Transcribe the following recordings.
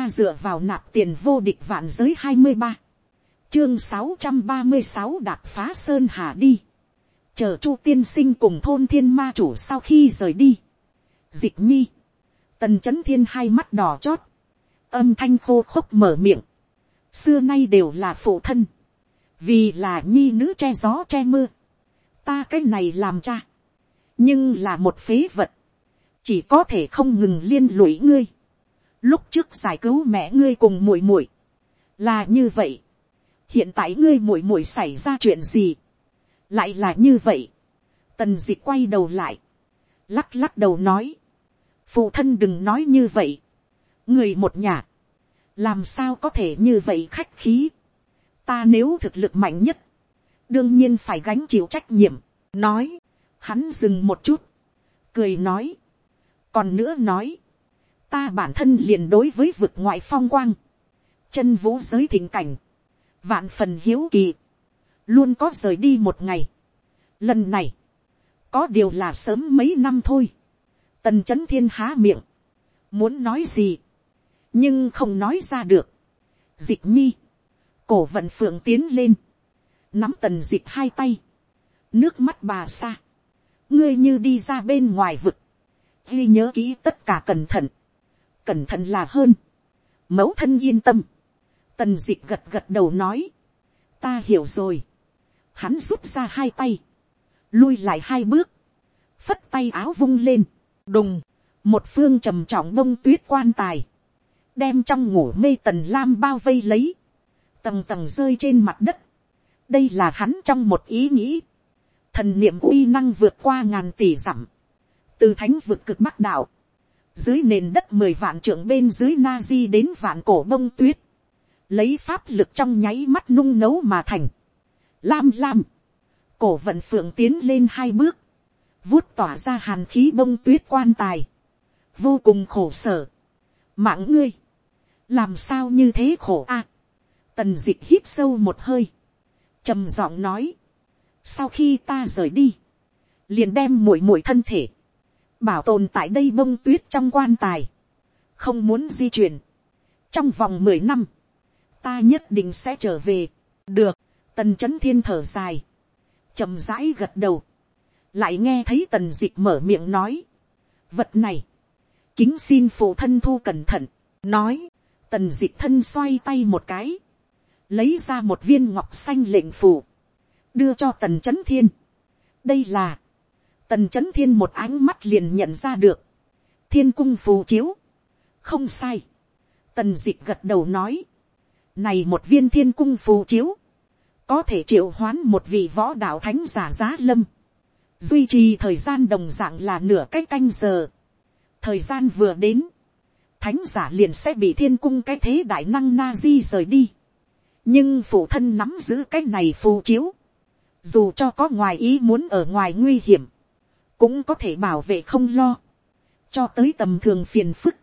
ta dựa vào nạp tiền vô địch vạn giới hai mươi ba, chương sáu trăm ba mươi sáu đạp phá sơn hà đi, chờ chu tiên sinh cùng thôn thiên ma chủ sau khi rời đi, dịch nhi, tần c h ấ n thiên hai mắt đỏ chót, âm thanh khô khốc mở miệng, xưa nay đều là phụ thân, vì là nhi nữ che gió che mưa, ta cái này làm cha, nhưng là một phế vật, chỉ có thể không ngừng liên lụy ngươi, lúc trước giải cứu mẹ ngươi cùng muội muội, là như vậy, hiện tại ngươi muội muội xảy ra chuyện gì, lại là như vậy, tần d ị c h quay đầu lại, lắc lắc đầu nói, phụ thân đừng nói như vậy, người một nhà, làm sao có thể như vậy khách khí, ta nếu thực lực mạnh nhất, đương nhiên phải gánh chịu trách nhiệm, nói, hắn dừng một chút, cười nói, còn nữa nói, ta bản thân liền đối với vực ngoại phong quang, chân vũ giới thịnh cảnh, vạn phần hiếu kỳ, luôn có rời đi một ngày. Lần này, có điều là sớm mấy năm thôi, tần c h ấ n thiên há miệng, muốn nói gì, nhưng không nói ra được. dịch nhi, cổ vận phượng tiến lên, nắm tần dịch hai tay, nước mắt bà xa, ngươi như đi ra bên ngoài vực, ghi nhớ kỹ tất cả cẩn thận, cẩn thận là hơn, mẫu thân yên tâm, tần dịch gật gật đầu nói, ta hiểu rồi, hắn rút ra hai tay, lui lại hai bước, phất tay áo vung lên, đùng, một phương trầm trọng bông tuyết quan tài, đem trong ngủ mê tần lam bao vây lấy, tầng tầng rơi trên mặt đất. đây là hắn trong một ý nghĩ, thần niệm uy năng vượt qua ngàn tỷ dặm, từ thánh vượt cực bắc đạo, dưới nền đất mười vạn trưởng bên dưới na di đến vạn cổ bông tuyết, lấy pháp lực trong nháy mắt nung nấu mà thành, lam lam, cổ vận phượng tiến lên hai bước, vuốt tỏa ra hàn khí bông tuyết quan tài, vô cùng khổ sở, mạng ngươi, làm sao như thế khổ a, tần d ị c h hít sâu một hơi, trầm giọng nói, sau khi ta rời đi, liền đem muội muội thân thể, bảo tồn tại đây bông tuyết trong quan tài, không muốn di chuyển, trong vòng mười năm, ta nhất định sẽ trở về, được, tần c h ấ n thiên thở dài, chậm rãi gật đầu, lại nghe thấy tần dịch mở miệng nói, vật này, kính xin phụ thân thu cẩn thận, nói, tần dịch thân xoay tay một cái, lấy ra một viên ngọc xanh lệnh phù, đưa cho tần c h ấ n thiên. đây là, tần c h ấ n thiên một ánh mắt liền nhận ra được, thiên cung phù chiếu, không sai, tần dịch gật đầu nói, này một viên thiên cung phù chiếu, có thể triệu hoán một vị võ đạo thánh giả giá lâm, duy trì thời gian đồng dạng là nửa cái canh, giờ. thời gian vừa đến, thánh giả liền sẽ bị thiên cung cái thế đại năng na di rời đi. nhưng phụ thân nắm giữ cái này phù chiếu, dù cho có ngoài ý muốn ở ngoài nguy hiểm, cũng có thể bảo vệ không lo, cho tới tầm thường phiền phức,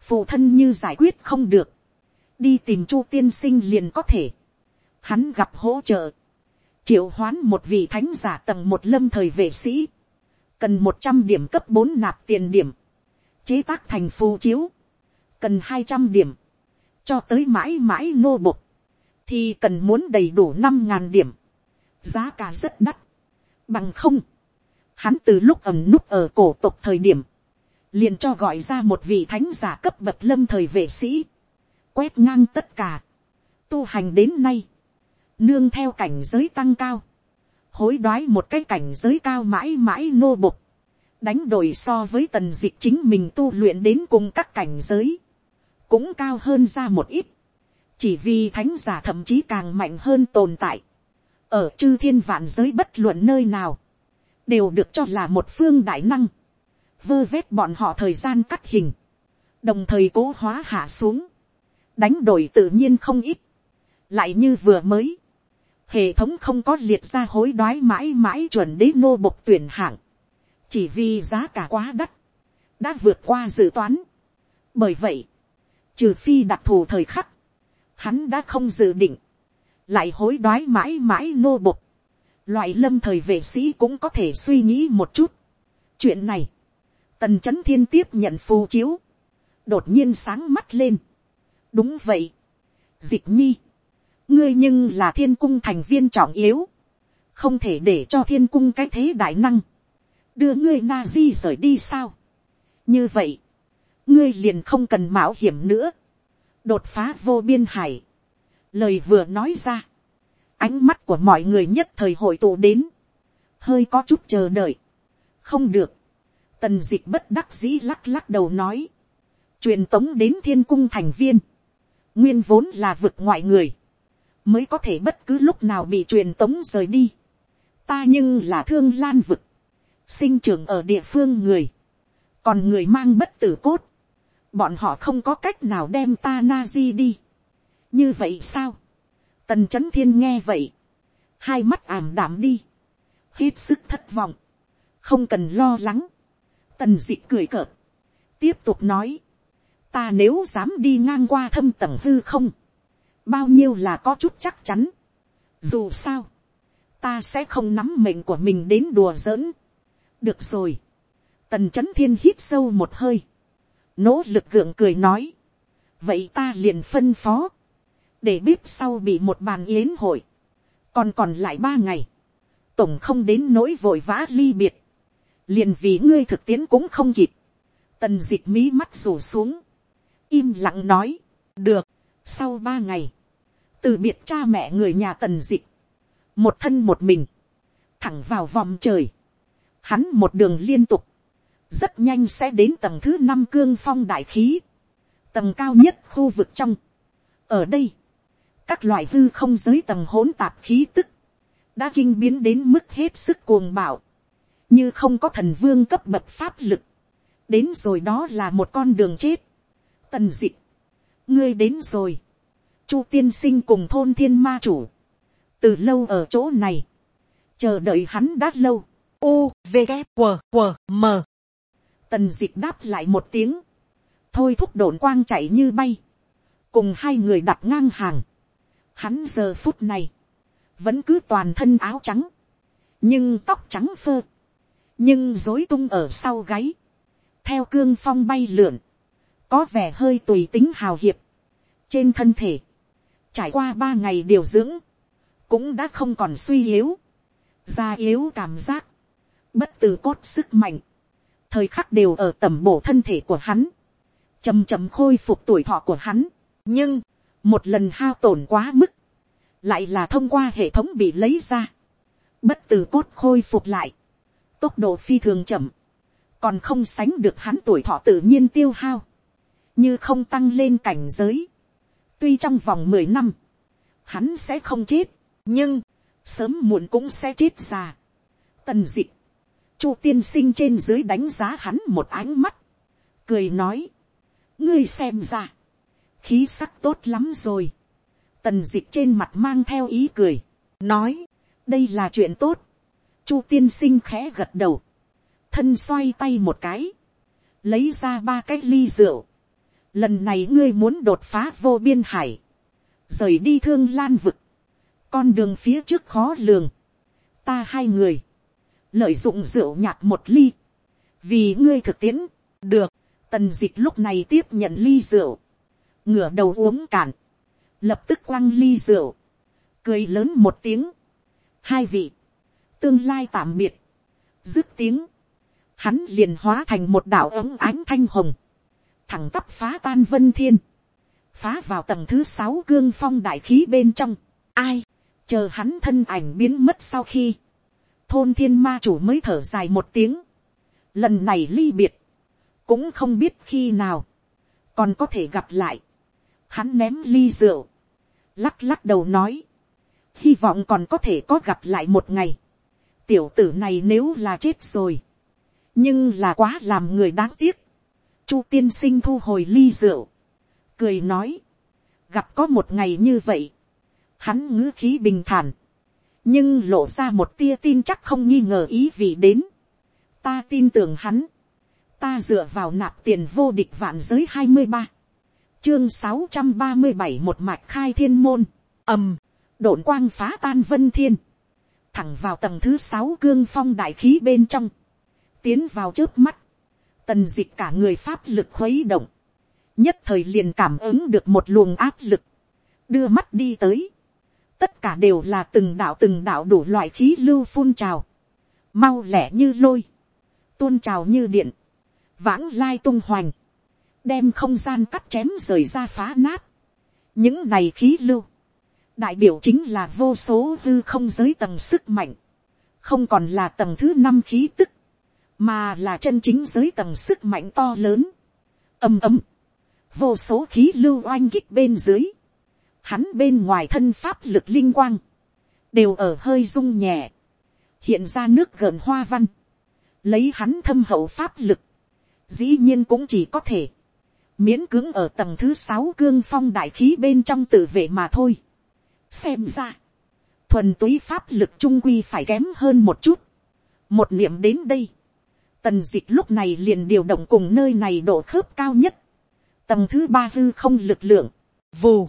phụ thân như giải quyết không được, đi tìm chu tiên sinh liền có thể, hắn gặp hỗ trợ, triệu hoán một vị thánh giả tầng một lâm thời vệ sĩ, cần một trăm điểm cấp bốn nạp tiền điểm, chế tác thành phù chiếu, cần hai trăm điểm, cho tới mãi mãi nô bục, thì cần muốn đầy đủ năm ngàn điểm, giá cả rất đắt, bằng không, hắn từ lúc ẩm núp ở cổ tộc thời điểm, liền cho gọi ra một vị thánh giả cấp bậc lâm thời vệ sĩ, quét ngang tất cả, tu hành đến nay, nương theo cảnh giới tăng cao, hối đoái một cái cảnh giới cao mãi mãi nô bục, đánh đổi so với tần dịch chính mình tu luyện đến cùng các cảnh giới, cũng cao hơn ra một ít, chỉ vì thánh giả thậm chí càng mạnh hơn tồn tại, ở chư thiên vạn giới bất luận nơi nào, đều được cho là một phương đại năng, vơ vét bọn họ thời gian cắt hình, đồng thời cố hóa hạ xuống, đánh đổi tự nhiên không ít, lại như vừa mới, hệ thống không có liệt ra hối đoái mãi mãi chuẩn đế nô bộc tuyển hạng, chỉ vì giá cả quá đắt, đã vượt qua dự toán. bởi vậy, trừ phi đặc thù thời khắc, hắn đã không dự định, lại hối đoái mãi mãi nô bộc, loại lâm thời vệ sĩ cũng có thể suy nghĩ một chút. chuyện này, tần c h ấ n thiên tiếp nhận phù chiếu, đột nhiên sáng mắt lên, đúng vậy, dịch nhi, ngươi nhưng là thiên cung thành viên trọng yếu, không thể để cho thiên cung cái thế đại năng, đưa ngươi na di rời đi sao. như vậy, ngươi liền không cần mạo hiểm nữa, đột phá vô biên hải, lời vừa nói ra, ánh mắt của mọi người nhất thời hội tụ đến, hơi có chút chờ đợi, không được, tần d ị c h bất đắc dĩ lắc lắc đầu nói, truyền tống đến thiên cung thành viên, nguyên vốn là vực ngoại người, mới có thể bất cứ lúc nào bị truyền tống rời đi, ta nhưng là thương lan vực, sinh trưởng ở địa phương người, còn người mang bất tử cốt, bọn họ không có cách nào đem ta na di đi. như vậy sao, tần c h ấ n thiên nghe vậy, hai mắt ảm đảm đi, hết sức thất vọng, không cần lo lắng, tần d ị cười cợt, tiếp tục nói, ta nếu dám đi ngang qua thâm tầng hư không, bao nhiêu là có chút chắc chắn. Dù sao, ta sẽ không nắm mệnh của mình đến đùa giỡn. được rồi, tần c h ấ n thiên hít sâu một hơi, nỗ lực gượng cười nói, vậy ta liền phân phó, để bếp sau bị một bàn yến hội, còn còn lại ba ngày, tổng không đến nỗi vội vã ly biệt, liền vì ngươi thực tiễn cũng không kịp, tần d ị c h mí mắt rủ xuống, im lặng nói, được, sau ba ngày, từ biệt cha mẹ người nhà tần d ị c h một thân một mình, thẳng vào vòng trời, hắn một đường liên tục, rất nhanh sẽ đến tầng thứ năm cương phong đại khí, tầng cao nhất khu vực trong. ở đây, các loại hư không giới tầng hỗn tạp khí tức, đã kinh biến đến mức hết sức cuồng bạo, như không có thần vương cấp bậc pháp lực, đến rồi đó là một con đường chết. Tần d ị ngươi đến rồi, chu tiên sinh cùng thôn thiên ma chủ, từ lâu ở chỗ này, chờ đợi hắn đã lâu, u v g q q m. Tần d ị đáp lại một tiếng, thôi thúc đồn quang chạy như bay, cùng hai người đặt ngang hàng, hắn giờ phút này, vẫn cứ toàn thân áo trắng, nhưng tóc trắng phơ, nhưng dối tung ở sau gáy, theo cương phong bay lượn, có vẻ hơi tùy tính hào hiệp, trên thân thể, trải qua ba ngày điều dưỡng, cũng đã không còn suy yếu, da yếu cảm giác, bất từ cốt sức mạnh, thời khắc đều ở tầm bổ thân thể của hắn, chầm chầm khôi phục tuổi thọ của hắn, nhưng, một lần hao tổn quá mức, lại là thông qua hệ thống bị lấy ra, bất từ cốt khôi phục lại, tốc độ phi thường chậm, còn không sánh được hắn tuổi thọ tự nhiên tiêu hao, như không tăng lên cảnh giới. tuy trong vòng mười năm, hắn sẽ không chết, nhưng, sớm muộn cũng sẽ chết già. tần d ị chu tiên sinh trên dưới đánh giá hắn một ánh mắt, cười nói, ngươi xem ra, khí sắc tốt lắm rồi. tần dịch trên mặt mang theo ý cười, nói, đây là chuyện tốt, Chu tiên sinh khẽ gật đầu. Thân xoay tay một cái. Lấy ra ba cái ly rượu. Lần này ngươi muốn đột phá vô biên hải. Rời đi thương lan vực. Con đường phía trước khó lường. Ta hai người. Lợi dụng rượu nhạt một ly. Vì ngươi thực tiễn. Được. Tần dịch lúc này tiếp nhận ly rượu. Ngửa đầu uống cạn. Lập tức quăng ly rượu. Cười lớn một tiếng. Hai vị. Tương lai tạm biệt, dứt tiếng, hắn liền hóa thành một đạo ấm ánh thanh hồng, thẳng tắp phá tan vân thiên, phá vào tầng thứ sáu cương phong đại khí bên trong, ai, chờ hắn thân ảnh biến mất sau khi, thôn thiên ma chủ mới thở dài một tiếng, lần này ly biệt, cũng không biết khi nào, còn có thể gặp lại, hắn ném ly rượu, lắc lắc đầu nói, hy vọng còn có thể có gặp lại một ngày, tiểu tử này nếu là chết rồi, nhưng là quá làm người đáng tiếc. Chu tiên sinh thu hồi ly rượu, cười nói, gặp có một ngày như vậy, hắn ngữ khí bình thản, nhưng lộ ra một tia tin chắc không nghi ngờ ý vị đến. ta tin tưởng hắn, ta dựa vào nạp tiền vô địch vạn giới hai mươi ba, chương sáu trăm ba mươi bảy một mạch khai thiên môn, ầm, độn quang phá tan vân thiên, thẳng vào tầng thứ sáu cương phong đại khí bên trong, tiến vào trước mắt, tần dịch cả người pháp lực khuấy động, nhất thời liền cảm ứng được một luồng áp lực, đưa mắt đi tới, tất cả đều là từng đạo từng đạo đủ loại khí lưu phun trào, mau lẻ như lôi, tuôn trào như điện, vãng lai tung hoành, đem không gian cắt chém rời ra phá nát. những này khí lưu, đại biểu chính là vô số hư không giới tầng sức mạnh, không còn là tầng thứ năm khí tức, mà là chân chính giới tầng sức mạnh to lớn, ầm ầm, vô số khí lưu oanh kích bên dưới, hắn bên ngoài thân pháp lực linh quang, đều ở hơi rung nhẹ, hiện ra nước gợn hoa văn, lấy hắn thâm hậu pháp lực, dĩ nhiên cũng chỉ có thể, miễn cưỡng ở tầng thứ sáu cương phong đại khí bên trong tự vệ mà thôi. xem ra, thuần túy pháp lực trung quy phải kém hơn một chút. một niệm đến đây, tần d ị c h lúc này liền điều động cùng nơi này độ khớp cao nhất. tầng thứ ba hư không lực lượng, vù,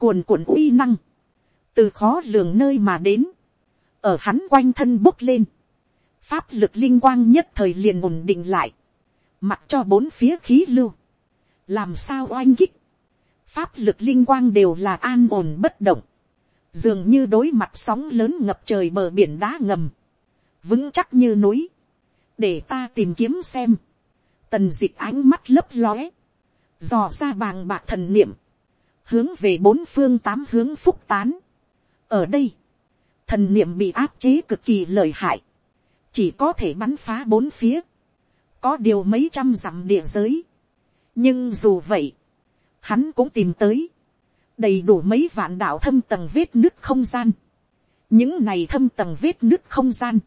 cuồn cuộn uy năng, từ khó lường nơi mà đến, ở hắn quanh thân bốc lên, pháp lực linh quang nhất thời liền ổn định lại, mặc cho bốn phía khí lưu, làm sao oanh kích, pháp lực linh quang đều là an ổn bất động, dường như đối mặt sóng lớn ngập trời bờ biển đá ngầm, vững chắc như núi, để ta tìm kiếm xem, tần d ị c h ánh mắt lấp lóe, dò ra bàng bạc thần niệm, hướng về bốn phương tám hướng phúc tán. ở đây, thần niệm bị áp chế cực kỳ lợi hại, chỉ có thể bắn phá bốn phía, có điều mấy trăm dặm địa giới, nhưng dù vậy, hắn cũng tìm tới, đầy đủ mấy vạn đạo thâm tầng vết nước không gian. những này thâm tầng vết nước không gian,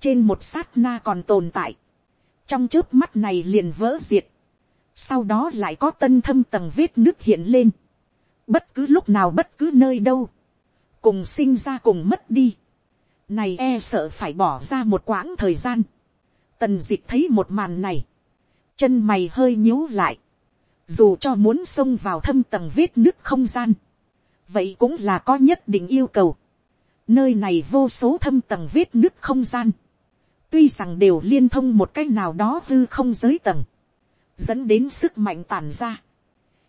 trên một sát na còn tồn tại, trong trước mắt này liền vỡ diệt, sau đó lại có tân thâm tầng vết nước hiện lên, bất cứ lúc nào bất cứ nơi đâu, cùng sinh ra cùng mất đi, này e sợ phải bỏ ra một quãng thời gian, tần d ị c h thấy một màn này, chân mày hơi nhíu lại, dù cho muốn xông vào thâm tầng vết nước không gian, vậy cũng là có nhất định yêu cầu. nơi này vô số thâm tầng vết nước không gian, tuy rằng đều liên thông một cách nào đó hư không giới tầng, dẫn đến sức mạnh tàn ra.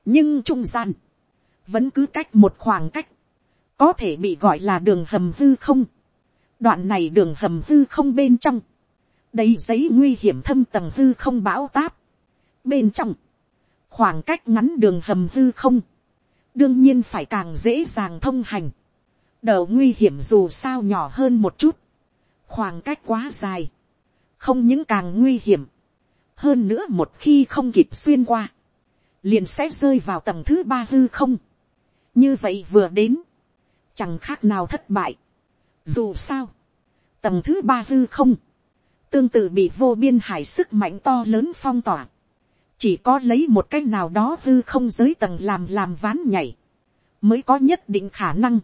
nhưng trung gian, vẫn cứ cách một khoảng cách, có thể bị gọi là đường hầm hư không. đoạn này đường hầm hư không bên trong, đầy giấy nguy hiểm thâm tầng hư không bão táp. Bên trong, khoảng cách ngắn đường hầm hư không, đương nhiên phải càng dễ dàng thông hành. Đầu nguy hiểm dù sao nhỏ hơn một chút, khoảng cách quá dài, không những càng nguy hiểm, hơn nữa một khi không kịp xuyên qua, liền sẽ rơi vào tầng thứ ba hư không. như vậy vừa đến, chẳng khác nào thất bại. dù sao, tầng thứ ba hư không, tương tự bị vô biên hải sức mạnh to lớn phong tỏa, chỉ có lấy một cách nào đó hư không giới tầng làm làm ván nhảy, mới có nhất định khả năng,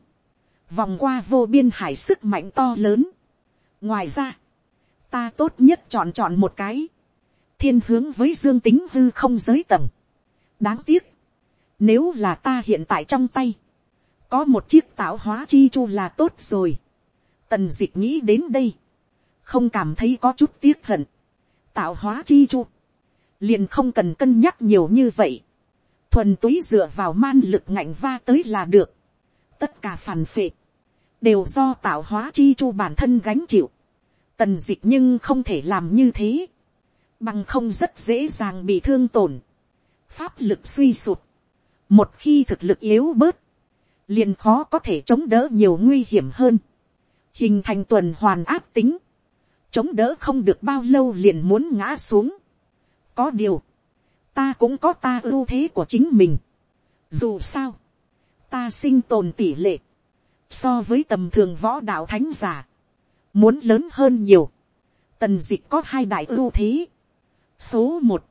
vòng qua vô biên hải sức mạnh to lớn. ngoài ra, ta tốt nhất chọn chọn một cái, thiên hướng với dương tính hư không giới tầng. đáng tiếc, nếu là ta hiện tại trong tay, có một chiếc tạo hóa chi chu là tốt rồi. tần d ị c h nghĩ đến đây, không cảm thấy có chút tiếc hận, tạo hóa chi chu, liền không cần cân nhắc nhiều như vậy, thuần túy dựa vào man lực ngạnh va tới là được, tất cả phản phệ, đều do tạo hóa chi chu bản thân gánh chịu, tần d ị c h nhưng không thể làm như thế, bằng không rất dễ dàng bị thương tổn, pháp lực suy sụt, một khi thực lực yếu bớt, liền khó có thể chống đỡ nhiều nguy hiểm hơn, hình thành tuần hoàn áp tính, chống đỡ không được bao lâu liền muốn ngã xuống có điều, ta cũng có ta ưu thế của chính mình. dù sao, ta sinh tồn tỷ lệ, so với tầm thường võ đạo thánh giả, muốn lớn hơn nhiều. tần dịch có hai đại ưu thế. số một,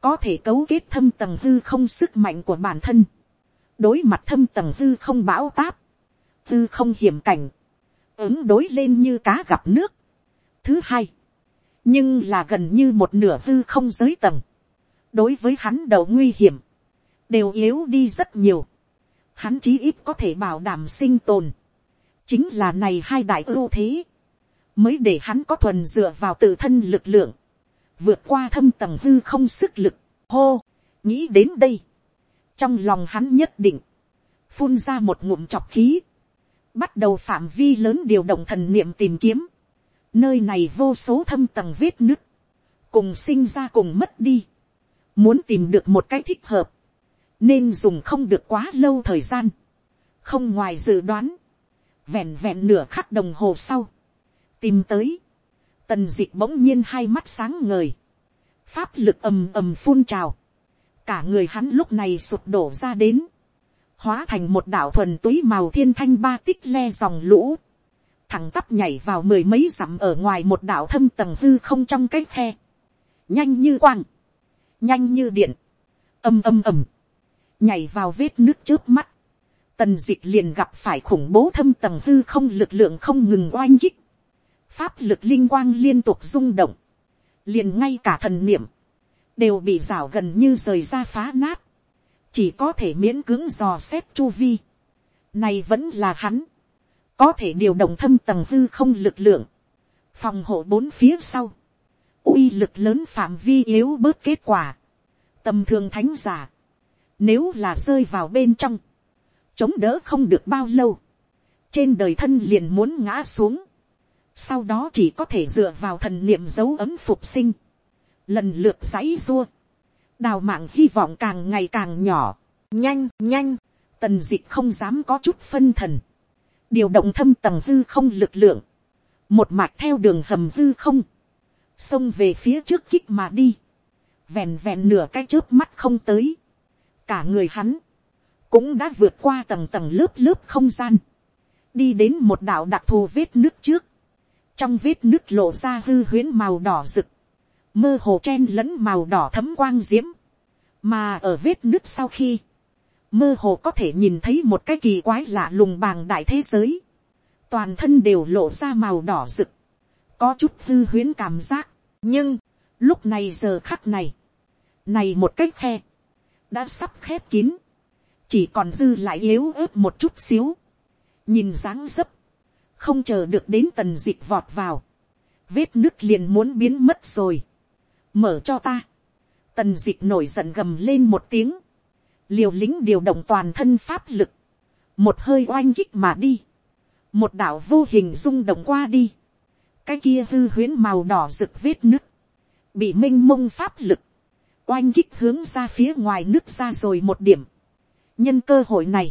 có thể cấu kết thâm tầng hư không sức mạnh của bản thân, đối mặt thâm tầng hư không bão táp, hư không hiểm cảnh, ứng đối lên như cá gặp nước, Thứ hai, nhưng là gần như một nửa hư không giới tầng. Đối với hắn đầu nguy hiểm, đều yếu đi rất nhiều. Hắn chí ít có thể bảo đảm sinh tồn. Chính là này hai đại ưu thế. Mới để hắn có thuần dựa vào tự thân lực lượng. Vượt qua thâm tầng hư không sức lực. Hô! nghĩ đến đây, trong lòng hắn nhất định, phun ra một ngụm chọc khí, bắt đầu phạm vi lớn điều động thần niệm tìm kiếm, nơi này vô số thâm tầng vết nứt, cùng sinh ra cùng mất đi, muốn tìm được một cái thích hợp, nên dùng không được quá lâu thời gian, không ngoài dự đoán, vẹn vẹn nửa khắc đồng hồ sau, tìm tới, tần d ị c h bỗng nhiên hai mắt sáng ngời, pháp lực ầm ầm phun trào, cả người hắn lúc này sụp đổ ra đến, hóa thành một đạo thuần túy màu thiên thanh ba tích le dòng lũ, thẳng tắp nhảy vào mười mấy dặm ở ngoài một đạo thâm tầng hư không trong cái khe, nhanh như quang, nhanh như điện, âm âm ầm, nhảy vào vết nước trước mắt, tần d ị c h liền gặp phải khủng bố thâm tầng hư không lực lượng không ngừng oanh kích, pháp lực linh quang liên tục rung động, liền ngay cả thần niệm, đều bị rào gần như rời ra phá nát, chỉ có thể miễn cưỡng dò xét chu vi. Này vẫn là hắn, có thể điều động thâm tầng hư không lực lượng, phòng hộ bốn phía sau, uy lực lớn phạm vi yếu bớt kết quả, tầm thường thánh giả, nếu là rơi vào bên trong, chống đỡ không được bao lâu, trên đời thân liền muốn ngã xuống, sau đó chỉ có thể dựa vào thần niệm dấu ấm phục sinh, lần lượt giấy dua, đào mạng hy vọng càng ngày càng nhỏ, nhanh nhanh, tần d ị c h không dám có chút phân thần, điều động thâm tầng hư không lực lượng, một mạch theo đường hầm hư không, xông về phía trước kích mà đi, vẹn vẹn nửa cái trước mắt không tới, cả người hắn, cũng đã vượt qua tầng tầng lớp lớp không gian, đi đến một đạo đặc thù vết nước trước, trong vết nước lộ ra hư huyễn màu đỏ rực, mơ hồ chen lẫn màu đỏ thấm quang diễm, mà ở vết nước sau khi, mơ hồ có thể nhìn thấy một cái kỳ quái lạ lùng bàng đại thế giới, toàn thân đều lộ ra màu đỏ rực, có chút hư huyễn cảm giác, nhưng, lúc này giờ khắc này, này một cái khe, đã sắp khép kín, chỉ còn dư lại yếu ớt một chút xíu, nhìn dáng dấp, không chờ được đến tần dịch vọt vào, vết nước liền muốn biến mất rồi, mở cho ta, tần dịch nổi giận gầm lên một tiếng, liều lính điều động toàn thân pháp lực, một hơi oanh kích mà đi, một đạo vô hình rung động qua đi, cái kia hư huyến màu đỏ rực vết nước, bị m i n h mông pháp lực, oanh kích hướng ra phía ngoài nước ra rồi một điểm, nhân cơ hội này,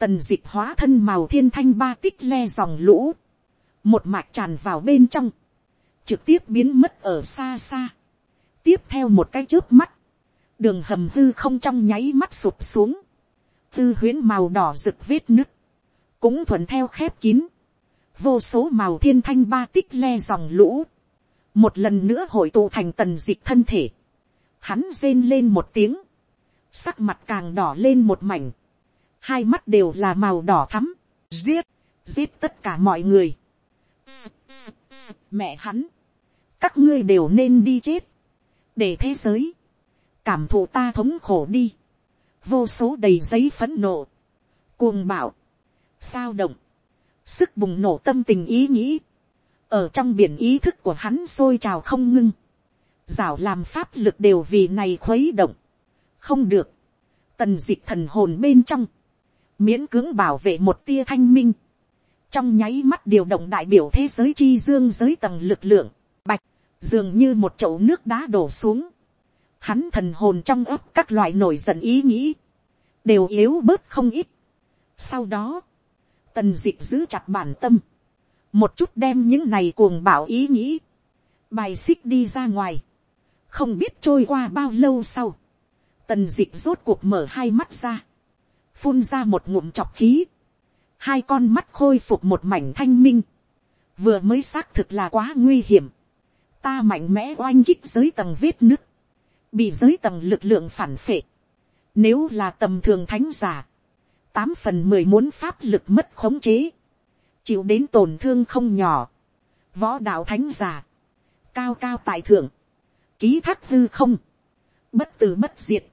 tần dịch hóa thân màu thiên thanh ba tích le dòng lũ, một mạch tràn vào bên trong, trực tiếp biến mất ở xa xa, tiếp theo một cái trước mắt, đường hầm hư không trong nháy mắt sụp xuống, tư huyến màu đỏ rực vết nứt, cũng thuận theo khép kín, vô số màu thiên thanh ba tích le dòng lũ, một lần nữa hội tụ thành tần dịch thân thể, hắn rên lên một tiếng, sắc mặt càng đỏ lên một mảnh, hai mắt đều là màu đỏ thắm, giết, giết tất cả mọi người. Mẹ hắn, các ngươi đều nên đi chết, để thế giới, cảm thụ ta thống khổ đi, vô số đầy giấy phấn nộ, cuồng bạo, sao động, sức bùng nổ tâm tình ý nghĩ, ở trong biển ý thức của hắn sôi trào không ngưng, rảo làm pháp lực đều vì này khuấy động, không được, tần d ị c h thần hồn bên trong, miễn cưỡng bảo vệ một tia thanh minh, trong nháy mắt điều động đại biểu thế giới chi dương giới tầng lực lượng, bạch, dường như một chậu nước đá đổ xuống, hắn thần hồn trong ấp các loại nổi giận ý nghĩ, đều yếu bớt không ít. Sau đó, tần dịp giữ chặt bản tâm, một chút đem những này cuồng bảo ý nghĩ, bài xích đi ra ngoài, không biết trôi qua bao lâu sau, tần dịp rốt cuộc mở hai mắt ra, phun ra một ngụm chọc khí, hai con mắt khôi phục một mảnh thanh minh, vừa mới xác thực là quá nguy hiểm, ta mạnh mẽ oanh kích dưới tầng vết nứt, bị giới tầng lực lượng phản phệ, nếu là tầm thường thánh giả, tám phần mười muốn pháp lực mất khống chế, chịu đến tổn thương không nhỏ, võ đạo thánh giả, cao cao tại thượng, ký thác hư không, bất tử bất diệt,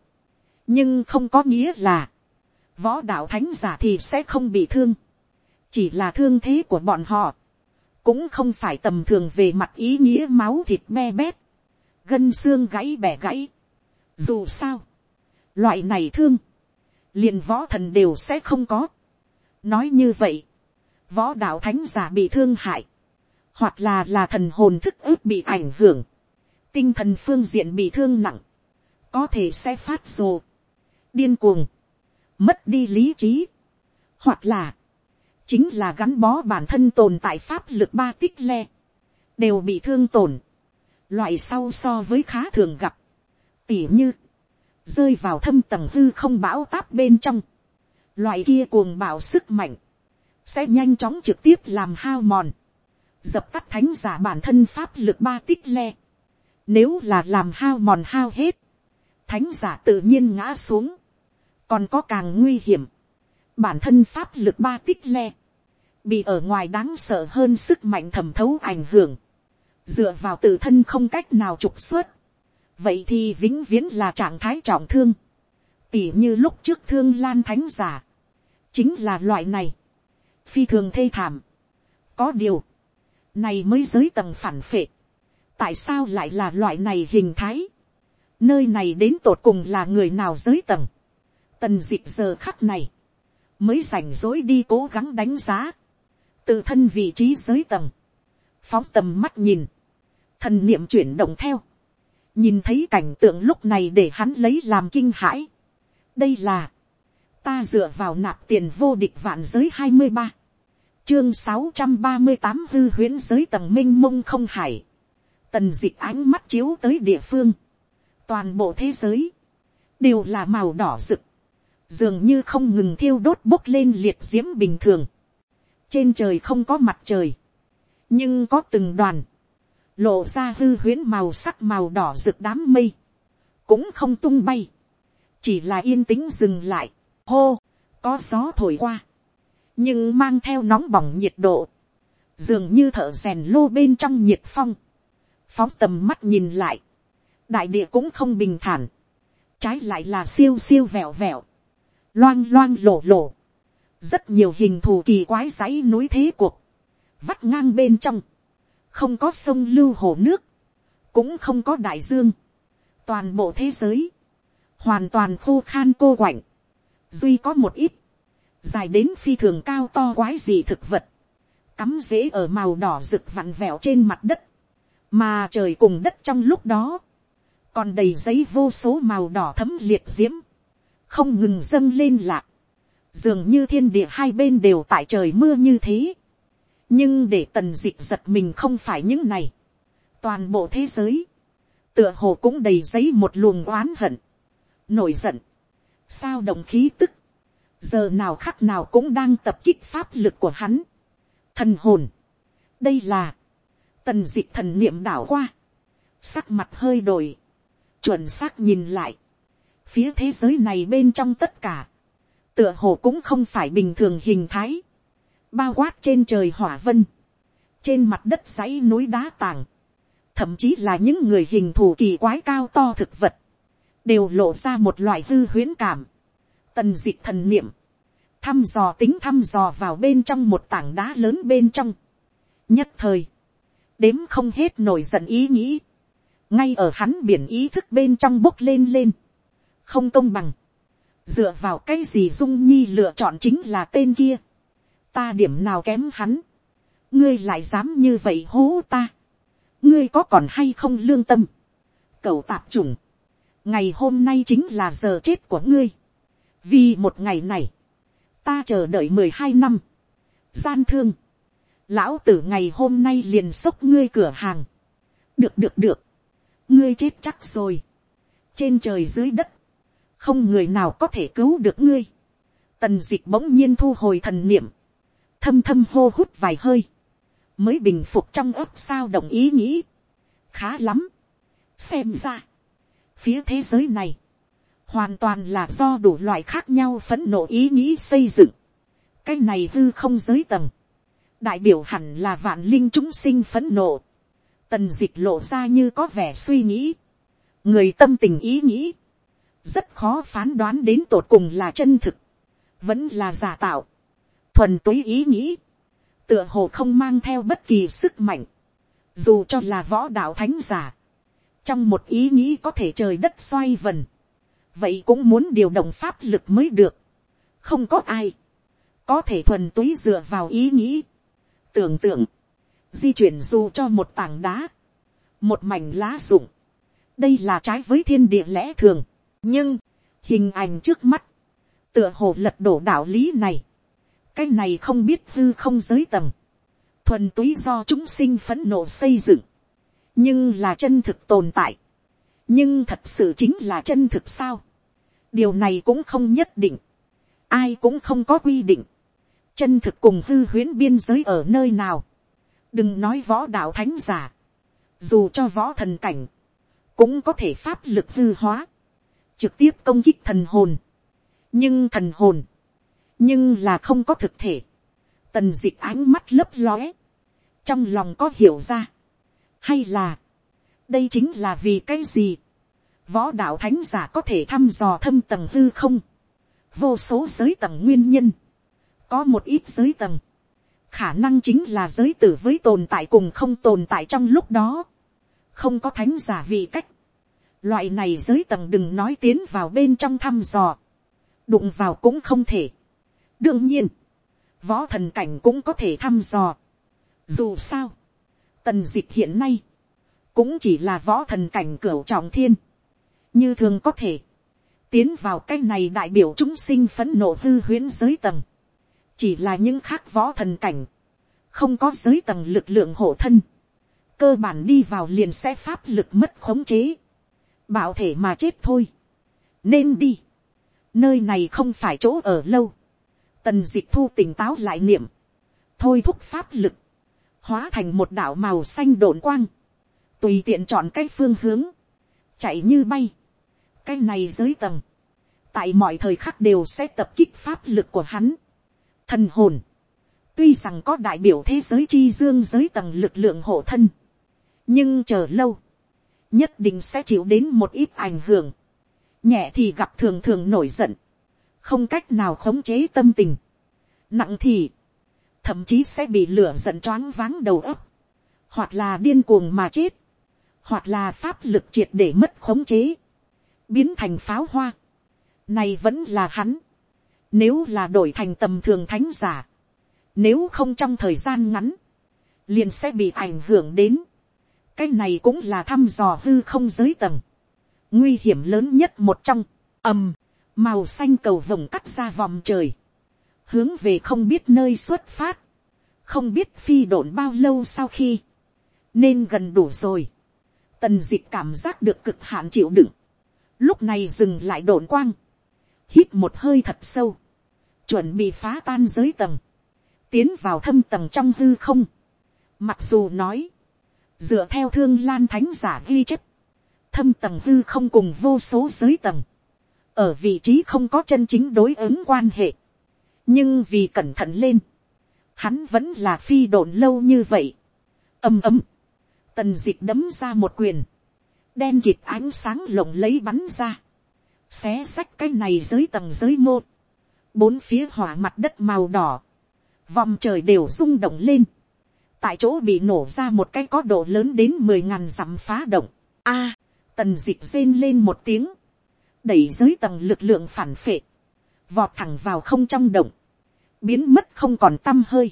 nhưng không có nghĩa là, võ đạo thánh giả thì sẽ không bị thương, chỉ là thương thế của bọn họ, cũng không phải tầm thường về mặt ý nghĩa máu thịt me bét, gân xương gãy bẻ gãy. Dù sao, Loại này thương, liền võ thần đều sẽ không có. Nói như vậy, võ đạo thánh giả bị thương hại, hoặc là là thần hồn thức ức bị ảnh hưởng, tinh thần phương diện bị thương nặng, có thể sẽ phát rồ, điên cuồng, mất đi lý trí, hoặc là, chính là gắn bó bản thân tồn tại pháp lực ba tích le, đều bị thương tổn, loại sau so với khá thường gặp, tỉ như, rơi vào thâm tầng hư không bão táp bên trong, loại kia cuồng bạo sức mạnh, sẽ nhanh chóng trực tiếp làm hao mòn, dập tắt thánh giả bản thân pháp lực ba tích le, nếu là làm hao mòn hao hết, thánh giả tự nhiên ngã xuống, còn có càng nguy hiểm, bản thân pháp lực ba tích le, bị ở ngoài đáng sợ hơn sức mạnh thẩm thấu ảnh hưởng, dựa vào tự thân không cách nào trục xuất, vậy thì vĩnh viễn là trạng thái trọng thương, tỉ như lúc trước thương lan thánh giả, chính là loại này, phi thường thê thảm. có điều, này mới giới tầng phản phệ, tại sao lại là loại này hình thái, nơi này đến tột cùng là người nào giới tầng, tần dịp giờ khắc này, mới rảnh rỗi đi cố gắng đánh giá, tự thân vị trí giới tầng, phóng tầm mắt nhìn, thần niệm chuyển động theo, nhìn thấy cảnh tượng lúc này để hắn lấy làm kinh hãi. đây là, ta dựa vào nạp tiền vô địch vạn giới hai mươi ba, chương sáu trăm ba mươi tám hư huyễn giới tầng m i n h mông không hải, tần d ị c h ánh mắt chiếu tới địa phương, toàn bộ thế giới, đều là màu đỏ rực, dường như không ngừng thiêu đốt bốc lên liệt diễm bình thường, trên trời không có mặt trời, nhưng có từng đoàn, lộ ra hư huyễn màu sắc màu đỏ rực đám mây, cũng không tung bay, chỉ là yên tĩnh dừng lại, hô, có gió thổi qua, nhưng mang theo nóng bỏng nhiệt độ, dường như thợ rèn lô bên trong nhiệt phong, phóng tầm mắt nhìn lại, đại địa cũng không bình thản, trái lại là siêu siêu vẹo vẹo, loang loang lổ lổ, rất nhiều hình thù kỳ quái dãy núi thế cuộc, vắt ngang bên trong, không có sông lưu hồ nước, cũng không có đại dương, toàn bộ thế giới, hoàn toàn khô khan cô quạnh, duy có một ít, dài đến phi thường cao to quái gì thực vật, cắm rễ ở màu đỏ rực vặn vẹo trên mặt đất, mà trời cùng đất trong lúc đó, còn đầy giấy vô số màu đỏ thấm liệt diễm, không ngừng dâng lên lạc, dường như thiên địa hai bên đều tại trời mưa như thế, nhưng để tần dịch giật mình không phải những này. toàn bộ thế giới, tựa hồ cũng đầy giấy một luồng oán hận, nổi giận, sao động khí tức, giờ nào khắc nào cũng đang tập kích pháp lực của hắn. thần hồn, đây là, tần dịch thần niệm đảo qua, sắc mặt hơi đổi, chuẩn xác nhìn lại, phía thế giới này bên trong tất cả, tựa hồ cũng không phải bình thường hình thái, bao quát trên trời hỏa vân, trên mặt đất dãy núi đá tàng, thậm chí là những người hình thù kỳ quái cao to thực vật, đều lộ ra một loại hư huyễn cảm, tần d ị thần niệm, thăm dò tính thăm dò vào bên trong một tảng đá lớn bên trong, nhất thời, đếm không hết nổi giận ý nghĩ, ngay ở hắn biển ý thức bên trong bốc lên lên, không công bằng, dựa vào cái gì dung nhi lựa chọn chính là tên kia, ta điểm nào kém hắn, ngươi lại dám như vậy hố ta, ngươi có còn hay không lương tâm, cậu tạp trùng, ngày hôm nay chính là giờ chết của ngươi, vì một ngày này, ta chờ đợi mười hai năm, gian thương, lão tử ngày hôm nay liền xốc ngươi cửa hàng, được được được, ngươi chết chắc rồi, trên trời dưới đất, không người nào có thể cứu được ngươi, tần d ị c h bỗng nhiên thu hồi thần niệm, thâm thâm hô hút vài hơi, mới bình phục trong ấp sao đồng ý nghĩ, khá lắm, xem ra, phía thế giới này, hoàn toàn là do đủ loại khác nhau phấn nộ ý nghĩ xây dựng, cái này hư không giới tầng, đại biểu hẳn là vạn linh chúng sinh phấn nộ, tần dịch lộ ra như có vẻ suy nghĩ, người tâm tình ý nghĩ, rất khó phán đoán đến tột cùng là chân thực, vẫn là giả tạo, thuần túy ý nghĩ, tựa hồ không mang theo bất kỳ sức mạnh, dù cho là võ đạo thánh giả, trong một ý nghĩ có thể trời đất xoay vần, vậy cũng muốn điều động pháp lực mới được, không có ai, có thể thuần túy dựa vào ý nghĩ, tưởng tượng, di chuyển dù cho một tảng đá, một mảnh lá rụng, đây là trái với thiên địa lẽ thường, nhưng, hình ảnh trước mắt, tựa hồ lật đổ đạo lý này, cái này không biết hư không giới tầng, thuần túy do chúng sinh phấn nộ xây dựng, nhưng là chân thực tồn tại, nhưng thật sự chính là chân thực sao, điều này cũng không nhất định, ai cũng không có quy định, chân thực cùng hư huyễn biên giới ở nơi nào, đừng nói võ đạo thánh giả, dù cho võ thần cảnh, cũng có thể pháp lực hư hóa, trực tiếp công kích thần hồn, nhưng thần hồn, nhưng là không có thực thể, tần d ị c h ánh mắt lấp lóe, trong lòng có hiểu ra, hay là, đây chính là vì cái gì, võ đạo thánh giả có thể thăm dò thâm tầng hư không, vô số giới tầng nguyên nhân, có một ít giới tầng, khả năng chính là giới tử với tồn tại cùng không tồn tại trong lúc đó, không có thánh giả vì cách, loại này giới tầng đừng nói tiến vào bên trong thăm dò, đụng vào cũng không thể, đương nhiên, võ thần cảnh cũng có thể thăm dò. Dù sao, tần dịch hiện nay, cũng chỉ là võ thần cảnh cửu trọng thiên. Như thường có thể, tiến vào cái này đại biểu chúng sinh phấn nộ hư huyễn giới tầng. Chỉ là những khác võ thần cảnh, không có giới tầng lực lượng hộ thân. Cơ bản đi vào liền sẽ pháp lực mất khống chế. Bảo thể mà chết thôi. Nên đi. Nơi này không phải chỗ ở lâu Tần dịch thu tỉnh táo lại niệm. Thôi thúc pháp lực. Hóa thành một đảo màu xanh độn quang. Tùy tiện chọn cái phương hướng. Chạy như bay. Cái này giới tầng. Tại mọi thời khắc đều sẽ tập kích pháp lực của hắn. Thần hồn. Tuy rằng có đại biểu thế giới chi dương giới tầng lực lượng hộ thân. Nhưng chờ lâu. Nhất định sẽ chịu đến một ít ảnh hưởng. Nhẹ thì gặp thường thường nổi giận không cách nào khống chế tâm tình, nặng thì, thậm chí sẽ bị lửa giận choáng váng đầu óc, hoặc là điên cuồng mà chết, hoặc là pháp lực triệt để mất khống chế, biến thành pháo hoa. Này vẫn là hắn, nếu là đổi thành tầm thường thánh giả, nếu không trong thời gian ngắn, liền sẽ bị ảnh hưởng đến. cái này cũng là thăm dò hư không giới tầng, nguy hiểm lớn nhất một trong, ầm, màu xanh cầu vồng cắt ra vòng trời, hướng về không biết nơi xuất phát, không biết phi độn bao lâu sau khi, nên gần đủ rồi, tần d ị c h cảm giác được cực hạn chịu đựng, lúc này dừng lại độn quang, hít một hơi thật sâu, chuẩn bị phá tan giới tầng, tiến vào thâm tầng trong hư không, mặc dù nói, dựa theo thương lan thánh giả ghi chép, thâm tầng hư không cùng vô số giới tầng, ở vị trí không có chân chính đối ứng quan hệ, nhưng vì cẩn thận lên, hắn vẫn là phi đồn lâu như vậy, ầm ầm, tần d ị c h đấm ra một quyền, đen kịp ánh sáng lộng lấy bắn ra, xé xách cái này dưới tầng dưới một, bốn phía hỏa mặt đất màu đỏ, vòng trời đều rung động lên, tại chỗ bị nổ ra một cái có độ lớn đến mười ngàn dặm phá động, a, tần d ị c h rên lên một tiếng, đẩy dưới tầng lực lượng phản phệ, vọt thẳng vào không trong động, biến mất không còn t â m hơi,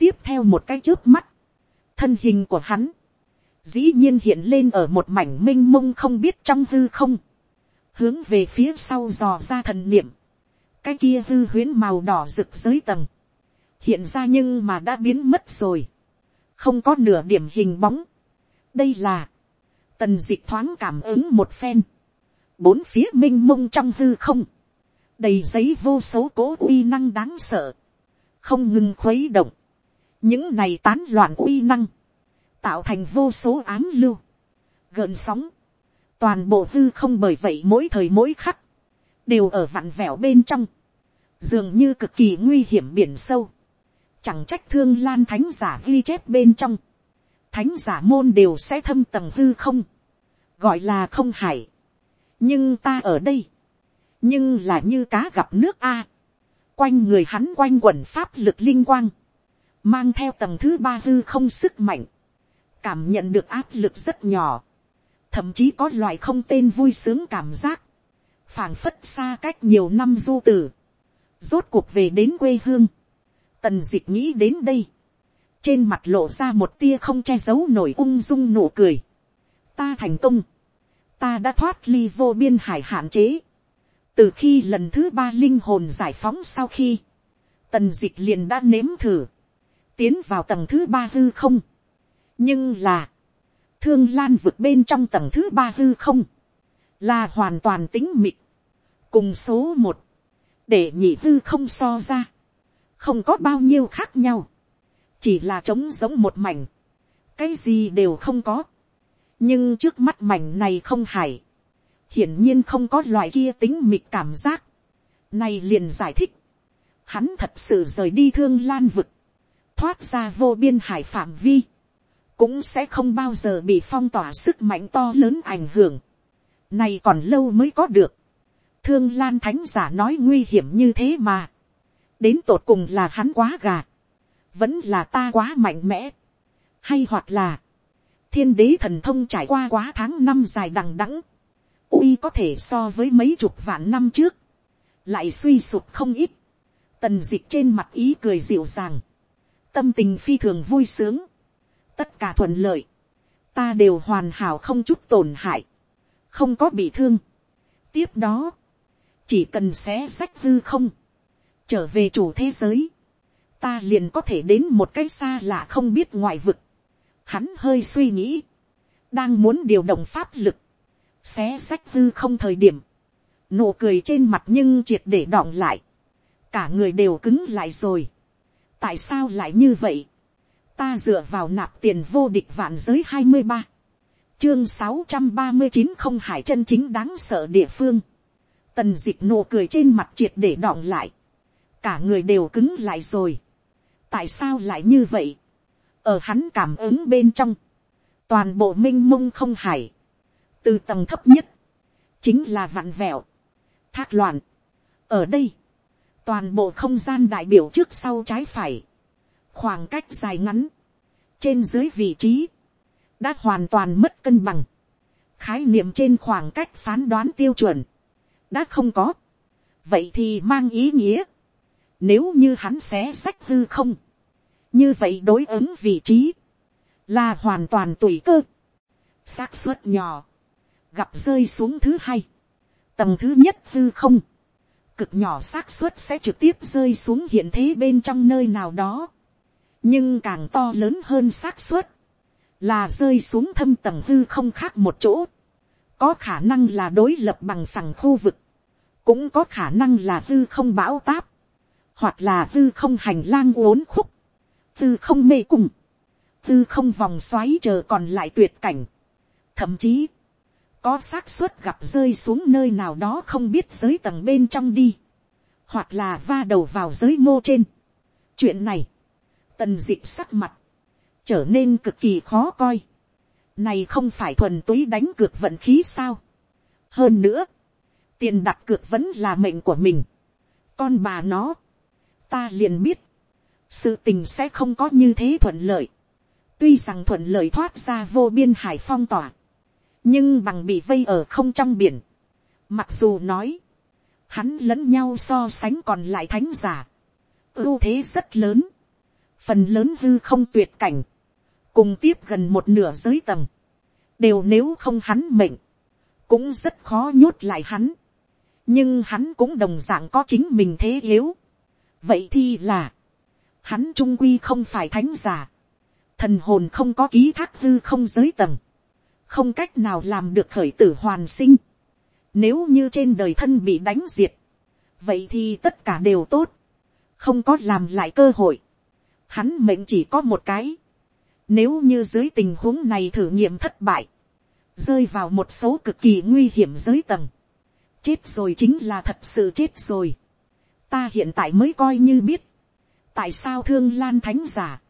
tiếp theo một cái trước mắt, thân hình của hắn, dĩ nhiên hiện lên ở một mảnh m i n h mông không biết trong hư không, hướng về phía sau dò ra thần niệm, cái kia hư huyến màu đỏ rực dưới tầng, hiện ra nhưng mà đã biến mất rồi, không có nửa điểm hình bóng. đây là, tần d ị c h thoáng cảm ứng một phen, bốn phía m i n h mông trong hư không, đầy giấy vô số cố uy năng đáng sợ, không ngừng khuấy động, những này tán loạn uy năng, tạo thành vô số ám lưu, gợn sóng, toàn bộ hư không bởi vậy mỗi thời mỗi khắc, đều ở vặn vẹo bên trong, dường như cực kỳ nguy hiểm biển sâu, chẳng trách thương lan thánh giả ghi chép bên trong, thánh giả môn đều sẽ thâm tầng hư không, gọi là không hải, nhưng ta ở đây, nhưng là như cá gặp nước a, quanh người hắn quanh quẩn pháp lực linh quang, mang theo tầng thứ ba hư không sức mạnh, cảm nhận được áp lực rất nhỏ, thậm chí có loại không tên vui sướng cảm giác, phảng phất xa cách nhiều năm du tử, rốt cuộc về đến quê hương, tần d ị c h nghĩ đến đây, trên mặt lộ ra một tia không che giấu nổi ung dung nụ cười, ta thành công, ta đã thoát ly vô biên hải hạn chế, từ khi lần thứ ba linh hồn giải phóng sau khi, tần d ị c h liền đã nếm thử, tiến vào tầng thứ ba hư không, nhưng là, thương lan vượt bên trong tầng thứ ba hư không, là hoàn toàn tính mịt, cùng số một, để nhị hư không so ra, không có bao nhiêu khác nhau, chỉ là trống giống một mảnh, cái gì đều không có, nhưng trước mắt mảnh này không hải, hiển nhiên không có loại kia tính mịt cảm giác, này liền giải thích, hắn thật sự rời đi thương lan vực, thoát ra vô biên hải phạm vi, cũng sẽ không bao giờ bị phong tỏa sức mạnh to lớn ảnh hưởng, này còn lâu mới có được, thương lan thánh giả nói nguy hiểm như thế mà. đến tột cùng là hắn quá gà. vẫn là ta quá mạnh mẽ. hay hoặc là, thiên đế thần thông trải qua quá tháng năm dài đằng đẵng. uy có thể so với mấy chục vạn năm trước. lại suy sụp không ít. tần dịch trên mặt ý cười dịu dàng. tâm tình phi thường vui sướng. tất cả thuận lợi. ta đều hoàn hảo không chút tổn hại. không có bị thương. tiếp đó, chỉ cần xé sách hư không, trở về chủ thế giới, ta liền có thể đến một cái xa lạ không biết ngoại vực. Hắn hơi suy nghĩ, đang muốn điều động pháp lực, xé sách tư không thời điểm, nụ cười trên mặt nhưng triệt để đọng lại, cả người đều cứng lại rồi. tại sao lại như vậy, ta dựa vào nạp tiền vô địch vạn giới hai mươi ba, chương sáu trăm ba mươi chín không hải chân chính đáng sợ địa phương, tần dịch nụ cười trên mặt triệt để đọng lại, cả người đều cứng lại rồi. tại sao lại như vậy, ở hắn cảm ứng bên trong, toàn bộ m i n h mông không hải, từ tầng thấp nhất, chính là vặn vẹo, thác loạn. ở đây, toàn bộ không gian đại biểu trước sau trái phải, khoảng cách dài ngắn, trên dưới vị trí, đã hoàn toàn mất cân bằng, khái niệm trên khoảng cách phán đoán tiêu chuẩn, đã không có, vậy thì mang ý nghĩa, nếu như hắn xé sách hư không, như vậy đối ứng vị trí, là hoàn toàn tùy cơ, xác suất nhỏ, gặp rơi xuống thứ hai, tầng thứ nhất hư không, cực nhỏ xác suất sẽ trực tiếp rơi xuống hiện thế bên trong nơi nào đó, nhưng càng to lớn hơn xác suất, là rơi xuống thâm tầng hư không khác một chỗ, có khả năng là đối lập bằng phẳng khu vực, cũng có khả năng là hư không bão táp, hoặc là hư không hành lang uốn khúc, tư không mê cung, tư không vòng xoáy chờ còn lại tuyệt cảnh. Thậm chí, có xác suất gặp rơi xuống nơi nào đó không biết giới tầng bên trong đi, hoặc là va đầu vào giới mô trên. chuyện này, tần dịp sắc mặt, trở nên cực kỳ khó coi. này không phải thuần túy đánh cược vận khí sao. hơn nữa, tiền đặt cược vẫn là mệnh của mình. con bà nó, ta liền biết, sự tình sẽ không có như thế thuận lợi. tuy rằng thuận lợi thoát ra vô biên hải phong tỏa, nhưng bằng bị vây ở không trong biển. mặc dù nói, hắn lẫn nhau so sánh còn lại thánh giả, ưu thế rất lớn, phần lớn hư không tuyệt cảnh, cùng tiếp gần một nửa giới tầng, đều nếu không hắn mệnh, cũng rất khó nhốt lại hắn nhưng hắn cũng đồng d ạ n g có chính mình thế yếu. vậy thì là, hắn trung quy không phải thánh giả, thần hồn không có ký thác hư không giới tầng, không cách nào làm được khởi tử hoàn sinh. Nếu như trên đời thân bị đánh diệt, vậy thì tất cả đều tốt, không có làm lại cơ hội. Hắn mệnh chỉ có một cái. Nếu như dưới tình huống này thử nghiệm thất bại, rơi vào một số cực kỳ nguy hiểm giới tầng, chết rồi chính là thật sự chết rồi. ta hiện tại mới coi như biết, tại sao thương lan thánh giả,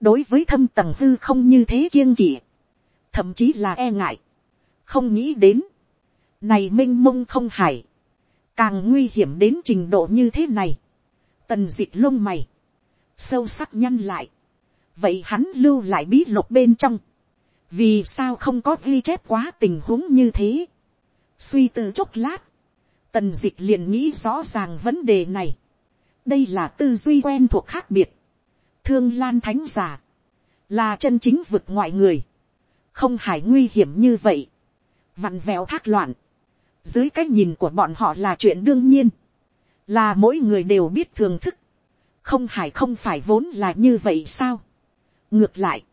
đối với thâm tầng hư không như thế kiêng kỵ, thậm chí là e ngại, không nghĩ đến, này m i n h mông không hải, càng nguy hiểm đến trình độ như thế này, tần d ị c h lông mày, sâu sắc nhăn lại, vậy hắn lưu lại bí lục bên trong, vì sao không có ghi chép quá tình huống như thế, suy tư chốc lát, tần dịch liền nghĩ rõ ràng vấn đề này đây là tư duy quen thuộc khác biệt. thương lan thánh giả, là chân chính vực ngoại người, không hải nguy hiểm như vậy, vặn vẹo thác loạn, dưới cái nhìn của bọn họ là chuyện đương nhiên, là mỗi người đều biết thưởng thức, không hải không phải vốn là như vậy sao. ngược lại,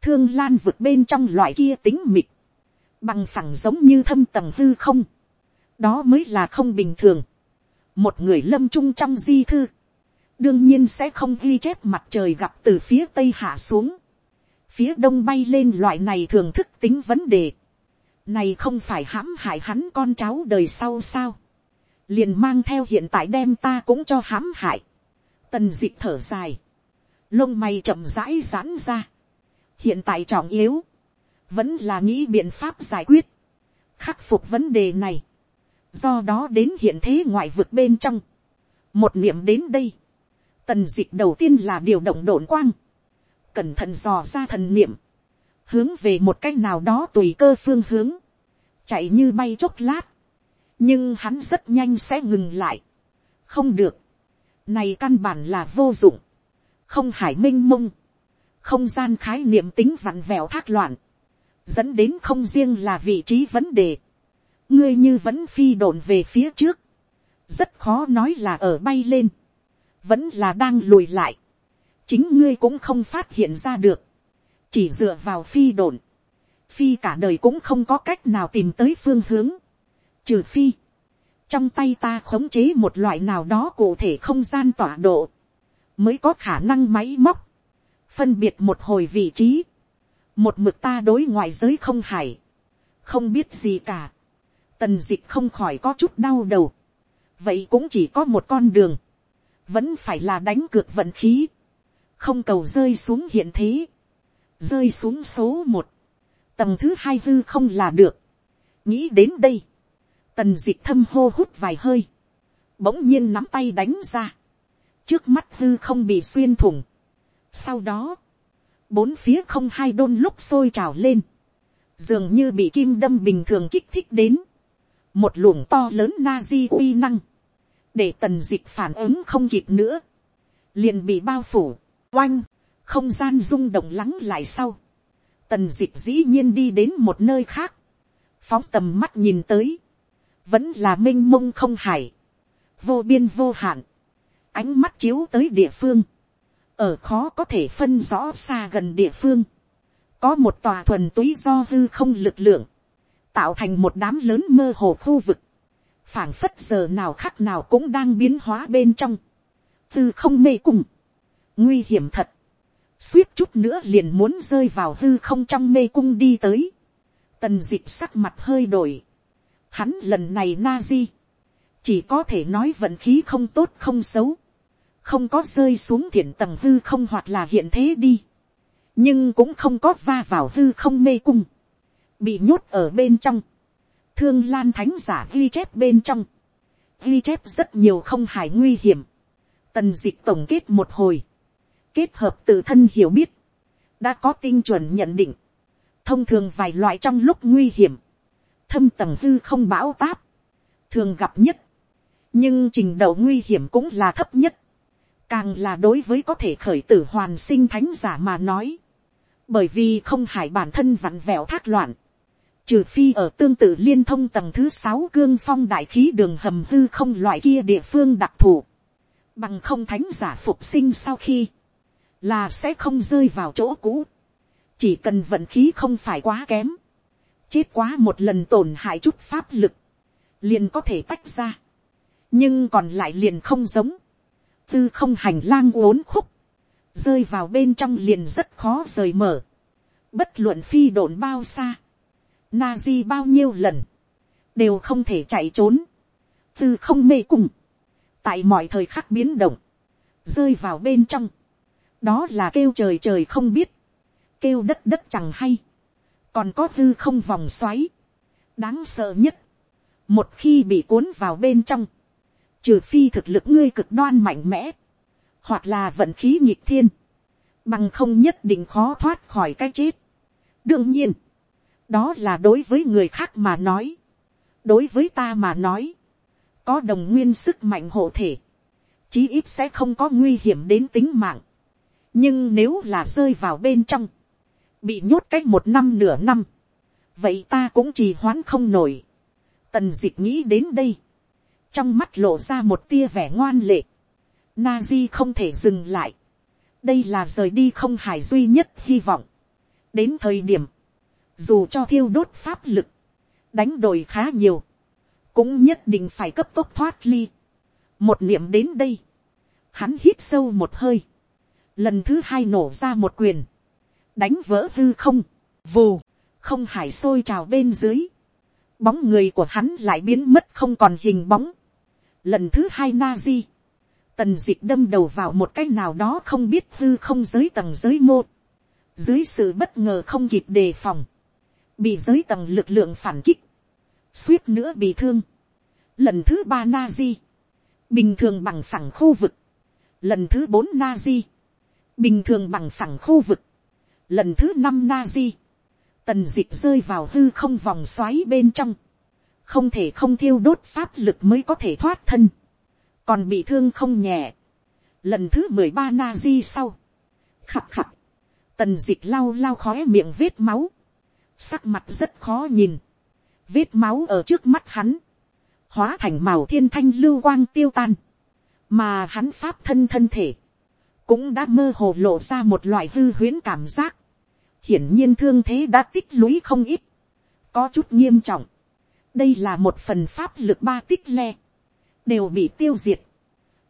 thương lan vực bên trong loại kia tính mịt, bằng phẳng giống như thâm tầng hư không, đó mới là không bình thường một người lâm trung trong di thư, đương nhiên sẽ không ghi chép mặt trời gặp từ phía tây hạ xuống, phía đông bay lên loại này thường thức tính vấn đề, này không phải hãm hại hắn con cháu đời sau sao, liền mang theo hiện tại đem ta cũng cho hãm hại, tần d ị thở dài, lông mày chậm rãi giãn ra, hiện tại trọng yếu, vẫn là nghĩ biện pháp giải quyết, khắc phục vấn đề này, do đó đến hiện thế ngoại vực bên trong, một niệm đến đây, tần d ị đầu tiên là điều động đồn quang, cẩn thận dò ra thần niệm, hướng về một cách nào đó tùy cơ phương hướng, chạy như bay chốc lát, nhưng hắn rất nhanh sẽ ngừng lại, không được, này căn bản là vô dụng, không hải m i n h mông, không gian khái niệm tính vặn vẹo thác loạn, dẫn đến không riêng là vị trí vấn đề, ngươi như vẫn phi đồn về phía trước, rất khó nói là ở bay lên, vẫn là đang lùi lại, chính ngươi cũng không phát hiện ra được, chỉ dựa vào phi đồn, phi cả đời cũng không có cách nào tìm tới phương hướng, trừ phi, trong tay ta khống chế một loại nào đó cụ thể không gian tọa độ, mới có khả năng máy móc, phân biệt một hồi vị trí, một mực ta đối ngoại giới không hải, không biết gì cả, tần dịch không khỏi có chút đau đầu. vậy cũng chỉ có một con đường, vẫn phải là đánh cược vận khí, không cầu rơi xuống hiện thế, rơi xuống số một, tầng thứ hai hư không là được. nghĩ đến đây, tần dịch thâm hô hút vài hơi, bỗng nhiên nắm tay đánh ra, trước mắt hư không bị xuyên thủng. sau đó, bốn phía không hai đôn lúc sôi trào lên, dường như bị kim đâm bình thường kích thích đến, một luồng to lớn na di uy năng, để tần dịch phản ứng không kịp nữa, liền bị bao phủ, oanh, không gian rung động lắng lại sau, tần dịch dĩ nhiên đi đến một nơi khác, phóng tầm mắt nhìn tới, vẫn là m i n h mông không hải, vô biên vô hạn, ánh mắt chiếu tới địa phương, ở khó có thể phân rõ xa gần địa phương, có một tòa thuần túy do hư không lực lượng, tạo thành một đám lớn mơ hồ khu vực, phảng phất giờ nào khắc nào cũng đang biến hóa bên trong, tư không mê cung, nguy hiểm thật, suýt chút nữa liền muốn rơi vào hư không trong mê cung đi tới, tần d ị sắc mặt hơi đổi, hắn lần này na di, chỉ có thể nói vận khí không tốt không xấu, không có rơi xuống thiện tầng hư không hoặc là hiện thế đi, nhưng cũng không có va vào hư không mê cung, bị nhốt ở bên trong, thương lan thánh giả ghi chép bên trong, ghi chép rất nhiều không hài nguy hiểm, tần dịch tổng kết một hồi, kết hợp tự thân hiểu biết, đã có tinh chuẩn nhận định, thông thường vài loại trong lúc nguy hiểm, thâm tầng hư không bão táp, thường gặp nhất, nhưng trình độ nguy hiểm cũng là thấp nhất, càng là đối với có thể khởi tử hoàn sinh thánh giả mà nói, bởi vì không hải bản thân vặn vẹo thác loạn, trừ phi ở tương tự liên thông tầng thứ sáu cương phong đại khí đường hầm hư không loại kia địa phương đặc thù, bằng không thánh giả phục sinh sau khi, là sẽ không rơi vào chỗ cũ, chỉ cần vận khí không phải quá kém, chết quá một lần tổn hại chút pháp lực, liền có thể tách ra, nhưng còn lại liền không giống, tư không hành lang uốn khúc, rơi vào bên trong liền rất khó rời mở, bất luận phi đồn bao xa, na di bao nhiêu lần, đều không thể chạy trốn, tư không mê cùng, tại mọi thời khắc biến động, rơi vào bên trong, đó là kêu trời trời không biết, kêu đất đất chẳng hay, còn có tư không vòng xoáy, đáng sợ nhất, một khi bị cuốn vào bên trong, trừ phi thực lực ngươi cực đoan mạnh mẽ, hoặc là vận khí nhịp thiên, bằng không nhất định khó thoát khỏi cái chết. đương nhiên, đó là đối với người khác mà nói, đối với ta mà nói, có đồng nguyên sức mạnh hộ thể, chí ít sẽ không có nguy hiểm đến tính mạng. nhưng nếu là rơi vào bên trong, bị nhốt cách một năm nửa năm, vậy ta cũng trì hoãn không nổi. tần d ị c h nghĩ đến đây, trong mắt lộ ra một tia vẻ ngoan lệ, na di không thể dừng lại, đây là rời đi không hài duy nhất hy vọng. đến thời điểm, dù cho thiêu đốt pháp lực, đánh đổi khá nhiều, cũng nhất định phải cấp tốc thoát ly. một niệm đến đây, hắn hít sâu một hơi, lần thứ hai nổ ra một quyền, đánh vỡ hư không, vù, không hải sôi trào bên dưới, bóng người của hắn lại biến mất không còn hình bóng. lần thứ hai na di, tần d ị c h đâm đầu vào một cái nào đó không biết hư không giới tầng giới mô, dưới sự bất ngờ không kịp đề phòng, bị giới tầng lực lượng phản kích, suýt nữa bị thương. Lần thứ ba na di, bình thường bằng phẳng khu vực. Lần thứ bốn na di, bình thường bằng phẳng khu vực. Lần thứ năm na di, tần dịch rơi vào hư không vòng xoáy bên trong. Không thể không thiêu đốt pháp lực mới có thể thoát thân. Còn bị thương không nhẹ. Lần thứ mười ba na di sau. Khặt khặt. Tần dịch lau lau khóe miệng vết máu sắc mặt rất khó nhìn, vết máu ở trước mắt hắn, hóa thành màu thiên thanh lưu quang tiêu tan, mà hắn pháp thân thân thể, cũng đã mơ hồ lộ ra một loại hư huyễn cảm giác, hiển nhiên thương thế đã tích lũy không ít, có chút nghiêm trọng, đây là một phần pháp lực ba tích le, đều bị tiêu diệt,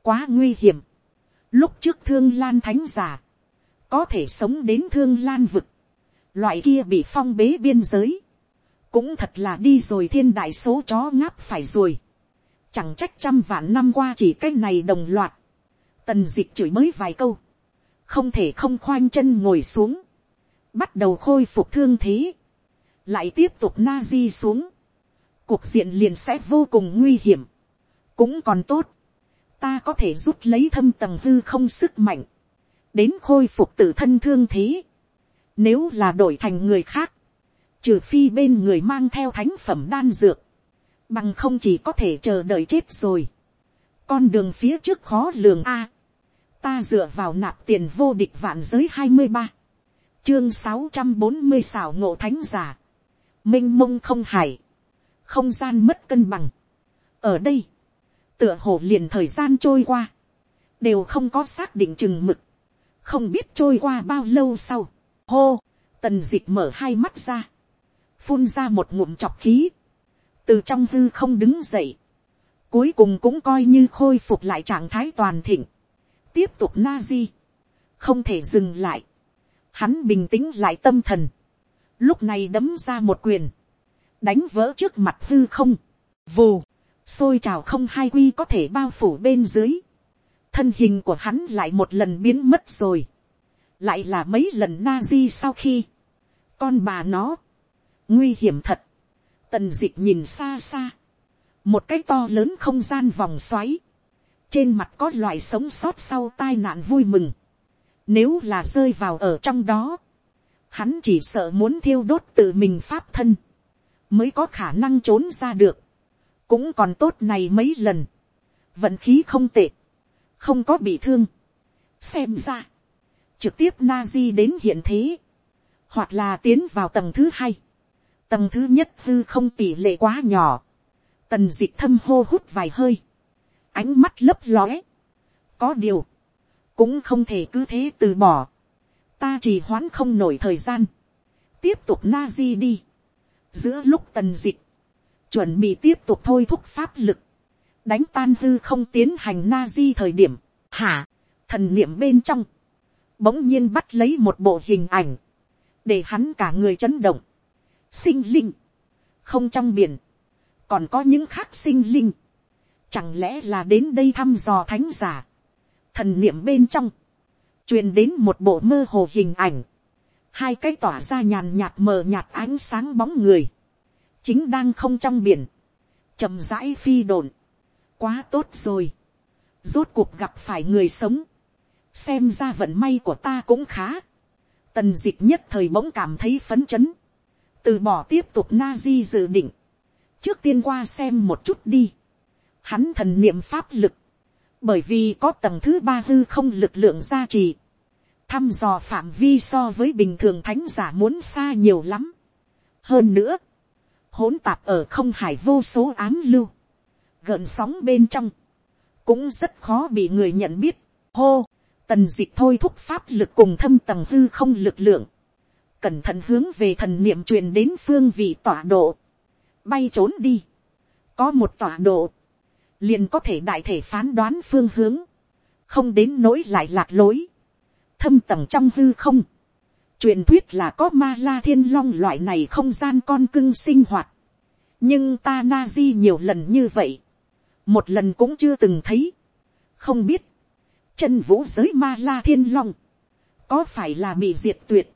quá nguy hiểm, lúc trước thương lan thánh giả, có thể sống đến thương lan vực, loại kia bị phong bế biên giới, cũng thật là đi rồi thiên đại số chó ngáp phải rồi, chẳng trách trăm vạn năm qua chỉ cái này đồng loạt, tần d ị c h chửi mới vài câu, không thể không khoanh chân ngồi xuống, bắt đầu khôi phục thương thế, lại tiếp tục na di xuống, cuộc diện liền sẽ vô cùng nguy hiểm, cũng còn tốt, ta có thể rút lấy thâm tầng hư không sức mạnh, đến khôi phục tự thân thương thế, nếu là đổi thành người khác, trừ phi bên người mang theo thánh phẩm đan dược, bằng không chỉ có thể chờ đợi chết rồi. Con đường phía trước khó lường A. Ta dựa vào nạp tiền vô địch vạn giới hai mươi ba Chương sáu trăm bốn mươi xảo ngộ thánh giả. Minh mông không hải. Không gian mất cân bằng. Ở đây. Tựa hồ liền thời gian trôi qua. Đều không có xác định chừng mực. Không biết trôi qua bao lâu sau hô, tần dịch mở hai mắt ra, phun ra một ngụm chọc khí, từ trong hư không đứng dậy, cuối cùng cũng coi như khôi phục lại trạng thái toàn thịnh, tiếp tục na di, không thể dừng lại, hắn bình tĩnh lại tâm thần, lúc này đấm ra một quyền, đánh vỡ trước mặt hư không, vù, xôi trào không hai quy có thể bao phủ bên dưới, thân hình của hắn lại một lần biến mất rồi, lại là mấy lần na di sau khi, con bà nó, nguy hiểm thật, tần d ị c h nhìn xa xa, một cái to lớn không gian vòng xoáy, trên mặt có loại sống sót sau tai nạn vui mừng, nếu là rơi vào ở trong đó, hắn chỉ sợ muốn thiêu đốt tự mình pháp thân, mới có khả năng trốn ra được, cũng còn tốt này mấy lần, vận khí không tệ, không có bị thương, xem ra, trực tiếp na di đến hiện thế, hoặc là tiến vào tầng thứ hai, tầng thứ nhất hư không tỷ lệ quá nhỏ, tần d ị c h thâm hô hút vài hơi, ánh mắt lấp lóe, có điều, cũng không thể cứ thế từ bỏ, ta chỉ hoãn không nổi thời gian, tiếp tục na di đi, giữa lúc tần d ị c h chuẩn bị tiếp tục thôi thúc pháp lực, đánh tan hư không tiến hành na di thời điểm, hả, thần niệm bên trong, bỗng nhiên bắt lấy một bộ hình ảnh, để hắn cả người chấn động, sinh linh, không trong biển, còn có những khác sinh linh, chẳng lẽ là đến đây thăm dò thánh giả, thần niệm bên trong, truyền đến một bộ mơ hồ hình ảnh, hai cái tỏa ra nhàn nhạt mờ nhạt ánh sáng bóng người, chính đang không trong biển, chậm rãi phi đồn, quá tốt rồi, rốt cuộc gặp phải người sống, xem ra vận may của ta cũng khá. tần d ị c h nhất thời bỗng cảm thấy phấn chấn, từ bỏ tiếp tục na di dự định, trước tiên qua xem một chút đi. hắn thần niệm pháp lực, bởi vì có tầng thứ ba hư không lực lượng gia trì, thăm dò phạm vi so với bình thường thánh giả muốn xa nhiều lắm. hơn nữa, hỗn tạp ở không hải vô số ám lưu, gợn sóng bên trong, cũng rất khó bị người nhận biết. hô, tần dịch thôi thúc pháp lực cùng thâm tầng hư không lực lượng, cẩn thận hướng về thần niệm truyền đến phương vị tọa độ, bay trốn đi, có một tọa độ, liền có thể đại thể phán đoán phương hướng, không đến nỗi lại lạc lối, thâm tầng trong hư không, truyền thuyết là có ma la thiên long loại này không gian con cưng sinh hoạt, nhưng ta na di nhiều lần như vậy, một lần cũng chưa từng thấy, không biết, chân vũ giới ma la thiên long, có phải là bị diệt tuyệt,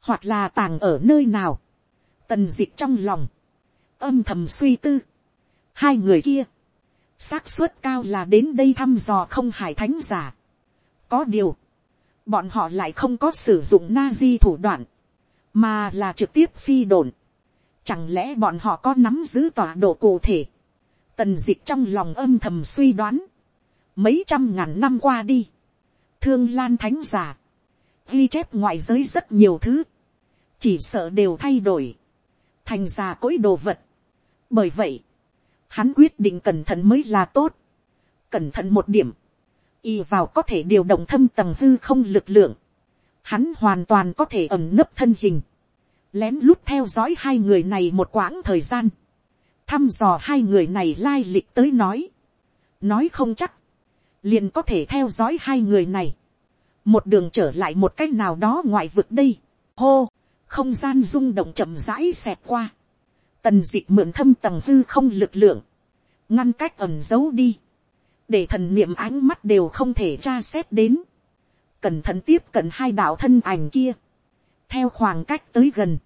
hoặc là tàng ở nơi nào, tần d ị c h trong lòng, âm thầm suy tư, hai người kia, xác suất cao là đến đây thăm dò không hải thánh giả, có điều, bọn họ lại không có sử dụng na di thủ đoạn, mà là trực tiếp phi đồn, chẳng lẽ bọn họ có nắm giữ tọa độ cụ thể, Tần diệt trong lòng âm thầm suy đoán. Mấy trăm ngàn năm qua đi. Thương lan thánh giả. Ghi chép ngoại giới rất nhiều thứ. Chỉ sợ đều thay đổi. Thành giả cỗi đồ vật. Bởi vậy. Hắn quyết định cẩn thận mới là tốt. Cẩn thận một điểm. Y vào có thể điều động thâm tầng hư không lực lượng. Hắn hoàn toàn có thể ẩm nấp thân hình. Lén lút theo dõi hai người này một quãng thời gian thăm dò hai người này lai lịch tới nói, nói không chắc, liền có thể theo dõi hai người này, một đường trở lại một cách nào đó ngoại vực đây, hô, không gian rung động chậm rãi xẹt qua, tần d ị mượn thâm tầng hư không lực lượng, ngăn cách ẩm giấu đi, để thần niệm ánh mắt đều không thể tra xét đến, cẩn thận tiếp cận hai đạo thân ảnh kia, theo khoảng cách tới gần,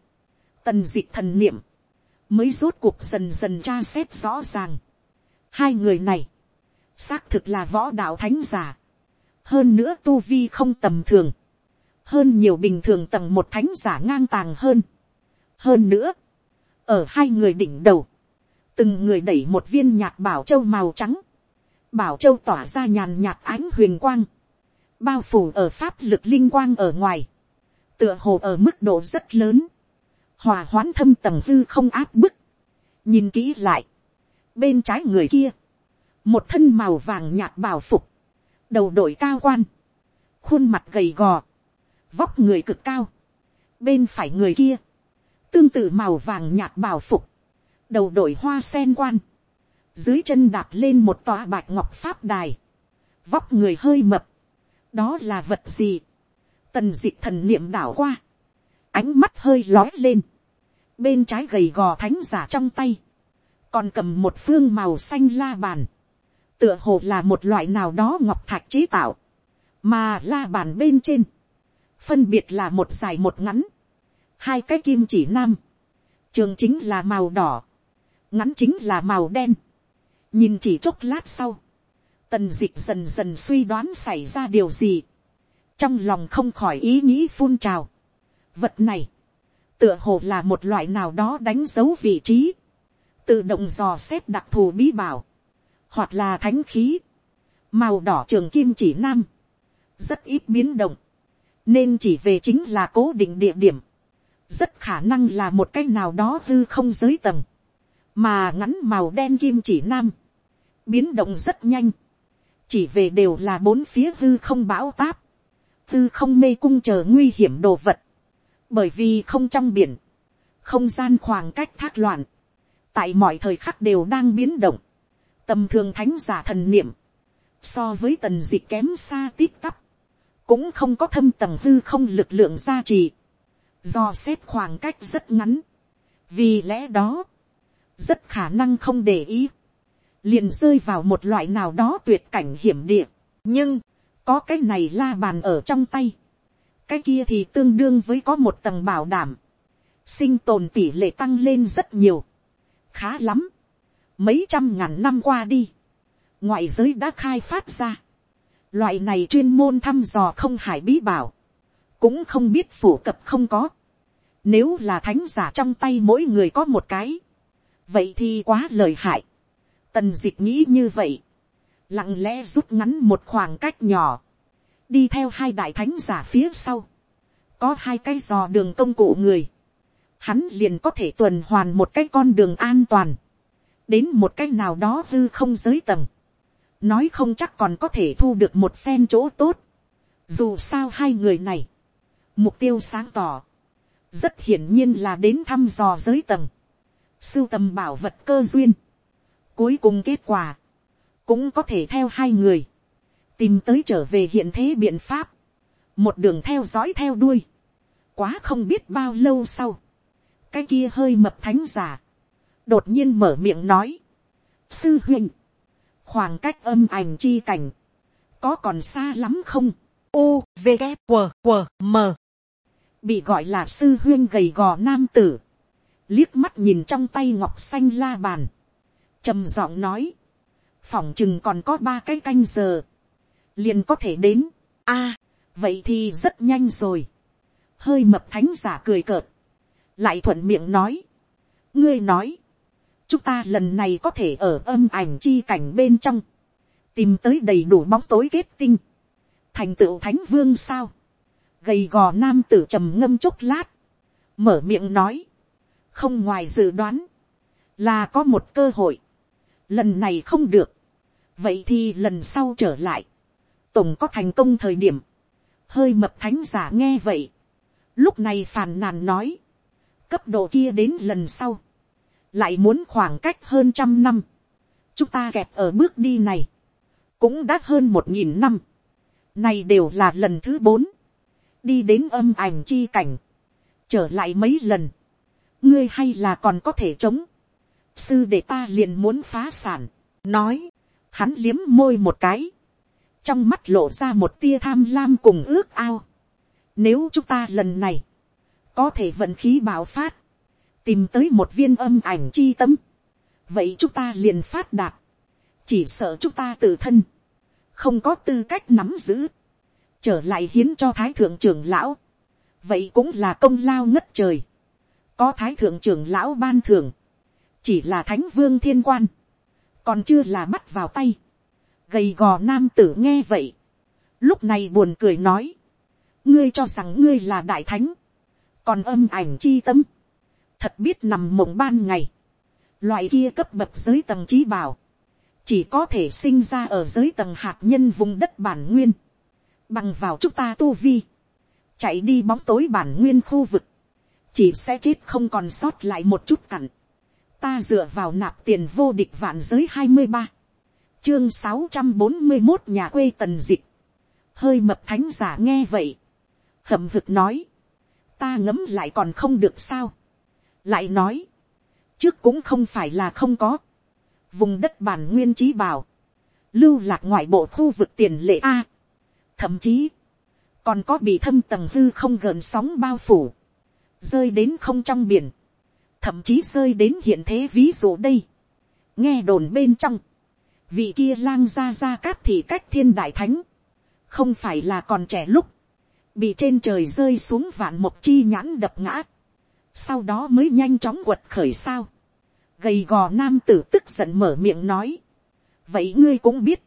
tần d ị thần niệm, mới rốt cuộc dần dần tra xét rõ ràng. Hai người này, xác thực là võ đạo thánh giả. Hơn nữa tu vi không tầm thường. Hơn nhiều bình thường tầng một thánh giả ngang tàng hơn. Hơn nữa, ở hai người đỉnh đầu, từng người đẩy một viên nhạt bảo châu màu trắng. Bảo châu tỏa ra nhàn nhạt ánh huyền quang. Bao phủ ở pháp lực linh quang ở ngoài. Tựa hồ ở mức độ rất lớn hòa hoãn thâm tầng hư không áp bức, nhìn kỹ lại, bên trái người kia, một thân màu vàng nhạt bào phục, đầu đội cao quan, khuôn mặt gầy gò, vóc người cực cao, bên phải người kia, tương tự màu vàng nhạt bào phục, đầu đội hoa sen quan, dưới chân đạp lên một tòa bạch ngọc pháp đài, vóc người hơi mập, đó là vật gì, tần d ị thần niệm đảo qua, ánh mắt hơi lói lên, bên trái gầy gò thánh giả trong tay, còn cầm một phương màu xanh la bàn, tựa hồ là một loại nào đó ngọc thạch chế tạo, mà la bàn bên trên, phân biệt là một dài một ngắn, hai cái kim chỉ nam, trường chính là màu đỏ, ngắn chính là màu đen, nhìn chỉ chốc lát sau, tần d ị c h dần dần suy đoán xảy ra điều gì, trong lòng không khỏi ý nghĩ phun trào, vật này, tựa hồ là một loại nào đó đánh dấu vị trí, tự động dò xét đặc thù bí bảo, hoặc là thánh khí, màu đỏ trường kim chỉ nam, rất ít biến động, nên chỉ về chính là cố định địa điểm, rất khả năng là một cái nào đó hư không giới tầng, mà ngắn màu đen kim chỉ nam, biến động rất nhanh, chỉ về đều là bốn phía hư không bão táp, hư không mê cung chờ nguy hiểm đồ vật, bởi vì không trong biển, không gian khoảng cách thác loạn, tại mọi thời khắc đều đang biến động, tầm thường thánh giả thần niệm, so với tần d ị kém xa tít tắp, cũng không có thâm tầng hư không lực lượng gia trì, do xếp khoảng cách rất ngắn, vì lẽ đó, rất khả năng không để ý, liền rơi vào một loại nào đó tuyệt cảnh hiểm địa, nhưng, có cái này la bàn ở trong tay, cái kia thì tương đương với có một tầng bảo đảm, sinh tồn tỷ lệ tăng lên rất nhiều, khá lắm, mấy trăm ngàn năm qua đi, ngoại giới đã khai phát ra, loại này chuyên môn thăm dò không hải bí bảo, cũng không biết phổ cập không có, nếu là thánh giả trong tay mỗi người có một cái, vậy thì quá lời hại, tần d ị c h nghĩ như vậy, lặng lẽ rút ngắn một khoảng cách nhỏ, đi theo hai đại thánh giả phía sau, có hai cái dò đường công cụ người, hắn liền có thể tuần hoàn một cái con đường an toàn, đến một cái nào đó hư không giới tầng, nói không chắc còn có thể thu được một phen chỗ tốt, dù sao hai người này, mục tiêu sáng tỏ, rất hiển nhiên là đến thăm dò giới tầng, sưu tầm bảo vật cơ duyên. Cuối cùng kết quả, cũng có thể theo hai người, tìm tới trở về hiện thế biện pháp, một đường theo dõi theo đuôi, quá không biết bao lâu sau, cái kia hơi mập thánh giả, đột nhiên mở miệng nói, sư huynh, khoảng cách âm ảnh chi cảnh, có còn xa lắm không, u v g q q m. Bị gọi là sư huyên gầy gò nam tử, liếc mắt nhìn trong tay ngọc xanh la bàn, trầm giọng nói, phỏng chừng còn có ba cái canh giờ, liền có thể đến, a, vậy thì rất nhanh rồi, hơi mập thánh giả cười cợt, lại thuận miệng nói, ngươi nói, chúng ta lần này có thể ở âm ảnh chi cảnh bên trong, tìm tới đầy đủ bóng tối kết tinh, thành tựu thánh vương sao, gầy gò nam tử trầm ngâm chốc lát, mở miệng nói, không ngoài dự đoán, là có một cơ hội, lần này không được, vậy thì lần sau trở lại, tổng có thành công thời điểm, hơi mập thánh giả nghe vậy, lúc này phàn nàn nói, cấp độ kia đến lần sau, lại muốn khoảng cách hơn trăm năm, chúng ta kẹp ở bước đi này, cũng đã hơn một nghìn năm, này đều là lần thứ bốn, đi đến âm ảnh chi cảnh, trở lại mấy lần, ngươi hay là còn có thể chống, sư để ta liền muốn phá sản, nói, hắn liếm môi một cái, trong mắt lộ ra một tia tham lam cùng ước ao. Nếu chúng ta lần này, có thể vận khí bạo phát, tìm tới một viên âm ảnh chi tâm, vậy chúng ta liền phát đạt, chỉ sợ chúng ta tự thân, không có tư cách nắm giữ, trở lại hiến cho thái thượng trưởng lão, vậy cũng là công lao ngất trời. Có thái thượng trưởng lão ban thưởng, chỉ là thánh vương thiên quan, còn chưa là bắt vào tay, gầy gò nam tử nghe vậy, lúc này buồn cười nói, ngươi cho rằng ngươi là đại thánh, còn âm ảnh chi tâm, thật biết nằm mộng ban ngày, loại kia cấp bậc giới tầng trí bảo, chỉ có thể sinh ra ở giới tầng hạt nhân vùng đất bản nguyên, bằng vào chúng ta tu vi, chạy đi bóng tối bản nguyên khu vực, chỉ sẽ chết không còn sót lại một chút cặn. ta dựa vào nạp tiền vô địch vạn giới hai mươi ba, chương sáu trăm bốn mươi một nhà quê tần dịch, hơi mập thánh giả nghe vậy, hậm hực nói, ta ngấm lại còn không được sao, lại nói, trước cũng không phải là không có, vùng đất bản nguyên trí bảo, lưu lạc ngoại bộ khu vực tiền lệ a, thậm chí, còn có bị thâm tầng hư không gần sóng bao phủ, rơi đến không trong biển, thậm chí rơi đến hiện thế ví dụ đây. nghe đồn bên trong, vị kia lang ra ra cát thì cách thiên đại thánh, không phải là còn trẻ lúc, bị trên trời rơi xuống vạn một chi nhãn đập ngã, sau đó mới nhanh chóng quật khởi sao. gầy gò nam tử tức giận mở miệng nói, vậy ngươi cũng biết,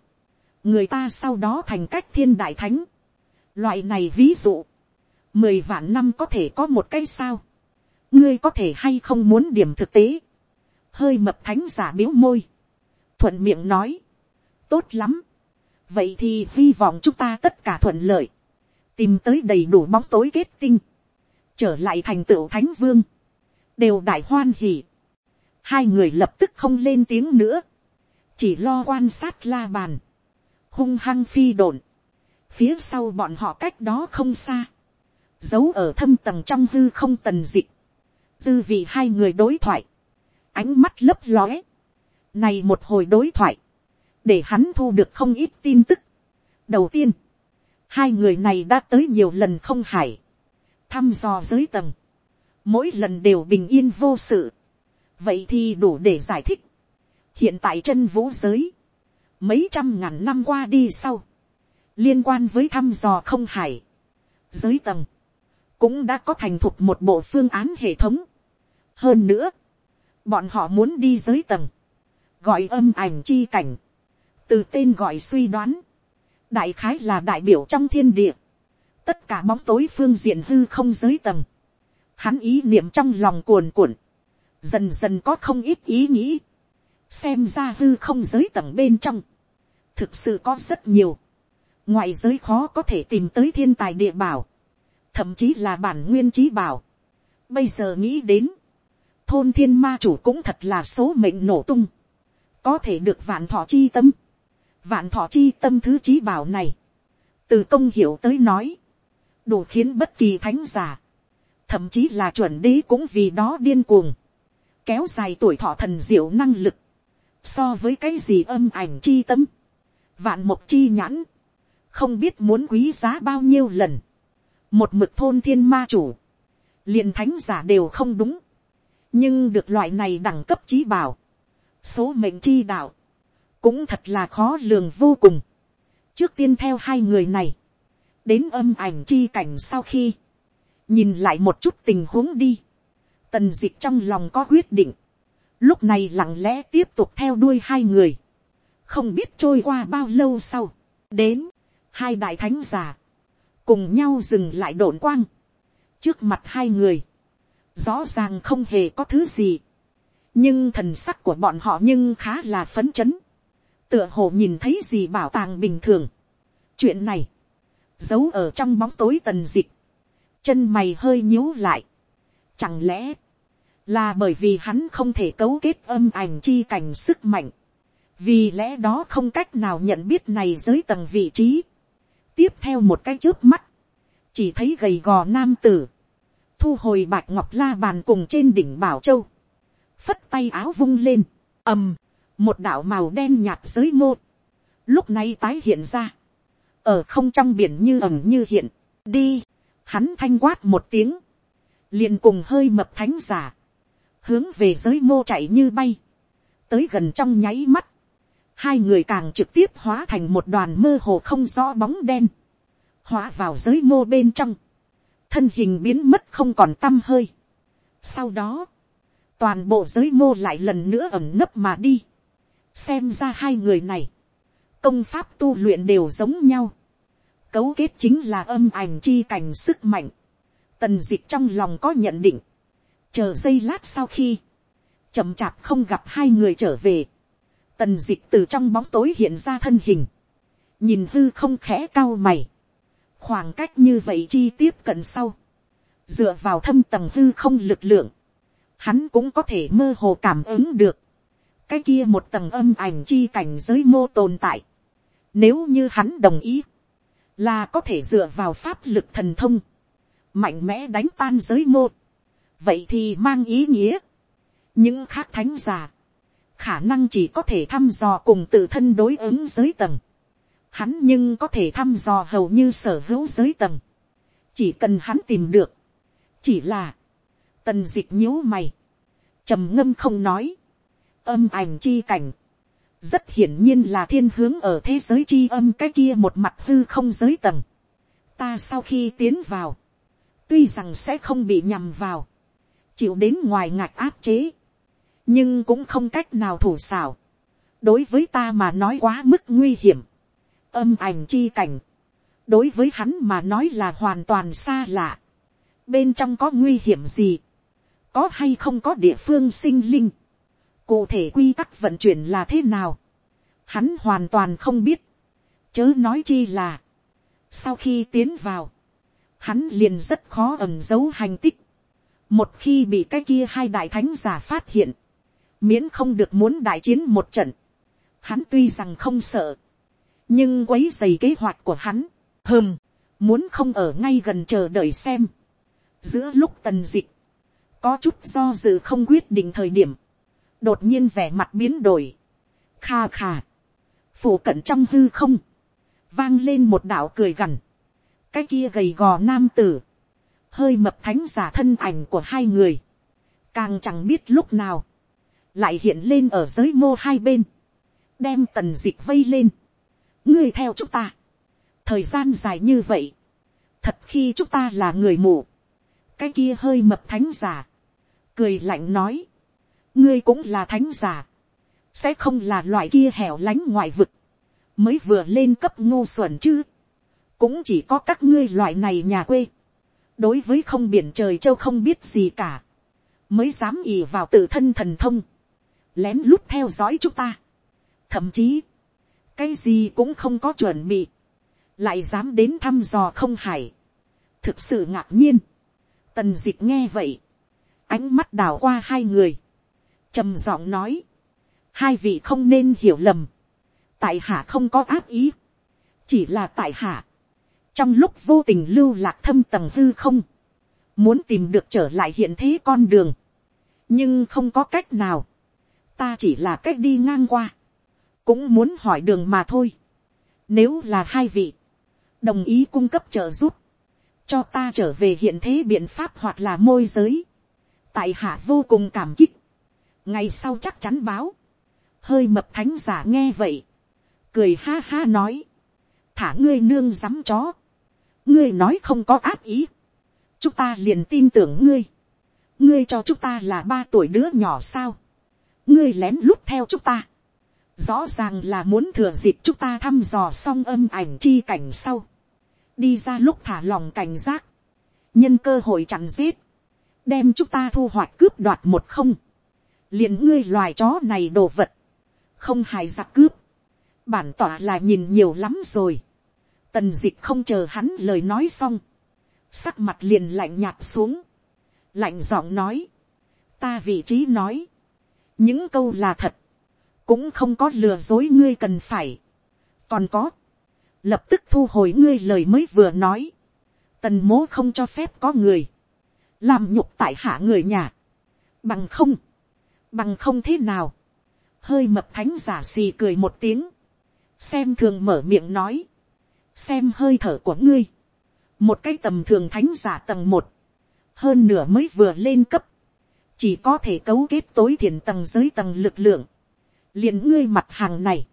người ta sau đó thành cách thiên đại thánh, loại này ví dụ, mười vạn năm có thể có một cái sao, ngươi có thể hay không muốn điểm thực tế, hơi mập thánh giả biếu môi, thuận miệng nói, tốt lắm, vậy thì hy vọng chúng ta tất cả thuận lợi, tìm tới đầy đủ bóng tối kết tinh, trở lại thành tựu thánh vương, đều đại hoan hỉ, hai người lập tức không lên tiếng nữa, chỉ lo quan sát la bàn, hung hăng phi đồn, phía sau bọn họ cách đó không xa, giấu ở thâm tầng trong hư không tần dị, dư vì hai người đối thoại, ánh mắt lấp lóe, này một hồi đối thoại, để hắn thu được không ít tin tức. đầu tiên, hai người này đã tới nhiều lần không hải, thăm dò giới tầng, mỗi lần đều bình yên vô sự, vậy thì đủ để giải thích. hiện tại chân vũ giới, mấy trăm ngàn năm qua đi sau, liên quan với thăm dò không hải, giới tầng, cũng đã có thành thục một bộ phương án hệ thống. hơn nữa, bọn họ muốn đi giới tầng, gọi âm ảnh chi cảnh, từ tên gọi suy đoán, đại khái là đại biểu trong thiên địa, tất cả bóng tối phương diện hư không giới tầng, hắn ý niệm trong lòng cuồn cuộn, dần dần có không ít ý nghĩ, xem ra hư không giới tầng bên trong, thực sự có rất nhiều, ngoại giới khó có thể tìm tới thiên tài địa bảo, thậm chí là bản nguyên trí bảo. Bây giờ nghĩ đến, thôn thiên ma chủ cũng thật là số mệnh nổ tung, có thể được vạn thọ chi tâm, vạn thọ chi tâm thứ trí bảo này, từ công hiểu tới nói, đủ khiến bất kỳ thánh giả, thậm chí là chuẩn đế cũng vì đó điên cuồng, kéo dài tuổi thọ thần diệu năng lực, so với cái gì âm ảnh chi tâm, vạn mục chi nhãn, không biết muốn quý giá bao nhiêu lần, một mực thôn thiên ma chủ, liền thánh giả đều không đúng, nhưng được loại này đẳng cấp trí bảo, số mệnh chi đạo, cũng thật là khó lường vô cùng. trước tiên theo hai người này, đến âm ảnh chi cảnh sau khi, nhìn lại một chút tình huống đi, tần d ị c h trong lòng có quyết định, lúc này lặng lẽ tiếp tục theo đuôi hai người, không biết trôi qua bao lâu sau, đến, hai đại thánh giả, cùng nhau dừng lại đồn quang, trước mặt hai người, rõ ràng không hề có thứ gì, nhưng thần sắc của bọn họ nhưng khá là phấn chấn, tựa hồ nhìn thấy gì bảo tàng bình thường. chuyện này, giấu ở trong bóng tối tần dịch, chân mày hơi nhíu lại. Chẳng lẽ, là bởi vì hắn không thể cấu kết âm ảnh chi cảnh sức mạnh, vì lẽ đó không cách nào nhận biết này dưới tầng vị trí. tiếp theo một cái trước mắt, chỉ thấy gầy gò nam tử, thu hồi bạch ngọc la bàn cùng trên đỉnh bảo châu, phất tay áo vung lên, ầm, một đạo màu đen nhạt dưới ngô, lúc này tái hiện ra, ở không trong biển như ẩm như hiện, đi, hắn thanh quát một tiếng, liền cùng hơi mập thánh giả, hướng về giới mô chạy như bay, tới gần trong nháy mắt, hai người càng trực tiếp hóa thành một đoàn mơ hồ không rõ bóng đen, hóa vào giới mô bên trong, thân hình biến mất không còn t â m hơi. sau đó, toàn bộ giới mô lại lần nữa ẩm nấp mà đi, xem ra hai người này, công pháp tu luyện đều giống nhau, cấu kết chính là âm ảnh chi cảnh sức mạnh, tần dịch trong lòng có nhận định, chờ giây lát sau khi, chậm chạp không gặp hai người trở về, tần dịch từ trong bóng tối hiện ra thân hình, nhìn hư không khẽ cao mày, khoảng cách như vậy chi tiếp cận sau, dựa vào thâm tầng hư không lực lượng, hắn cũng có thể mơ hồ cảm ứng được, cái kia một tầng âm ảnh chi cảnh giới mô tồn tại, nếu như hắn đồng ý, là có thể dựa vào pháp lực thần thông, mạnh mẽ đánh tan giới mô. vậy thì mang ý nghĩa, những khác thánh giả, khả năng chỉ có thể thăm dò cùng tự thân đối ứng giới tầng, hắn nhưng có thể thăm dò hầu như sở hữu giới tầng, chỉ cần hắn tìm được, chỉ là, tần d ị c h nhíu mày, trầm ngâm không nói, âm ảnh chi cảnh, rất hiển nhiên là thiên hướng ở thế giới chi âm cái kia một mặt hư không giới tầng. ta sau khi tiến vào, tuy rằng sẽ không bị nhầm vào, chịu đến ngoài ngạch áp chế, nhưng cũng không cách nào thủ xảo. đối với ta mà nói quá mức nguy hiểm, âm ảnh chi cảnh, đối với hắn mà nói là hoàn toàn xa lạ. bên trong có nguy hiểm gì, có hay không có địa phương sinh linh, cụ thể quy tắc vận chuyển là thế nào, hắn hoàn toàn không biết, chớ nói chi là, sau khi tiến vào, hắn liền rất khó ẩm giấu hành tích, một khi bị cái kia hai đại thánh giả phát hiện, miễn không được muốn đại chiến một trận, hắn tuy rằng không sợ, nhưng quấy dày kế hoạch của hắn, hơm, muốn không ở ngay gần chờ đợi xem, giữa lúc tần dịch, có chút do dự không quyết định thời điểm, đột nhiên vẻ mặt biến đổi, kha kha, phủ cận trong hư không, vang lên một đạo cười gằn, cái kia gầy gò nam tử, hơi mập thánh giả thân ảnh của hai người, càng chẳng biết lúc nào, lại hiện lên ở giới mô hai bên, đem tần dịch vây lên, ngươi theo chúng ta, thời gian dài như vậy, thật khi chúng ta là người mù, cái kia hơi mập thánh giả, cười lạnh nói, ngươi cũng là thánh giả, sẽ không là loại kia hẻo lánh ngoại vực, mới vừa lên cấp ngu xuẩn chứ, cũng chỉ có các ngươi loại này nhà quê, đối với không biển trời châu không biết gì cả, mới dám ì vào tự thân thần thông, lén lút theo dõi chúng ta, thậm chí, cái gì cũng không có chuẩn bị, lại dám đến thăm dò không hải, thực sự ngạc nhiên, tần d ị c h nghe vậy, ánh mắt đào qua hai người, trầm giọng nói, hai vị không nên hiểu lầm, tại hạ không có ác ý, chỉ là tại hạ, trong lúc vô tình lưu lạc thâm tầng hư không, muốn tìm được trở lại hiện thế con đường, nhưng không có cách nào, ta chỉ là cách đi ngang qua, cũng muốn hỏi đường mà thôi. Nếu là hai vị, đồng ý cung cấp trợ giúp, cho ta trở về hiện thế biện pháp hoặc là môi giới. tại hạ vô cùng cảm kích ngày sau chắc chắn báo. hơi mập thánh giả nghe vậy. cười ha ha nói. thả ngươi nương dám chó. ngươi nói không có áp ý. chúng ta liền tin tưởng ngươi. ngươi cho chúng ta là ba tuổi đứa nhỏ sao. ngươi lén lút theo chúng ta. rõ ràng là muốn thừa dịp chúng ta thăm dò xong âm ảnh chi cảnh sau đi ra lúc thả lòng cảnh giác, nhân cơ hội chặn giết, đem chúng ta thu hoạch cướp đoạt một không, liền ngươi loài chó này đồ vật, không hài giặc cướp, bản tỏa là nhìn nhiều lắm rồi, tần d ị c h không chờ hắn lời nói xong, sắc mặt liền lạnh nhạt xuống, lạnh giọng nói, ta vị trí nói, những câu là thật, cũng không có lừa dối ngươi cần phải, còn có, lập tức thu hồi ngươi lời mới vừa nói, tần mố không cho phép có người, làm nhục tại hạ người nhà, bằng không, bằng không thế nào, hơi mập thánh giả xì cười một tiếng, xem thường mở miệng nói, xem hơi thở của ngươi, một cái tầm thường thánh giả tầng một, hơn nửa mới vừa lên cấp, chỉ có thể cấu kết tối thiền tầng giới tầng lực lượng, liền ngươi mặt hàng này,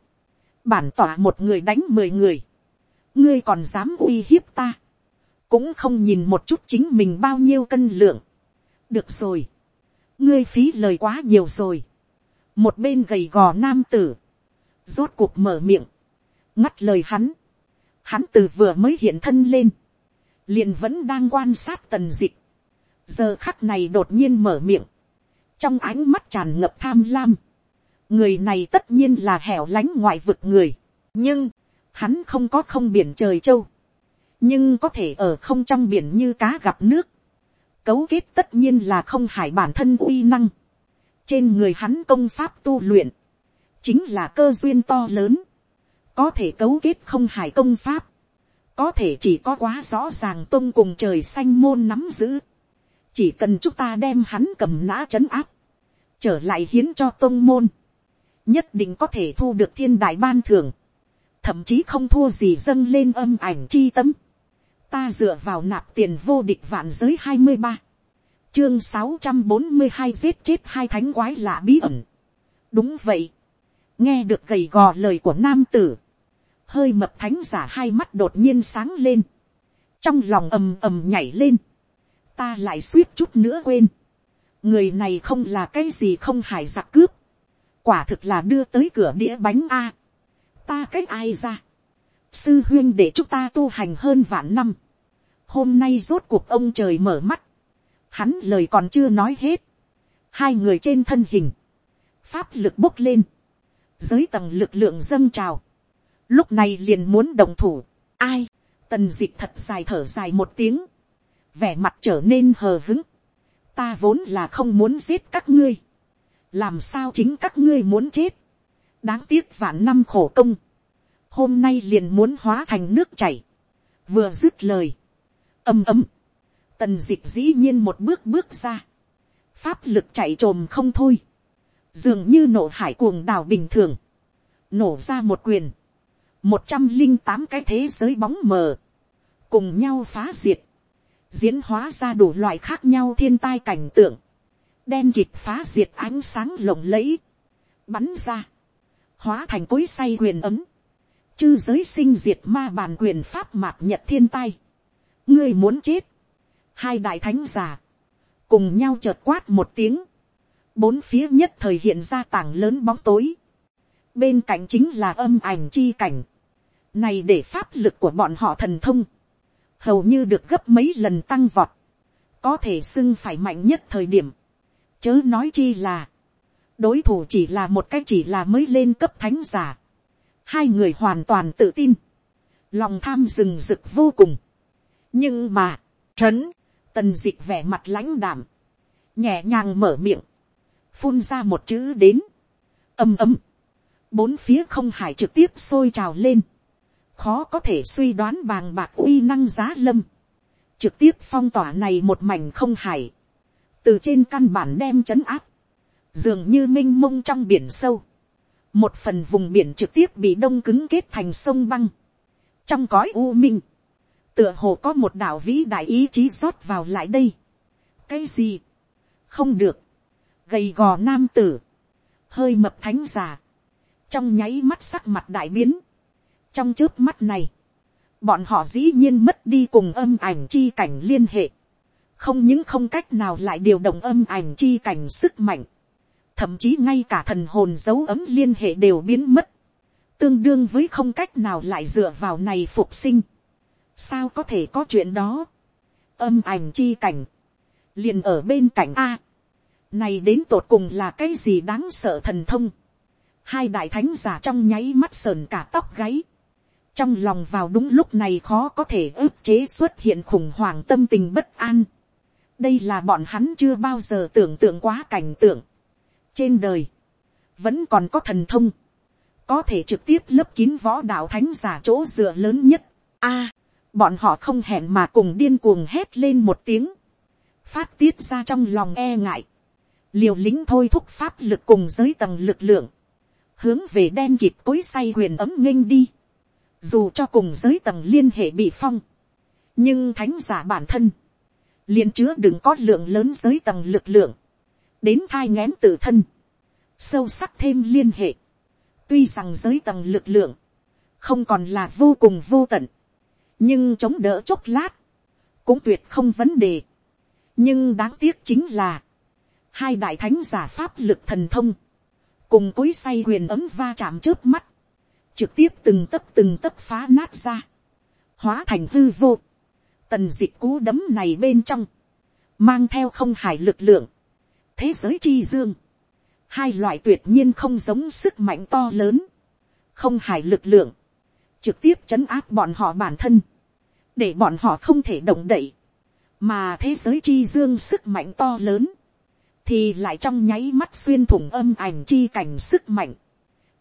bản tỏa một người đánh mười người, ngươi còn dám uy hiếp ta, cũng không nhìn một chút chính mình bao nhiêu cân lượng. được rồi, ngươi phí lời quá nhiều rồi. một bên gầy gò nam tử, rốt cuộc mở miệng, ngắt lời hắn, hắn từ vừa mới hiện thân lên, liền vẫn đang quan sát tần dịch, giờ khắc này đột nhiên mở miệng, trong ánh mắt tràn ngập tham lam, người này tất nhiên là hẻo lánh ngoại vực người, nhưng, hắn không có không biển trời châu, nhưng có thể ở không trong biển như cá gặp nước, cấu kết tất nhiên là không hải bản thân uy năng, trên người hắn công pháp tu luyện, chính là cơ duyên to lớn, có thể cấu kết không hải công pháp, có thể chỉ có quá rõ ràng tôn cùng trời xanh môn nắm giữ, chỉ cần chúng ta đem hắn cầm nã chấn áp, trở lại hiến cho tôn môn, nhất định có thể thu được thiên đại ban thưởng, thậm chí không thua gì dâng lên âm ảnh chi tâm. Ta dựa vào nạp tiền vô địch vạn giới hai mươi ba chương sáu trăm bốn mươi hai giết chết hai thánh quái lạ bí ẩn. đúng vậy. nghe được gầy gò lời của nam tử. hơi mập thánh giả hai mắt đột nhiên sáng lên. trong lòng ầm ầm nhảy lên. ta lại suýt chút nữa quên. người này không là cái gì không hài giặc cướp. quả thực là đưa tới cửa đĩa bánh a ta cách ai ra sư huyên để chúng ta tu hành hơn vạn năm. hôm nay rốt cuộc ông trời mở mắt. hắn lời còn chưa nói hết. hai người trên thân hình. pháp lực bốc lên. dưới tầng lực lượng dâng trào. lúc này liền muốn đồng thủ. ai, tần dịch thật dài thở dài một tiếng. vẻ mặt trở nên hờ hứng. ta vốn là không muốn giết các ngươi. làm sao chính các ngươi muốn chết đáng tiếc vạn năm khổ công, hôm nay liền muốn hóa thành nước chảy, vừa dứt lời, ầm ầm, tần d ị c h dĩ nhiên một bước bước ra, pháp lực chạy trồm không thôi, dường như nổ hải cuồng đào bình thường, nổ ra một quyền, một trăm linh tám cái thế giới bóng mờ, cùng nhau phá diệt, diễn hóa ra đủ loại khác nhau thiên tai cảnh tượng, đen kịp phá diệt ánh sáng lộng lẫy, bắn ra, hóa thành cối say quyền ấm, chư giới sinh diệt ma bàn quyền pháp mạc nhật thiên tai, ngươi muốn chết, hai đại thánh giả, cùng nhau chợt quát một tiếng, bốn phía nhất thời hiện ra tảng lớn bóng tối, bên cạnh chính là âm ảnh chi cảnh, này để pháp lực của bọn họ thần thông, hầu như được gấp mấy lần tăng vọt, có thể xưng phải mạnh nhất thời điểm, chớ nói chi là, đối thủ chỉ là một cách chỉ là mới lên cấp thánh giả, hai người hoàn toàn tự tin, lòng tham rừng rực vô cùng, nhưng mà, trấn, tần d ị c h vẻ mặt lãnh đảm, nhẹ nhàng mở miệng, phun ra một chữ đến, ầm ầm, bốn phía không hải trực tiếp sôi trào lên, khó có thể suy đoán bàng bạc uy năng giá lâm, trực tiếp phong tỏa này một mảnh không hải, từ trên căn bản đem c h ấ n áp, dường như m i n h mông trong biển sâu, một phần vùng biển trực tiếp bị đông cứng kết thành sông băng, trong cõi u minh, tựa hồ có một đạo vĩ đại ý chí rót vào lại đây. cái gì, không được, gầy gò nam tử, hơi mập thánh già, trong nháy mắt sắc mặt đại biến, trong trước mắt này, bọn họ dĩ nhiên mất đi cùng âm ảnh chi cảnh liên hệ, không những không cách nào lại điều động âm ảnh chi cảnh sức mạnh, thậm chí ngay cả thần hồn dấu ấm liên hệ đều biến mất, tương đương với không cách nào lại dựa vào này phục sinh. Sao có thể có chuyện đó, âm ảnh chi cảnh, liền ở bên cạnh a, này đến tột cùng là cái gì đáng sợ thần thông, hai đại thánh giả trong nháy mắt sờn cả tóc gáy, trong lòng vào đúng lúc này khó có thể ức chế xuất hiện khủng hoảng tâm tình bất an, đây là bọn hắn chưa bao giờ tưởng tượng quá cảnh tượng, trên đời, vẫn còn có thần thông, có thể trực tiếp lấp kín võ đạo thánh giả chỗ dựa lớn nhất. A, bọn họ không hẹn mà cùng điên cuồng hét lên một tiếng, phát tiết ra trong lòng e ngại, liều lính thôi thúc pháp lực cùng giới tầng lực lượng, hướng về đen kịp cối say huyền ấm nghênh đi, dù cho cùng giới tầng liên hệ bị phong, nhưng thánh giả bản thân, liền chứa đừng có lượng lớn giới tầng lực lượng, đến thai ngén tự thân, sâu sắc thêm liên hệ, tuy rằng giới tầng lực lượng, không còn là vô cùng vô tận, nhưng chống đỡ chốc lát, cũng tuyệt không vấn đề. nhưng đáng tiếc chính là, hai đại thánh giả pháp lực thần thông, cùng cối say huyền ấm va chạm trước mắt, trực tiếp từng tấc từng tấc phá nát ra, hóa thành hư vô, tần d ị c h cú đấm này bên trong, mang theo không hải lực lượng, thế giới chi dương, hai loại tuyệt nhiên không giống sức mạnh to lớn, không hải lực lượng, trực tiếp chấn áp bọn họ bản thân, để bọn họ không thể động đậy, mà thế giới chi dương sức mạnh to lớn, thì lại trong nháy mắt xuyên thủng âm ảnh chi cảnh sức mạnh,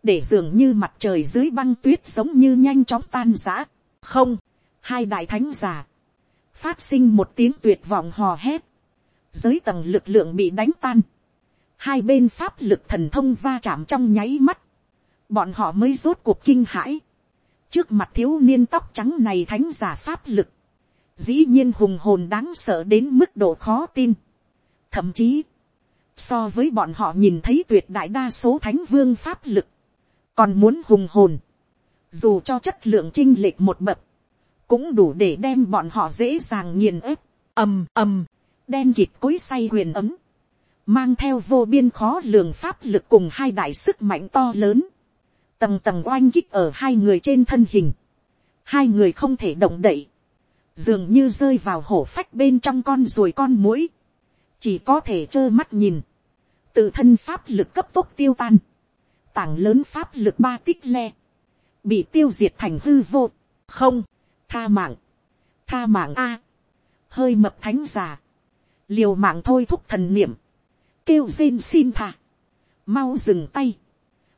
để dường như mặt trời dưới băng tuyết giống như nhanh chóng tan rã. Không, hai đại thánh giả, phát sinh một tiếng tuyệt vọng hò hét, giới tầng lực lượng bị đánh tan, hai bên pháp lực thần thông va chạm trong nháy mắt, bọn họ mới rốt cuộc kinh hãi, trước mặt thiếu niên tóc trắng này thánh giả pháp lực, dĩ nhiên hùng hồn đáng sợ đến mức độ khó tin. Thậm chí, so với bọn họ nhìn thấy tuyệt đại đa số thánh vương pháp lực, còn muốn hùng hồn, dù cho chất lượng chinh lệch một bậc, cũng đủ để đem bọn họ dễ dàng nghiền ép, ầm ầm, đen kịt cối say huyền ấm, mang theo vô biên khó lường pháp lực cùng hai đại sức mạnh to lớn, tầng tầng oanh kích ở hai người trên thân hình, hai người không thể động đậy, dường như rơi vào hổ phách bên trong con ruồi con mũi, chỉ có thể trơ mắt nhìn, tự thân pháp lực cấp tốc tiêu tan, tảng lớn pháp lực ba tích le, bị tiêu diệt thành hư vô, không, tha mạng, tha mạng a, hơi mập thánh già, liều mạng thôi thúc thần niệm, kêu rên xin thà mau dừng tay,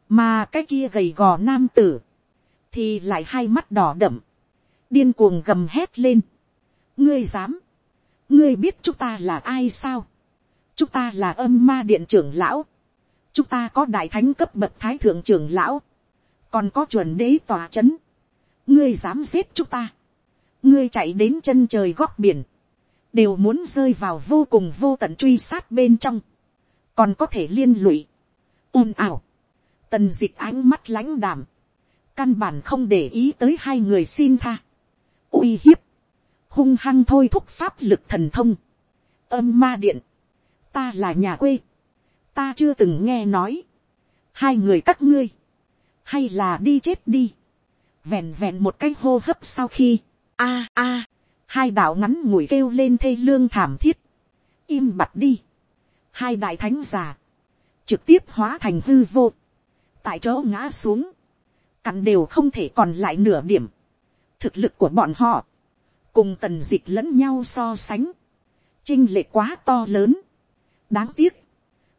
mà cái kia gầy gò nam tử, thì lại hai mắt đỏ đậm, điên cuồng gầm hét lên. ngươi dám, ngươi biết chúng ta là ai sao, chúng ta là âm ma điện trưởng lão, chúng ta có đại thánh cấp bậc thái thượng trưởng lão, còn có chuẩn đế tòa c h ấ n ngươi dám giết chúng ta, ngươi chạy đến chân trời góc biển, đều muốn rơi vào vô cùng vô tận truy sát bên trong, còn có thể liên lụy, ồn ào, tần dịch ánh mắt lãnh đảm, căn bản không để ý tới hai người xin tha, uy hiếp, hung hăng thôi thúc pháp lực thần thông, âm ma điện, ta là nhà quê, ta chưa từng nghe nói, hai người các ngươi, hay là đi chết đi, vẹn vẹn một cái hô hấp sau khi, a a, hai đạo ngắn ngủi kêu lên thê lương thảm thiết, im bặt đi, hai đại thánh già, trực tiếp hóa thành hư vô, tại chỗ ngã xuống, cặn đều không thể còn lại nửa điểm, thực lực của bọn họ, cùng tần dịch lẫn nhau so sánh, chinh lệ quá to lớn, đáng tiếc,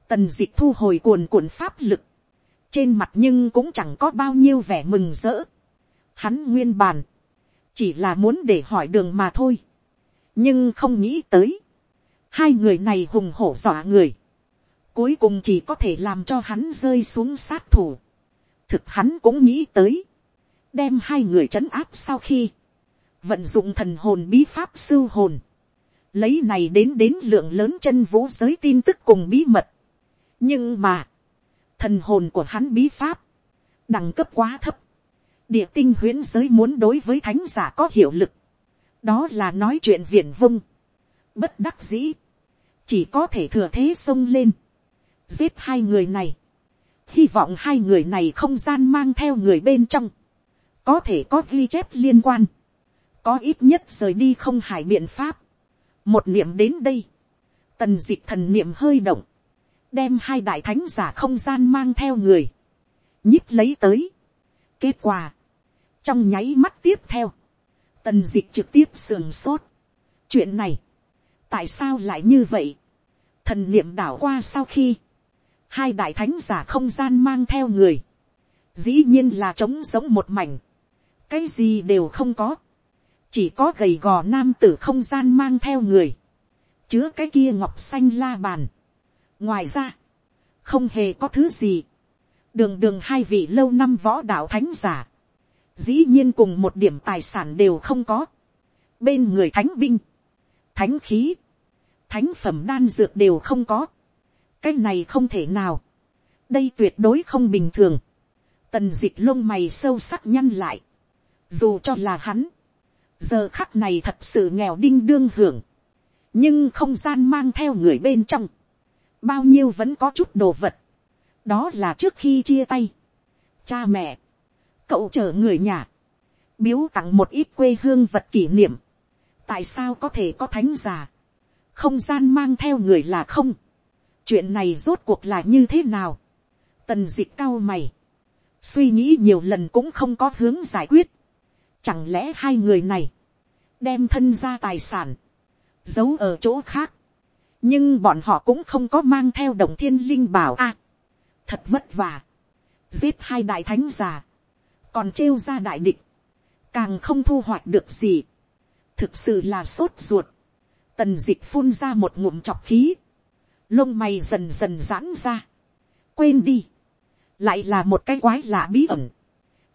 tần dịch thu hồi cuồn cuộn pháp lực, trên mặt nhưng cũng chẳng có bao nhiêu vẻ mừng rỡ, hắn nguyên bàn, chỉ là muốn để hỏi đường mà thôi, nhưng không nghĩ tới, hai người này hùng hổ dọa người, cuối cùng chỉ có thể làm cho hắn rơi xuống sát thủ, thực hắn cũng nghĩ tới, đem hai người trấn áp sau khi, vận dụng thần hồn bí pháp sưu hồn, lấy này đến đến lượng lớn chân vũ giới tin tức cùng bí mật. nhưng mà, thần hồn của hắn bí pháp, đẳng cấp quá thấp, địa tinh huyễn giới muốn đối với thánh giả có hiệu lực, đó là nói chuyện viển vung bất đắc dĩ, chỉ có thể thừa thế xông lên, giết hai người này, hy vọng hai người này không gian mang theo người bên trong, có thể có ghi chép liên quan, có ít nhất rời đi không hải biện pháp, một niệm đến đây, tần d ị c h thần niệm hơi động, đem hai đại thánh giả không gian mang theo người, nhíp lấy tới. kết quả, trong nháy mắt tiếp theo, tần d ị c h trực tiếp sườn sốt. chuyện này, tại sao lại như vậy, thần niệm đảo qua sau khi, hai đại thánh giả không gian mang theo người, dĩ nhiên là trống giống một mảnh, cái gì đều không có, chỉ có gầy gò nam tử không gian mang theo người, chứa cái kia ngọc xanh la bàn. ngoài ra, không hề có thứ gì, đường đường hai vị lâu năm võ đạo thánh giả, dĩ nhiên cùng một điểm tài sản đều không có, bên người thánh binh, thánh khí, thánh phẩm đan dược đều không có, cái này không thể nào, đây tuyệt đối không bình thường, tần d ị c h lông mày sâu sắc nhăn lại, dù cho là hắn, giờ khắc này thật sự nghèo đinh đương hưởng, nhưng không gian mang theo người bên trong, bao nhiêu vẫn có chút đồ vật, đó là trước khi chia tay, cha mẹ, cậu chở người nhà, biếu tặng một ít quê hương vật kỷ niệm, tại sao có thể có thánh già, không gian mang theo người là không, chuyện này rốt cuộc là như thế nào, tần d ị c h cao mày, suy nghĩ nhiều lần cũng không có hướng giải quyết, Chẳng lẽ hai người này, đem thân ra tài sản, giấu ở chỗ khác. Nhưng bọn họ cũng không có mang theo đồng thiên linh bảo a. thật vất vả. Giết hai đại thánh già. Còn trêu ra đại địch. Càng không thu hoạch được gì. Thực sự là sốt ruột. Tần dịch phun ra một ngụm chọc khí. Lông mày dần dần giãn ra. Quên đi. Lại là một cái quái lạ bí ẩn.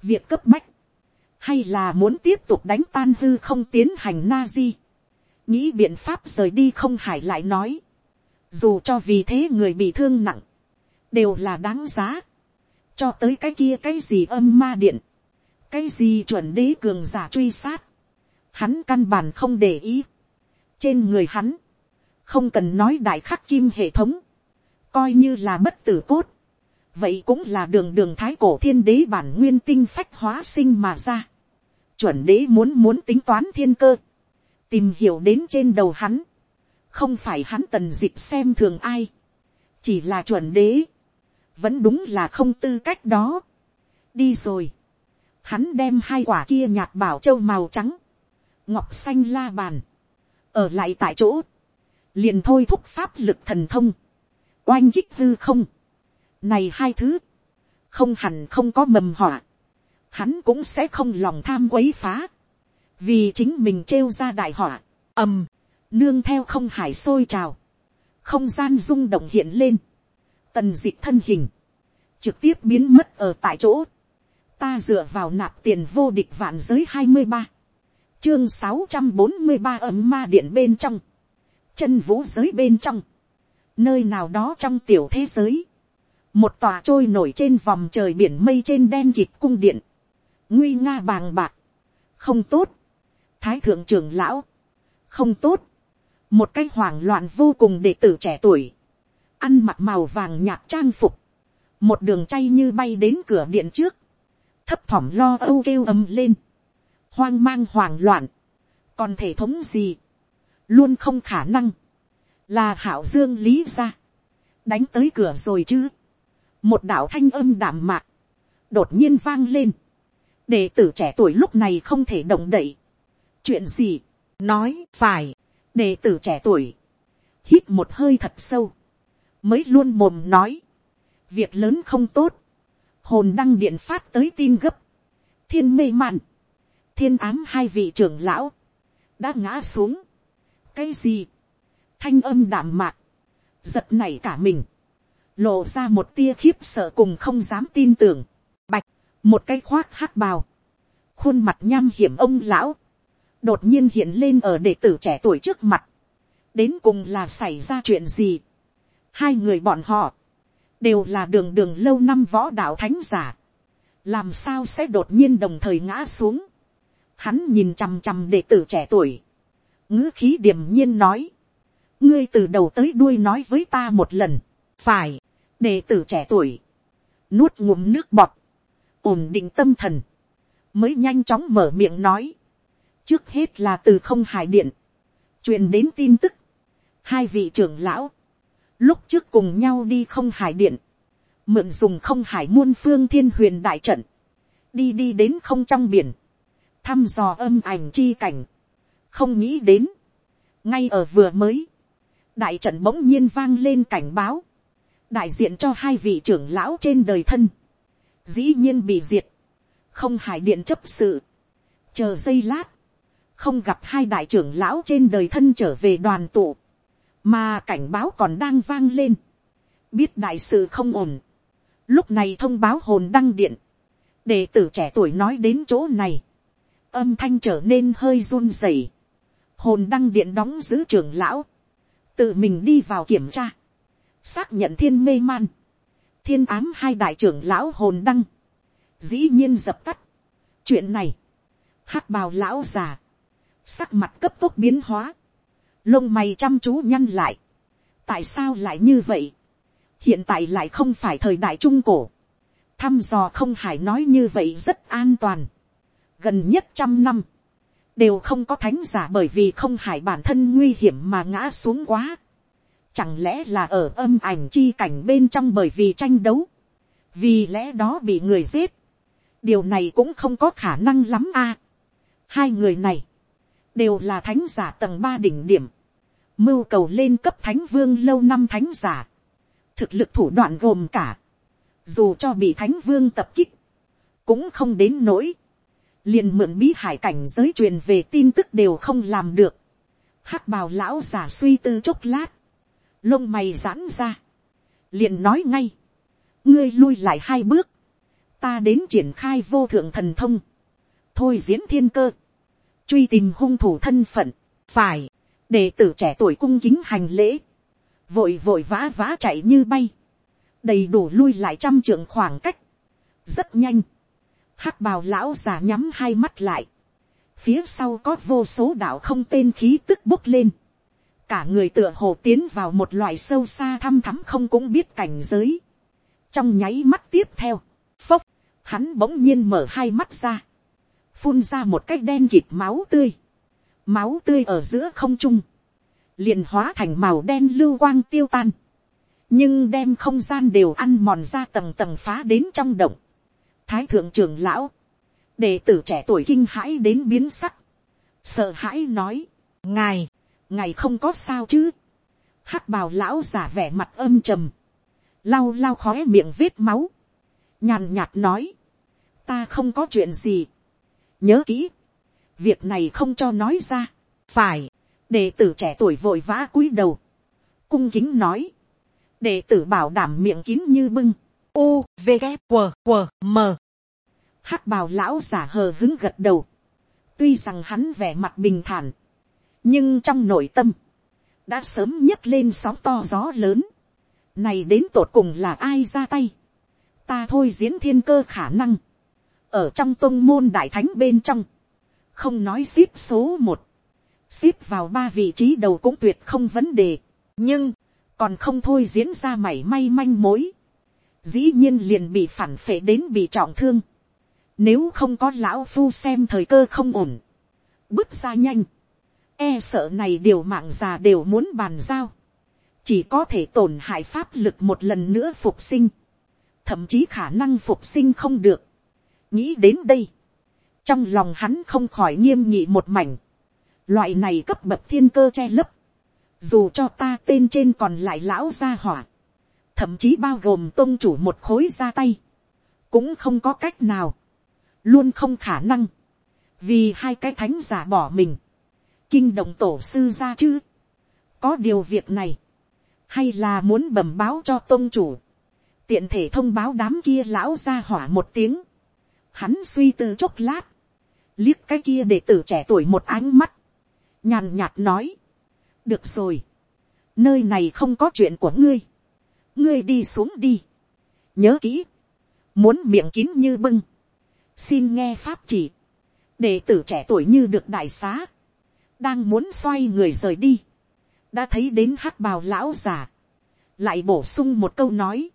Việc cấp bách hay là muốn tiếp tục đánh tan hư không tiến hành na di, nghĩ biện pháp rời đi không hải lại nói, dù cho vì thế người bị thương nặng, đều là đáng giá, cho tới cái kia cái gì âm ma điện, cái gì chuẩn đế cường giả truy sát, hắn căn bản không để ý, trên người hắn, không cần nói đại khắc kim hệ thống, coi như là bất tử cốt, vậy cũng là đường đường thái cổ thiên đế bản nguyên tinh phách hóa sinh mà ra. Chuẩn đế muốn muốn tính toán thiên cơ, tìm hiểu đến trên đầu hắn, không phải hắn tần dịp xem thường ai, chỉ là chuẩn đế, vẫn đúng là không tư cách đó. đi rồi, hắn đem hai quả kia nhạt bảo châu màu trắng, ngọc xanh la bàn, ở lại tại chỗ, liền thôi thúc pháp lực thần thông, oanh kích hư không, này hai thứ, không hẳn không có mầm họa, hắn cũng sẽ không lòng tham quấy phá, vì chính mình trêu ra đại họa, ầm, nương theo không hải sôi trào, không gian rung động hiện lên, tần d ị thân hình, trực tiếp biến mất ở tại chỗ, ta dựa vào nạp tiền vô địch vạn giới hai mươi ba, chương sáu trăm bốn mươi ba ấm ma điện bên trong, chân vũ giới bên trong, nơi nào đó trong tiểu thế giới, một tòa trôi nổi trên vòng trời biển mây trên đen kịp cung điện, nguy nga bàng bạc, không tốt, thái thượng trưởng lão, không tốt, một cái hoảng loạn vô cùng đệ tử trẻ tuổi, ăn mặc màu vàng nhạt trang phục, một đường chay như bay đến cửa điện trước, thấp thỏm lo âu kêu ầm lên, hoang mang hoảng loạn, còn thể thống gì, luôn không khả năng, là hảo dương lý ra, đánh tới cửa rồi chứ, một đạo thanh âm đảm mạc, đột nhiên vang lên, đệ tử trẻ tuổi lúc này không thể động đậy, chuyện gì, nói phải, đệ tử trẻ tuổi, hít một hơi thật sâu, mới luôn mồm nói, việc lớn không tốt, hồn đăng điện phát tới tin gấp, thiên mê mạn, thiên ám hai vị trưởng lão, đã ngã xuống, cái gì, thanh âm đảm mạc, giật nảy cả mình, lộ ra một tia khiếp sợ cùng không dám tin tưởng, bạch, một cái khoác hát bào, khuôn mặt nham hiểm ông lão, đột nhiên hiện lên ở đệ tử trẻ tuổi trước mặt, đến cùng là xảy ra chuyện gì, hai người bọn họ, đều là đường đường lâu năm võ đạo thánh giả, làm sao sẽ đột nhiên đồng thời ngã xuống, hắn nhìn chằm chằm đệ tử trẻ tuổi, ngữ khí điềm nhiên nói, ngươi từ đầu tới đuôi nói với ta một lần, phải, đệ tử trẻ tuổi, nuốt ngụm nước bọt, ổn định tâm thần, mới nhanh chóng mở miệng nói, trước hết là từ không hải điện, truyền đến tin tức, hai vị trưởng lão, lúc trước cùng nhau đi không hải điện, mượn dùng không hải muôn phương thiên huyền đại trận, đi đi đến không trong biển, thăm dò âm ảnh chi cảnh, không nghĩ đến, ngay ở vừa mới, đại trận bỗng nhiên vang lên cảnh báo, đại diện cho hai vị trưởng lão trên đời thân, dĩ nhiên bị diệt, không hải điện chấp sự, chờ giây lát, không gặp hai đại trưởng lão trên đời thân trở về đoàn tụ, mà cảnh báo còn đang vang lên, biết đại sự không ổn, lúc này thông báo hồn đăng điện, đệ tử trẻ tuổi nói đến chỗ này, âm thanh trở nên hơi run rẩy, hồn đăng điện đóng giữ trưởng lão, tự mình đi vào kiểm tra, xác nhận thiên mê man, thiên ám hai đại trưởng lão hồn đăng, dĩ nhiên dập tắt. chuyện này, hắc bào lão già, sắc mặt cấp tốc biến hóa, lông mày chăm chú nhăn lại, tại sao lại như vậy, hiện tại lại không phải thời đại trung cổ, thăm dò không hải nói như vậy rất an toàn, gần nhất trăm năm, đều không có thánh giả bởi vì không hải bản thân nguy hiểm mà ngã xuống quá. Chẳng lẽ là ở âm ảnh chi cảnh bên trong bởi vì tranh đấu, vì lẽ đó bị người giết. điều này cũng không có khả năng lắm a. hai người này, đều là thánh giả tầng ba đỉnh điểm, mưu cầu lên cấp thánh vương lâu năm thánh giả, thực lực thủ đoạn gồm cả, dù cho bị thánh vương tập kích, cũng không đến nỗi, liền mượn bí hải cảnh giới truyền về tin tức đều không làm được, hắc bào lão giả suy tư chốc lát, lông mày giãn ra, liền nói ngay, ngươi lui lại hai bước, ta đến triển khai vô thượng thần thông, thôi diễn thiên cơ, truy tìm hung thủ thân phận, phải, đệ tử trẻ tuổi cung kính hành lễ, vội vội vã vã chạy như bay, đầy đủ lui lại trăm trượng khoảng cách, rất nhanh, hắc bào lão già nhắm hai mắt lại, phía sau có vô số đạo không tên khí tức bốc lên, cả người tựa hồ tiến vào một loại sâu xa thăm thắm không cũng biết cảnh giới, trong nháy mắt tiếp theo, phốc, hắn bỗng nhiên mở hai mắt ra, phun ra một cái đen kịt máu tươi, máu tươi ở giữa không trung, liền hóa thành màu đen lưu quang tiêu tan, nhưng đem không gian đều ăn mòn ra tầng tầng phá đến trong động. Thái thượng trưởng lão, đệ tử trẻ tuổi kinh hãi đến biến sắc, sợ hãi nói, ngài, ngài không có sao chứ, hắc bào lão giả vẻ mặt âm trầm, lau lau khói miệng vết máu, nhàn nhạt nói, ta không có chuyện gì, nhớ kỹ, việc này không cho nói ra, phải, đệ tử trẻ tuổi vội vã cúi đầu, cung kính nói, đệ tử bảo đảm miệng kín như bưng, u, v, g, q, w m. hắc bào lão giả hờ hứng gật đầu, tuy rằng hắn vẻ mặt bình thản, nhưng trong nội tâm, đã sớm nhấc lên sóng to gió lớn, này đến tột cùng là ai ra tay, ta thôi diễn thiên cơ khả năng, ở trong tôn môn đại thánh bên trong, không nói ship số một, ship vào ba vị trí đầu cũng tuyệt không vấn đề, nhưng, còn không thôi diễn ra mảy may manh mối, dĩ nhiên liền bị phản phệ đến bị trọng thương, Nếu không có lão phu xem thời cơ không ổn. Bước ra nhanh. E sợ này điều mạng già đều muốn bàn giao. Chỉ có thể tổn hại pháp lực một lần nữa phục sinh. Thậm chí khả năng phục sinh không được. Nghĩ đến đây. Trong lòng hắn không khỏi nghiêm nhị một mảnh. Loại này cấp bậc thiên cơ che lấp. Dù cho ta tên trên còn lại lão gia hỏa. Thậm chí bao gồm tôn chủ một khối ra tay. Cũng không có cách nào luôn không khả năng, vì hai cái thánh giả bỏ mình, kinh động tổ sư ra chứ. có điều việc này, hay là muốn bẩm báo cho tôn chủ, tiện thể thông báo đám kia lão ra hỏa một tiếng, hắn suy tư chốc lát, liếc cái kia để tử trẻ tuổi một ánh mắt, nhàn nhạt nói, được rồi, nơi này không có chuyện của ngươi, ngươi đi xuống đi, nhớ kỹ, muốn miệng kín như bưng, xin nghe pháp chỉ, đệ tử trẻ tuổi như được đại xá, đang muốn xoay người rời đi, đã thấy đến hát bào lão già, lại bổ sung một câu nói,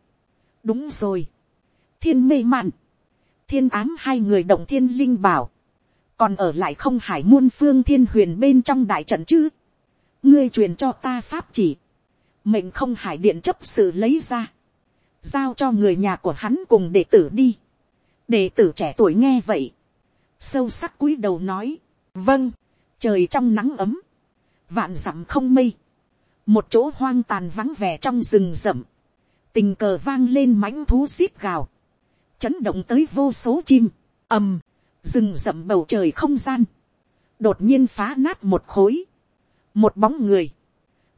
đúng rồi, thiên mê mạn, thiên ám hai người động thiên linh bảo, còn ở lại không hải muôn phương thiên huyền bên trong đại trận chứ, ngươi truyền cho ta pháp chỉ, mệnh không hải điện chấp sự lấy ra, giao cho người nhà của hắn cùng đệ tử đi, đệ tử trẻ tuổi nghe vậy, sâu sắc cúi đầu nói, vâng, trời trong nắng ấm, vạn dặm không mây, một chỗ hoang tàn vắng vẻ trong rừng rậm, tình cờ vang lên mãnh thú xít gào, chấn động tới vô số chim, ầm, rừng rậm bầu trời không gian, đột nhiên phá nát một khối, một bóng người,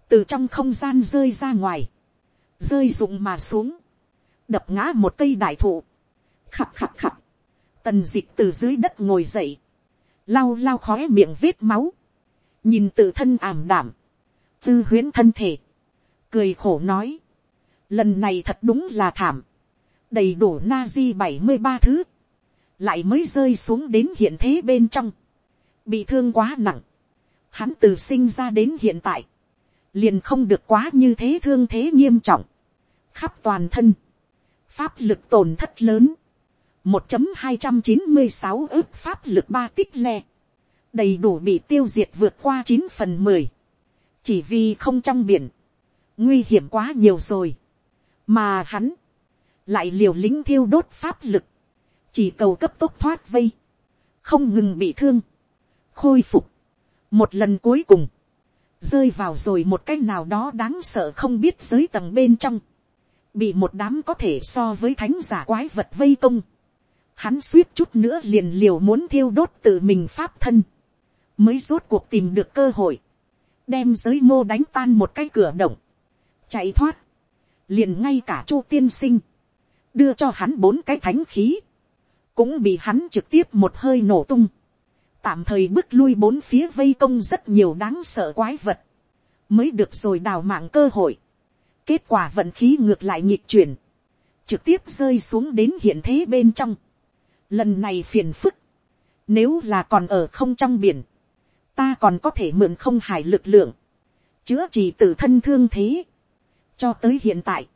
từ trong không gian rơi ra ngoài, rơi rụng mà xuống, đập ngã một cây đại thụ, khặt khặt khặt. Tần dịch từ dưới đất ngồi dậy. Lau lau khóe miệng vết máu. Nhìn tự thân ảm đảm. Tư huyến thân thể. Cười khổ nói. Lần này thật đúng là thảm. Đầy đủ na di bảy mươi ba thứ. Lại mới rơi xuống đến hiện thế bên trong. Bị thương quá nặng. Hắn từ sinh ra đến hiện tại. Liền không được quá như thế thương thế nghiêm trọng. Khắp toàn thân. Pháp lực tổn thất lớn một chấm hai trăm chín mươi sáu ước pháp lực ba tích le, đầy đủ bị tiêu diệt vượt qua chín phần mười, chỉ vì không trong biển, nguy hiểm quá nhiều rồi, mà hắn, lại liều lính thiêu đốt pháp lực, chỉ cầu cấp tốc thoát vây, không ngừng bị thương, khôi phục, một lần cuối cùng, rơi vào rồi một cái nào đó đáng sợ không biết giới tầng bên trong, bị một đám có thể so với thánh giả quái vật vây công, hắn suýt chút nữa liền liều muốn thiêu đốt tự mình pháp thân, mới rốt cuộc tìm được cơ hội, đem giới mô đánh tan một cái cửa động, chạy thoát, liền ngay cả chu tiên sinh, đưa cho hắn bốn cái thánh khí, cũng bị hắn trực tiếp một hơi nổ tung, tạm thời bước lui bốn phía vây công rất nhiều đáng sợ quái vật, mới được rồi đào mạng cơ hội, kết quả vận khí ngược lại nhịp chuyển, trực tiếp rơi xuống đến hiện thế bên trong, lần này phiền phức, nếu là còn ở không trong biển, ta còn có thể mượn không hải lực lượng, chữa trị tự thân thương thế. cho tới hiện tại,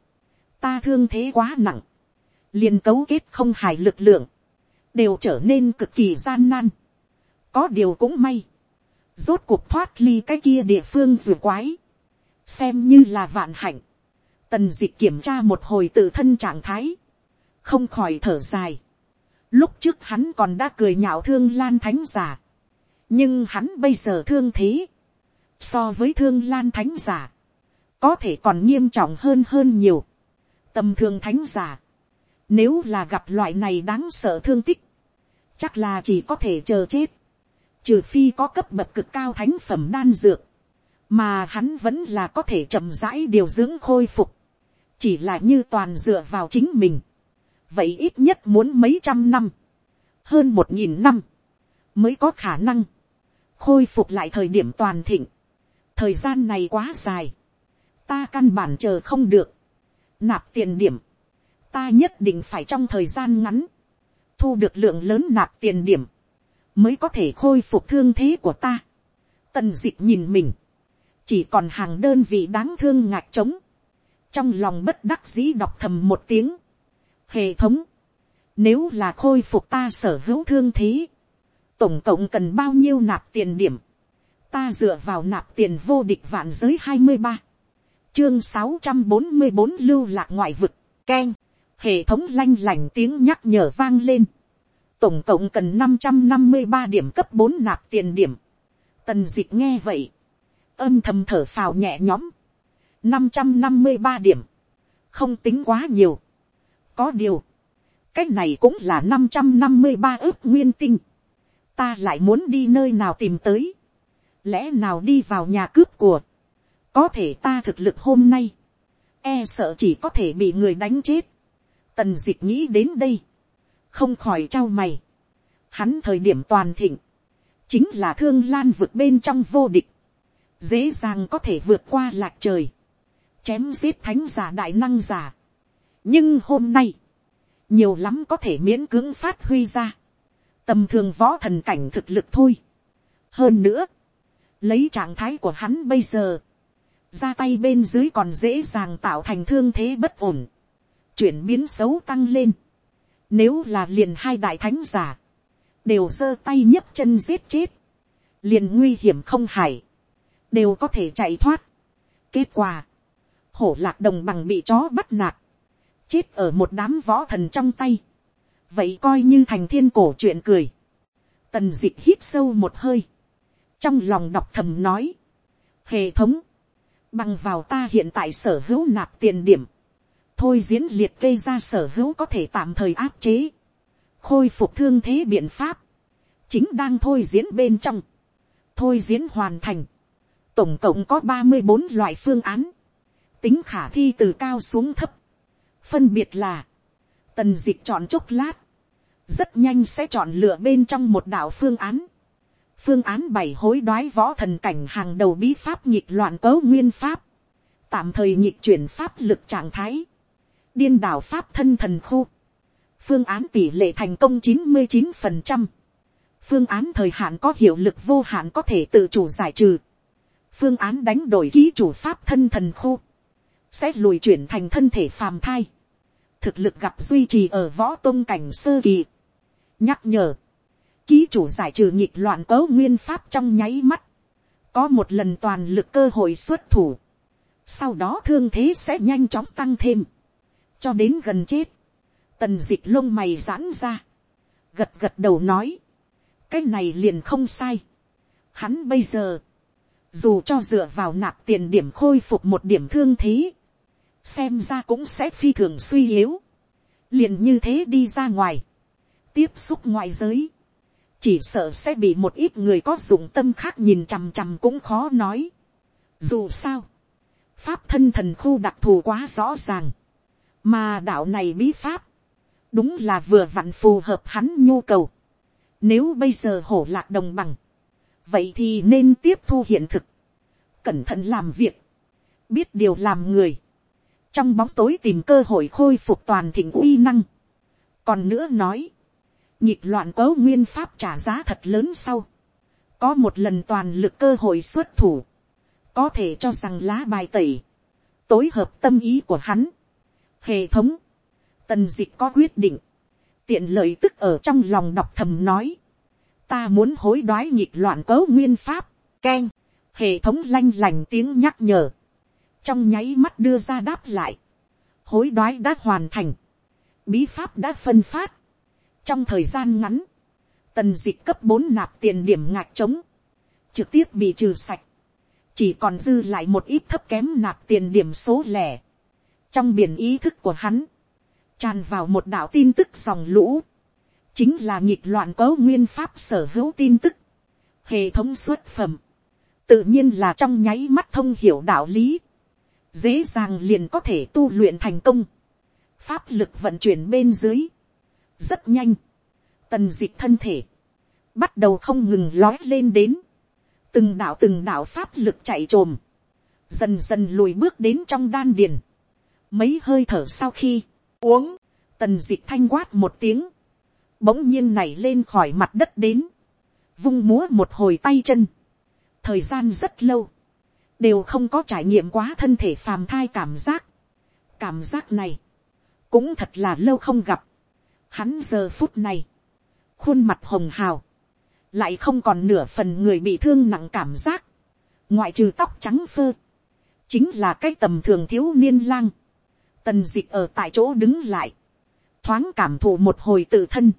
ta thương thế quá nặng, liền cấu kết không hài lực lượng, đều trở nên cực kỳ gian nan. có điều cũng may, rốt cuộc thoát ly cái kia địa phương ruột quái, xem như là vạn hạnh, tần d ị c h kiểm tra một hồi tự thân trạng thái, không khỏi thở dài, Lúc trước hắn còn đã cười nhạo thương lan thánh giả. Nhưng hắn bây giờ thương thế. So với thương lan thánh giả. Có thể còn nghiêm trọng hơn hơn nhiều. Tầm thường thánh giả. Nếu là gặp loại này đáng sợ thương tích. Chắc là chỉ có thể chờ chết. Trừ phi có cấp bậc cực cao thánh phẩm đan dược. Mà hắn vẫn là có thể chậm rãi điều dưỡng khôi phục. Chỉ là như toàn dựa vào chính mình vậy ít nhất muốn mấy trăm năm, hơn một nghìn năm, mới có khả năng khôi phục lại thời điểm toàn thịnh. thời gian này quá dài, ta căn bản chờ không được, nạp tiền điểm, ta nhất định phải trong thời gian ngắn, thu được lượng lớn nạp tiền điểm, mới có thể khôi phục thương thế của ta. Tần d nhìn mình, chỉ còn hàng đơn vị đáng thương ngạc trống, trong lòng bất đắc dĩ đọc thầm một tiếng, hệ thống, Nếu là khôi phục ta sở hữu thương thế. Tổng cộng cần bao nhiêu nạp tiền điểm. Ta dựa vào nạp tiền vô địch vạn giới hai mươi ba Chương sáu trăm bốn mươi bốn lưu lạc ngoại vực. keng, Hệ thống lanh lành tiếng nhắc nhở vang lên. Tổng cộng cần năm trăm năm mươi ba điểm cấp bốn nạp tiền điểm. Tần dịch nghe vậy. Âm thầm thở phào nhẹ nhõm. năm trăm năm mươi ba điểm. Không tính quá nhiều. Có điều cái này cũng là năm trăm năm mươi ba ước nguyên tinh. ta lại muốn đi nơi nào tìm tới. lẽ nào đi vào nhà cướp của. có thể ta thực lực hôm nay. e sợ chỉ có thể bị người đánh chết tần dịch nghĩ đến đây. không khỏi trao mày. hắn thời điểm toàn thịnh. chính là thương lan vượt bên trong vô địch. dễ dàng có thể vượt qua lạc trời. chém giết thánh giả đại năng giả. nhưng hôm nay, nhiều lắm có thể miễn cưỡng phát huy ra, tầm thường võ thần cảnh thực lực thôi. hơn nữa, lấy trạng thái của hắn bây giờ, ra tay bên dưới còn dễ dàng tạo thành thương thế bất ổn, chuyển biến xấu tăng lên. Nếu là liền hai đại thánh giả, đều giơ tay nhấc chân giết chết, liền nguy hiểm không hải, đều có thể chạy thoát. Kết quả, hổ lạc đồng bằng bị chó bắt nạt, chết ở một đám võ thần trong tay, vậy coi như thành thiên cổ chuyện cười, tần d ị c h hít sâu một hơi, trong lòng đọc thầm nói, hệ thống, bằng vào ta hiện tại sở hữu nạp tiền điểm, thôi diễn liệt kê ra sở hữu có thể tạm thời áp chế, khôi phục thương thế biện pháp, chính đang thôi diễn bên trong, thôi diễn hoàn thành, tổng cộng có ba mươi bốn loại phương án, tính khả thi từ cao xuống thấp, phân biệt là, tần d ị c h chọn chốc lát, rất nhanh sẽ chọn lựa bên trong một đạo phương án, phương án bảy hối đoái võ thần cảnh hàng đầu bí pháp nhịp loạn cấu nguyên pháp, tạm thời nhịp chuyển pháp lực trạng thái, điên đảo pháp thân thần khu, phương án tỷ lệ thành công chín mươi chín phần trăm, phương án thời hạn có hiệu lực vô hạn có thể tự chủ giải trừ, phương án đánh đổi ký chủ pháp thân thần khu, sẽ lùi chuyển thành thân thể phàm thai, thực lực gặp duy trì ở võ tôn cảnh sơ kỳ. nhắc nhở, ký chủ giải trừ nghịch loạn cấu nguyên pháp trong nháy mắt, có một lần toàn lực cơ hội xuất thủ, sau đó thương thế sẽ nhanh chóng tăng thêm, cho đến gần chết, tần d ị c h lông mày giãn ra, gật gật đầu nói, cái này liền không sai, hắn bây giờ, dù cho dựa vào nạp tiền điểm khôi phục một điểm thương thế, xem ra cũng sẽ phi thường suy yếu, liền như thế đi ra ngoài, tiếp xúc ngoại giới, chỉ sợ sẽ bị một ít người có dụng tâm khác nhìn chằm chằm cũng khó nói. Dù sao, pháp thân thần khu đặc thù quá rõ ràng, mà đạo này bí pháp, đúng là vừa vặn phù hợp hắn nhu cầu. Nếu bây giờ hổ lạc đồng bằng, vậy thì nên tiếp thu hiện thực, cẩn thận làm việc, biết điều làm người, trong bóng tối tìm cơ hội khôi phục toàn thịnh uy năng. còn nữa nói, nhịp loạn cấu nguyên pháp trả giá thật lớn sau, có một lần toàn lực cơ hội xuất thủ, có thể cho rằng lá bài tẩy, tối hợp tâm ý của hắn hệ thống, tần dịch có quyết định, tiện lợi tức ở trong lòng đọc thầm nói, ta muốn hối đoái nhịp loạn cấu nguyên pháp, k e n hệ thống lanh lành tiếng nhắc nhở, trong nháy mắt đưa ra đáp lại, hối đoái đã hoàn thành, bí pháp đã phân phát, trong thời gian ngắn, tần dịch cấp bốn nạp tiền điểm ngạc trống, trực tiếp bị trừ sạch, chỉ còn dư lại một ít thấp kém nạp tiền điểm số lẻ, trong biển ý thức của hắn, tràn vào một đạo tin tức dòng lũ, chính là nhịp loạn cấu nguyên pháp sở hữu tin tức, hệ thống xuất phẩm, tự nhiên là trong nháy mắt thông hiểu đạo lý, dễ dàng liền có thể tu luyện thành công, pháp lực vận chuyển bên dưới, rất nhanh, tần d ị c h thân thể, bắt đầu không ngừng lói lên đến, từng đạo từng đạo pháp lực chạy trồm, dần dần lùi bước đến trong đan điền, mấy hơi thở sau khi, uống, tần d ị c h thanh quát một tiếng, bỗng nhiên nảy lên khỏi mặt đất đến, vung múa một hồi tay chân, thời gian rất lâu, đều không có trải nghiệm quá thân thể phàm thai cảm giác. cảm giác này, cũng thật là lâu không gặp. Hắn giờ phút này, khuôn mặt hồng hào, lại không còn nửa phần người bị thương nặng cảm giác, ngoại trừ tóc trắng phơ, chính là cái tầm thường thiếu niên lang, tần dịch ở tại chỗ đứng lại, thoáng cảm thụ một hồi tự thân,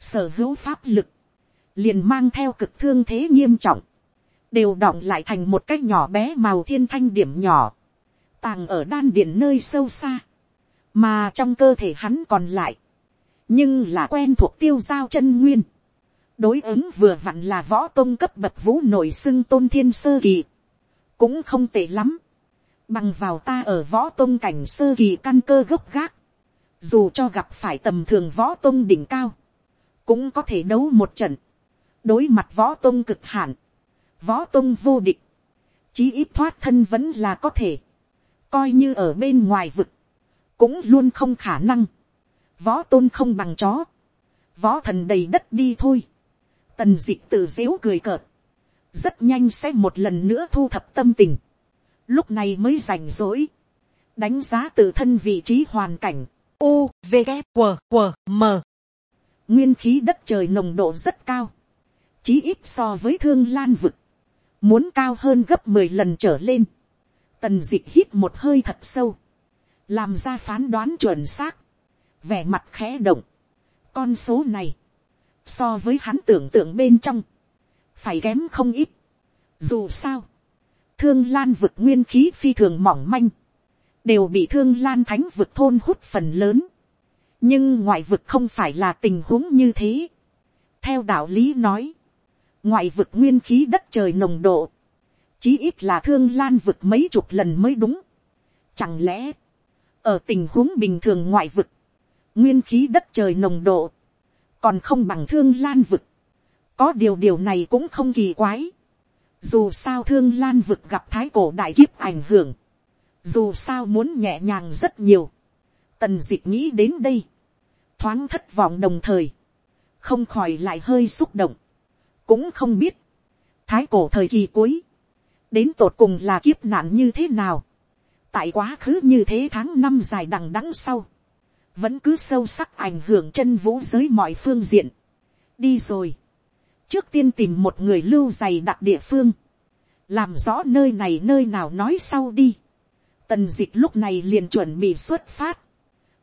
sở hữu pháp lực, liền mang theo cực thương thế nghiêm trọng, đều đọng lại thành một cái nhỏ bé màu thiên thanh điểm nhỏ, tàng ở đan điển nơi sâu xa, mà trong cơ thể hắn còn lại, nhưng là quen thuộc tiêu giao chân nguyên, đối ứng vừa vặn là võ tôn cấp bậc vũ nổi xưng tôn thiên sơ kỳ, cũng không tệ lắm, bằng vào ta ở võ tôn cảnh sơ kỳ căn cơ gốc gác, dù cho gặp phải tầm thường võ tôn đỉnh cao, cũng có thể đấu một trận, đối mặt võ tôn cực hạn, võ tôn vô địch, chí ít thoát thân vẫn là có thể, coi như ở bên ngoài vực, cũng luôn không khả năng, võ tôn không bằng chó, võ thần đầy đất đi thôi, tần d ị c tự dếu cười cợt, rất nhanh sẽ một lần nữa thu thập tâm tình, lúc này mới rảnh rỗi, đánh giá tự thân vị trí hoàn cảnh, u, v, g, q, q, m. nguyên khí đất trời nồng độ rất cao, chí ít so với thương lan vực, muốn cao hơn gấp mười lần trở lên, tần d ị c h hít một hơi thật sâu, làm ra phán đoán chuẩn xác, vẻ mặt khẽ động, con số này, so với hắn tưởng tượng bên trong, phải kém không ít, dù sao, thương lan vực nguyên khí phi thường mỏng manh, đều bị thương lan thánh vực thôn hút phần lớn. nhưng ngoại vực không phải là tình huống như thế. theo đạo lý nói, ngoại vực nguyên khí đất trời nồng độ, chí ít là thương lan vực mấy chục lần mới đúng. Chẳng lẽ, ở tình huống bình thường ngoại vực, nguyên khí đất trời nồng độ, còn không bằng thương lan vực. có điều điều này cũng không kỳ quái. Dù sao thương lan vực gặp thái cổ đại kiếp ảnh hưởng. Dù sao muốn nhẹ nhàng rất nhiều. Tần dịch nghĩ đến đây. Thoáng thất vọng đồng thời. Không khỏi lại hơi xúc động. Cũng không biết. Thái cổ thời kỳ cuối. Đến tột cùng là kiếp nạn như thế nào. Tại quá khứ như thế tháng năm dài đằng đẵng sau. Vẫn cứ sâu sắc ảnh hưởng chân vũ giới mọi phương diện. Đi rồi trước tiên tìm một người lưu dày đặc địa phương, làm rõ nơi này nơi nào nói sau đi. Tần dịch lúc này liền chuẩn bị xuất phát,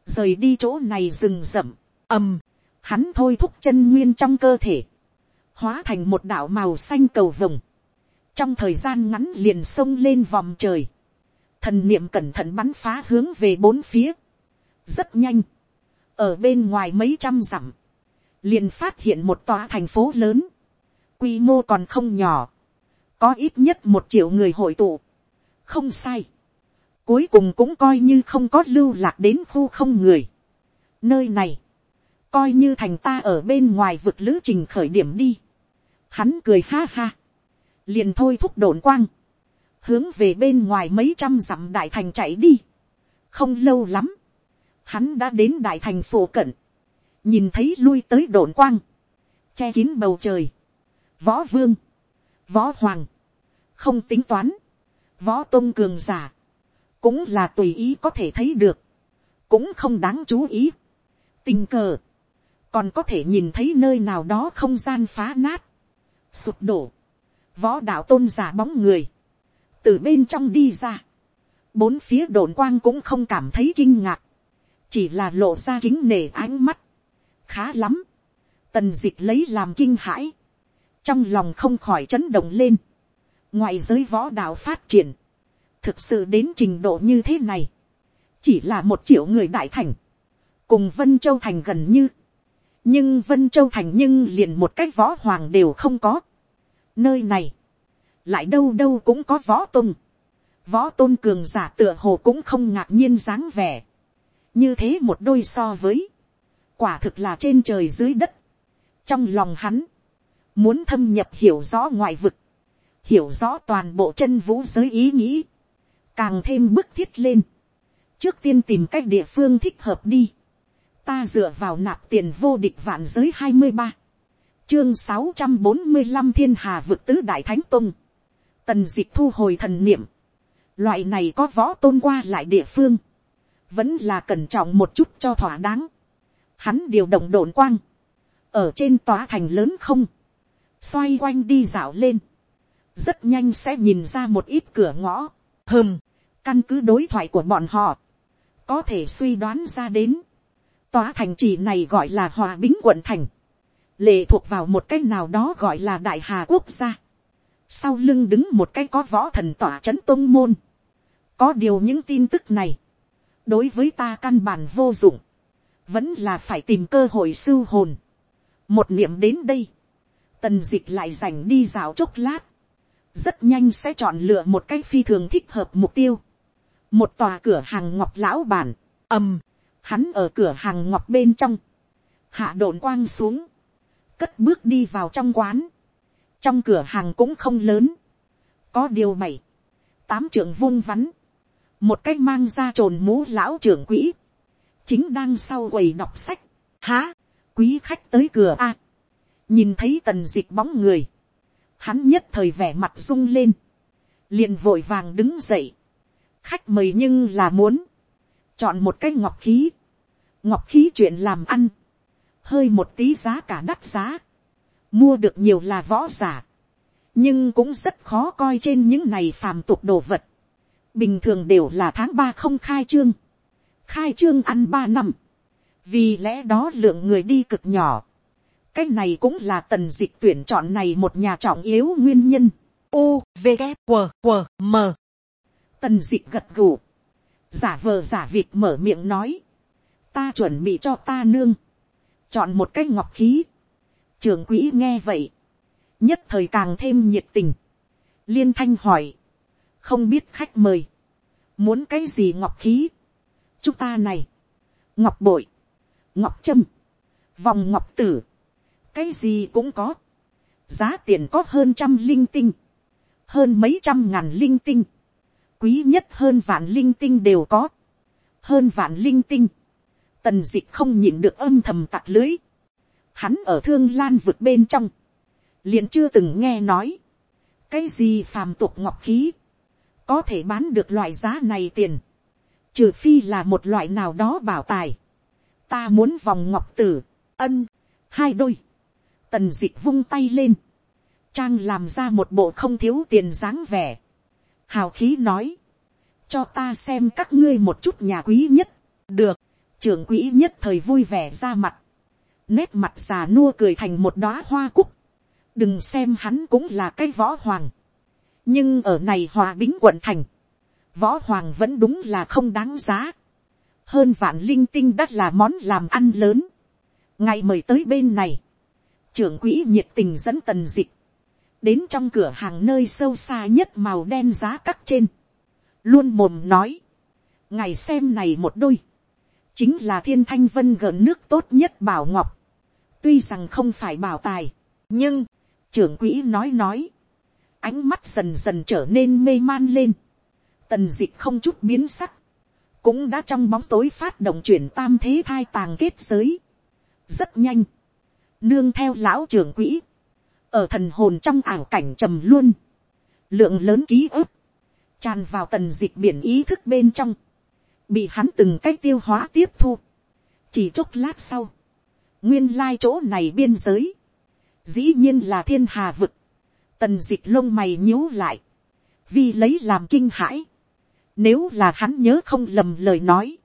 rời đi chỗ này rừng rậm, ầm, hắn thôi thúc chân nguyên trong cơ thể, hóa thành một đạo màu xanh cầu vồng, trong thời gian ngắn liền xông lên vòng trời, thần niệm cẩn thận bắn phá hướng về bốn phía, rất nhanh, ở bên ngoài mấy trăm dặm, liền phát hiện một tòa thành phố lớn, quy mô còn không nhỏ, có ít nhất một triệu người hội tụ, không sai, cuối cùng cũng coi như không có lưu lạc đến khu không người. Nơi này, coi như thành ta ở bên ngoài vực lữ trình khởi điểm đi. Hắn cười ha ha, liền thôi thúc đồn quang, hướng về bên ngoài mấy trăm dặm đại thành chạy đi. không lâu lắm, hắn đã đến đại thành phổ cận, nhìn thấy lui tới đồn quang, che kín bầu trời, võ vương, võ hoàng, không tính toán, võ tôn cường giả, cũng là tùy ý có thể thấy được, cũng không đáng chú ý. tình cờ, còn có thể nhìn thấy nơi nào đó không gian phá nát, sụp đổ, võ đạo tôn giả bóng người, từ bên trong đi ra, bốn phía đồn quang cũng không cảm thấy kinh ngạc, chỉ là lộ ra kính nể ánh mắt, khá lắm, tần d ị c h lấy làm kinh hãi, trong lòng không khỏi chấn động lên, ngoại giới võ đạo phát triển, thực sự đến trình độ như thế này, chỉ là một triệu người đại thành, cùng vân châu thành gần như, nhưng vân châu thành nhưng liền một cái võ hoàng đều không có. nơi này, lại đâu đâu cũng có võ tôn, võ tôn cường giả tựa hồ cũng không ngạc nhiên dáng vẻ, như thế một đôi so với, quả thực là trên trời dưới đất, trong lòng hắn, muốn thâm nhập hiểu rõ ngoại vực, hiểu rõ toàn bộ chân vũ giới ý nghĩ, càng thêm bức thiết lên, trước tiên tìm cách địa phương thích hợp đi, ta dựa vào nạp tiền vô địch vạn giới hai mươi ba, chương sáu trăm bốn mươi năm thiên hà vực tứ đại thánh tông, tần d ị c h thu hồi thần niệm, loại này có võ tôn qua lại địa phương, vẫn là cẩn trọng một chút cho thỏa đáng, hắn điều động đồn quang, ở trên tòa thành lớn không, xoay quanh đi dạo lên, rất nhanh sẽ nhìn ra một ít cửa ngõ, hơm, căn cứ đối thoại của bọn họ, có thể suy đoán ra đến, tòa thành trì này gọi là hòa bính quận thành, lệ thuộc vào một cái nào đó gọi là đại hà quốc gia, sau lưng đứng một cái có võ thần tỏa c h ấ n tôn môn, có điều những tin tức này, đối với ta căn bản vô dụng, vẫn là phải tìm cơ hội sưu hồn, một niệm đến đây, tần dịch lại dành đi dạo chốc lát, rất nhanh sẽ chọn lựa một cái phi thường thích hợp mục tiêu, một tòa cửa hàng ngọc lão bản, ầm, hắn ở cửa hàng ngọc bên trong, hạ đồn quang xuống, cất bước đi vào trong quán, trong cửa hàng cũng không lớn, có điều mày, tám trưởng vung vắn, một cách mang ra trồn mũ lão trưởng quỹ, chính đang sau quầy đọc sách, há, quý khách tới cửa a, nhìn thấy tần dịch bóng người, hắn nhất thời vẻ mặt rung lên, liền vội vàng đứng dậy, khách mời nhưng là muốn, chọn một cái ngọc khí, ngọc khí chuyện làm ăn, hơi một tí giá cả đắt giá, mua được nhiều là võ giả, nhưng cũng rất khó coi trên những này phàm tục đồ vật, bình thường đều là tháng ba không khai trương, khai trương ăn ba năm, vì lẽ đó lượng người đi cực nhỏ, cái này cũng là tần dịch tuyển chọn này một nhà trọng yếu nguyên nhân, u v g q q m. Tần dịch gật gù, giả vờ giả vịt mở miệng nói, ta chuẩn bị cho ta nương, chọn một cái ngọc khí, trưởng quỹ nghe vậy, nhất thời càng thêm nhiệt tình, liên thanh hỏi, không biết khách mời, muốn cái gì ngọc khí, chúng ta này, ngọc bội, ngọc trâm, vòng ngọc tử, cái gì cũng có, giá tiền có hơn trăm linh tinh, hơn mấy trăm ngàn linh tinh, quý nhất hơn vạn linh tinh đều có, hơn vạn linh tinh, tần d ị c h không nhịn được âm thầm tặc lưới, hắn ở thương lan vực bên trong, liền chưa từng nghe nói, cái gì phàm tục ngọc khí, có thể bán được loại giá này tiền, trừ phi là một loại nào đó bảo tài, ta muốn vòng ngọc tử, ân, hai đôi, tần dịch vung tay lên, trang làm ra một bộ không thiếu tiền dáng vẻ, hào khí nói, cho ta xem các ngươi một chút nhà quý nhất, được, trưởng quỹ nhất thời vui vẻ ra mặt, nét mặt già nua cười thành một đóa hoa cúc. đừng xem hắn cũng là cái võ hoàng. nhưng ở này hòa bính quận thành, võ hoàng vẫn đúng là không đáng giá. hơn vạn linh tinh đắt là món làm ăn lớn. ngày mời tới bên này, trưởng quỹ nhiệt tình dẫn tần dịch, đến trong cửa hàng nơi sâu xa nhất màu đen giá cắt trên, luôn mồm nói, ngày xem này một đôi, chính là thiên thanh vân gần nước tốt nhất bảo ngọc, tuy rằng không phải bảo tài, nhưng, trưởng quỹ nói nói, ánh mắt dần dần trở nên mê man lên, tần d ị c h không chút biến sắc, cũng đã trong bóng tối phát động chuyển tam thế thai tàng kết giới, rất nhanh, nương theo lão trưởng quỹ, ở thần hồn trong ảo cảnh trầm luôn, lượng lớn ký ức, tràn vào tần dịch biển ý thức bên trong, bị hắn từng cách tiêu hóa tiếp thu, chỉ chốc lát sau, nguyên lai chỗ này biên giới, dĩ nhiên là thiên hà vực, tần dịch lông mày nhíu lại, vì lấy làm kinh hãi, nếu là hắn nhớ không lầm lời nói,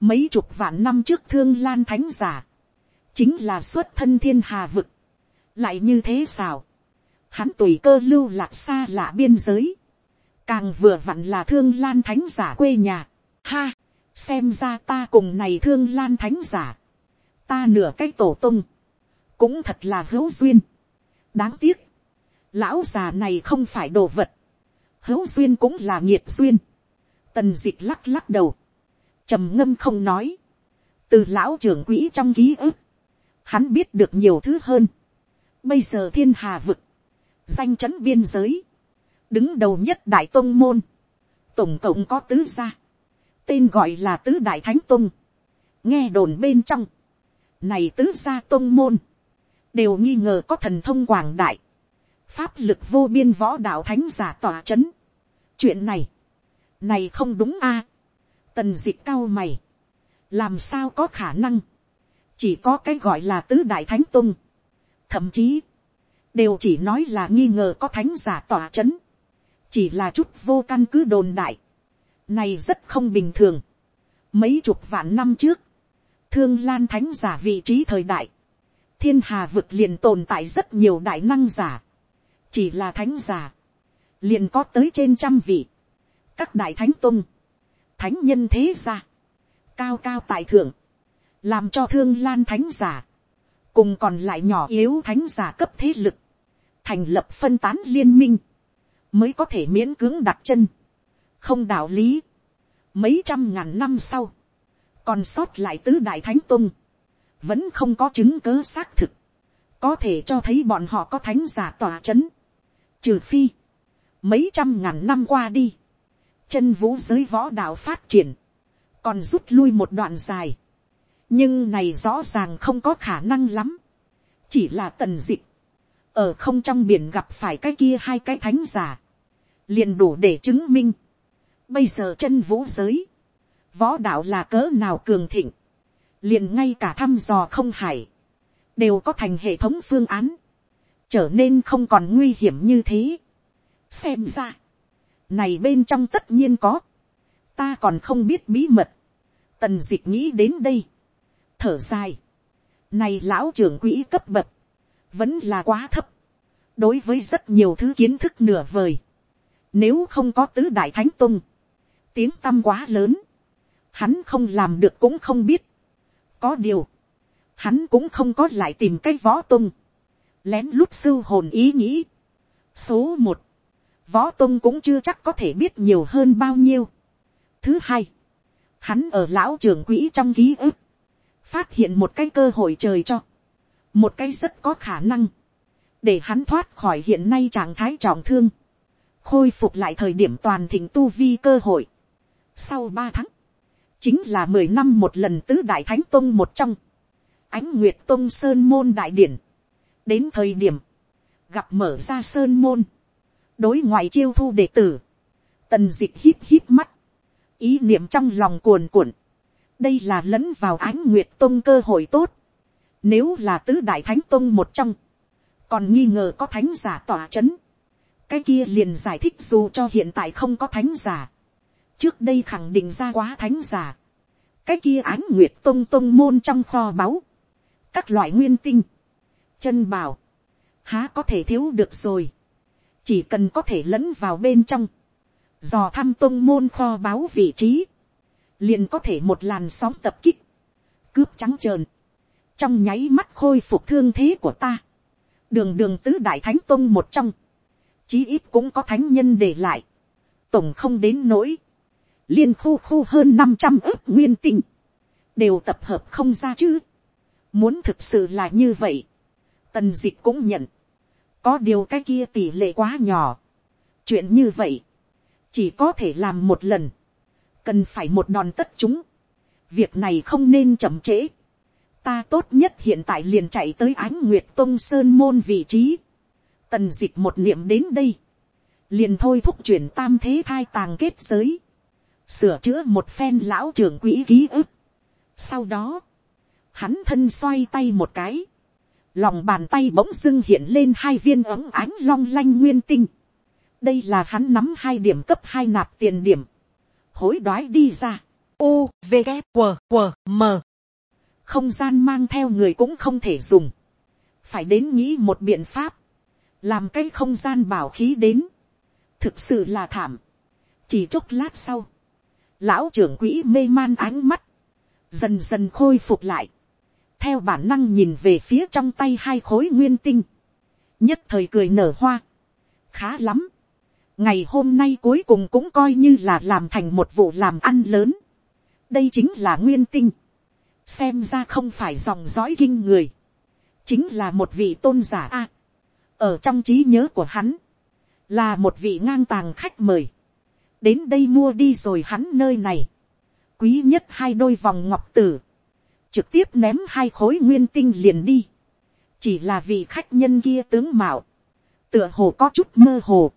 mấy chục vạn năm trước thương lan thánh giả, chính là xuất thân thiên hà vực, lại như thế sao, hắn tùy cơ lưu lạc xa lạ biên giới, càng vừa vặn là thương lan thánh giả quê nhà, ha, xem ra ta cùng này thương lan thánh giả, ta nửa cái tổ tung, cũng thật là hữu duyên. đáng tiếc, lão già này không phải đồ vật, hữu duyên cũng là nghiệt duyên. tần d ị c h lắc lắc đầu, trầm ngâm không nói, từ lão trưởng quỹ trong ký ức, hắn biết được nhiều thứ hơn. bây giờ thiên hà vực, danh chấn biên giới, đứng đầu nhất đại tôn môn, tổng cộng có tứ gia, tên gọi là tứ đại thánh tôn, nghe đồn bên trong, này tứ gia tôn môn, đều nghi ngờ có thần thông quảng đại, pháp lực vô biên võ đạo thánh giả tỏa c h ấ n chuyện này, này không đúng a, tần d ị cao mày, làm sao có khả năng, chỉ có cái gọi là tứ đại thánh tung, thậm chí, đều chỉ nói là nghi ngờ có thánh giả tỏa c h ấ n chỉ là chút vô căn cứ đồn đại, này rất không bình thường. Mấy chục vạn năm trước, thương lan thánh giả vị trí thời đại, thiên hà vực liền tồn tại rất nhiều đại năng giả, chỉ là thánh giả, liền có tới trên trăm vị, các đại thánh tung, thánh nhân thế gia, cao cao tại thượng, làm cho thương lan thánh giả, cùng còn lại nhỏ yếu thánh giả cấp thế lực, thành lập phân tán liên minh, mới có thể miễn cưỡng đặt chân, không đạo lý, mấy trăm ngàn năm sau, còn sót lại tứ đại thánh tung, vẫn không có chứng cớ xác thực, có thể cho thấy bọn họ có thánh giả tòa c h ấ n trừ phi, mấy trăm ngàn năm qua đi, chân vũ giới võ đạo phát triển, còn rút lui một đoạn dài, nhưng này rõ ràng không có khả năng lắm, chỉ là tần dịch, ở không trong biển gặp phải cái kia hai cái thánh giả, liền đủ để chứng minh. Bây giờ chân vũ giới, võ đạo là cỡ nào cường thịnh, liền ngay cả thăm dò không hải, đều có thành hệ thống phương án, trở nên không còn nguy hiểm như thế. xem ra, này bên trong tất nhiên có, ta còn không biết bí mật, tần d ị c h nghĩ đến đây, thở dài, này lão trưởng quỹ cấp bậc, vẫn là quá thấp. đối với rất nhiều thứ kiến thức nửa vời, nếu không có tứ đại thánh tung, tiếng tâm quá lớn, hắn không làm được cũng không biết. có điều, hắn cũng không có lại tìm cái võ tung, lén lút sư hồn ý nghĩ. số một, võ tung cũng chưa chắc có thể biết nhiều hơn bao nhiêu. thứ hai, hắn ở lão trưởng quỹ trong ký ức, phát hiện một cái cơ hội trời cho, một cái rất có khả năng, để hắn thoát khỏi hiện nay trạng thái trọng thương, khôi phục lại thời điểm toàn thịnh tu vi cơ hội. Sau ba tháng, chính là mười năm một lần tứ đại thánh tông một trong, ánh nguyệt tông sơn môn đại điển, đến thời điểm, gặp mở ra sơn môn, đối ngoại chiêu thu đệ tử, tần d ị hít hít mắt, ý niệm trong lòng cuồn cuộn, đây là lẫn vào ánh nguyệt tông cơ hội tốt, nếu là tứ đại thánh tông một trong, còn nghi ngờ có thánh giả tỏa c h ấ n cái kia liền giải thích dù cho hiện tại không có thánh giả. trước đây khẳng định ra quá thánh giả. cái kia ánh nguyệt tông tông môn trong kho báu. các loại nguyên tinh. chân bảo. há có thể thiếu được rồi. chỉ cần có thể lẫn vào bên trong. dò thăm tông môn kho báu vị trí liền có thể một làn sóng tập kích. cướp trắng trờn. Trong nháy mắt khôi phục thương thế của ta, đường đường tứ đại thánh tôn một trong, chí ít cũng có thánh nhân để lại, tổng không đến nỗi, liên khu khu hơn năm trăm ước nguyên tinh, đều tập hợp không ra chứ, muốn thực sự là như vậy, tần d ị c h cũng nhận, có điều cái kia tỷ lệ quá nhỏ, chuyện như vậy, chỉ có thể làm một lần, cần phải một đòn tất chúng, việc này không nên chậm trễ, ta tốt nhất hiện tại liền chạy tới ánh nguyệt tông sơn môn vị trí. tần d ị c h một niệm đến đây, liền thôi thúc chuyển tam thế thai tàng kết giới, sửa chữa một phen lão trưởng quỹ ký ức. sau đó, hắn thân xoay tay một cái, lòng bàn tay bỗng dưng hiện lên hai viên ấm ánh long lanh nguyên tinh. đây là hắn nắm hai điểm cấp hai nạp tiền điểm, hối đoái đi ra. U, V, K, W, W, M. Không gian mang theo người cũng không thể dùng, phải đến nghĩ một biện pháp, làm cái không gian bảo khí đến, thực sự là thảm, chỉ chốc lát sau, lão trưởng quỹ mê man ánh mắt, dần dần khôi phục lại, theo bản năng nhìn về phía trong tay hai khối nguyên tinh, nhất thời cười nở hoa, khá lắm, ngày hôm nay cuối cùng cũng coi như là làm thành một vụ làm ăn lớn, đây chính là nguyên tinh, xem ra không phải dòng dõi kinh người, chính là một vị tôn giả a. ở trong trí nhớ của hắn, là một vị ngang tàng khách mời, đến đây mua đi rồi hắn nơi này, quý nhất hai đôi vòng ngọc tử, trực tiếp ném hai khối nguyên tinh liền đi, chỉ là vị khách nhân kia tướng mạo, tựa hồ có chút mơ hồ,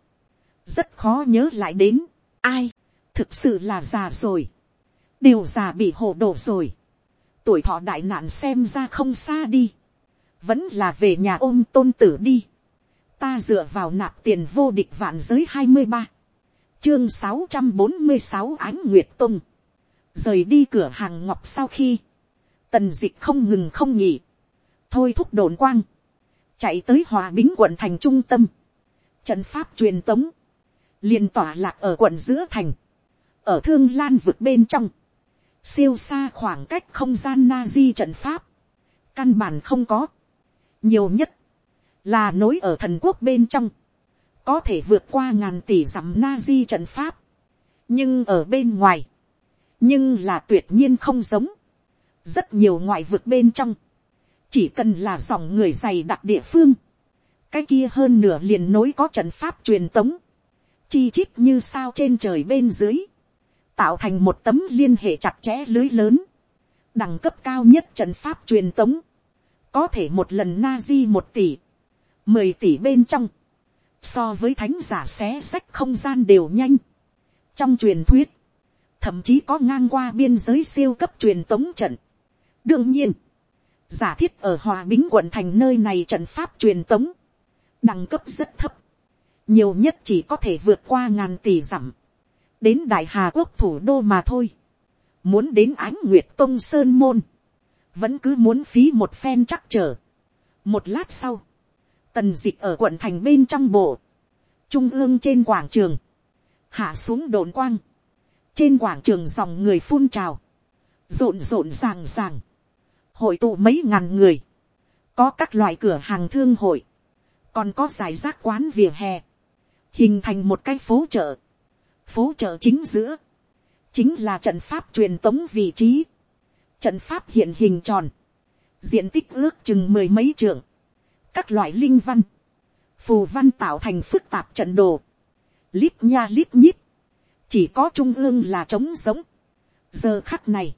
rất khó nhớ lại đến, ai, thực sự là già rồi, đều già bị hồ đồ rồi, tuổi thọ đại nạn xem ra không xa đi, vẫn là về nhà ôm tôn tử đi, ta dựa vào nạp tiền vô địch vạn giới hai mươi ba, chương sáu trăm bốn mươi sáu ánh nguyệt tung, rời đi cửa hàng ngọc sau khi, tần dịch không ngừng không nhỉ, thôi thúc đồn quang, chạy tới hòa bính quận thành trung tâm, trận pháp truyền tống, liền tỏa lạc ở quận giữa thành, ở thương lan vực bên trong, siêu xa khoảng cách không gian na di trận pháp, căn bản không có, nhiều nhất, là nối ở thần quốc bên trong, có thể vượt qua ngàn tỷ dặm na di trận pháp, nhưng ở bên ngoài, nhưng là tuyệt nhiên không giống, rất nhiều ngoại vực bên trong, chỉ cần là dòng người dày đặc địa phương, cái kia hơn nửa liền nối có trận pháp truyền tống, chi chít như sao trên trời bên dưới, tạo thành một tấm liên hệ chặt chẽ lưới lớn, đẳng cấp cao nhất trận pháp truyền tống, có thể một lần na di một tỷ, mười tỷ bên trong, so với thánh giả xé sách không gian đều nhanh. trong truyền thuyết, thậm chí có ngang qua biên giới siêu cấp truyền tống trận. đương nhiên, giả thiết ở hòa bính quận thành nơi này trận pháp truyền tống, đẳng cấp rất thấp, nhiều nhất chỉ có thể vượt qua ngàn tỷ dặm, đến đại hà quốc thủ đô mà thôi, muốn đến ánh nguyệt tông sơn môn, vẫn cứ muốn phí một phen chắc trở. một lát sau, tần d ị c h ở quận thành bên trong bộ, trung ương trên quảng trường, hạ xuống đồn quang, trên quảng trường dòng người phun trào, rộn rộn ràng ràng, hội tụ mấy ngàn người, có các loại cửa hàng thương hội, còn có giải rác quán vỉa hè, hình thành một cái phố chợ, phố chợ chính giữa, chính là trận pháp truyền tống vị trí, trận pháp hiện hình tròn, diện tích ước chừng mười mấy trượng, các loại linh văn, phù văn tạo thành phức tạp trận đồ, lít nha lít nhít, chỉ có trung ương là trống giống. giờ khắc này,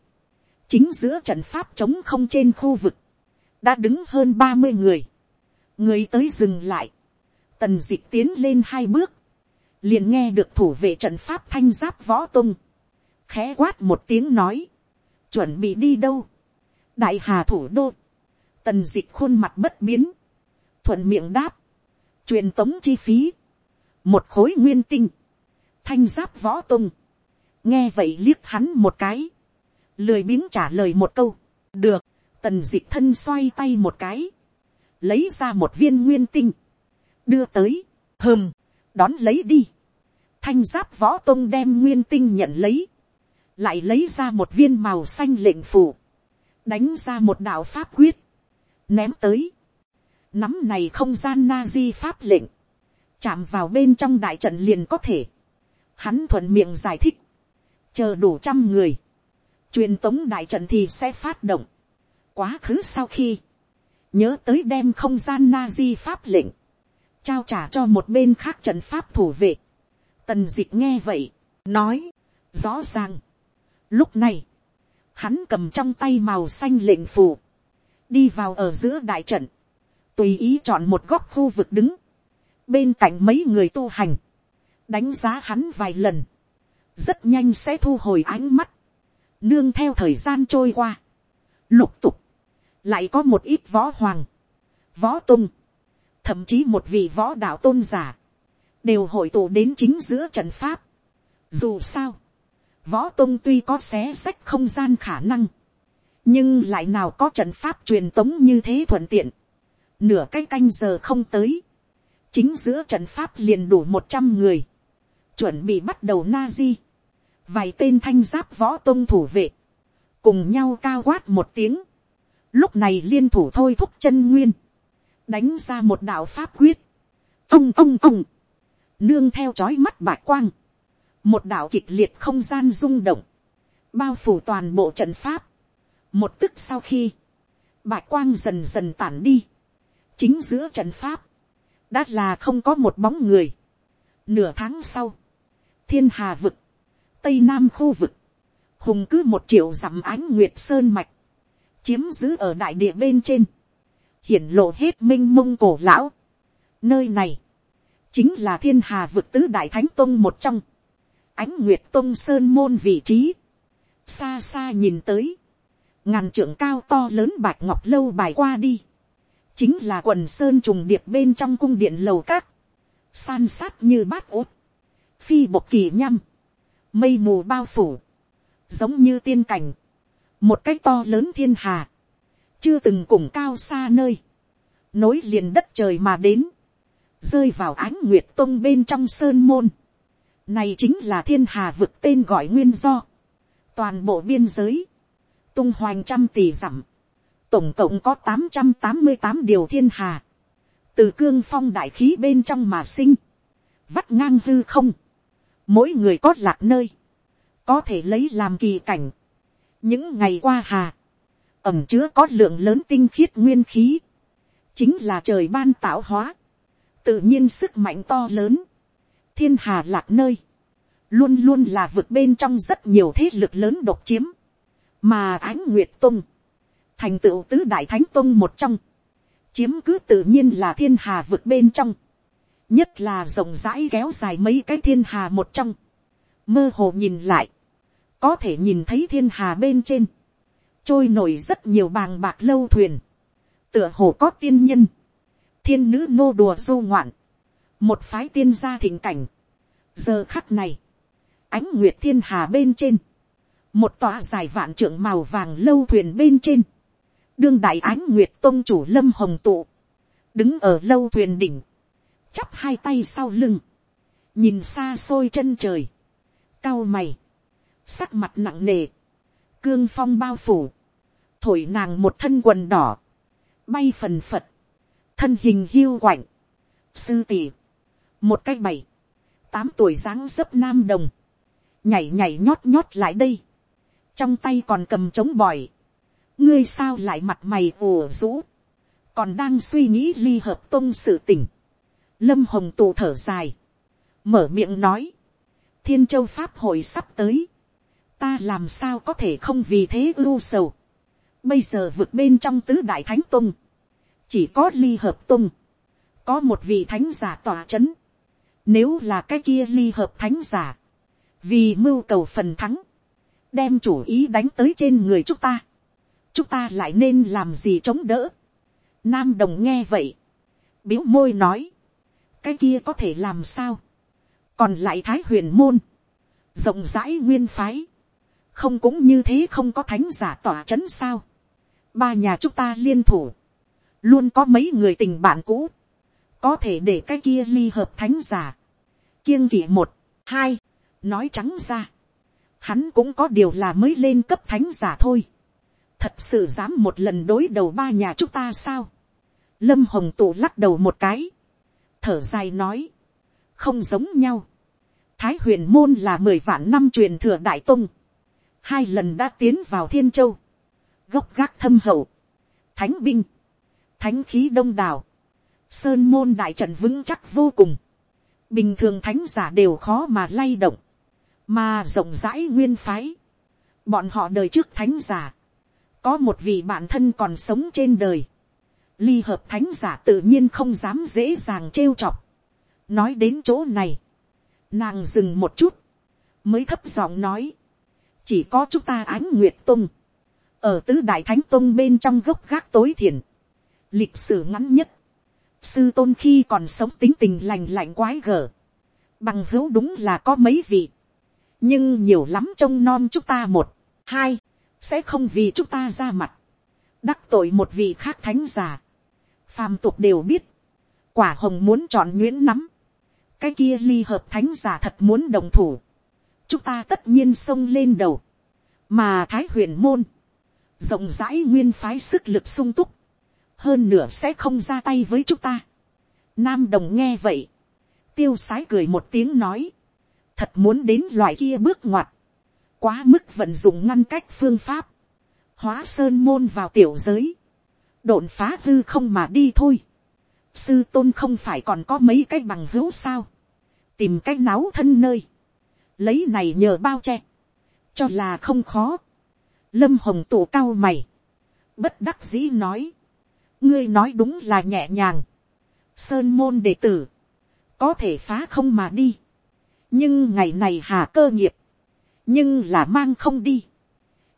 chính giữa trận pháp trống không trên khu vực, đã đứng hơn ba mươi người, người tới dừng lại, tần dịch tiến lên hai bước, liền nghe được thủ vệ trận pháp thanh giáp võ tung, khẽ quát một tiếng nói, chuẩn bị đi đâu, đại hà thủ đô, tần dịch khuôn mặt bất biến, thuận miệng đáp, truyền tống chi phí, một khối nguyên tinh, thanh giáp võ tung, nghe vậy liếc hắn một cái, lười biếng trả lời một câu, được, tần dịch thân xoay tay một cái, lấy ra một viên nguyên tinh, đưa tới, hơm, đón lấy đi, thanh giáp võ tông đem nguyên tinh nhận lấy, lại lấy ra một viên màu xanh lệnh phủ, đánh ra một đạo pháp quyết, ném tới, nắm này không gian na di pháp lệnh, chạm vào bên trong đại trận liền có thể, Hắn thuận miệng giải thích. Chờ đủ trăm người. Truyền tống đại trận thì sẽ phát động. Quá khứ sau khi. Nhớ tới đem không gian na-di pháp lệnh. Trao trả cho một bên khác trận pháp thủ vệ. Tần dịch nghe vậy. Nói. Rõ ràng. Lúc này. Hắn cầm trong tay màu xanh lệnh phù. Đi vào ở giữa đại trận. Tùy ý chọn một góc khu vực đứng. Bên cạnh mấy người tu hành đánh giá hắn vài lần, rất nhanh sẽ thu hồi ánh mắt, nương theo thời gian trôi qua, lục tục, lại có một ít võ hoàng, võ tung, thậm chí một vị võ đạo tôn giả, đều hội tụ đến chính giữa trận pháp. Dù sao, võ tôn tuy có xé sách không gian khả năng, nhưng lại nào có trận pháp truyền tống như thế thuận tiện. Nửa cái canh giờ không tới, chính giữa trận pháp liền đủ một trăm người chuẩn bị bắt đầu na di, vài tên thanh giáp võ tôn thủ vệ, cùng nhau cao quát một tiếng, lúc này liên thủ thôi thúc chân nguyên, đánh ra một đạo pháp quyết, ông ông ông, nương theo chói mắt bạc quang, một đạo kịch liệt không gian rung động, bao phủ toàn bộ trận pháp, một tức sau khi, bạc quang dần dần tản đi, chính giữa trận pháp, đã là không có một bóng người. Nửa tháng sau, thiên hà vực, tây nam khu vực, hùng cứ một triệu dặm ánh nguyệt sơn mạch, chiếm giữ ở đại địa bên trên, hiển lộ hết m i n h mông cổ lão. nơi này, chính là thiên hà vực tứ đại thánh tông một trong, ánh nguyệt tông sơn môn vị trí, xa xa nhìn tới, ngàn trưởng cao to lớn bạch ngọc lâu bài qua đi, chính là quần sơn trùng điệp bên trong cung điện lầu các, san sát như bát ốt, phi bộc kỳ nhăm, mây mù bao phủ, giống như tiên cảnh, một cái to lớn thiên hà, chưa từng cùng cao xa nơi, nối liền đất trời mà đến, rơi vào ánh nguyệt tông bên trong sơn môn, này chính là thiên hà vực tên gọi nguyên do, toàn bộ biên giới, tung hoành trăm tỷ dặm, tổng cộng có tám trăm tám mươi tám điều thiên hà, từ cương phong đại khí bên trong mà sinh, vắt ngang hư không, mỗi người có lạc nơi, có thể lấy làm kỳ cảnh. những ngày qua hà, ẩm chứa có lượng lớn tinh khiết nguyên khí, chính là trời ban tạo hóa, tự nhiên sức mạnh to lớn, thiên hà lạc nơi, luôn luôn là vực bên trong rất nhiều thế lực lớn độc chiếm, mà ánh nguyệt tung, thành tựu tứ đại thánh tung một trong, chiếm cứ tự nhiên là thiên hà vực bên trong, nhất là rộng rãi kéo dài mấy cái thiên hà một trong, mơ hồ nhìn lại, có thể nhìn thấy thiên hà bên trên, trôi nổi rất nhiều bàng bạc lâu thuyền, tựa hồ có tiên nhân, thiên nữ nô đùa du ngoạn, một phái tiên gia thịnh cảnh. giờ khắc này, ánh nguyệt thiên hà bên trên, một tòa dài vạn trượng màu vàng lâu thuyền bên trên, đương đại ánh nguyệt tôn chủ lâm hồng tụ, đứng ở lâu thuyền đỉnh, chắp hai tay sau lưng, nhìn xa xôi chân trời, cao mày, sắc mặt nặng nề, cương phong bao phủ, thổi nàng một thân quần đỏ, bay phần phật, thân hình hiu quạnh, sư tỷ, một cái bảy, tám tuổi dáng dấp nam đồng, nhảy nhảy nhót nhót lại đây, trong tay còn cầm trống bòi, ngươi sao lại mặt mày ồ rũ, còn đang suy nghĩ ly hợp tôn sự tình, lâm hồng tù thở dài, mở miệng nói, thiên châu pháp hội sắp tới, ta làm sao có thể không vì thế ưu sầu, bây giờ vượt bên trong tứ đại thánh tung, chỉ có ly hợp tung, có một vị thánh giả tỏa c h ấ n nếu là cái kia ly hợp thánh giả, vì mưu cầu phần thắng, đem chủ ý đánh tới trên người chúng ta, chúng ta lại nên làm gì chống đỡ. Nam đồng nghe vậy, biếu môi nói, cái kia có thể làm sao, còn lại thái huyền môn, rộng rãi nguyên phái, không cũng như thế không có thánh giả tỏa c h ấ n sao, ba nhà chúng ta liên thủ, luôn có mấy người tình bạn cũ, có thể để cái kia ly hợp thánh giả, kiêng kỵ một, hai, nói trắng ra, hắn cũng có điều là mới lên cấp thánh giả thôi, thật sự dám một lần đối đầu ba nhà chúng ta sao, lâm hồng tụ lắc đầu một cái, thở dài nói, không giống nhau, thái huyền môn là mười vạn năm truyền thừa đại tung, hai lần đã tiến vào thiên châu, gốc gác thâm hậu, thánh binh, thánh khí đông đảo, sơn môn đại trận vững chắc vô cùng, bình thường thánh giả đều khó mà lay động, mà rộng rãi nguyên phái, bọn họ đời trước thánh giả, có một vị bạn thân còn sống trên đời, ly hợp thánh giả tự nhiên không dám dễ dàng trêu chọc, nói đến chỗ này, nàng dừng một chút, mới thấp giọng nói, chỉ có chúng ta ánh nguyệt tung, ở tứ đại thánh tôn bên trong gốc gác tối thiền, lịch sử ngắn nhất, sư tôn khi còn sống tính tình lành lạnh quái gở, bằng hữu đúng là có mấy vị, nhưng nhiều lắm trông nom chúng ta một, hai, sẽ không vì chúng ta ra mặt, đắc tội một vị khác thánh già, phàm tục đều biết, quả hồng muốn chọn nguyễn nắm, cái kia ly hợp thánh giả thật muốn đồng thủ, chúng ta tất nhiên xông lên đầu, mà thái huyền môn, rộng rãi nguyên phái sức lực sung túc, hơn nửa sẽ không ra tay với chúng ta. Nam đồng nghe vậy, tiêu sái cười một tiếng nói, thật muốn đến loại kia bước ngoặt, quá mức vận dụng ngăn cách phương pháp, hóa sơn môn vào tiểu giới, đột phá hư không mà đi thôi. Sư tôn không phải còn có mấy cái bằng hữu sao, tìm cái náo thân nơi, lấy này nhờ bao che, cho là không khó. Lâm hồng tụ cao mày, bất đắc dĩ nói, ngươi nói đúng là nhẹ nhàng, sơn môn đệ tử, có thể phá không mà đi, nhưng ngày này hà cơ nghiệp, nhưng là mang không đi,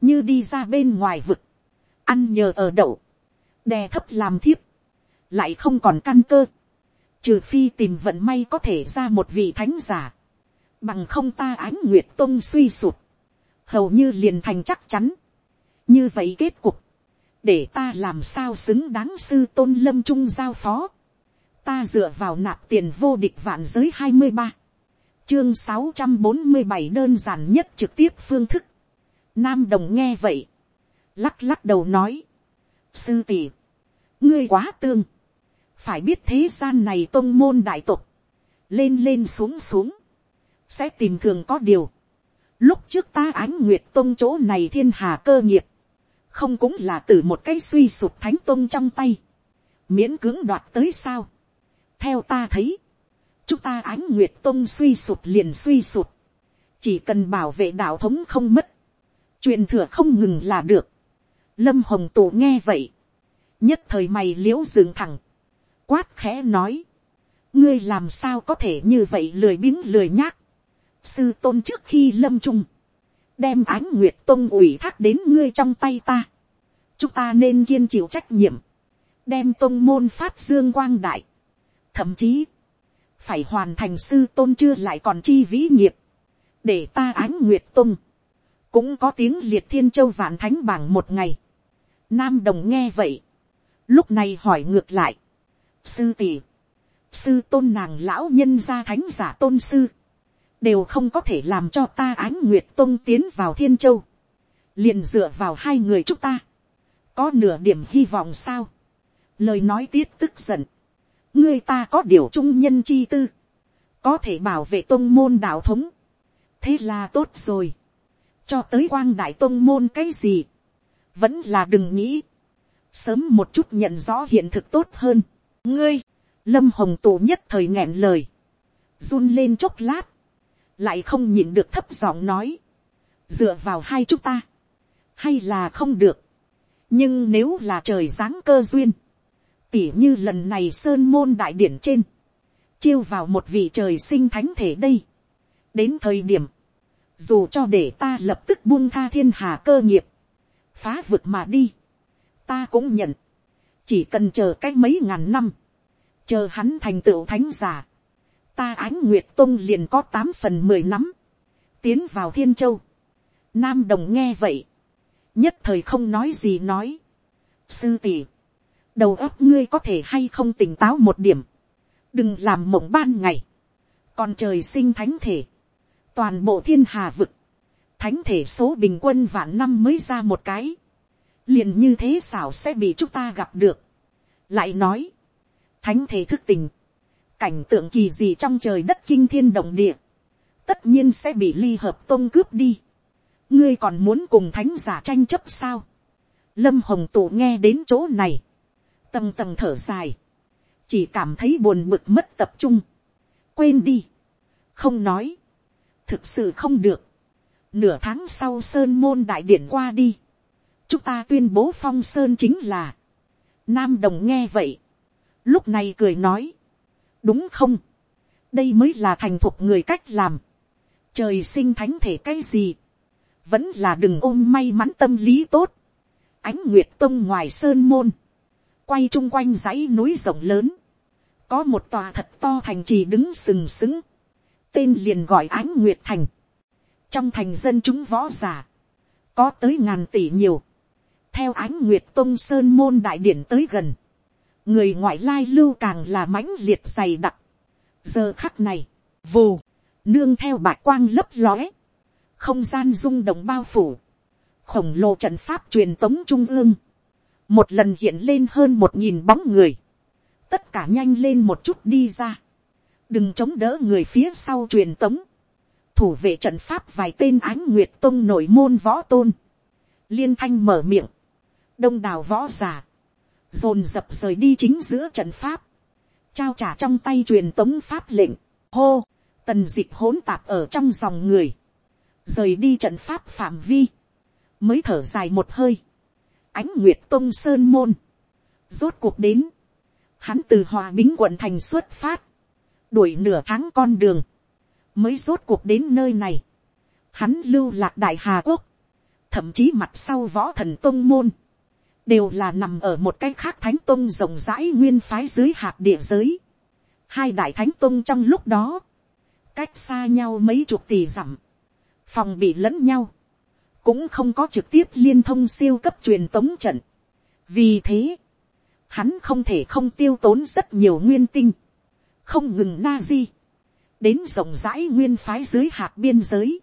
như đi ra bên ngoài vực, ăn nhờ ở đậu, đè thấp làm thiếp, lại không còn căn cơ, trừ phi tìm vận may có thể ra một vị thánh giả, bằng không ta ánh nguyệt tông suy sụt, hầu như liền thành chắc chắn như vậy kết cục, để ta làm sao xứng đáng sư tôn lâm trung giao phó, ta dựa vào nạp tiền vô địch vạn giới hai mươi ba, chương sáu trăm bốn mươi bảy đơn giản nhất trực tiếp phương thức, nam đồng nghe vậy, lắc lắc đầu nói, sư tỷ, ngươi quá tương, phải biết thế gian này tôn môn đại tục, lên lên xuống xuống, sẽ tìm thường có điều. Lúc trước ta ánh nguyệt tôn chỗ này thiên hà cơ nghiệp, không cũng là từ một cái suy sụp thánh tôn trong tay, miễn cưỡng đoạt tới sao. theo ta thấy, chúng ta ánh nguyệt tôn suy sụp liền suy sụp, chỉ cần bảo vệ đạo thống không mất, truyền thừa không ngừng là được. lâm hồng tổ nghe vậy, nhất thời mày l i ễ u dừng thẳng, quát khẽ nói, ngươi làm sao có thể như vậy lười biếng lười nhác, sư tôn trước khi lâm trung, đem ánh nguyệt tông ủy thác đến ngươi trong tay ta, chúng ta nên kiên chịu trách nhiệm, đem tôn môn phát dương quang đại, thậm chí, phải hoàn thành sư tôn chưa lại còn chi vĩ nghiệp, để ta ánh nguyệt tông. Cũng có tiếng liệt thiên châu vạn thánh bảng một ngày. Nam đồng nghe vậy, lúc này hỏi ngược lại, sư tỷ, sư tôn nàng lão nhân gia thánh giả tôn sư, đều không có thể làm cho ta ánh nguyệt tôn tiến vào thiên châu, liền dựa vào hai người chúng ta, có nửa điểm hy vọng sao, lời nói tiết tức giận, ngươi ta có điều trung nhân chi tư, có thể bảo vệ tôn môn đạo thống, thế là tốt rồi, cho tới quang đại tôn môn cái gì, vẫn là đừng nghĩ, sớm một chút nhận rõ hiện thực tốt hơn, ngươi, lâm hồng tổ nhất thời nghẹn lời, run lên chốc lát, lại không nhìn được thấp giọng nói, dựa vào hai chúng ta, hay là không được, nhưng nếu là trời giáng cơ duyên, tỉ như lần này sơn môn đại điển trên, chiêu vào một vị trời sinh thánh thể đây, đến thời điểm, dù cho để ta lập tức buông tha thiên hà cơ nghiệp, phá vực mà đi, ta cũng nhận, chỉ cần chờ cách mấy ngàn năm, chờ hắn thành tựu thánh giả, ta ánh nguyệt tông liền có tám phần mười nắm, tiến vào thiên châu, nam đồng nghe vậy, nhất thời không nói gì nói, sư tỷ, đầu óc ngươi có thể hay không tỉnh táo một điểm, đừng làm mộng ban ngày, còn trời sinh thánh thể, toàn bộ thiên hà vực, thánh thể số bình quân vạn năm mới ra một cái, liền như thế xảo sẽ bị chúng ta gặp được. lại nói, thánh thể thức tình, cảnh tượng kỳ gì trong trời đất kinh thiên động địa, tất nhiên sẽ bị ly hợp tôn cướp đi. ngươi còn muốn cùng thánh giả tranh chấp sao. lâm hồng tụ nghe đến chỗ này, tầng tầng thở dài, chỉ cảm thấy buồn bực mất tập trung, quên đi, không nói, thực sự không được, nửa tháng sau sơn môn đại điển qua đi, chúng ta tuyên bố phong sơn chính là, nam đồng nghe vậy, lúc này cười nói, đúng không, đây mới là thành thục người cách làm, trời sinh thánh thể cái gì, vẫn là đừng ôm may mắn tâm lý tốt, ánh nguyệt tông ngoài sơn môn, quay chung quanh dãy núi rộng lớn, có một tòa thật to thành trì đứng sừng sững, tên liền gọi ánh nguyệt thành, trong thành dân chúng võ giả, có tới ngàn tỷ nhiều, theo ánh nguyệt tông sơn môn đại điển tới gần, người ngoại lai lưu càng là mãnh liệt dày đặc. giờ khắc này, vù, nương theo bạc quang lấp lóe, không gian rung động bao phủ, khổng lồ trận pháp truyền tống trung ương, một lần hiện lên hơn một nghìn bóng người, tất cả nhanh lên một chút đi ra, đừng chống đỡ người phía sau truyền tống, thủ vệ trận pháp vài tên ánh nguyệt tông nổi môn võ tôn, liên thanh mở miệng, đông đào võ giả, dồn dập rời đi chính giữa trận pháp, trao trả trong tay truyền tống pháp lệnh, hô, tần d ị c h hỗn tạp ở trong dòng người, rời đi trận pháp phạm vi, mới thở dài một hơi, ánh nguyệt tông sơn môn, rốt cuộc đến, hắn từ hòa bính quận thành xuất phát, đuổi nửa tháng con đường, mới rốt cuộc đến nơi này, hắn lưu lạc đại hà quốc, thậm chí mặt sau võ thần tông môn, đều là nằm ở một cái khác thánh tông rộng rãi nguyên phái dưới hạt địa giới. hai đại thánh tông trong lúc đó, cách xa nhau mấy chục tỷ dặm, phòng bị lẫn nhau, cũng không có trực tiếp liên thông siêu cấp truyền tống trận. vì thế, hắn không thể không tiêu tốn rất nhiều nguyên tinh, không ngừng na di, đến rộng rãi nguyên phái dưới hạt biên giới,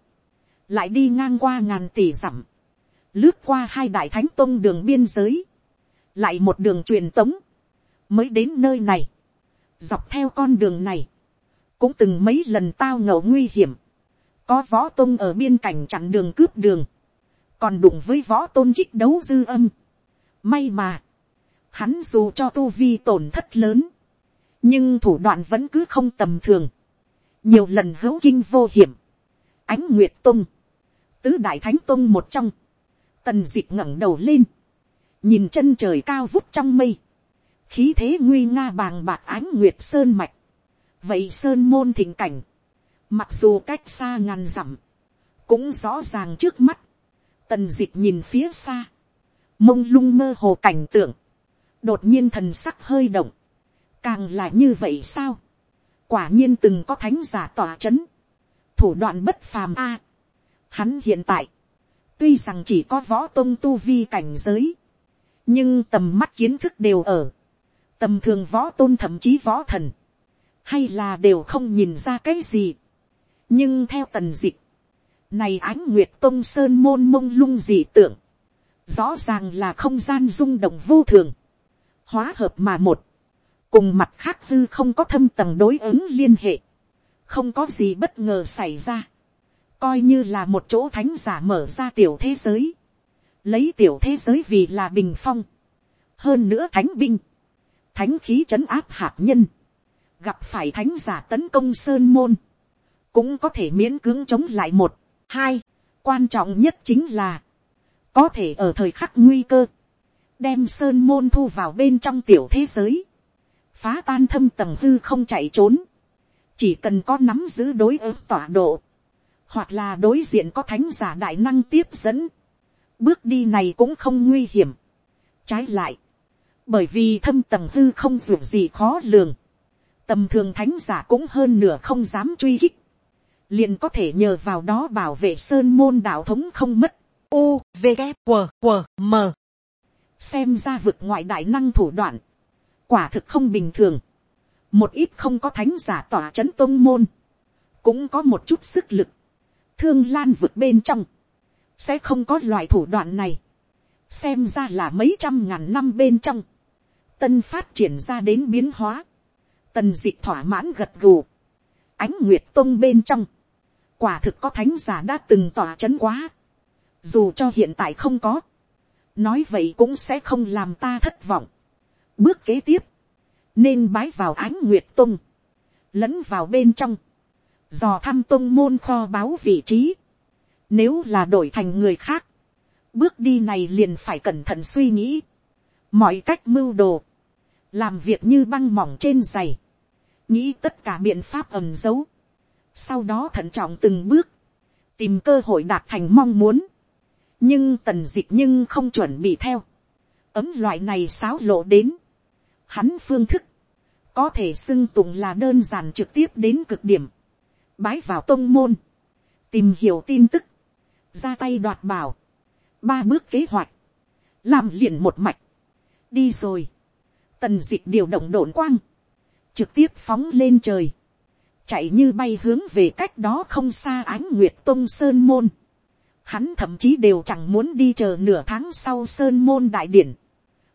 lại đi ngang qua ngàn tỷ dặm, lướt qua hai đại thánh tông đường biên giới, lại một đường truyền tống, mới đến nơi này, dọc theo con đường này, cũng từng mấy lần tao ngậu nguy hiểm, có võ tôn ở biên cảnh chặn đường cướp đường, còn đụng với võ tôn kích đấu dư âm. May mà, hắn dù cho tu vi tổn thất lớn, nhưng thủ đoạn vẫn cứ không tầm thường, nhiều lần hữu kinh vô hiểm, ánh nguyệt tôn, tứ đại thánh tôn một trong, tần dịch ngẩng đầu lên, nhìn chân trời cao vút trong mây, khí thế nguy nga bàng bạc ánh nguyệt sơn mạch, vậy sơn môn thỉnh cảnh, mặc dù cách xa ngàn dặm, cũng rõ ràng trước mắt, tần dịch nhìn phía xa, mông lung mơ hồ cảnh tượng, đột nhiên thần sắc hơi động, càng là như vậy sao, quả nhiên từng có thánh giả tỏa c h ấ n thủ đoạn bất phàm a, hắn hiện tại, tuy rằng chỉ có võ tôn tu vi cảnh giới, nhưng tầm mắt kiến thức đều ở, tầm thường võ tôn thậm chí võ thần, hay là đều không nhìn ra cái gì, nhưng theo tần dịch, này ánh nguyệt tôn sơn môn mông lung dị tượng. Rõ ràng là không gian rung động vô thường. Hóa hợp mà một. Cùng mặt khác hư không có thâm tầng đối ứng liên hệ. Không có gì bất ngờ xảy ra. Coi như là một chỗ thánh giả mở ra tiểu thế giới. Lấy tiểu thế giới vì là bình phong. Hơn nữa thánh binh. Thánh khí trấn áp hạt nhân. Gặp phải thánh giả tấn công sơn môn cũng có thể miễn cưỡng chống lại một, hai, quan trọng nhất chính là, có thể ở thời khắc nguy cơ, đem sơn môn thu vào bên trong tiểu thế giới, phá tan thâm tầng hư không chạy trốn, chỉ cần có nắm giữ đối ứng tọa độ, hoặc là đối diện có thánh giả đại năng tiếp dẫn, bước đi này cũng không nguy hiểm. Trái lại, bởi vì thâm tầng hư không dù gì khó lường, tầm thường thánh giả cũng hơn nửa không dám truy hích, liền có thể nhờ vào đó bảo vệ sơn môn đạo thống không mất. U, V, K, W, W, M. Xem ra vực ngoại đại năng thủ đoạn. Quả thực không bình thường. Một ít không có thánh giả tỏa chấn tông môn. Cũng có một chút sức lực. Thương lan vực bên trong. Sẽ không có loại thủ đoạn này. Xem ra là mấy trăm ngàn năm bên trong. Tân phát triển ra đến biến hóa. Tần dịch thỏa mãn gật gù. Ánh nguyệt tông bên trong quả thực có thánh giả đã từng tỏa c h ấ n quá, dù cho hiện tại không có, nói vậy cũng sẽ không làm ta thất vọng. bước kế tiếp, nên bái vào ánh nguyệt tung, lẫn vào bên trong, dò thăm tung môn kho báo vị trí, nếu là đổi thành người khác, bước đi này liền phải cẩn thận suy nghĩ, mọi cách mưu đồ, làm việc như băng mỏng trên giày, nghĩ tất cả biện pháp ẩm giấu, sau đó thận trọng từng bước, tìm cơ hội đạt thành mong muốn, nhưng tần dịch nhưng không chuẩn bị theo, ấm loại này xáo lộ đến, hắn phương thức, có thể xưng tụng là đơn giản trực tiếp đến cực điểm, bái vào tông môn, tìm hiểu tin tức, ra tay đoạt bảo, ba bước kế hoạch, làm liền một mạch, đi rồi, tần d ị c h điều động đồn quang, trực tiếp phóng lên trời, chạy như bay hướng về cách đó không xa ánh nguyệt tông sơn môn. Hắn thậm chí đều chẳng muốn đi chờ nửa tháng sau sơn môn đại điển.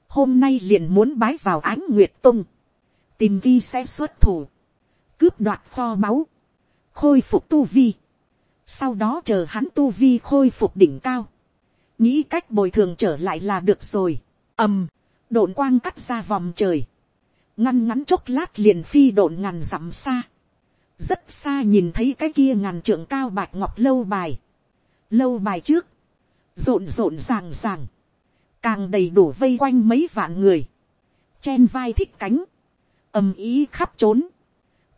Hôm nay liền muốn bái vào ánh nguyệt tông. Tìm ghi sẽ xuất thủ. Cướp đoạt kho báu. Khôi phục tu vi. Sau đó chờ hắn tu vi khôi phục đỉnh cao. Nghĩ cách bồi thường trở lại là được rồi. ầm, độn quang cắt ra vòng trời. Ngăn ngắn chốc lát liền phi độn ngàn dặm xa rất xa nhìn thấy cái kia ngàn trượng cao bạch ngọc lâu bài, lâu bài trước, rộn rộn ràng ràng, càng đầy đủ vây quanh mấy vạn người, chen vai thích cánh, ầm ý khắp trốn,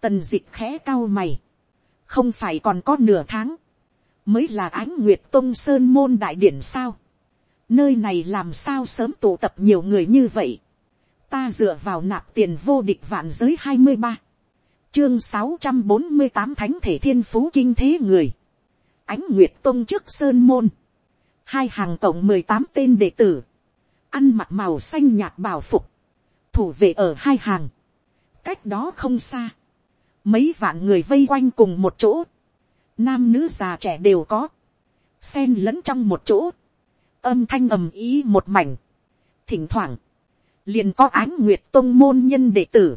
tần d ị c h khẽ cao mày, không phải còn có nửa tháng, mới là ánh nguyệt tôn sơn môn đại điển sao, nơi này làm sao sớm tụ tập nhiều người như vậy, ta dựa vào nạp tiền vô địch vạn giới hai mươi ba, chương sáu trăm bốn mươi tám thánh thể thiên phú kinh thế người, ánh nguyệt tông trước sơn môn, hai hàng cộng mười tám tên đệ tử, ăn mặc màu xanh nhạt bảo phục, thủ vệ ở hai hàng, cách đó không xa, mấy vạn người vây quanh cùng một chỗ, nam nữ già trẻ đều có, sen lẫn trong một chỗ, âm thanh ầm ý một mảnh, thỉnh thoảng, liền có ánh nguyệt tôn môn nhân đệ tử,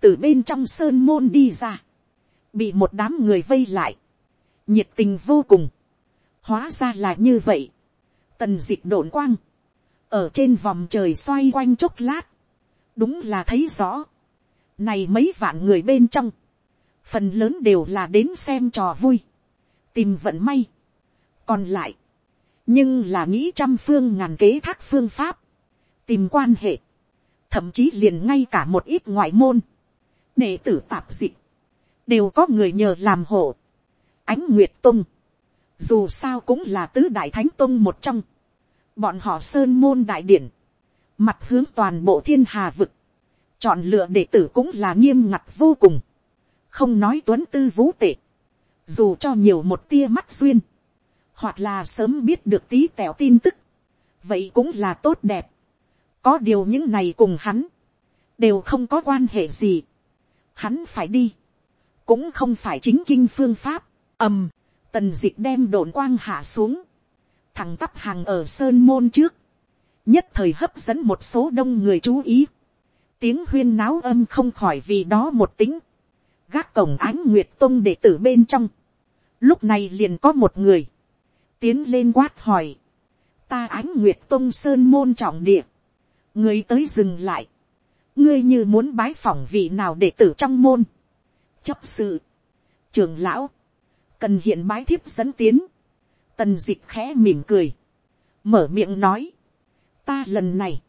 từ bên trong sơn môn đi ra, bị một đám người vây lại, nhiệt tình vô cùng, hóa ra là như vậy, tần d ị c h đồn quang, ở trên vòng trời xoay quanh chốc lát, đúng là thấy rõ, này mấy vạn người bên trong, phần lớn đều là đến xem trò vui, tìm vận may, còn lại, nhưng là nghĩ trăm phương ngàn kế thác phương pháp, tìm quan hệ, thậm chí liền ngay cả một ít ngoại môn, đệ tử tạp dị đều có người nhờ làm hộ, ánh nguyệt tung, dù sao cũng là tứ đại thánh tung một trong, bọn họ sơn môn đại điển, mặt hướng toàn bộ thiên hà vực, chọn lựa đệ tử cũng là nghiêm ngặt vô cùng, không nói tuấn tư vũ tệ, dù cho nhiều một tia mắt duyên, hoặc là sớm biết được tí tẹo tin tức, vậy cũng là tốt đẹp, có điều những này cùng hắn, đều không có quan hệ gì, hắn phải đi, cũng không phải chính kinh phương pháp, ầm, tần d ị c h đem đồn quang hạ xuống, thằng tắp hàng ở sơn môn trước, nhất thời hấp dẫn một số đông người chú ý, tiếng huyên náo âm không khỏi vì đó một tính, gác cổng ánh nguyệt tông đệ tử bên trong, lúc này liền có một người, tiến lên quát hỏi, ta ánh nguyệt tông sơn môn trọng địa, người tới dừng lại, ngươi như muốn bái phỏng vị nào đệ tử trong môn, chấp sự, trường lão, cần hiện bái thiếp dẫn tiến, tần dịch khẽ mỉm cười, mở miệng nói, ta lần này,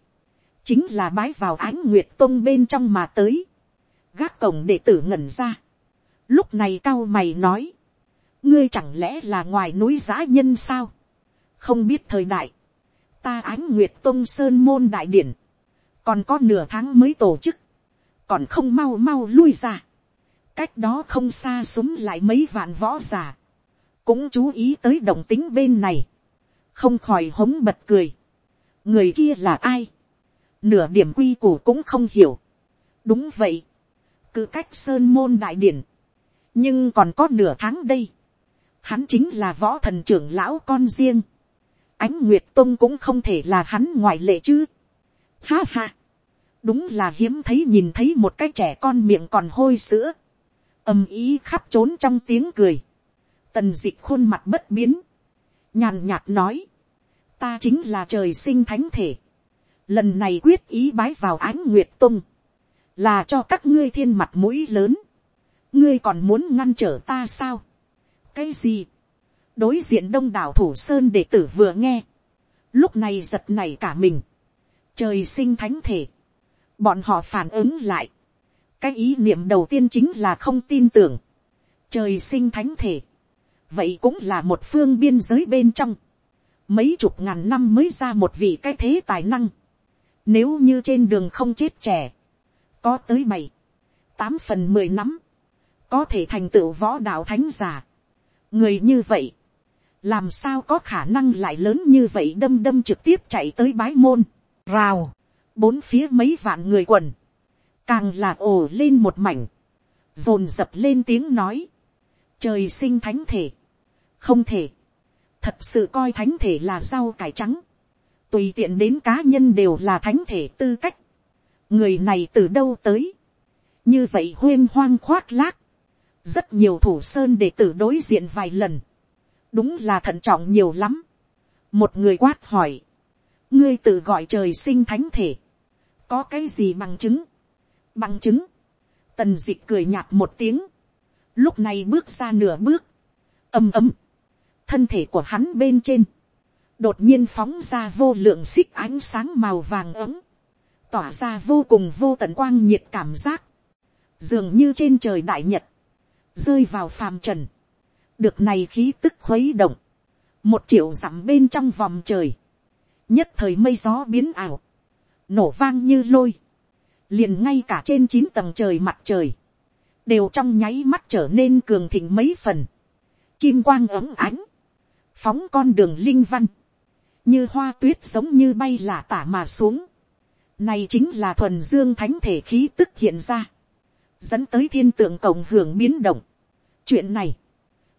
chính là bái vào ánh nguyệt tông bên trong mà tới, gác cổng đệ tử ngẩn ra, lúc này cao mày nói, ngươi chẳng lẽ là ngoài núi giã nhân sao, không biết thời đại, ta ánh nguyệt tông sơn môn đại điển, còn có nửa tháng mới tổ chức, còn không mau mau lui ra, cách đó không xa súng lại mấy vạn võ giả, cũng chú ý tới động tính bên này, không khỏi hống bật cười, người kia là ai, nửa điểm quy củ cũng không hiểu, đúng vậy, cứ cách sơn môn đại điển, nhưng còn có nửa tháng đây, hắn chính là võ thần trưởng lão con riêng, ánh nguyệt tông cũng không thể là hắn ngoại lệ chứ, ha ha, đúng là hiếm thấy nhìn thấy một cái trẻ con miệng còn hôi sữa, âm ý khắp trốn trong tiếng cười, tần d ị khuôn mặt bất biến, nhàn nhạt nói, ta chính là trời sinh thánh thể, lần này quyết ý bái vào ánh nguyệt tung, là cho các ngươi thiên mặt mũi lớn, ngươi còn muốn ngăn trở ta sao, cái gì, đối diện đông đảo thủ sơn đệ tử vừa nghe, lúc này giật này cả mình, trời sinh thánh thể, bọn họ phản ứng lại, cái ý niệm đầu tiên chính là không tin tưởng. trời sinh thánh thể. vậy cũng là một phương biên giới bên trong. mấy chục ngàn năm mới ra một vị cái thế tài năng. nếu như trên đường không chết trẻ, có tới bảy, tám phần mười nắm có thể thành tựu võ đạo thánh giả. người như vậy, làm sao có khả năng lại lớn như vậy đâm đâm trực tiếp chạy tới bái môn, rào, bốn phía mấy vạn người quần, càng là ồ lên một mảnh, dồn dập lên tiếng nói, trời sinh thánh thể, không thể, thật sự coi thánh thể là rau cải trắng, tùy tiện đến cá nhân đều là thánh thể tư cách, người này từ đâu tới, như vậy huyên hoang khoác lác, rất nhiều thủ sơn để tử đối diện vài lần, đúng là thận trọng nhiều lắm, một người quát hỏi, ngươi tự gọi trời sinh thánh thể, có cái gì bằng chứng, bằng chứng, tần d ị cười nhạt một tiếng, lúc này bước ra nửa bước, ầm ầm, thân thể của hắn bên trên, đột nhiên phóng ra vô lượng xích ánh sáng màu vàng ấm, tỏa ra vô cùng vô tận quang nhiệt cảm giác, dường như trên trời đại nhật, rơi vào phàm trần, được này khí tức khuấy động, một triệu dặm bên trong vòng trời, nhất thời mây gió biến ảo, nổ vang như lôi, liền ngay cả trên chín tầng trời mặt trời, đều trong nháy mắt trở nên cường thịnh mấy phần, kim quang ấm ánh, phóng con đường linh văn, như hoa tuyết giống như bay là tả mà xuống, này chính là thuần dương thánh thể khí tức hiện ra, dẫn tới thiên tượng cộng hưởng biến động. chuyện này,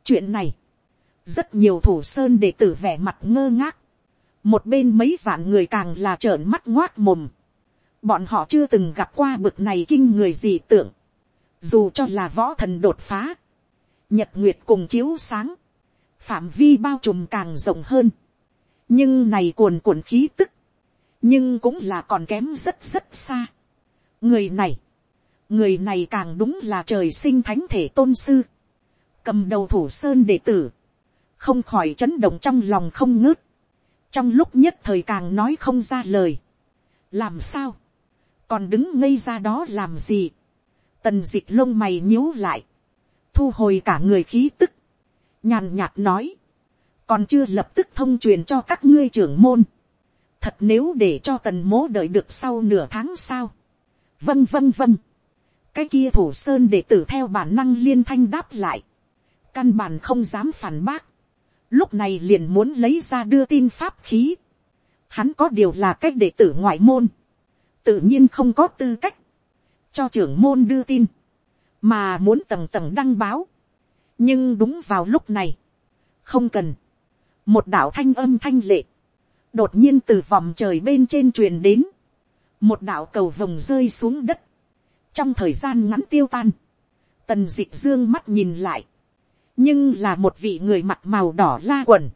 chuyện này, rất nhiều thủ sơn đệ tử vẻ mặt ngơ ngác, một bên mấy vạn người càng là trợn mắt ngoác mồm, bọn họ chưa từng gặp qua bực này kinh người gì tưởng, dù cho là võ thần đột phá, nhật nguyệt cùng chiếu sáng, phạm vi bao trùm càng rộng hơn, nhưng này cuồn cuộn khí tức, nhưng cũng là còn kém rất rất xa. người này, người này càng đúng là trời sinh thánh thể tôn sư, cầm đầu thủ sơn đệ tử, không khỏi chấn động trong lòng không ngớt, trong lúc nhất thời càng nói không ra lời, làm sao, còn đứng ngây ra đó làm gì, tần d ị c h lông mày nhíu lại, thu hồi cả người khí tức, nhàn nhạt nói, còn chưa lập tức thông truyền cho các ngươi trưởng môn, thật nếu để cho tần mố đợi được sau nửa tháng sao, vâng vâng vâng, cái kia thủ sơn để tử theo bản năng liên thanh đáp lại, căn bản không dám phản bác, lúc này liền muốn lấy ra đưa tin pháp khí, hắn có điều là cách đệ tử ngoại môn, tự nhiên không có tư cách, cho trưởng môn đưa tin, mà muốn tầng tầng đăng báo. nhưng đúng vào lúc này, không cần, một đạo thanh âm thanh lệ, đột nhiên từ vòng trời bên trên truyền đến, một đạo cầu vồng rơi xuống đất, trong thời gian ngắn tiêu tan, tần d ị c h dương mắt nhìn lại, nhưng là một vị người mặc màu đỏ la quần,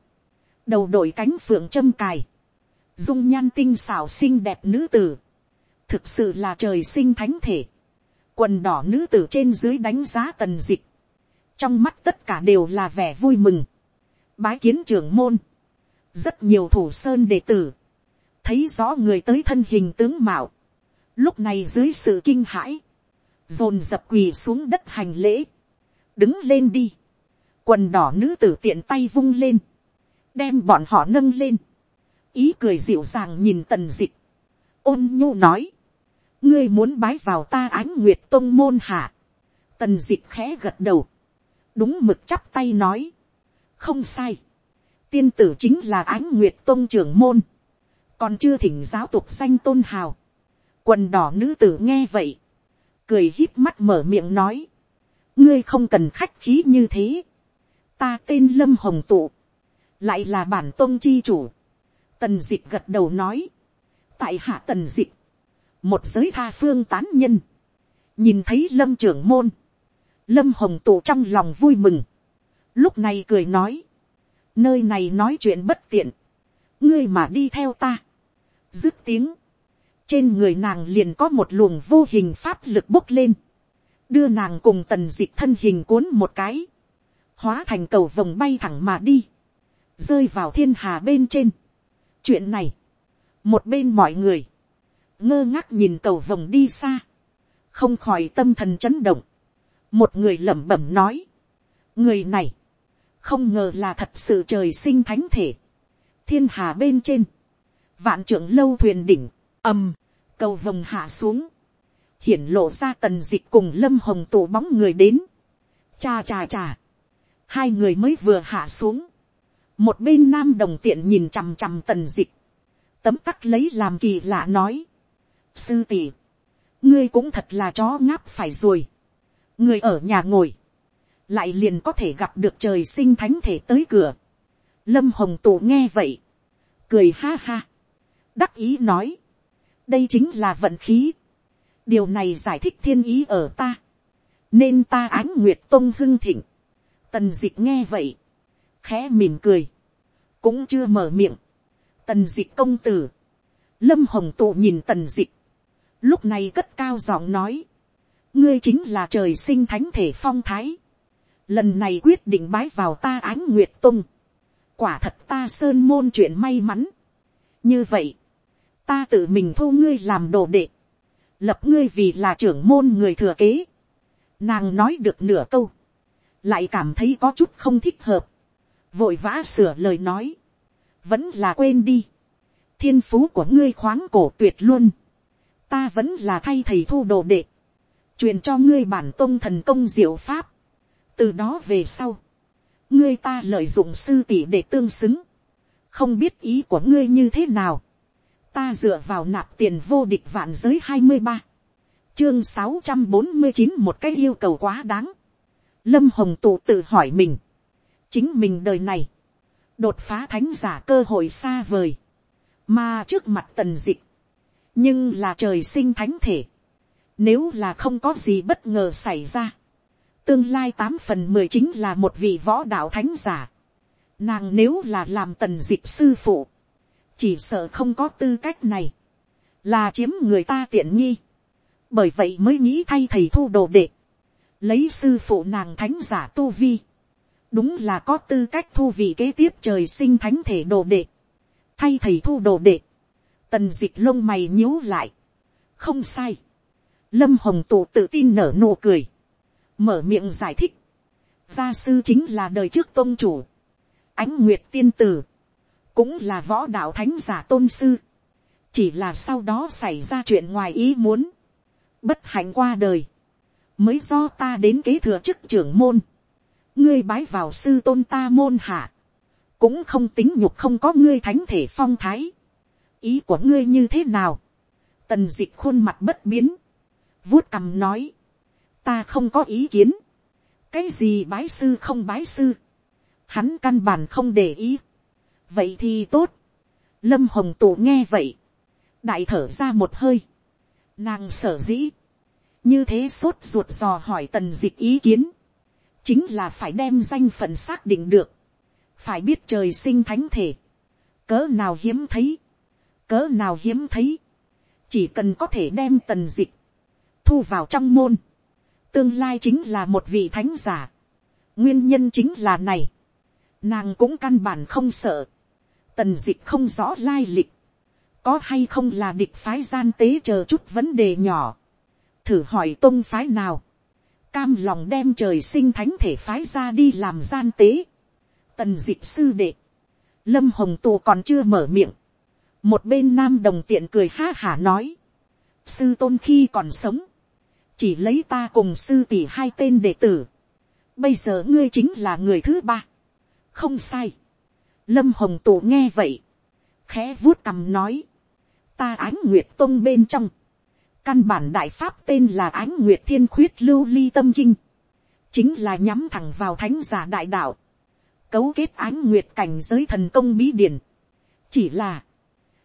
đầu đội cánh phượng châm cài, dung nhan tinh xảo xinh đẹp nữ tử, thực sự là trời sinh thánh thể, quần đỏ nữ tử trên dưới đánh giá tần dịch, trong mắt tất cả đều là vẻ vui mừng, bái kiến trưởng môn, rất nhiều thủ sơn đệ tử, thấy rõ người tới thân hình tướng mạo, lúc này dưới sự kinh hãi, dồn dập quỳ xuống đất hành lễ, đứng lên đi, quần đỏ nữ tử tiện tay vung lên, đem bọn họ nâng lên, ý cười dịu dàng nhìn tần dịch, ôn nhu nói, ngươi muốn bái vào ta ánh nguyệt tông môn hạ. tần d ị c h khẽ gật đầu, đúng mực chắp tay nói, không sai, tiên tử chính là ánh nguyệt tôn trưởng môn, còn chưa thỉnh giáo tục danh tôn hào, quần đỏ nữ tử nghe vậy, cười hít mắt mở miệng nói, ngươi không cần khách khí như thế, ta tên lâm hồng tụ, lại là bản tôn chi chủ, tần d ị c h gật đầu nói, tại hạ tần d ị c h một giới tha phương tán nhân, nhìn thấy lâm trưởng môn, lâm hồng tụ trong lòng vui mừng, lúc này cười nói, nơi này nói chuyện bất tiện, ngươi mà đi theo ta, dứt tiếng, trên người nàng liền có một luồng vô hình pháp lực bốc lên, đưa nàng cùng tần d ị c h thân hình cuốn một cái, hóa thành cầu vòng bay thẳng mà đi, rơi vào thiên hà bên trên. chuyện này, một bên mọi người, ngơ ngác nhìn cầu vòng đi xa, không khỏi tâm thần chấn động, một người lẩm bẩm nói, người này, không ngờ là thật sự trời sinh thánh thể, thiên hà bên trên, vạn trưởng lâu thuyền đỉnh, ầm, cầu vồng hạ xuống, hiển lộ ra tần dịch cùng lâm hồng tổ bóng người đến, cha cha cha, hai người mới vừa hạ xuống, một bên nam đồng tiện nhìn chằm chằm tần dịch, tấm tắc lấy làm kỳ lạ nói, sư tỷ, ngươi cũng thật là chó ngáp phải rồi, ngươi ở nhà ngồi, lại liền có thể gặp được trời sinh thánh thể tới cửa. Lâm hồng tụ nghe vậy, cười ha ha, đắc ý nói, đây chính là vận khí, điều này giải thích thiên ý ở ta, nên ta ánh nguyệt tông hưng thịnh, tần dịch nghe vậy, khẽ mỉm cười, cũng chưa mở miệng, tần dịch công tử, lâm hồng tụ nhìn tần dịch. Lúc này cất cao giọng nói, ngươi chính là trời sinh thánh thể phong thái, lần này quyết định bái vào ta ánh nguyệt tung, quả thật ta sơn môn chuyện may mắn, như vậy, ta tự mình thu ngươi làm đồ đệ, lập ngươi vì là trưởng môn người thừa kế, nàng nói được nửa câu, lại cảm thấy có chút không thích hợp, vội vã sửa lời nói, vẫn là quên đi, thiên phú của ngươi khoáng cổ tuyệt luôn, ta vẫn là thay thầy thu đồ đệ, truyền cho ngươi bản tôn thần công diệu pháp, từ đó về sau, ngươi ta lợi dụng sư tỷ để tương xứng, không biết ý của ngươi như thế nào, ta dựa vào nạp tiền vô địch vạn giới hai mươi ba, chương sáu trăm bốn mươi chín một cái yêu cầu quá đáng, lâm hồng tụ tự hỏi mình, chính mình đời này, đột phá thánh giả cơ hội xa vời, mà trước mặt tần dịch, nhưng là trời sinh thánh thể, nếu là không có gì bất ngờ xảy ra, tương lai tám phần mười chính là một vị võ đạo thánh giả, nàng nếu là làm tần dịch sư phụ, chỉ sợ không có tư cách này, là chiếm người ta tiện nghi, bởi vậy mới nghĩ thay thầy thu đồ đệ, lấy sư phụ nàng thánh giả tu vi, đúng là có tư cách thu vị kế tiếp trời sinh thánh thể đồ đệ, thay thầy thu đồ đệ, tần dịch lông mày nhíu lại, không sai, lâm hồng tụ tự tin nở nụ cười, mở miệng giải thích, gia sư chính là đời trước tôn chủ, ánh nguyệt tiên tử, cũng là võ đạo thánh giả tôn sư, chỉ là sau đó xảy ra chuyện ngoài ý muốn, bất hạnh qua đời, mới do ta đến kế thừa chức trưởng môn, ngươi bái vào sư tôn ta môn hạ, cũng không tính nhục không có ngươi thánh thể phong thái. ý của ngươi như thế nào, tần d ị c h khuôn mặt bất biến, vuốt cằm nói, ta không có ý kiến, cái gì bái sư không bái sư, hắn căn bản không để ý, vậy thì tốt, lâm hồng tụ nghe vậy, đại thở ra một hơi, nàng sở dĩ, như thế sốt ruột dò hỏi tần dịch ý kiến, chính là phải đem danh phận xác định được, phải biết trời sinh thánh thể, cỡ nào hiếm thấy, cỡ nào hiếm thấy, chỉ cần có thể đem tần dịch, thu vào trong môn, tương lai chính là một vị thánh giả, nguyên nhân chính là này, nàng cũng căn bản không sợ, tần dịch không rõ lai lịch, có hay không là địch phái gian tế chờ chút vấn đề nhỏ, thử hỏi tôn phái nào, cam lòng đem trời sinh thánh thể phái ra đi làm gian tế. Tần dịch sư đệ, lâm hồng tù còn chưa mở miệng. một bên nam đồng tiện cười ha hả nói, sư tôn khi còn sống, chỉ lấy ta cùng sư tỷ hai tên đệ tử. bây giờ ngươi chính là người thứ ba. không sai. lâm hồng tù nghe vậy, khẽ vuốt cằm nói, ta ánh nguyệt tôn bên trong, Căn bản đại pháp tên là ánh nguyệt thiên khuyết lưu ly tâm kinh. Chính là nhắm thẳng vào thánh giả đại đạo. Cấu kết ánh nguyệt cảnh giới thần công bí điển. Chỉ là.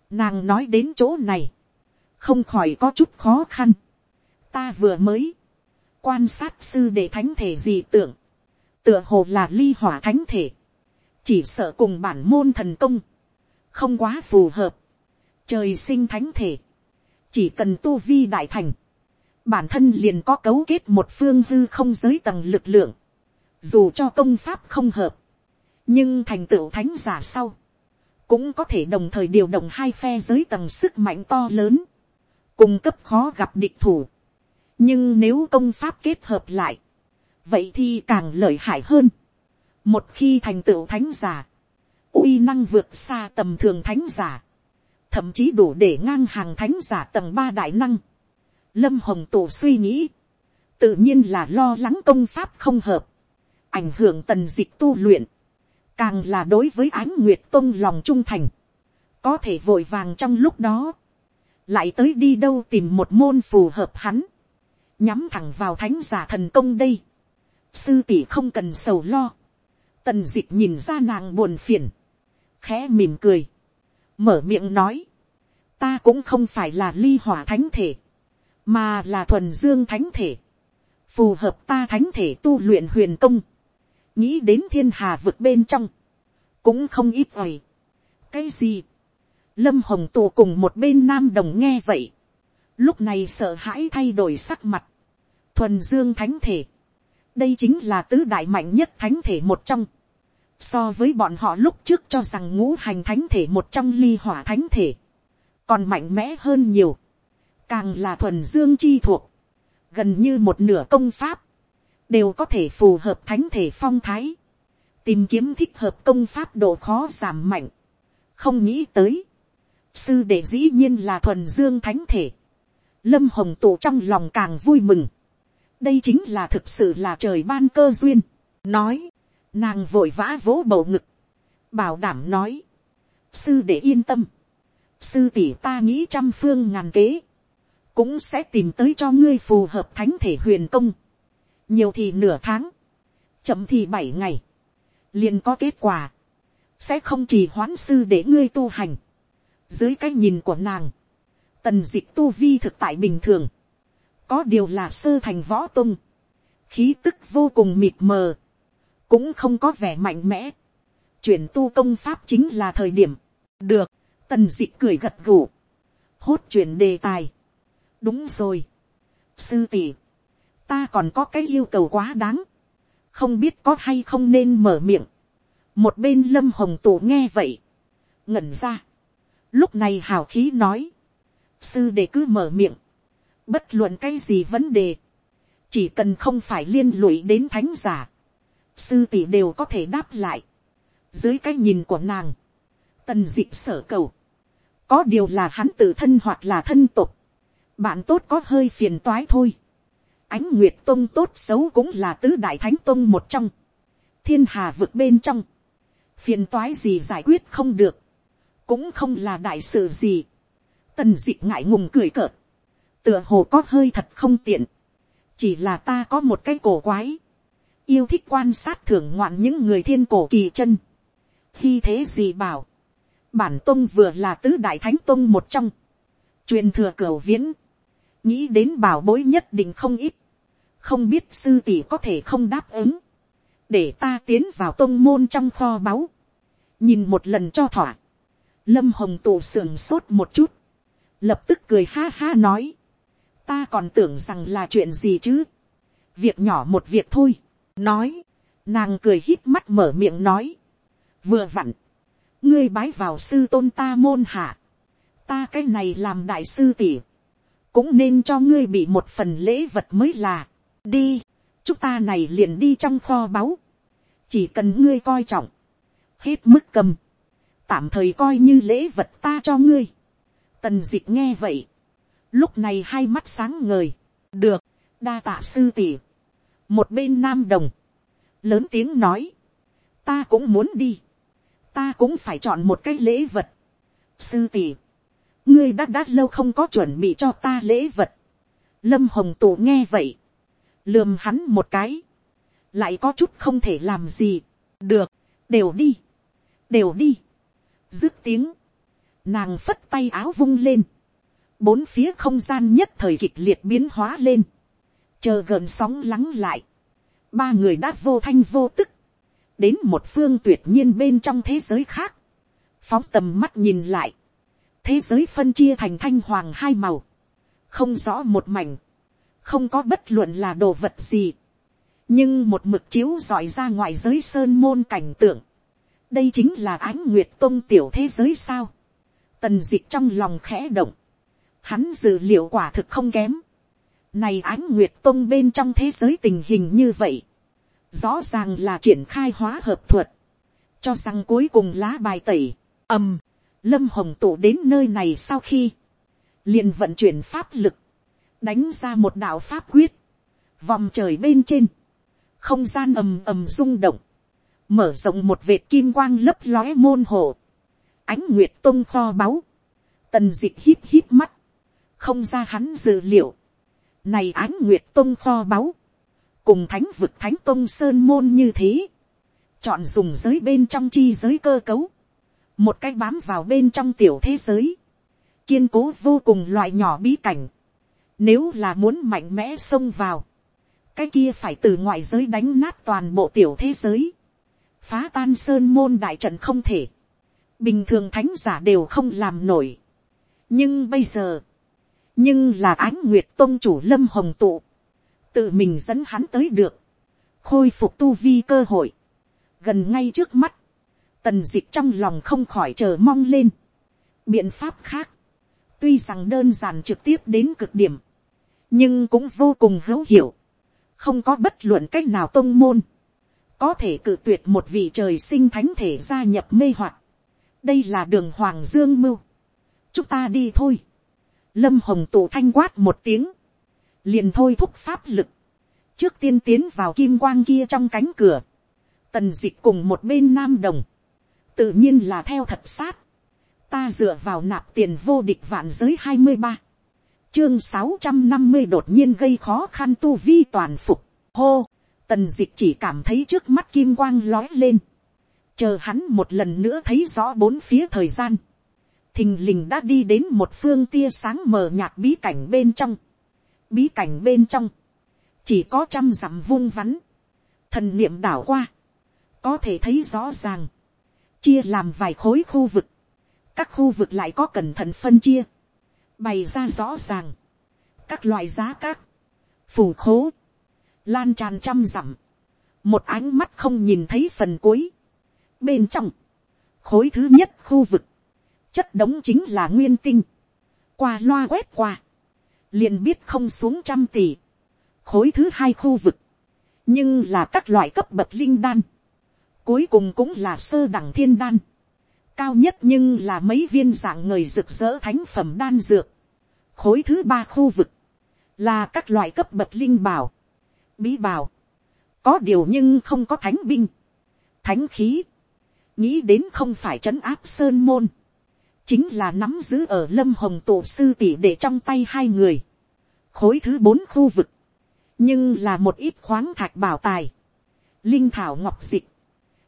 Nàng nói đến chỗ này. Không khỏi có chút khó khăn. Ta vừa mới. Quan sát sư để thánh thể gì tưởng. Tựa hồ là ly hỏa thánh thể. Chỉ sợ cùng bản môn thần công. Không quá phù hợp. Trời sinh thánh thể chỉ cần tu vi đại thành, bản thân liền có cấu kết một phương hư không giới tầng lực lượng, dù cho công pháp không hợp, nhưng thành tựu thánh giả sau, cũng có thể đồng thời điều động hai phe giới tầng sức mạnh to lớn, cung cấp khó gặp địch thủ nhưng nếu công pháp kết hợp lại, vậy thì càng lợi hại hơn. một khi thành tựu thánh giả, uy năng vượt xa tầm thường thánh giả, thậm chí đủ để ngang hàng thánh giả tầng ba đại năng. Lâm hồng tổ suy nghĩ, tự nhiên là lo lắng công pháp không hợp, ảnh hưởng tần dịch tu luyện, càng là đối với ánh nguyệt tôn lòng trung thành, có thể vội vàng trong lúc đó, lại tới đi đâu tìm một môn phù hợp hắn, nhắm thẳng vào thánh giả thần công đây, sư tỷ không cần sầu lo, tần dịch nhìn ra nàng buồn phiền, khẽ mỉm cười, mở miệng nói, ta cũng không phải là ly hỏa thánh thể, mà là thuần dương thánh thể, phù hợp ta thánh thể tu luyện huyền công, nghĩ đến thiên hà vực bên trong, cũng không ít ỏi. cái gì, lâm hồng tù cùng một bên nam đồng nghe vậy, lúc này sợ hãi thay đổi sắc mặt, thuần dương thánh thể, đây chính là tứ đại mạnh nhất thánh thể một trong, so với bọn họ lúc trước cho rằng ngũ hành thánh thể một trong ly hỏa thánh thể, còn mạnh mẽ hơn nhiều, càng là thuần dương chi thuộc, gần như một nửa công pháp, đều có thể phù hợp thánh thể phong thái, tìm kiếm thích hợp công pháp độ khó giảm mạnh, không nghĩ tới, sư đệ dĩ nhiên là thuần dương thánh thể, lâm hồng tụ trong lòng càng vui mừng, đây chính là thực sự là trời ban cơ duyên, nói, nàng vội vã vỗ bầu ngực, bảo đảm nói, sư đệ yên tâm, sư tỷ ta nghĩ trăm phương ngàn kế, cũng sẽ tìm tới cho ngươi phù hợp thánh thể huyền công, nhiều thì nửa tháng, chậm thì bảy ngày, liền có kết quả, sẽ không chỉ hoãn sư để ngươi tu hành. Dưới cái nhìn của nàng, tần dịch tu vi thực tại bình thường, có điều là sơ thành võ tung, khí tức vô cùng mịt mờ, cũng không có vẻ mạnh mẽ. chuyển tu công pháp chính là thời điểm, được, tần dịch cười gật gù, hốt chuyển đề tài. đúng rồi, sư tỷ, ta còn có cái yêu cầu quá đáng, không biết có hay không nên mở miệng. một bên lâm hồng Tù nghe vậy, ngẩn ra, lúc này hào khí nói, sư để cứ mở miệng, bất luận cái gì vấn đề, chỉ cần không phải liên lụy đến thánh giả, sư tỷ đều có thể đáp lại, dưới cái nhìn của nàng, tần d ị sở cầu, có điều là hắn tự thân hoặc là thân tục, bạn tốt có hơi phiền toái thôi, ánh nguyệt tông tốt xấu cũng là tứ đại thánh tông một trong, thiên hà vực bên trong, phiền toái gì giải quyết không được, cũng không là đại sự gì, tần d ngại ngùng cười cợt, tựa hồ có hơi thật không tiện, chỉ là ta có một cái cổ quái, yêu thích quan sát thưởng ngoạn những người thiên cổ kỳ chân, khi thế gì bảo, bản tông vừa là tứ đại thánh tông một trong, truyền thừa cửa viễn, nghĩ đến bảo bối nhất định không ít, không biết sư tỷ có thể không đáp ứng, để ta tiến vào tông môn trong kho báu, nhìn một lần cho thỏa, lâm hồng tù sưởng sốt một chút, lập tức cười ha ha nói, ta còn tưởng rằng là chuyện gì chứ, việc nhỏ một việc thôi, nói, nàng cười hít mắt mở miệng nói, vừa vặn, ngươi bái vào sư tôn ta môn hạ, ta cái này làm đại sư tỷ, cũng nên cho ngươi bị một phần lễ vật mới là, đi, chúng ta này liền đi trong kho báu, chỉ cần ngươi coi trọng, hết mức cầm, tạm thời coi như lễ vật ta cho ngươi, tần dịch nghe vậy, lúc này hai mắt sáng ngời, được, đa tạ sư tỷ, một bên nam đồng, lớn tiếng nói, ta cũng muốn đi, ta cũng phải chọn một cái lễ vật, sư tỷ, ngươi đã đã lâu không có chuẩn bị cho ta lễ vật, lâm hồng tù nghe vậy, lườm hắn một cái, lại có chút không thể làm gì, được, đều đi, đều đi, dứt tiếng, nàng phất tay áo vung lên, bốn phía không gian nhất thời kịch liệt biến hóa lên, chờ gợn sóng lắng lại, ba người đã vô thanh vô tức, đến một phương tuyệt nhiên bên trong thế giới khác, phóng tầm mắt nhìn lại, thế giới phân chia thành thanh hoàng hai màu, không rõ một mảnh, không có bất luận là đồ vật gì, nhưng một mực chiếu dọi ra ngoài giới sơn môn cảnh tượng, đây chính là ánh nguyệt tôn tiểu thế giới sao, tần dịch trong lòng khẽ động, hắn dự liệu quả thực không kém. Này ánh nguyệt tông bên trong thế giới tình hình như vậy. Rõ ràng là triển khai hóa hợp thuật. Cho rằng cuối cùng lá bài tẩy. ầm. Lâm hồng tụ đến nơi này sau khi. liền vận chuyển pháp lực. Đánh ra một đạo pháp quyết. Vòng trời bên trên. Không gian ầm ầm rung động. Mở rộng một vệt kim quang lấp lóe môn hộ. Ánh nguyệt tông kho báu. Tần dịch hít hít mắt. Không ra hắn dự liệu. Này ánh nguyệt tông kho báu, cùng thánh vực thánh tông sơn môn như thế, chọn dùng giới bên trong chi giới cơ cấu, một cái bám vào bên trong tiểu thế giới, kiên cố vô cùng loại nhỏ bí cảnh, nếu là muốn mạnh mẽ xông vào, cái kia phải từ ngoại giới đánh nát toàn bộ tiểu thế giới, phá tan sơn môn đại trận không thể, bình thường thánh giả đều không làm nổi. nhưng bây giờ, nhưng là ánh nguyệt tôn chủ lâm hồng tụ, tự mình dẫn hắn tới được, khôi phục tu vi cơ hội, gần ngay trước mắt, tần d ị c h trong lòng không khỏi chờ mong lên. biện pháp khác, tuy rằng đơn giản trực tiếp đến cực điểm, nhưng cũng vô cùng hữu hiệu, không có bất luận c á c h nào tôn môn, có thể cự tuyệt một vị trời sinh thánh thể gia nhập mê hoặc, đây là đường hoàng dương mưu, chúng ta đi thôi. lâm hồng tụ thanh quát một tiếng, liền thôi thúc pháp lực, trước tiên tiến vào kim quang kia trong cánh cửa, tần dịch cùng một bên nam đồng, tự nhiên là theo thật sát, ta dựa vào nạp tiền vô địch vạn giới hai mươi ba, chương sáu trăm năm mươi đột nhiên gây khó khăn tu vi toàn phục, hô, tần dịch chỉ cảm thấy trước mắt kim quang lói lên, chờ hắn một lần nữa thấy rõ bốn phía thời gian, thình lình đã đi đến một phương tia sáng mờ nhạt bí cảnh bên trong, bí cảnh bên trong, chỉ có trăm dặm vung vắn, thần niệm đảo qua, có thể thấy rõ ràng, chia làm vài khối khu vực, các khu vực lại có cẩn thận phân chia, bày ra rõ ràng, các loại giá các, phủ khố, lan tràn trăm dặm, một ánh mắt không nhìn thấy phần cuối. Bên trong, khối thứ nhất khu vực, chất đống chính là nguyên tinh, qua loa quét qua, liền biết không xuống trăm tỷ, khối thứ hai khu vực, nhưng là các loại cấp bậc linh đan, cuối cùng cũng là sơ đẳng thiên đan, cao nhất nhưng là mấy viên dạng người rực rỡ thánh phẩm đan dược, khối thứ ba khu vực, là các loại cấp bậc linh bảo, bí bảo, có điều nhưng không có thánh binh, thánh khí, nghĩ đến không phải trấn áp sơn môn, chính là nắm giữ ở lâm hồng tổ sư tỷ để trong tay hai người, khối thứ bốn khu vực, nhưng là một ít khoáng thạch bảo tài, linh thảo ngọc dịch,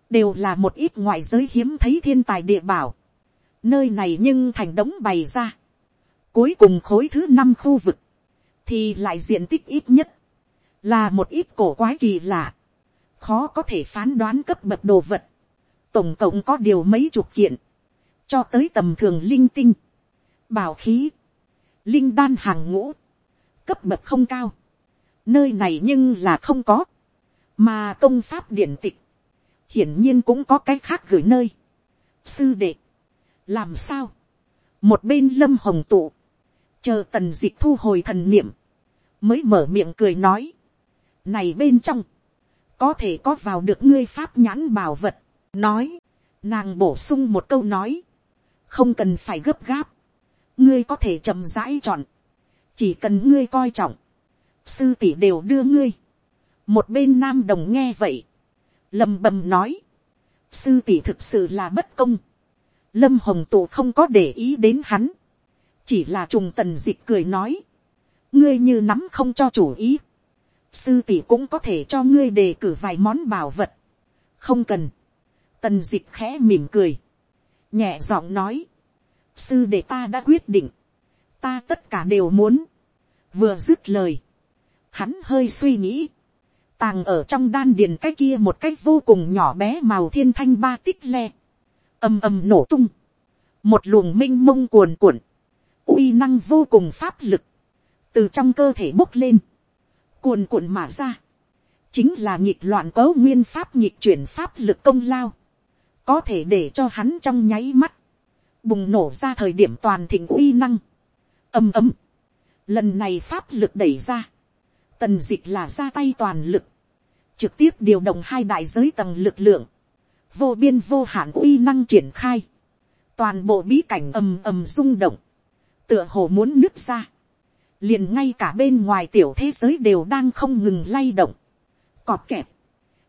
đều là một ít ngoại giới hiếm thấy thiên tài địa bảo, nơi này nhưng thành đống bày ra, cuối cùng khối thứ năm khu vực, thì lại diện tích ít nhất, là một ít cổ quái kỳ lạ, khó có thể phán đoán cấp bậc đồ vật, tổng cộng có điều mấy chục kiện, cho tới tầm thường linh tinh, bảo khí, linh đan hàng ngũ, cấp bậc không cao, nơi này nhưng là không có, mà công pháp điển tịch, hiển nhiên cũng có cái khác gửi nơi. sư đệ, làm sao, một bên lâm hồng tụ, chờ tần d ị c h thu hồi thần niệm, mới mở miệng cười nói, này bên trong, có thể có vào được ngươi pháp nhãn bảo vật, nói, nàng bổ sung một câu nói, không cần phải gấp gáp, ngươi có thể chậm rãi chọn, chỉ cần ngươi coi trọng, sư tỷ đều đưa ngươi. một bên nam đồng nghe vậy, lầm bầm nói, sư tỷ thực sự là bất công, lâm hồng tụ không có để ý đến hắn, chỉ là trùng tần d ị c h cười nói, ngươi như nắm không cho chủ ý, sư tỷ cũng có thể cho ngươi đề cử vài món bảo vật, không cần, tần dịch khẽ mỉm cười, nhẹ giọng nói, sư để ta đã quyết định, ta tất cả đều muốn, vừa dứt lời, hắn hơi suy nghĩ, tàng ở trong đan điền cái kia một cách vô cùng nhỏ bé màu thiên thanh ba tích le, ầm ầm nổ tung, một luồng m i n h mông cuồn cuộn, uy năng vô cùng pháp lực, từ trong cơ thể bốc lên, cuồn cuộn mà ra, chính là nhịp loạn cấu nguyên pháp nhịp chuyển pháp lực công lao, có thể để cho hắn trong nháy mắt, bùng nổ ra thời điểm toàn thịnh uy năng, ầm ầm, lần này pháp lực đẩy ra, tần dịch là ra tay toàn lực, trực tiếp điều động hai đại giới tầng lực lượng, vô biên vô hạn uy năng triển khai, toàn bộ bí cảnh ầm ầm rung động, tựa hồ muốn nứt ra, liền ngay cả bên ngoài tiểu thế giới đều đang không ngừng lay động, cọp kẹp,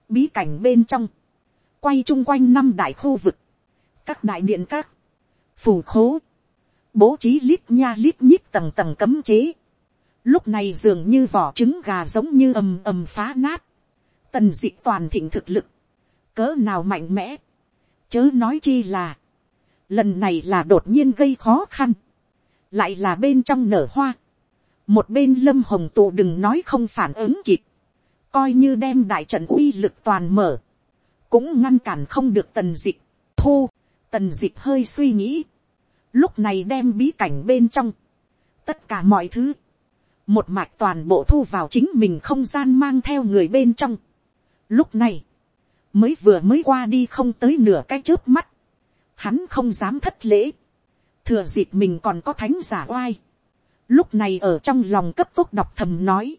bí cảnh bên trong, quay chung quanh năm đại khu vực, các đại điện các, phù khố, bố trí lít nha lít nhít tầng tầng cấm chế, lúc này dường như vỏ trứng gà giống như ầm ầm phá nát, tần d ị toàn thịnh thực lực, cỡ nào mạnh mẽ, chớ nói chi là, lần này là đột nhiên gây khó khăn, lại là bên trong nở hoa, một bên lâm hồng tụ đừng nói không phản ứng kịp, coi như đem đại trận uy lực toàn mở, cũng ngăn cản không được tần dịch. Thu, tần dịch hơi suy nghĩ, lúc này đem bí cảnh bên trong, tất cả mọi thứ, một mạch toàn bộ thu vào chính mình không gian mang theo người bên trong. Lúc này, mới vừa mới qua đi không tới nửa cái chớp mắt, hắn không dám thất lễ, thừa dịp mình còn có thánh giả oai, lúc này ở trong lòng cấp tốc đọc thầm nói,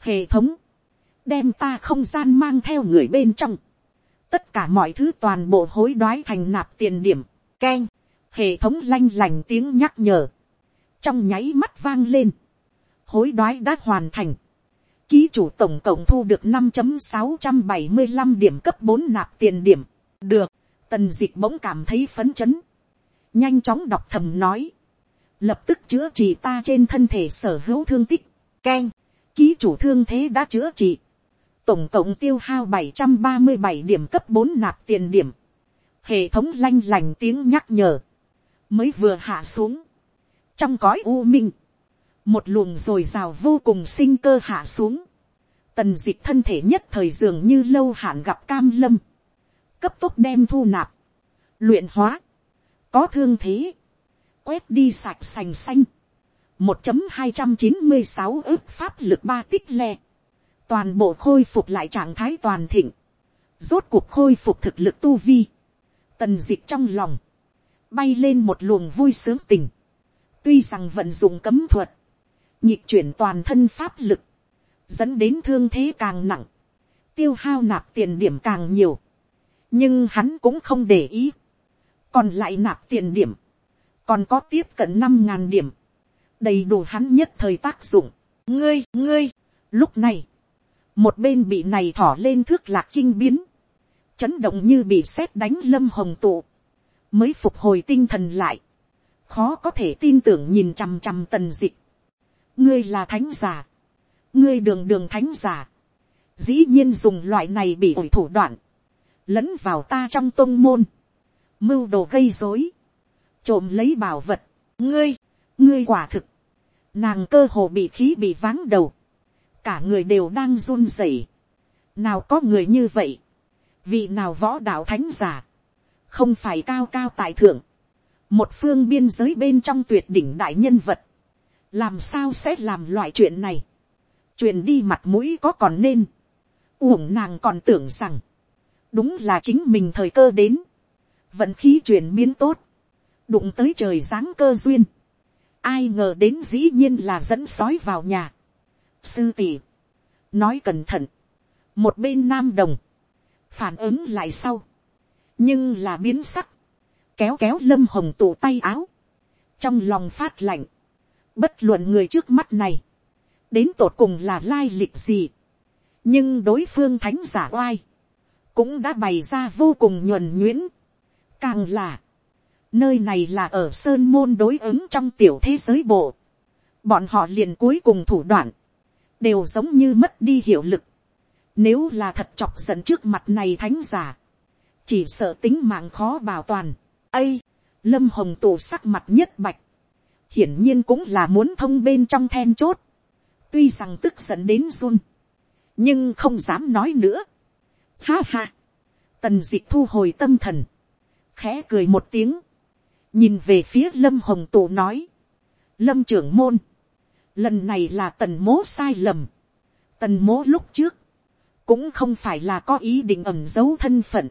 hệ thống, đem ta không gian mang theo người bên trong, tất cả mọi thứ toàn bộ hối đoái thành nạp tiền điểm, k hệ thống lanh lành tiếng nhắc nhở, trong nháy mắt vang lên, hối đoái đã hoàn thành, ký chủ tổng cộng thu được năm sáu trăm bảy mươi 5 điểm cấp bốn nạp tiền điểm, được, tần d ị c h bỗng cảm thấy phấn chấn, nhanh chóng đọc thầm nói, lập tức chữa trị ta trên thân thể sở hữu thương tích, k e n ký chủ thương thế đã chữa trị, tổng cộng tiêu hao bảy trăm ba mươi bảy điểm cấp bốn nạp tiền điểm, hệ thống lanh lành tiếng nhắc nhở, mới vừa hạ xuống, trong cõi u minh, một luồng r ồ i r à o vô cùng sinh cơ hạ xuống, tần d ị c h thân thể nhất thời dường như lâu hạn gặp cam lâm, cấp tốc đem thu nạp, luyện hóa, có thương thế, quét đi sạch sành xanh, một chấm hai trăm chín mươi sáu ước pháp lực ba tích le, toàn bộ khôi phục lại trạng thái toàn thịnh, rốt cuộc khôi phục thực lực tu vi, tần dịch trong lòng, bay lên một luồng vui sướng tình, tuy rằng vận dụng cấm thuật, nhịp chuyển toàn thân pháp lực, dẫn đến thương thế càng nặng, tiêu hao nạp tiền điểm càng nhiều, nhưng hắn cũng không để ý, còn lại nạp tiền điểm, còn có tiếp cận năm ngàn điểm, đầy đủ hắn nhất thời tác dụng, ngươi ngươi, lúc này, một bên bị này thỏ lên thước lạc kinh biến, chấn động như bị sét đánh lâm hồng tụ, mới phục hồi tinh thần lại, khó có thể tin tưởng nhìn chằm chằm tần dịch, ngươi là thánh giả, ngươi đường đường thánh giả, dĩ nhiên dùng loại này bị ổi thủ đoạn, lẫn vào ta trong tôn môn, mưu đồ gây dối, trộm lấy bảo vật, ngươi, ngươi quả thực, nàng cơ hồ bị khí bị váng đầu, cả người đều đang run rẩy, nào có người như vậy, vị nào võ đạo thánh giả, không phải cao cao tại thượng, một phương biên giới bên trong tuyệt đỉnh đại nhân vật, làm sao sẽ làm loại chuyện này, truyền đi mặt mũi có còn nên, uổng nàng còn tưởng rằng, đúng là chính mình thời cơ đến, vận khí chuyển biến tốt, đụng tới trời giáng cơ duyên, ai ngờ đến dĩ nhiên là dẫn sói vào nhà, sư tỷ, nói cẩn thận, một bên nam đồng, phản ứng lại sau, nhưng là biến sắc, kéo kéo lâm hồng tụ tay áo, trong lòng phát lạnh, bất luận người trước mắt này, đến tột cùng là lai lịch gì. nhưng đối phương thánh giả oai, cũng đã bày ra vô cùng nhuần nhuyễn. càng là, nơi này là ở sơn môn đối ứng trong tiểu thế giới bộ. bọn họ liền cuối cùng thủ đoạn, đều giống như mất đi hiệu lực. nếu là thật chọc giận trước mặt này thánh giả, chỉ sợ tính mạng khó bảo toàn. ây, lâm hồng tổ sắc mặt nhất bạch, hiển nhiên cũng là muốn thông bên trong then chốt. Tuy rằng tức giận đến run, nhưng không dám nói nữa. Ha ha, tần d ị thu hồi tâm thần, khẽ cười một tiếng, nhìn về phía lâm hồng tổ nói, lâm trưởng môn, lần này là tần mố sai lầm, tần mố lúc trước, cũng không phải là có ý định ẩm giấu thân phận,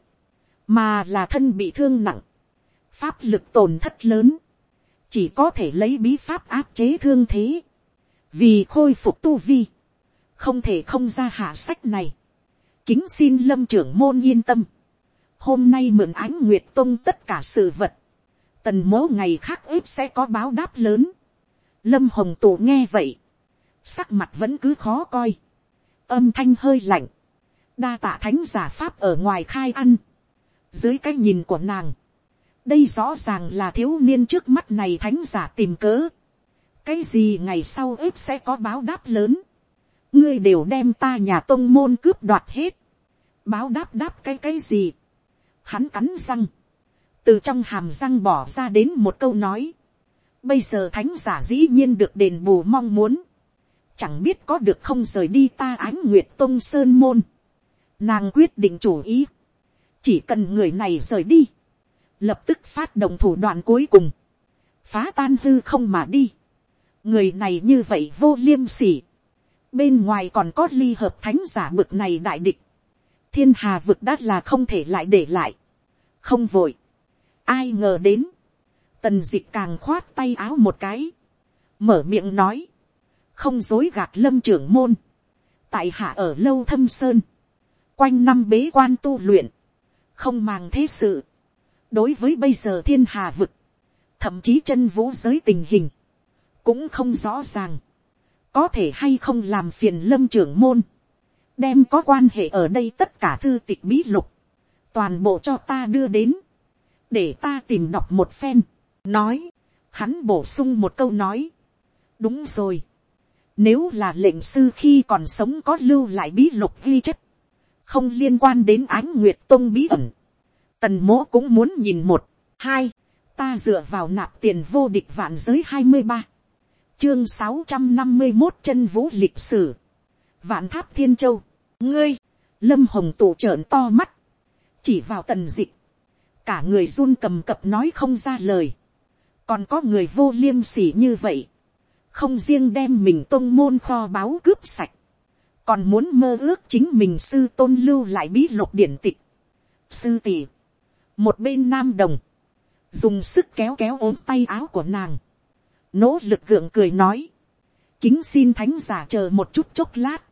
mà là thân bị thương nặng, pháp lực tổn thất lớn, chỉ có thể lấy bí pháp áp chế thương thế, vì khôi phục tu vi, không thể không ra hạ sách này, kính xin lâm trưởng môn yên tâm, hôm nay mượn ánh nguyệt tông tất cả sự vật, tần mố ngày khác ít sẽ có báo đáp lớn, lâm hồng Tụ nghe vậy, sắc mặt vẫn cứ khó coi, âm thanh hơi lạnh, đa tạ thánh giả pháp ở ngoài khai ăn, dưới cái nhìn của nàng, đây rõ ràng là thiếu niên trước mắt này thánh giả tìm cớ, cái gì ngày sau ếp sẽ có báo đáp lớn, ngươi đều đem ta nhà tôn môn cướp đoạt hết, báo đáp đáp cái cái gì, hắn cắn răng, từ trong hàm răng bỏ ra đến một câu nói, bây giờ thánh giả dĩ nhiên được đền bù mong muốn, chẳng biết có được không rời đi ta ánh nguyệt tông sơn môn, nàng quyết định chủ ý, chỉ cần người này rời đi, lập tức phát động thủ đoạn cuối cùng, phá tan hư không mà đi, người này như vậy vô liêm sỉ, bên ngoài còn có ly hợp thánh giả bực này đại địch, thiên hà vực đã là không thể lại để lại, không vội, ai ngờ đến, tần dịch càng khoát tay áo một cái, mở miệng nói, không dối gạt lâm trưởng môn, tại hạ ở lâu thâm sơn, quanh năm bế quan tu luyện, không màng thế sự, đối với bây giờ thiên hà vực, thậm chí chân vũ giới tình hình, cũng không rõ ràng, có thể hay không làm phiền lâm trưởng môn, đem có quan hệ ở đây tất cả thư tịch bí lục, toàn bộ cho ta đưa đến, để ta tìm đọc một phen, nói, hắn bổ sung một câu nói, đúng rồi, nếu là lệnh sư khi còn sống có lưu lại bí lục ghi chép, không liên quan đến ánh nguyệt tông bí ẩn, tần mỗ cũng muốn nhìn một, hai, ta dựa vào nạp tiền vô địch vạn giới hai mươi ba, chương sáu trăm năm mươi một chân vũ lịch sử, vạn tháp thiên châu, ngươi, lâm hồng tụ trợn to mắt, chỉ vào tần dịch, cả người run cầm cập nói không ra lời, còn có người vô liêm sỉ như vậy, không riêng đem mình tôn môn kho báu cướp sạch, còn muốn mơ ước chính mình sư tôn lưu lại bí lục điển tịch. sư tỷ, một bên nam đồng, dùng sức kéo kéo ốm tay áo của nàng, nỗ lực gượng cười nói, kính xin thánh giả chờ một chút chốc lát,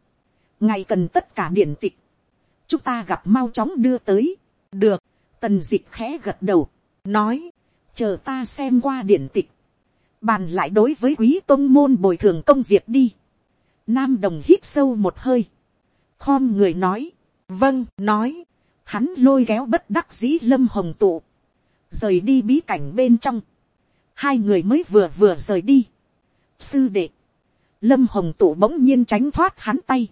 ngày cần tất cả điển tịch, chúng ta gặp mau chóng đưa tới, được, tần d ị c h khẽ gật đầu, nói, chờ ta xem qua điển tịch, bàn lại đối với quý tôn môn bồi thường công việc đi, nam đồng hít sâu một hơi, khom người nói, vâng nói, hắn lôi kéo bất đắc dĩ lâm hồng tụ, rời đi bí cảnh bên trong, hai người mới vừa vừa rời đi. sư đệ, lâm hồng tụ bỗng nhiên tránh thoát hắn tay,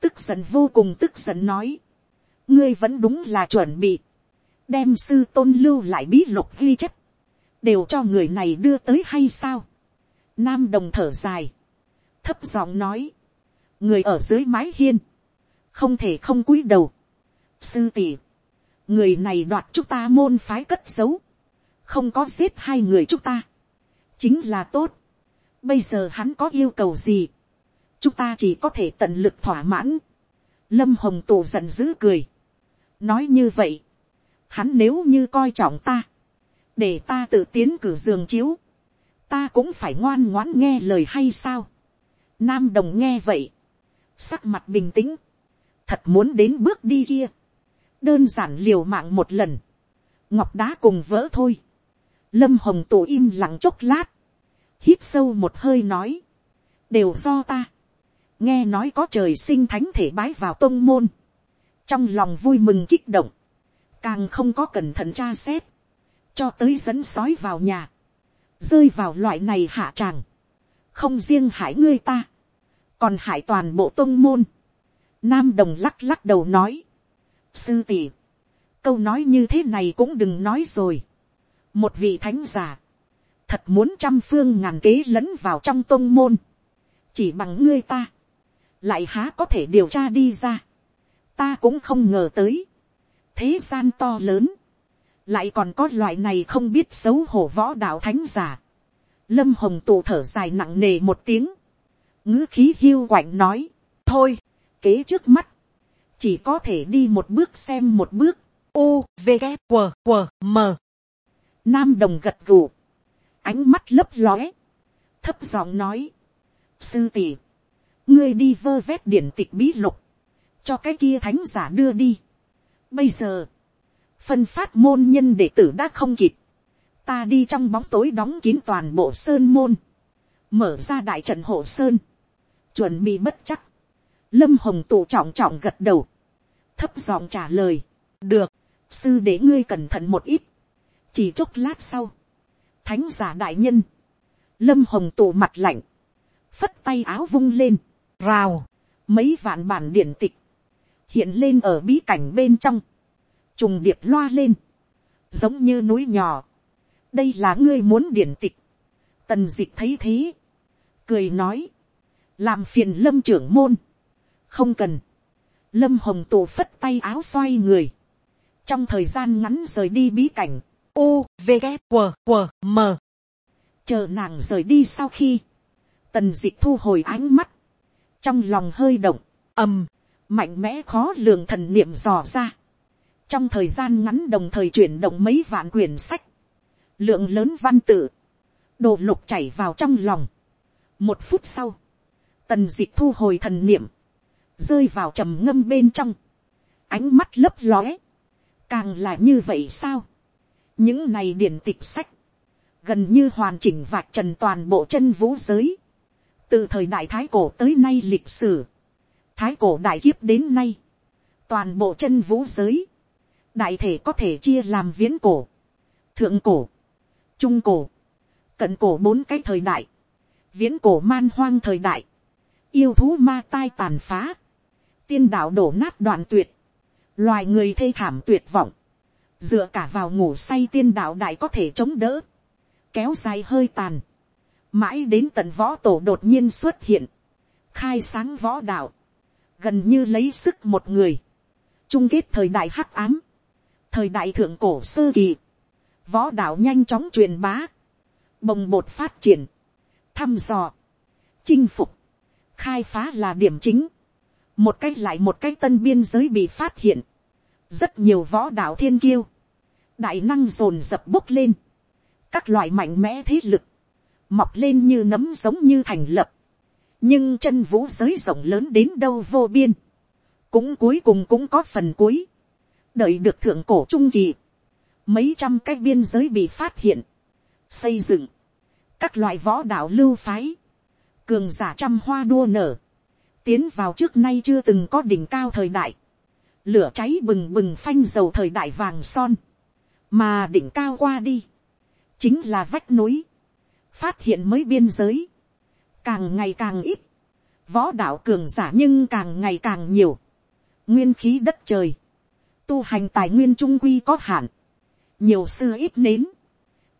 tức giận vô cùng tức giận nói, ngươi vẫn đúng là chuẩn bị, đem sư tôn lưu lại bí lục ghi chép, đều cho người này đưa tới hay sao. Nam đồng thở dài, thấp giọng nói, người ở dưới mái hiên, không thể không cúi đầu. Sư tỷ, người này đoạt chúng ta môn phái cất giấu, không có giết hai người chúng ta, chính là tốt. Bây giờ hắn có yêu cầu gì, chúng ta chỉ có thể tận lực thỏa mãn. Lâm hồng Tù giận dữ cười, nói như vậy, hắn nếu như coi trọng ta, để ta tự tiến cử giường chiếu, ta cũng phải ngoan ngoãn nghe lời hay sao. Nam đồng nghe vậy, sắc mặt bình tĩnh, thật muốn đến bước đi kia, đơn giản liều mạng một lần, ngọc đá cùng vỡ thôi, lâm hồng tù im lặng chốc lát, hít sâu một hơi nói, đều do ta, nghe nói có trời sinh thánh thể bái vào tôn môn, trong lòng vui mừng kích động, càng không có cẩn thận tra xét, cho tới dẫn sói vào nhà, rơi vào loại này hạ tràng, không riêng hại ngươi ta, còn hại toàn bộ tôn môn. Nam đồng lắc lắc đầu nói, sư tỷ, câu nói như thế này cũng đừng nói rồi. một vị thánh giả, thật muốn trăm phương ngàn kế lẫn vào trong tôn môn, chỉ bằng ngươi ta, lại há có thể điều tra đi ra ta cũng không ngờ tới, thế gian to lớn, lại còn có loại này không biết xấu hổ võ đạo thánh giả. Lâm hồng tụ thở dài nặng nề một tiếng, ngữ khí hiu quạnh nói, thôi, kế trước mắt, chỉ có thể đi một bước xem một bước, u, v, g, q, q, m. Nam đồng gật gù, ánh mắt lấp lóe, thấp giọng nói, sư tỷ, ngươi đi vơ vét điển tịch bí lục, cho cái kia thánh giả đưa đi. Bây giờ, phân phát môn nhân đệ tử đã không kịp, ta đi trong bóng tối đóng kín toàn bộ sơn môn, mở ra đại trận hộ sơn, chuẩn bị bất chắc, lâm hồng tụ trọng trọng gật đầu, thấp giọng trả lời, được, sư để ngươi cẩn thận một ít, chỉ chốc lát sau, thánh giả đại nhân, lâm hồng tụ mặt lạnh, phất tay áo vung lên, rào, mấy vạn bản điển tịch, hiện lên ở bí cảnh bên trong, trùng điệp loa lên, giống như núi nhỏ. đây là ngươi muốn điển tịch, tần d ị c h thấy thế, cười nói, làm phiền lâm trưởng môn, không cần, lâm hồng tổ phất tay áo xoay người, trong thời gian ngắn rời đi bí cảnh, u v g q q m. Chờ nàng rời đi sau khi, tần d ị c h thu hồi ánh mắt, trong lòng hơi động, ầm, mạnh mẽ khó lường thần niệm dò ra trong thời gian ngắn đồng thời chuyển động mấy vạn quyển sách, lượng lớn văn tự, đồ lục chảy vào trong lòng. một phút sau, tần d ị c h thu hồi thần niệm, rơi vào trầm ngâm bên trong, ánh mắt lấp lóe, càng là như vậy sao. những này điển tịch sách, gần như hoàn chỉnh vạch trần toàn bộ chân vũ giới, từ thời đại thái cổ tới nay lịch sử, thái cổ đại kiếp đến nay, toàn bộ chân vũ giới, đại thể có thể chia làm viễn cổ, thượng cổ, trung cổ, cận cổ bốn cái thời đại, viễn cổ man hoang thời đại, yêu thú ma tai tàn phá, tiên đạo đổ nát đoạn tuyệt, loài người thê thảm tuyệt vọng, dựa cả vào ngủ say tiên đạo đại có thể chống đỡ, kéo dài hơi tàn, mãi đến tận võ tổ đột nhiên xuất hiện, khai sáng võ đạo, gần như lấy sức một người, chung kết thời đại hắc ám, thời đại thượng cổ sơ kỳ, võ đạo nhanh chóng truyền bá, bồng bột phát triển, thăm dò, chinh phục, khai phá là điểm chính, một cách lại một cách tân biên giới bị phát hiện, rất nhiều võ đạo thiên kiêu, đại năng dồn dập bốc lên, các loại mạnh mẽ thế lực, mọc lên như nấm giống như thành lập, nhưng chân vũ giới rộng lớn đến đâu vô biên, cũng cuối cùng cũng có phần cuối, đợi được thượng cổ trung kỳ, mấy trăm cái biên giới bị phát hiện, xây dựng, các loại võ đạo lưu phái, cường giả trăm hoa đua nở, tiến vào trước nay chưa từng có đỉnh cao thời đại, lửa cháy bừng bừng phanh dầu thời đại vàng son, mà đỉnh cao qua đi, chính là vách núi, phát hiện mới biên giới, càng ngày càng ít, võ đạo cường giả nhưng càng ngày càng nhiều, nguyên khí đất trời, tu hành tài nguyên trung quy có hạn, nhiều sư ít nến,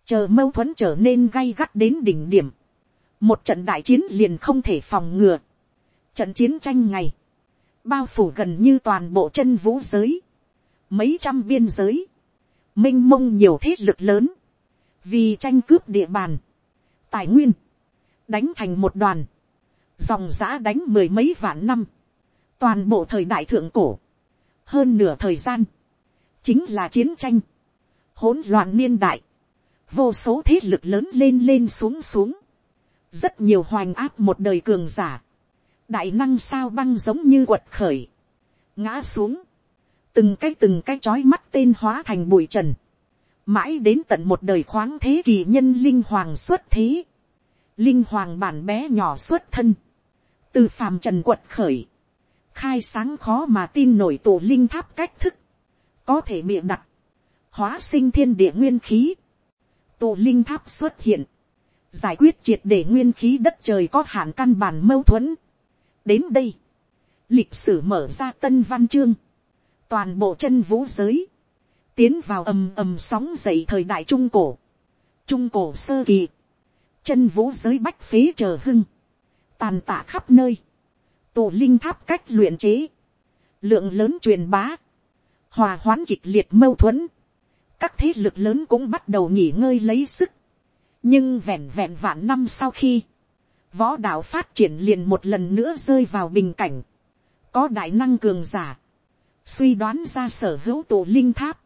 chờ mâu thuẫn trở nên gay gắt đến đỉnh điểm, một trận đại chiến liền không thể phòng ngừa, trận chiến tranh ngày, bao phủ gần như toàn bộ chân vũ giới, mấy trăm biên giới, m i n h mông nhiều thế lực lớn, vì tranh cướp địa bàn, tài nguyên, đánh thành một đoàn, dòng giã đánh mười mấy vạn năm, toàn bộ thời đại thượng cổ, hơn nửa thời gian, chính là chiến tranh, hỗn loạn niên đại, vô số thế lực lớn lên lên xuống xuống, rất nhiều hoành áp một đời cường giả, đại năng sao băng giống như quật khởi, ngã xuống, từng cái từng cái chói mắt tên hóa thành bụi trần, mãi đến tận một đời khoáng thế kỳ nhân linh hoàng xuất thế, linh hoàng bản bé nhỏ xuất thân, từ phàm trần quật khởi, khai sáng khó mà tin nổi tổ linh tháp cách thức, có thể miệng đặt, hóa sinh thiên địa nguyên khí, tổ linh tháp xuất hiện, giải quyết triệt để nguyên khí đất trời có hạn căn bản mâu thuẫn, đến đây, lịch sử mở ra tân văn chương, toàn bộ chân vũ giới, tiến vào ầm ầm sóng dậy thời đại trung cổ, trung cổ sơ kỳ, chân vũ giới bách phế chờ hưng, tàn tạ khắp nơi, tù linh tháp cách luyện chế, lượng lớn truyền bá, hòa hoãn kịch liệt mâu thuẫn, các thế lực lớn cũng bắt đầu nghỉ ngơi lấy sức, nhưng vẹn vẹn vạn năm sau khi, võ đạo phát triển liền một lần nữa rơi vào bình cảnh, có đại năng cường giả, suy đoán ra sở hữu tổ linh tháp,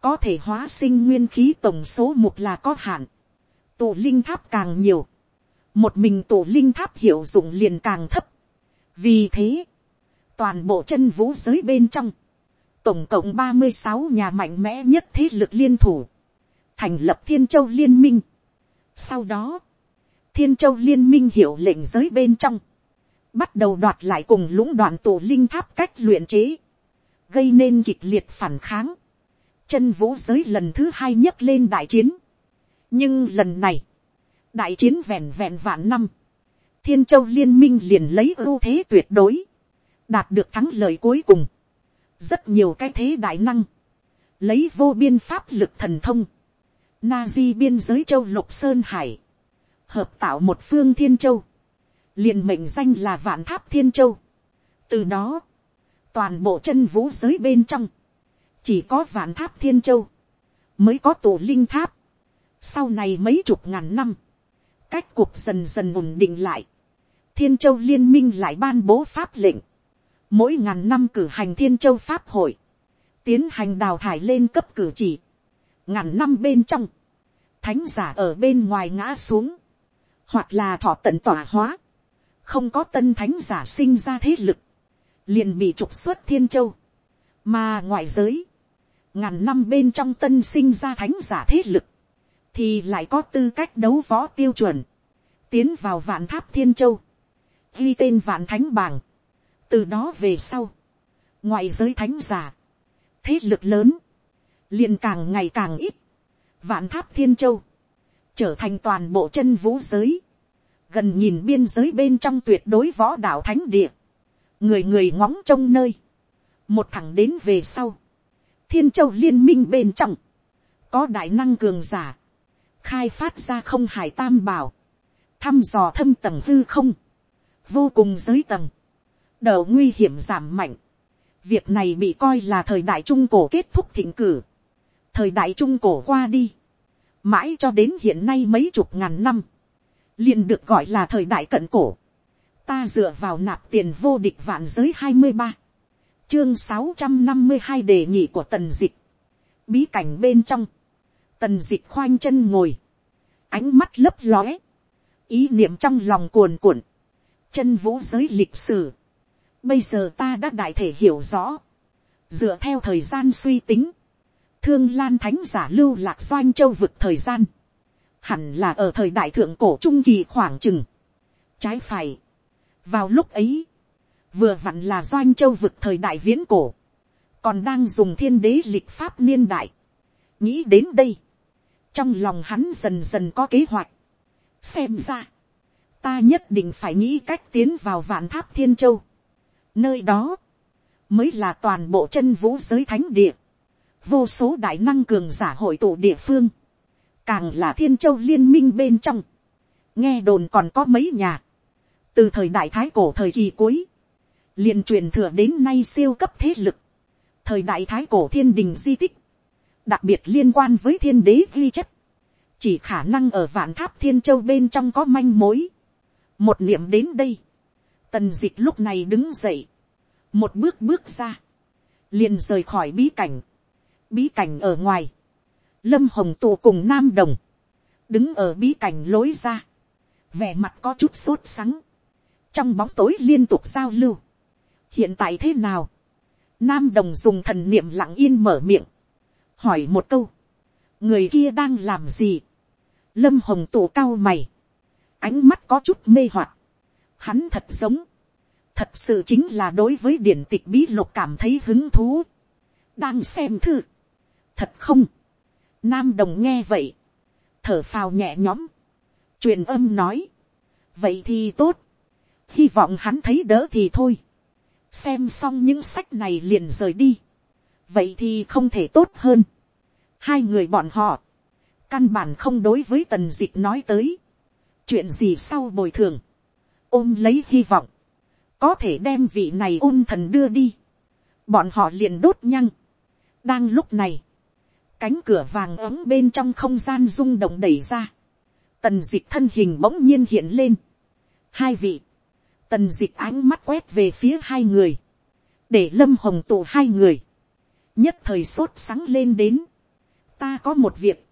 có thể hóa sinh nguyên khí tổng số một là có hạn, tổ linh tháp càng nhiều, một mình tổ linh tháp hiệu dụng liền càng thấp vì thế, toàn bộ chân vũ giới bên trong, tổng cộng ba mươi sáu nhà mạnh mẽ nhất thế lực liên thủ, thành lập thiên châu liên minh. sau đó, thiên châu liên minh hiểu lệnh giới bên trong, bắt đầu đoạt lại cùng lũng đoạn tổ linh tháp cách luyện chế, gây nên kịch liệt phản kháng, chân vũ giới lần thứ hai nhấc lên đại chiến, nhưng lần này, đại chiến vẹn vẹn vạn năm, thiên châu liên minh liền lấy ưu thế tuyệt đối, đạt được thắng lợi cuối cùng, rất nhiều cái thế đại năng, lấy vô biên pháp lực thần thông, na di biên giới châu lục sơn hải, hợp tạo một phương thiên châu, liền mệnh danh là vạn tháp thiên châu. từ đó, toàn bộ chân vũ giới bên trong, chỉ có vạn tháp thiên châu, mới có tổ linh tháp. sau này mấy chục ngàn năm, cách cuộc dần dần ổn định lại, thiên châu liên minh lại ban bố pháp lệnh, mỗi ngàn năm cử hành thiên châu pháp hội, tiến hành đào thải lên cấp cử chỉ, ngàn năm bên trong, thánh giả ở bên ngoài ngã xuống, hoặc là thọ tận tỏa hóa, không có tân thánh giả sinh ra thế lực, liền bị trục xuất thiên châu, mà ngoại giới, ngàn năm bên trong tân sinh ra thánh giả thế lực, thì lại có tư cách đấu võ tiêu chuẩn, tiến vào vạn tháp thiên châu, ghi tên vạn thánh bảng, từ đó về sau, ngoại giới thánh giả, thế lực lớn, liền càng ngày càng ít, vạn tháp thiên châu, trở thành toàn bộ chân vũ giới, gần nhìn biên giới bên trong tuyệt đối võ đạo thánh địa, người người ngóng trông nơi, một thẳng đến về sau, thiên châu liên minh bên trong, có đại năng cường giả, khai phát ra không hải tam bảo, thăm dò thâm tầng hư không, vô cùng giới tầng, đỡ nguy hiểm giảm mạnh, việc này bị coi là thời đại trung cổ kết thúc thịnh cử, thời đại trung cổ qua đi, mãi cho đến hiện nay mấy chục ngàn năm, liền được gọi là thời đại cận cổ, ta dựa vào nạp tiền vô địch vạn giới hai mươi ba, chương sáu trăm năm mươi hai đề nghị của tần dịch, bí cảnh bên trong, tần dịch khoanh chân ngồi, ánh mắt lấp lóe, ý niệm trong lòng cuồn cuộn, chân vũ giới lịch sử, bây giờ ta đã đại thể hiểu rõ, dựa theo thời gian suy tính, thương lan thánh giả lưu lạc doanh châu vực thời gian, hẳn là ở thời đại thượng cổ trung kỳ khoảng chừng, trái phải, vào lúc ấy, vừa vặn là doanh châu vực thời đại viễn cổ, còn đang dùng thiên đế lịch pháp niên đại, nghĩ đến đây, trong lòng hắn dần dần có kế hoạch, xem ra, ta nhất định phải nghĩ cách tiến vào vạn tháp thiên châu, nơi đó, mới là toàn bộ chân vũ giới thánh địa, vô số đại năng cường giả hội tụ địa phương, càng là thiên châu liên minh bên trong, nghe đồn còn có mấy nhà, từ thời đại thái cổ thời kỳ cuối, liền truyền thừa đến nay siêu cấp thế lực, thời đại thái cổ thiên đình di tích, đặc biệt liên quan với thiên đế ghi chép, chỉ khả năng ở vạn tháp thiên châu bên trong có manh mối một niệm đến đây, tần d ị c h lúc này đứng dậy, một bước bước ra, liền rời khỏi bí cảnh, bí cảnh ở ngoài, lâm hồng tù cùng nam đồng, đứng ở bí cảnh lối ra, vẻ mặt có chút sốt sắng, trong bóng tối liên tục giao lưu, hiện tại thế nào, nam đồng dùng thần niệm lặng yên mở miệng, hỏi một câu, người kia đang làm gì, lâm hồng tù cao mày, ánh mắt có chút mê hoặc, hắn thật giống, thật sự chính là đối với điển tịch bí lục cảm thấy hứng thú, đang xem thư, thật không, nam đồng nghe vậy, thở phào nhẹ nhõm, truyền âm nói, vậy thì tốt, hy vọng hắn thấy đỡ thì thôi, xem xong những sách này liền rời đi, vậy thì không thể tốt hơn, hai người bọn họ, căn bản không đối với tần dịch nói tới, chuyện gì sau bồi thường, ôm lấy hy vọng, có thể đem vị này ôn thần đưa đi, bọn họ liền đốt nhăng. đang lúc này, cánh cửa vàng ấm bên trong không gian rung động đẩy ra, tần dịch thân hình bỗng nhiên hiện lên, hai vị, tần dịch ánh mắt quét về phía hai người, để lâm hồng tụ hai người, nhất thời sốt sáng lên đến, ta có một việc,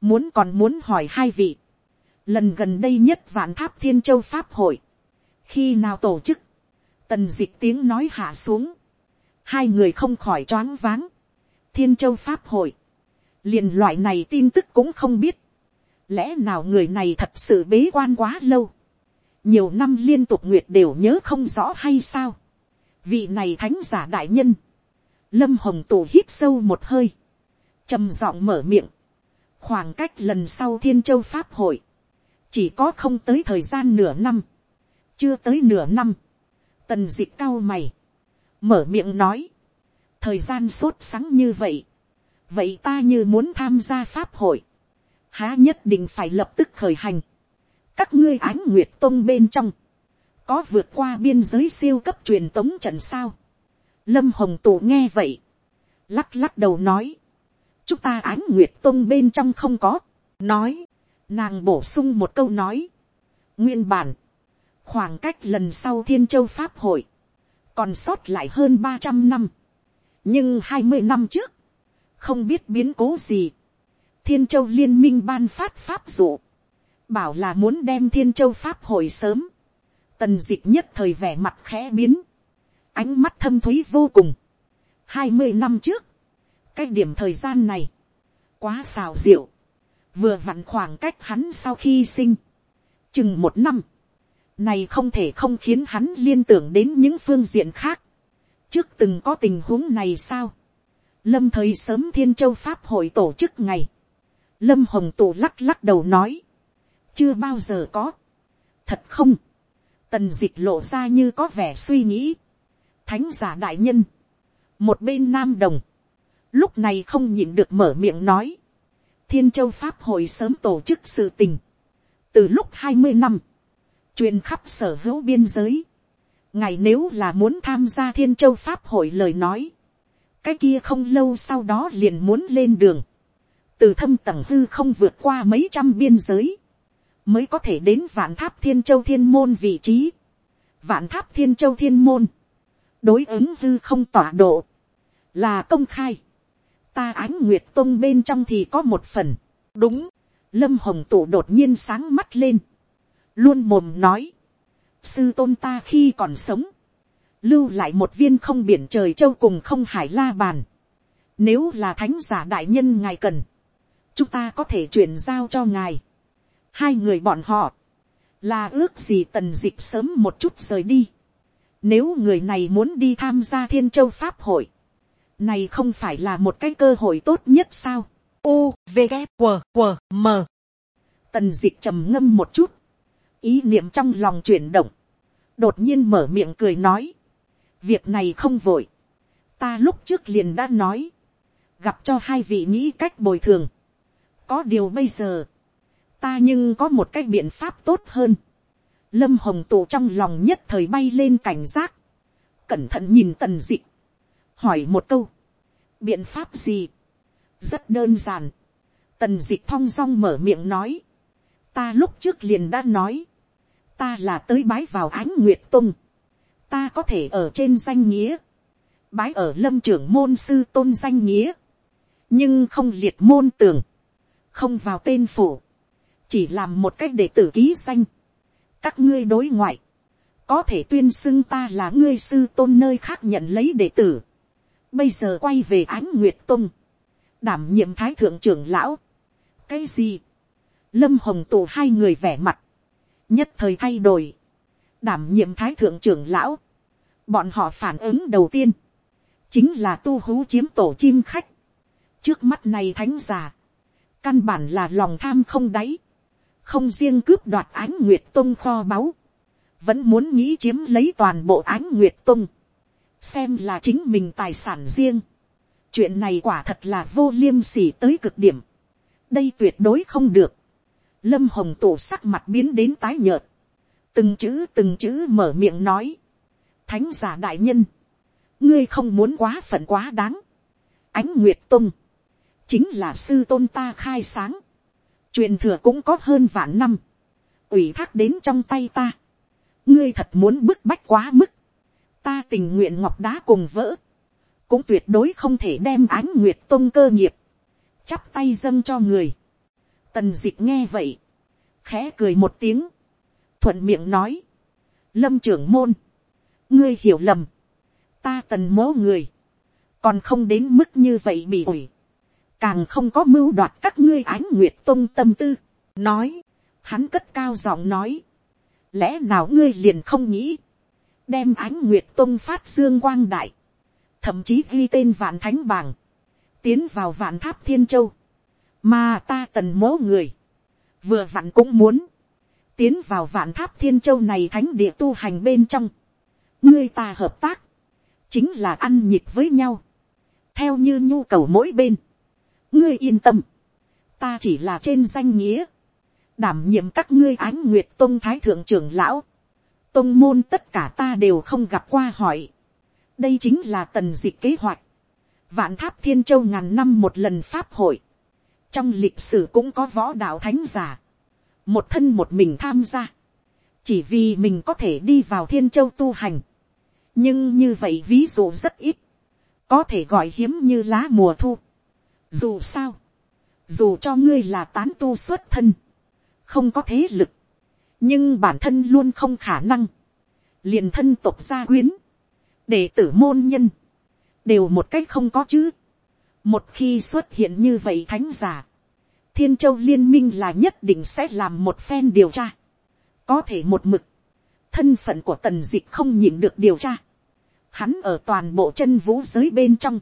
muốn còn muốn hỏi hai vị, lần gần đây nhất vạn tháp thiên châu pháp hội, khi nào tổ chức, tần d ị c h tiếng nói hạ xuống, hai người không khỏi choáng váng, thiên châu pháp hội, liền loại này tin tức cũng không biết, lẽ nào người này thật sự bế quan quá lâu, nhiều năm liên tục nguyệt đều nhớ không rõ hay sao, vị này thánh giả đại nhân, lâm hồng tổ hít sâu một hơi, trầm giọng mở miệng, khoảng cách lần sau thiên châu pháp hội, chỉ có không tới thời gian nửa năm, chưa tới nửa năm, tần d ị c h cao mày, mở miệng nói, thời gian sốt sắng như vậy, vậy ta như muốn tham gia pháp hội, há nhất định phải lập tức khởi hành, các ngươi ánh nguyệt tông bên trong, có vượt qua biên giới siêu cấp truyền tống trận sao, lâm hồng tụ nghe vậy, lắc lắc đầu nói, chúng ta ánh nguyệt tông bên trong không có, nói, nàng bổ sung một câu nói, nguyên bản, khoảng cách lần sau thiên châu pháp hội, còn sót lại hơn ba trăm năm, nhưng hai mươi năm trước, không biết biến cố gì, thiên châu liên minh ban phát pháp dụ, bảo là muốn đem thiên châu pháp hội sớm, tần dịch nhất thời vẻ mặt khẽ biến, ánh mắt thâm t h ú y vô cùng, hai mươi năm trước, cái điểm thời gian này, quá xào rượu, vừa vặn khoảng cách hắn sau khi sinh, chừng một năm, này không thể không khiến hắn liên tưởng đến những phương diện khác, trước từng có tình huống này sao, lâm thời sớm thiên châu pháp hội tổ chức ngày, lâm hồng tụ lắc lắc đầu nói, chưa bao giờ có, thật không, tần d ị c h lộ ra như có vẻ suy nghĩ, thánh giả đại nhân, một bên nam đồng, lúc này không nhịn được mở miệng nói, thiên châu pháp hội sớm tổ chức sự tình, từ lúc hai mươi năm, truyền khắp sở hữu biên giới, ngày nếu là muốn tham gia thiên châu pháp hội lời nói, cái kia không lâu sau đó liền muốn lên đường, từ thâm tầng hư không vượt qua mấy trăm biên giới, mới có thể đến vạn tháp thiên châu thiên môn vị trí. vạn tháp thiên châu thiên môn, đối ứng hư không tỏa độ, là công khai ta ánh nguyệt tông bên trong thì có một phần, đúng, lâm hồng tụ đột nhiên sáng mắt lên, luôn mồm nói, sư tôn ta khi còn sống, lưu lại một viên không biển trời châu cùng không hải la bàn. Nếu là thánh giả đại nhân ngài cần, chúng ta có thể chuyển giao cho ngài. Hai người bọn họ, là ước gì tần dịch sớm một chút rời đi. Nếu người này muốn đi tham gia thiên châu pháp hội, này không phải là một cái cơ hội tốt nhất sao. U, V, g W, W, M. Tần d ị c h trầm ngâm một chút, ý niệm trong lòng chuyển động, đột nhiên mở miệng cười nói, việc này không vội, ta lúc trước liền đã nói, gặp cho hai vị nghĩ cách bồi thường, có điều bây giờ, ta nhưng có một cái biện pháp tốt hơn. lâm hồng tụ trong lòng nhất thời bay lên cảnh giác, cẩn thận nhìn tần d ị hỏi một câu, biện pháp gì, rất đơn giản, tần dịch thong dong mở miệng nói, ta lúc trước liền đã nói, ta là tới bái vào ánh nguyệt tung, ta có thể ở trên danh nghĩa, bái ở lâm trưởng môn sư tôn danh nghĩa, nhưng không liệt môn tường, không vào tên phủ, chỉ làm một cách để tử ký danh, các ngươi đối ngoại, có thể tuyên xưng ta là ngươi sư tôn nơi khác nhận lấy đệ tử, bây giờ quay về ánh nguyệt tung, đảm nhiệm thái thượng trưởng lão, cái gì, lâm hồng tù hai người vẻ mặt, nhất thời thay đổi, đảm nhiệm thái thượng trưởng lão, bọn họ phản ứng đầu tiên, chính là tu hú chiếm tổ chim khách, trước mắt này thánh giả, căn bản là lòng tham không đáy, không riêng cướp đoạt ánh nguyệt tông kho báu, vẫn muốn nghĩ chiếm lấy toàn bộ ánh nguyệt tông, xem là chính mình tài sản riêng. chuyện này quả thật là vô liêm sỉ tới cực điểm. đây tuyệt đối không được. lâm hồng tổ sắc mặt biến đến tái nhợt. từng chữ từng chữ mở miệng nói. thánh giả đại nhân, ngươi không muốn quá phận quá đáng. ánh nguyệt tông, chính là sư tôn ta khai sáng truyền thừa cũng có hơn vạn năm, ủy thác đến trong tay ta, ngươi thật muốn bức bách quá mức, ta tình nguyện ngọc đá cùng vỡ, cũng tuyệt đối không thể đem ánh nguyệt tôn cơ nghiệp, chắp tay dâng cho người. Tần dịch nghe vậy, khẽ cười một tiếng, thuận miệng nói, lâm trưởng môn, ngươi hiểu lầm, ta tần mố người, còn không đến mức như vậy bị ủi, càng không có mưu đoạt các ngươi ánh nguyệt tôn tâm tư, nói, hắn cất cao giọng nói, lẽ nào ngươi liền không nghĩ, đem ánh nguyệt tôn phát dương quang đại, thậm chí ghi tên vạn thánh bảng, tiến vào vạn tháp thiên châu, mà ta tần mố người, vừa vặn cũng muốn, tiến vào vạn tháp thiên châu này thánh địa tu hành bên trong, ngươi ta hợp tác, chính là ăn nhịp với nhau, theo như nhu cầu mỗi bên, ngươi yên tâm, ta chỉ là trên danh nghĩa, đảm nhiệm các ngươi ánh nguyệt tôn thái thượng trưởng lão, tôn môn tất cả ta đều không gặp qua hỏi, đây chính là tần dịch kế hoạch, vạn tháp thiên châu ngàn năm một lần pháp hội, trong lịch sử cũng có võ đạo thánh giả, một thân một mình tham gia, chỉ vì mình có thể đi vào thiên châu tu hành, nhưng như vậy ví dụ rất ít, có thể gọi hiếm như lá mùa thu, dù sao, dù cho ngươi là tán tu xuất thân, không có thế lực, nhưng bản thân luôn không khả năng, liền thân tộc gia quyến, để tử môn nhân, đều một cách không có chứ. một khi xuất hiện như vậy thánh giả, thiên châu liên minh là nhất định sẽ làm một phen điều tra, có thể một mực, thân phận của tần d ị c h không nhìn được điều tra, hắn ở toàn bộ chân vũ giới bên trong,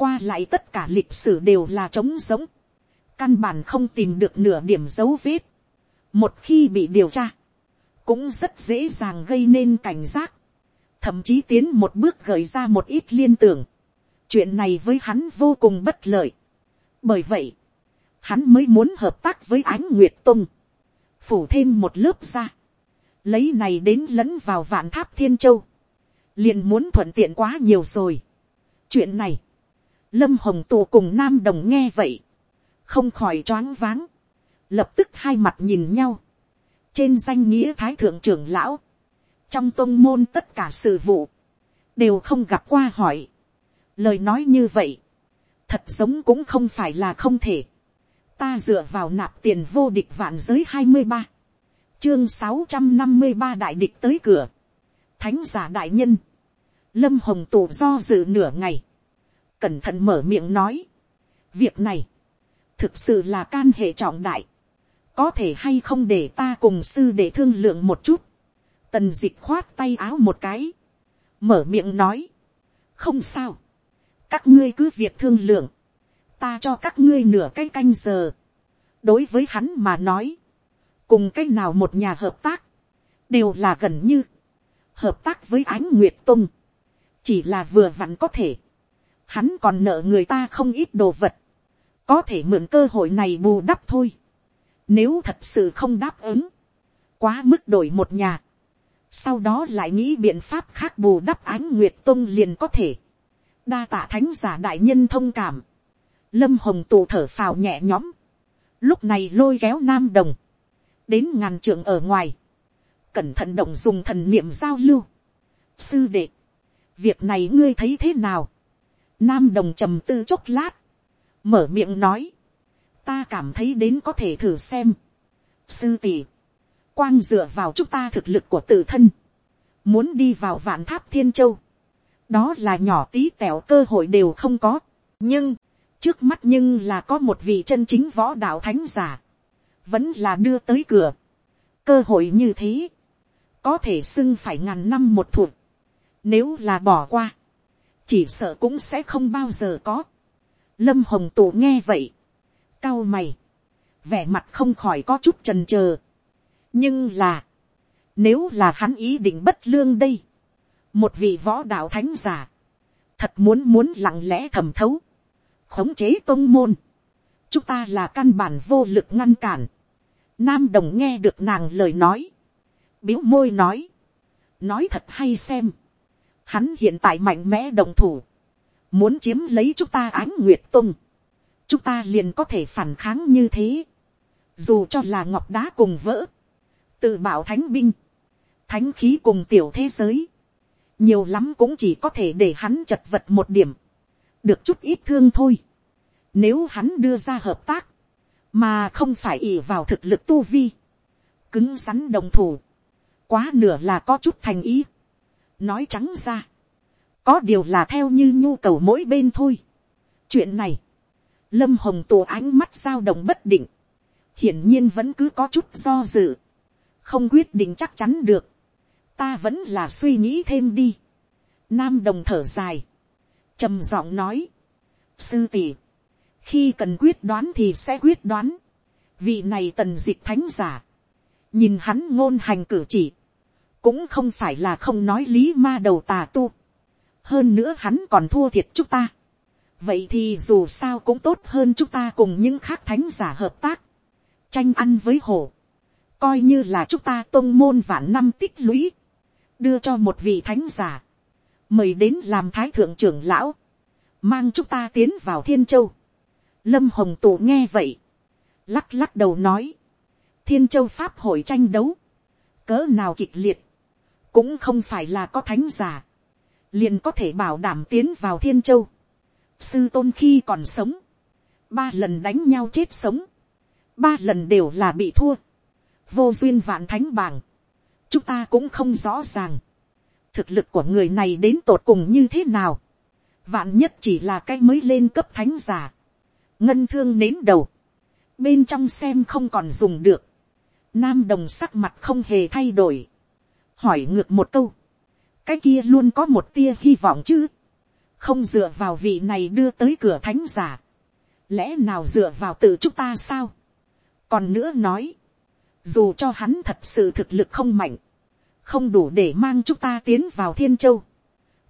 qua lại tất cả lịch sử đều là trống giống, căn bản không tìm được nửa điểm dấu vết, một khi bị điều tra, cũng rất dễ dàng gây nên cảnh giác, thậm chí tiến một bước gợi ra một ít liên tưởng, chuyện này với hắn vô cùng bất lợi, bởi vậy, hắn mới muốn hợp tác với ánh nguyệt tung, phủ thêm một lớp ra, lấy này đến lẫn vào vạn tháp thiên châu, liền muốn thuận tiện quá nhiều rồi. chuyện này, lâm hồng tù cùng nam đồng nghe vậy, không khỏi choáng váng, lập tức hai mặt nhìn nhau, trên danh nghĩa thái thượng trưởng lão, trong tôn môn tất cả sự vụ, đều không gặp qua hỏi. lời nói như vậy, thật giống cũng không phải là không thể. Ta dựa vào nạp tiền vô địch vạn giới hai mươi ba, chương sáu trăm năm mươi ba đại địch tới cửa, thánh giả đại nhân, lâm hồng tù do dự nửa ngày, cẩn thận mở miệng nói, việc này, thực sự là can hệ trọng đại, có thể hay không để ta cùng sư để thương lượng một chút, tần dịch khoát tay áo một cái, mở miệng nói, không sao, các ngươi cứ việc thương lượng, ta cho các ngươi nửa cái canh giờ. đối với hắn mà nói, cùng cái nào một nhà hợp tác, đều là gần như, hợp tác với ánh nguyệt tung, chỉ là vừa vặn có thể, hắn còn nợ người ta không ít đồ vật, có thể mượn cơ hội này bù đắp thôi, nếu thật sự không đáp ứng, quá mức đổi một nhà, sau đó lại nghĩ biện pháp khác bù đắp ánh nguyệt tông liền có thể, đa tạ thánh giả đại nhân thông cảm, lâm hồng tù thở phào nhẹ nhõm, lúc này lôi kéo nam đồng, đến ngàn trượng ở ngoài, cẩn thận động dùng thần niệm giao lưu. sư đệ, việc này ngươi thấy thế nào, nam đồng trầm tư chốc lát, mở miệng nói, ta cảm thấy đến có thể thử xem. sư tỷ, quang dựa vào chúng ta thực lực của tự thân, muốn đi vào vạn tháp thiên châu, đó là nhỏ tí tẹo cơ hội đều không có, nhưng, trước mắt nhưng là có một vị chân chính võ đạo thánh giả, vẫn là đưa tới cửa. cơ hội như thế, có thể xưng phải ngàn năm một thuộc, nếu là bỏ qua, chỉ sợ cũng sẽ không bao giờ có. lâm hồng tụ nghe vậy, cao mày, vẻ mặt không khỏi có chút trần trờ. nhưng là, nếu là hắn ý định bất lương đây, một vị võ đạo thánh giả, thật muốn muốn lặng lẽ thẩm thấu, khống chế tôn môn, chúng ta là căn bản vô lực ngăn cản. Nam đồng nghe được nàng lời nói, biếu môi nói, nói thật hay xem, hắn hiện tại mạnh mẽ đồng thủ, muốn chiếm lấy chúng ta ánh nguyệt tung, chúng ta liền có thể phản kháng như thế, dù cho là ngọc đá cùng vỡ, tự bảo thánh binh, thánh khí cùng tiểu thế giới, nhiều lắm cũng chỉ có thể để hắn chật vật một điểm, được chút ít thương thôi. Nếu hắn đưa ra hợp tác, mà không phải ỉ vào thực lực tu vi, cứng rắn đồng thủ, quá nửa là có chút thành ý. nói trắng ra, có điều là theo như nhu cầu mỗi bên thôi. chuyện này, lâm hồng tù ánh mắt dao động bất định, hiển nhiên vẫn cứ có chút do dự, không quyết định chắc chắn được, ta vẫn là suy nghĩ thêm đi. Nam đồng thở dài, trầm giọng nói, sư tỷ, khi cần quyết đoán thì sẽ quyết đoán, vị này tần d ị c h thánh giả, nhìn hắn ngôn hành cử chỉ, cũng không phải là không nói lý ma đầu tà tu, hơn nữa hắn còn thua thiệt chúng ta, vậy thì dù sao cũng tốt hơn chúng ta cùng những khác thánh giả hợp tác, tranh ăn với hổ, coi như là chúng ta tôn môn vạn năm tích lũy, đưa cho một vị thánh giả, mời đến làm thái thượng trưởng lão, mang chúng ta tiến vào thiên châu, Lâm Hồng Tụ nghe vậy. Lắc lắc đầu nói. Thiên châu Pháp hội tranh đấu. Cỡ nào kịch liệt. Cũng không phải là có thánh giả. Liền có thể bảo đảm tiến vào thiên châu. Sư tôn khi còn sống. Ba lần đánh nhau chết sống. Ba lần đều là bị thua. Vô duyên vạn thánh bảng. Chúng ta cũng không rõ ràng. Thực lực của người này đến tột cùng như thế nào. Vạn nhất chỉ là cái mới lên cấp thánh giả ngân thương nến đầu, bên trong xem không còn dùng được, nam đồng sắc mặt không hề thay đổi, hỏi ngược một câu, cái kia luôn có một tia hy vọng chứ, không dựa vào vị này đưa tới cửa thánh giả, lẽ nào dựa vào tự chúng ta sao, còn nữa nói, dù cho hắn thật sự thực lực không mạnh, không đủ để mang chúng ta tiến vào thiên châu,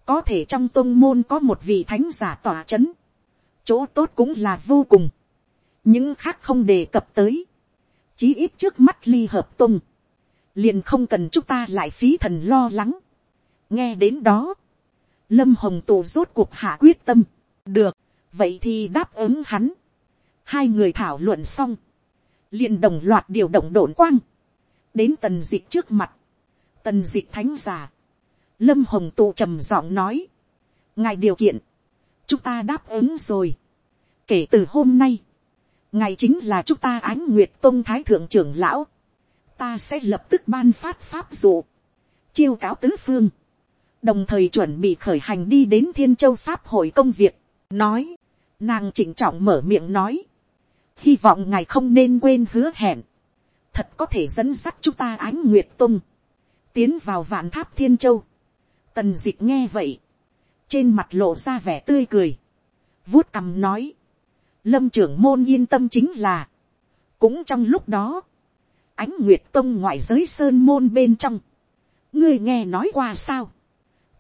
có thể trong tôn môn có một vị thánh giả tỏa c h ấ n chỗ tốt cũng là vô cùng, những khác không đề cập tới, chí ít trước mắt ly hợp tung, liền không cần chúng ta lại phí thần lo lắng. nghe đến đó, lâm hồng tù rốt cuộc hạ quyết tâm, được, vậy thì đáp ứng hắn. hai người thảo luận xong, liền đồng loạt điều động đổn quang, đến tần dịch trước mặt, tần dịch thánh giả, lâm hồng tụ trầm giọng nói, ngài điều kiện, chúng ta đáp ứng rồi. kể từ hôm nay, ngài chính là chúng ta ánh nguyệt tôn thái thượng trưởng lão, ta sẽ lập tức ban phát pháp dụ, chiêu cáo tứ phương, đồng thời chuẩn bị khởi hành đi đến thiên châu pháp hội công việc, nói, nàng chỉnh trọng mở miệng nói, hy vọng ngài không nên quên hứa hẹn, thật có thể dẫn dắt chúng ta ánh nguyệt tung, tiến vào vạn tháp thiên châu, Tần dịch nghe vậy. Trên mặt lộ ra vẻ tươi cười. vuốt cằm nói. Lâm trưởng môn yên tâm chính là. Cũng trong lúc đó. Ánh Nguyệt Tông ngoại giới sơn môn bên trong. Ngươi nghe nói qua sao.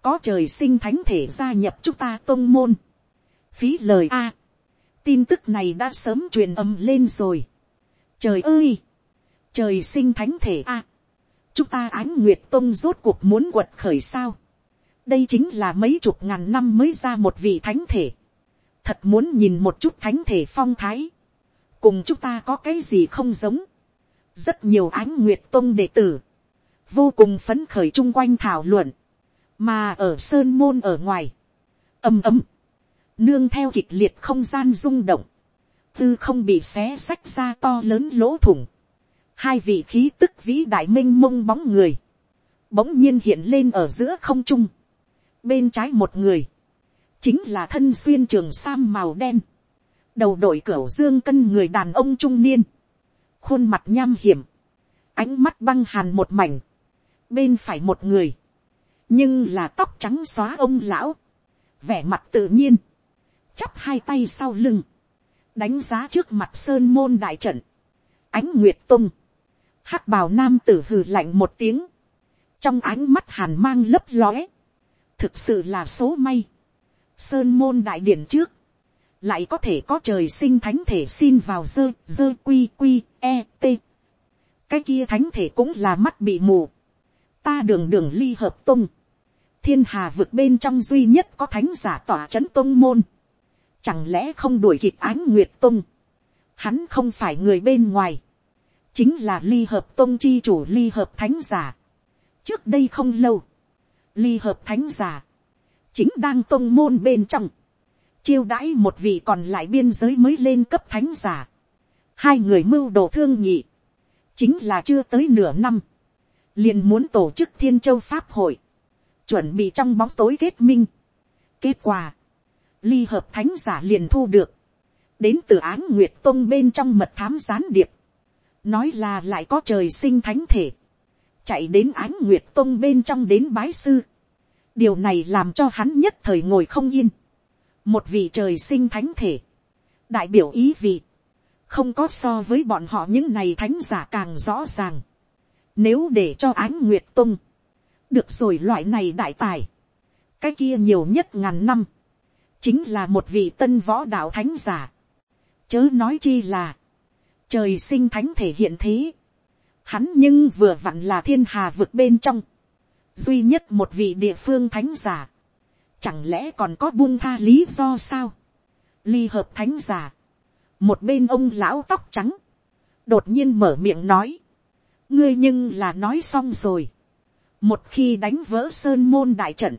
Có trời sinh thánh thể gia nhập chúng ta tông môn. Phí lời A. tin tức này đã sớm truyền âm lên rồi. Trời ơi! Trời sinh thánh thể A. chúng ta ánh Nguyệt Tông rốt cuộc muốn quật khởi sao đây chính là mấy chục ngàn năm mới ra một vị thánh thể. thật muốn nhìn một chút thánh thể phong thái. cùng chúng ta có cái gì không giống. rất nhiều ánh nguyệt tôn đệ tử. vô cùng phấn khởi chung quanh thảo luận mà ở sơn môn ở ngoài. ầm ầm. nương theo kịch liệt không gian rung động. tư không bị xé sách ra to lớn lỗ thủng. hai vị khí tức vĩ đại minh mông bóng người bỗng nhiên hiện lên ở giữa không trung bên trái một người, chính là thân xuyên trường sam màu đen, đầu đội cửa dương cân người đàn ông trung niên, khuôn mặt nham hiểm, ánh mắt băng hàn một mảnh, bên phải một người, nhưng là tóc trắng xóa ông lão, vẻ mặt tự nhiên, chắp hai tay sau lưng, đánh giá trước mặt sơn môn đại trận, ánh nguyệt tung, hắc bào nam tử hừ lạnh một tiếng, trong ánh mắt hàn mang lấp lóe, thực sự là số may. Sơn môn đại điển trước, lại có thể có trời sinh thánh thể xin vào dơ, dơ quy quy, e, t. Cái kia thánh thể cũng là mắt bị mù. Ta đường đường ly hợp tung. Thiên hà vực bên trong duy nhất có thánh giả tỏa chấn tôn môn. Chẳng lẽ không đuổi kịp ánh nguyệt tôn, Hắn không phải người bên ngoài. Chính là ly hợp tôn chi chủ ly hợp thánh giả. Trước đây không lâu ly hợp thánh giả, chính đang tôn môn bên trong, chiêu đãi một vị còn lại biên giới mới lên cấp thánh giả, hai người mưu đồ thương nhị, chính là chưa tới nửa năm, liền muốn tổ chức thiên châu pháp hội, chuẩn bị trong bóng tối kết minh. kết quả, ly hợp thánh giả liền thu được, đến từ án nguyệt tông bên trong mật thám gián điệp, nói là lại có trời sinh thánh thể, chạy đến Áng nguyệt tông bên trong đến bái sư. điều này làm cho hắn nhất thời ngồi không yên. một vị trời sinh thánh thể, đại biểu ý vị, không có so với bọn họ những này thánh giả càng rõ ràng. nếu để cho ánh nguyệt tông, được rồi loại này đại tài, cái kia nhiều nhất ngàn năm, chính là một vị tân võ đạo thánh giả. chớ nói chi là, trời sinh thánh thể hiện thế, Hắn nhưng vừa vặn là thiên hà vực bên trong. Duy nhất một vị địa phương thánh giả. Chẳng lẽ còn có buông tha lý do sao? Ly hợp thánh giả. Một bên ông lão tóc trắng. Đột nhiên mở miệng nói. Ngươi nhưng là nói xong rồi. Một khi đánh vỡ sơn môn đại trận.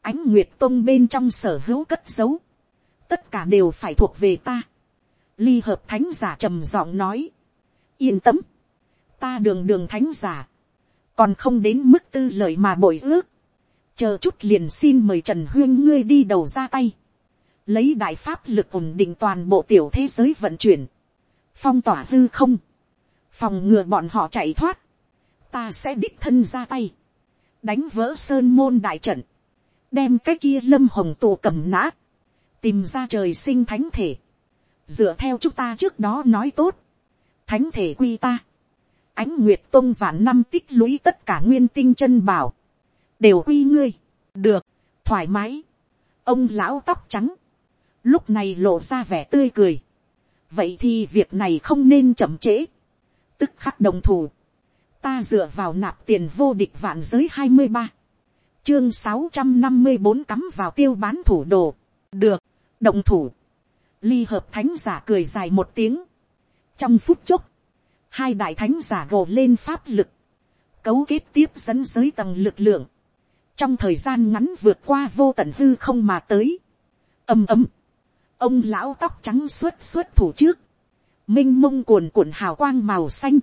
Ánh Nguyệt Tông bên trong sở hữu cất giấu. Tất cả đều phải thuộc về ta. Ly hợp thánh giả trầm giọng nói. Yên tâm ta đường đường thánh giả, còn không đến mức tư lợi mà bội ước, chờ chút liền xin mời trần huyên ngươi đi đầu ra tay, lấy đại pháp lực ổn định toàn bộ tiểu thế giới vận chuyển, phong tỏa hư không, phòng ngừa bọn họ chạy thoát, ta sẽ đích thân ra tay, đánh vỡ sơn môn đại trận, đem cái kia lâm hồng tù cầm nã, tìm ra trời sinh thánh thể, dựa theo chúng ta trước đó nói tốt, thánh thể quy ta, ánh nguyệt tông vạn năm tích lũy tất cả nguyên tinh chân bảo, đều quy ngươi, được, thoải mái, ông lão tóc trắng, lúc này lộ ra vẻ tươi cười, vậy thì việc này không nên chậm trễ, tức khắc đồng thù, ta dựa vào nạp tiền vô địch vạn giới hai mươi ba, chương sáu trăm năm mươi bốn cắm vào tiêu bán thủ đồ, được, động thủ, ly hợp thánh giả cười dài một tiếng, trong phút chốc, hai đại thánh giả gồ lên pháp lực, cấu kết tiếp dẫn giới tầng lực lượng, trong thời gian ngắn vượt qua vô tận hư không mà tới, ầm ầm, ông lão tóc trắng xuất xuất thủ trước, minh mông cuồn cuộn hào quang màu xanh,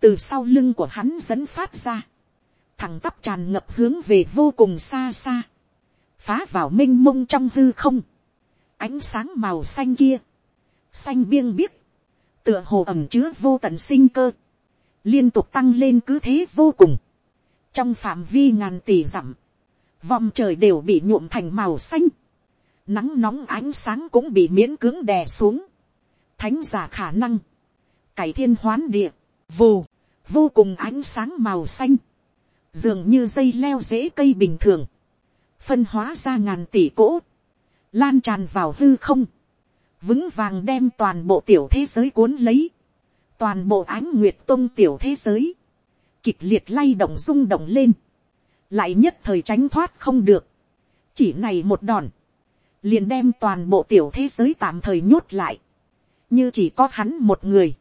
từ sau lưng của hắn dẫn phát ra, thẳng tắp tràn ngập hướng về vô cùng xa xa, phá vào m i n h mông trong hư không, ánh sáng màu xanh kia, xanh biêng biếc, tựa hồ ẩm chứa vô tận sinh cơ, liên tục tăng lên cứ thế vô cùng, trong phạm vi ngàn tỷ dặm, vòng trời đều bị nhuộm thành màu xanh, nắng nóng ánh sáng cũng bị miễn cưỡng đè xuống, thánh giả khả năng, cải thiên hoán địa, vù, vô cùng ánh sáng màu xanh, dường như dây leo dễ cây bình thường, phân hóa ra ngàn tỷ cỗ, lan tràn vào hư không, vững vàng đem toàn bộ tiểu thế giới cuốn lấy, toàn bộ ánh nguyệt tông tiểu thế giới, kịch liệt lay động rung động lên, lại nhất thời tránh thoát không được, chỉ này một đòn, liền đem toàn bộ tiểu thế giới tạm thời nhốt lại, như chỉ có hắn một người,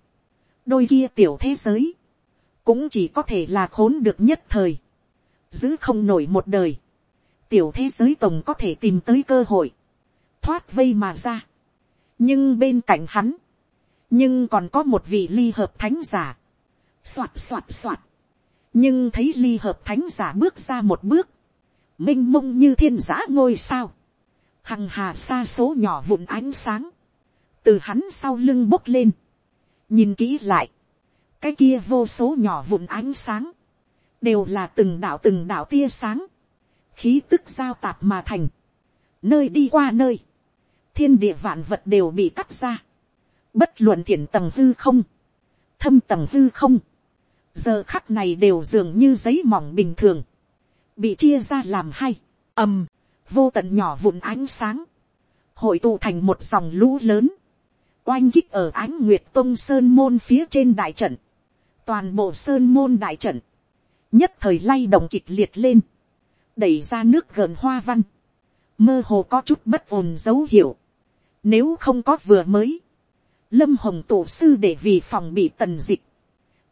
đôi kia tiểu thế giới, cũng chỉ có thể là khốn được nhất thời, giữ không nổi một đời, tiểu thế giới tổng có thể tìm tới cơ hội, thoát vây mà ra, nhưng bên cạnh hắn, nhưng còn có một vị ly hợp thánh giả, soạt soạt soạt, nhưng thấy ly hợp thánh giả bước ra một bước, m i n h mông như thiên giã ngôi sao, hằng hà xa số nhỏ vụn ánh sáng, từ hắn sau lưng bốc lên, nhìn kỹ lại, cái kia vô số nhỏ vụn ánh sáng, đều là từng đạo từng đạo tia sáng, khí tức giao tạp mà thành, nơi đi qua nơi, thiên địa vạn vật đều bị cắt ra, bất luận thiện tầng hư không, thâm tầng hư không, giờ khắc này đều dường như giấy mỏng bình thường, bị chia ra làm hai, ầm, vô tận nhỏ vụn ánh sáng, hội tụ thành một dòng lũ lớn, oanh kích ở ánh nguyệt tông sơn môn phía trên đại trận, toàn bộ sơn môn đại trận, nhất thời lay động kịch liệt lên, đẩy ra nước gần hoa văn, mơ hồ có chút bất ổn dấu hiệu, nếu không có vừa mới, lâm hồng tổ sư để vì phòng bị tần dịch,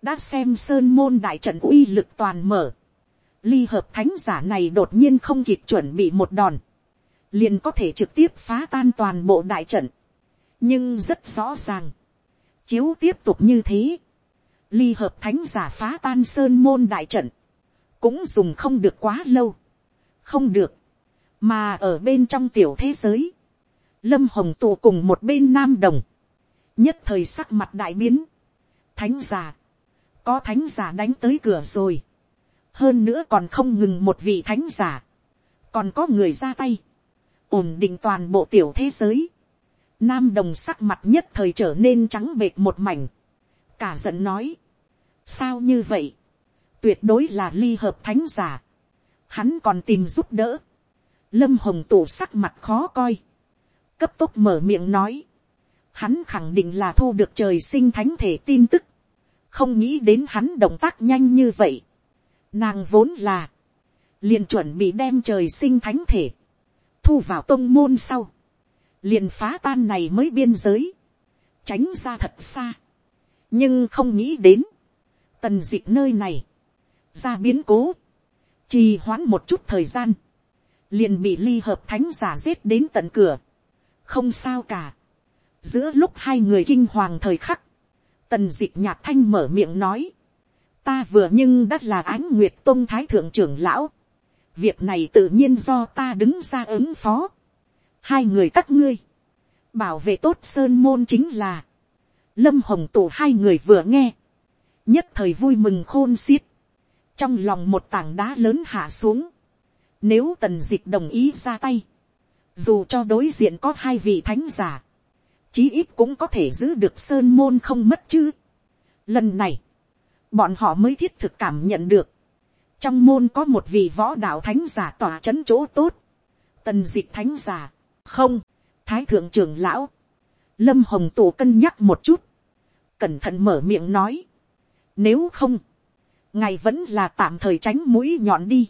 đã xem sơn môn đại trận uy lực toàn mở, ly hợp thánh giả này đột nhiên không kịp chuẩn bị một đòn, liền có thể trực tiếp phá tan toàn bộ đại trận nhưng rất rõ ràng, chiếu tiếp tục như thế, ly hợp thánh giả phá tan sơn môn đại trận, cũng dùng không được quá lâu, không được, mà ở bên trong tiểu thế giới, lâm hồng tụ cùng một bên nam đồng, nhất thời sắc mặt đại biến, thánh giả, có thánh giả đánh tới cửa rồi, hơn nữa còn không ngừng một vị thánh giả, còn có người ra tay, ổn định toàn bộ tiểu thế giới, nam đồng sắc mặt nhất thời trở nên trắng bệt một mảnh, cả giận nói, sao như vậy, tuyệt đối là ly hợp thánh giả, hắn còn tìm giúp đỡ, lâm hồng tổ sắc mặt khó coi, cấp tốc mở miệng nói, hắn khẳng định là thu được trời sinh thánh thể tin tức, không nghĩ đến hắn động tác nhanh như vậy, Nàng vốn là, liền chuẩn bị đem trời sinh thánh thể, thu vào tông môn sau, liền phá tan này mới biên giới, tránh ra thật xa, nhưng không nghĩ đến, tần d ị nơi này, ra biến cố, trì hoãn một chút thời gian, liền bị ly hợp thánh giả giết đến tận cửa, không sao cả, giữa lúc hai người kinh hoàng thời khắc, tần d ị nhạc thanh mở miệng nói, ta vừa nhưng đã là ánh nguyệt tôn thái thượng trưởng lão, việc này tự nhiên do ta đứng ra ứng phó, hai người các ngươi, bảo vệ tốt sơn môn chính là, lâm hồng tổ hai người vừa nghe, nhất thời vui mừng khôn xiết, trong lòng một tảng đá lớn hạ xuống, nếu tần d ị c h đồng ý ra tay, dù cho đối diện có hai vị thánh giả, chí ít cũng có thể giữ được sơn môn không mất chứ. Lần này, bọn họ mới thiết thực cảm nhận được, trong môn có một vị võ đạo thánh giả tỏa c h ấ n chỗ tốt, tần d ị c h thánh giả, không, thái thượng trưởng lão, lâm hồng tổ cân nhắc một chút, cẩn thận mở miệng nói, nếu không, ngài vẫn là tạm thời tránh mũi nhọn đi,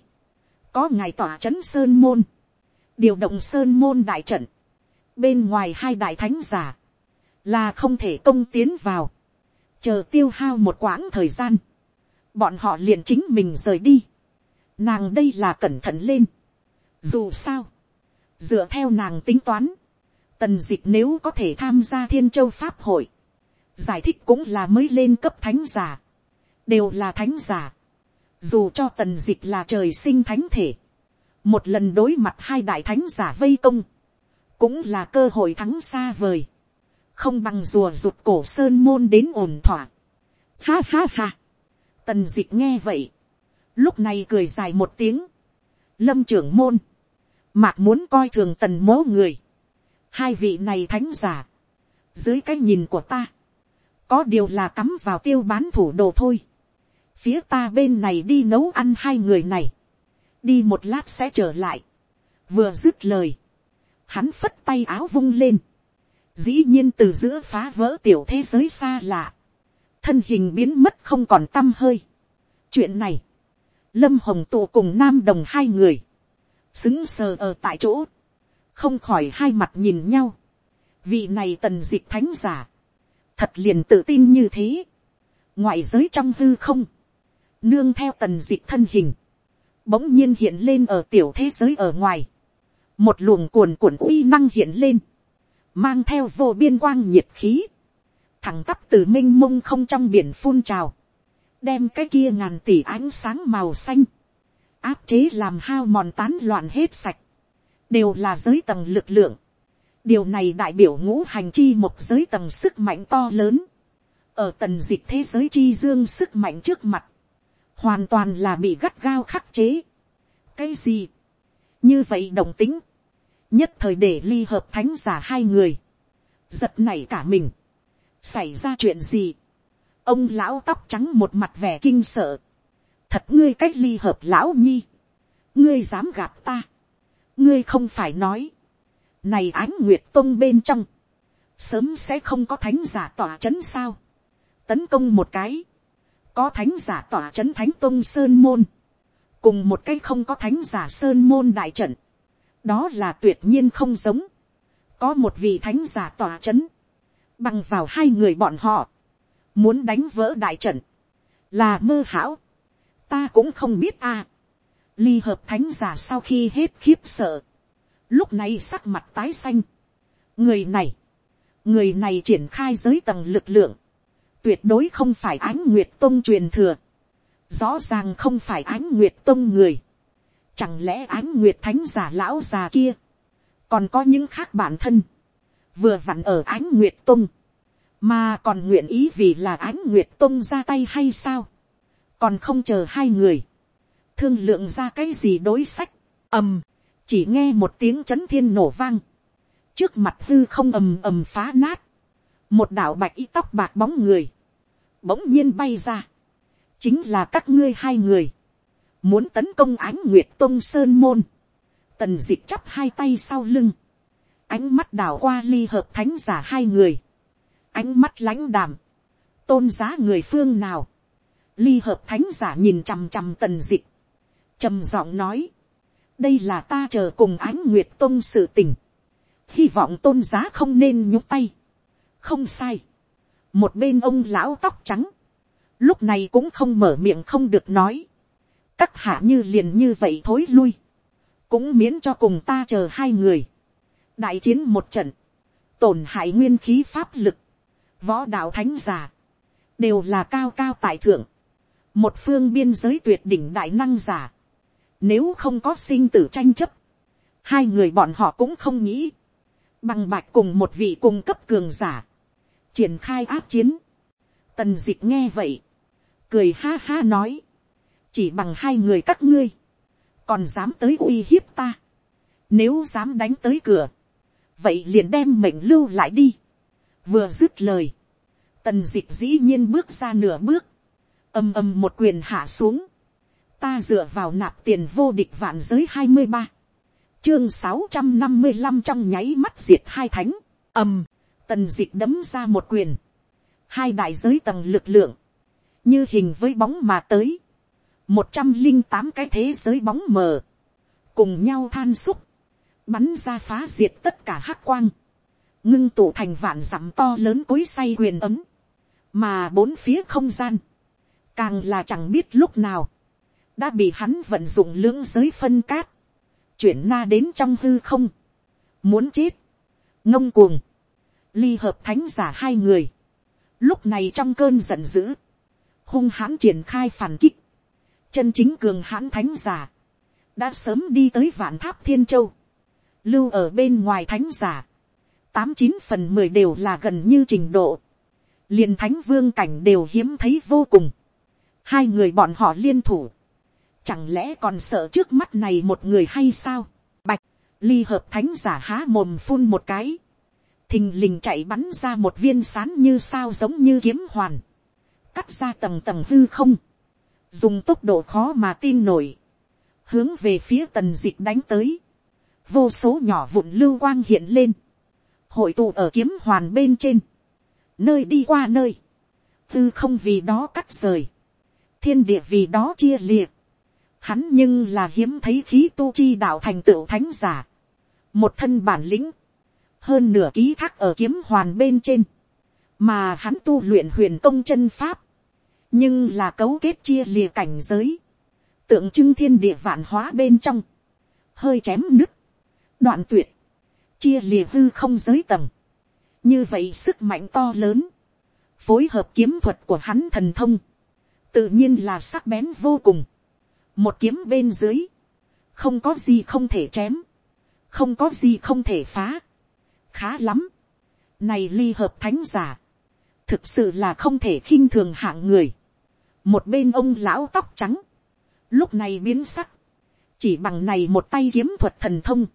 có ngài tỏa c h ấ n sơn môn, điều động sơn môn đại trận, bên ngoài hai đại thánh giả, là không thể công tiến vào, chờ tiêu hao một quãng thời gian, bọn họ liền chính mình rời đi, nàng đây là cẩn thận lên, dù sao, dựa theo nàng tính toán, tần dịch nếu có thể tham gia thiên châu pháp hội, giải thích cũng là mới lên cấp thánh giả, đều là thánh giả, dù cho tần dịch là trời sinh thánh thể, một lần đối mặt hai đại thánh giả vây công, cũng là cơ hội thắng xa vời, không bằng rùa rụt cổ sơn môn đến ổn thỏa. Ha ha ha, tần dịch nghe vậy, lúc này cười dài một tiếng, lâm trưởng môn, mạc muốn coi thường tần mố người, hai vị này thánh giả, dưới cái nhìn của ta, có điều là cắm vào tiêu bán thủ đồ thôi. Phía ta bên này đi nấu ăn hai người này, đi một lát sẽ trở lại, vừa dứt lời, hắn phất tay áo vung lên, dĩ nhiên từ giữa phá vỡ tiểu thế giới xa lạ, thân hình biến mất không còn t â m hơi. chuyện này, lâm hồng tụ cùng nam đồng hai người, xứng sờ ở tại chỗ, không khỏi hai mặt nhìn nhau, vị này tần d ị c h thánh giả, thật liền tự tin như thế, ngoại giới trong hư không, nương theo tần d ị thân hình, bỗng nhiên hiện lên ở tiểu thế giới ở ngoài, một luồng cuồn cuộn uy năng hiện lên, mang theo vô biên quang nhiệt khí, thẳng tắp từ m i n h mông không trong biển phun trào, đem cái kia ngàn tỷ ánh sáng màu xanh, áp chế làm hao mòn tán loạn hết sạch, đều là giới tầng lực lượng. điều này đại biểu ngũ hành chi một giới tầng sức mạnh to lớn, ở tần dịch thế giới chi dương sức mạnh trước mặt, hoàn toàn là bị gắt gao khắc chế. cái gì, như vậy đồng tính, nhất thời để ly hợp thánh giả hai người, giật này cả mình, xảy ra chuyện gì, ông lão tóc trắng một mặt vẻ kinh sợ, thật ngươi cách ly hợp lão nhi, ngươi dám gặp ta, ngươi không phải nói, này ánh nguyệt tông bên trong, sớm sẽ không có thánh giả tỏa c h ấ n sao, tấn công một cái, có thánh giả tỏa c h ấ n thánh tôn sơn môn, cùng một cái không có thánh giả sơn môn đại trận, đó là tuyệt nhiên không giống, có một vị thánh giả tỏa c h ấ n bằng vào hai người bọn họ, muốn đánh vỡ đại trận, là mơ hão, ta cũng không biết a, ly hợp thánh giả sau khi hết khiếp sợ, lúc này sắc mặt tái xanh, người này, người này triển khai giới tầng lực lượng, tuyệt đối không phải ánh nguyệt tông truyền thừa, rõ ràng không phải ánh nguyệt tông người, chẳng lẽ ánh nguyệt thánh giả lão già kia, còn có những khác bản thân, vừa vặn ở ánh nguyệt tông, mà còn nguyện ý vì là ánh nguyệt tông ra tay hay sao, còn không chờ hai người, thương lượng ra cái gì đối sách, ầm, chỉ nghe một tiếng c h ấ n thiên nổ vang, trước mặt hư không ầm ầm phá nát, một đạo bạch y tóc bạc bóng người, bỗng nhiên bay ra, chính là các ngươi hai người, muốn tấn công ánh nguyệt tôn sơn môn, tần d ị c h chắp hai tay sau lưng, ánh mắt đảo qua ly hợp thánh giả hai người, ánh mắt lãnh đảm, tôn giá người phương nào, ly hợp thánh giả nhìn chằm chằm tần dịch, trầm giọng nói, đây là ta chờ cùng ánh nguyệt Tôn sự tình, hy vọng tôn giá không nên nhúc tay, không sai, một bên ông lão tóc trắng, lúc này cũng không mở miệng không được nói, các hạ như liền như vậy thối lui, cũng miễn cho cùng ta chờ hai người, đại chiến một trận, tổn hại nguyên khí pháp lực, võ đạo thánh giả, đều là cao cao tại thượng, một phương biên giới tuyệt đỉnh đại năng giả, nếu không có sinh tử tranh chấp, hai người bọn họ cũng không nghĩ, bằng bạch cùng một vị cung cấp cường giả, triển khai áp chiến, tần d ị c h nghe vậy, cười ha ha nói, chỉ bằng hai người các ngươi, còn dám tới uy hiếp ta, nếu dám đánh tới cửa, vậy liền đem mệnh lưu lại đi, vừa dứt lời, tần d ị c h dĩ nhiên bước ra nửa bước, ầm ầm một quyền hạ xuống, ta dựa vào nạp tiền vô địch vạn giới hai mươi ba, chương sáu trăm năm mươi năm trong nháy mắt diệt hai thánh, ầm, tần d ị đấm ra một quyền, hai đại giới tầng lực lượng, như hình với bóng mà tới, một trăm linh tám cái thế giới bóng mờ, cùng nhau than xúc, bắn ra phá diệt tất cả hắc quang, ngưng tụ thành vạn dặm to lớn cối say quyền ấm, mà bốn phía không gian, càng là chẳng biết lúc nào, đã bị hắn vận dụng lưỡng giới phân cát, chuyển na đến trong hư không, muốn chết, ngông cuồng, ly hợp thánh giả hai người, lúc này trong cơn giận dữ, hung hãn triển khai phản kích, chân chính cường hãn thánh giả, đã sớm đi tới vạn tháp thiên châu, lưu ở bên ngoài thánh giả, tám chín phần mười đều là gần như trình độ, liền thánh vương cảnh đều hiếm thấy vô cùng, hai người bọn họ liên thủ, chẳng lẽ còn sợ trước mắt này một người hay sao, bạch, ly hợp thánh giả há mồm phun một cái, thình lình chạy bắn ra một viên sán như sao giống như kiếm hoàn, cắt ra tầng tầng hư không, dùng tốc độ khó mà tin nổi, hướng về phía tần dịch đánh tới, vô số nhỏ vụn lưu quang hiện lên, hội tụ ở kiếm hoàn bên trên, nơi đi qua nơi, tư không vì đó cắt rời, thiên địa vì đó chia liệt, hắn nhưng là hiếm thấy khí tu chi đạo thành tựu thánh giả, một thân bản lĩnh, hơn nửa ký thác ở kiếm hoàn bên trên, mà hắn tu luyện huyền công chân pháp, nhưng là cấu kết chia lìa cảnh giới, tượng trưng thiên địa vạn hóa bên trong, hơi chém nứt, đoạn tuyệt, chia lìa hư không giới tầng, như vậy sức mạnh to lớn, phối hợp kiếm thuật của hắn thần thông, tự nhiên là sắc bén vô cùng, một kiếm bên dưới, không có gì không thể chém, không có gì không thể phá, khá lắm. Này ly hợp thánh giả. Thực sự là không thể khinh thường hạng người. Một bên ông lão tóc trắng. Lúc này biến sắc. Chỉ bằng này một tay kiếm thuật thần thông.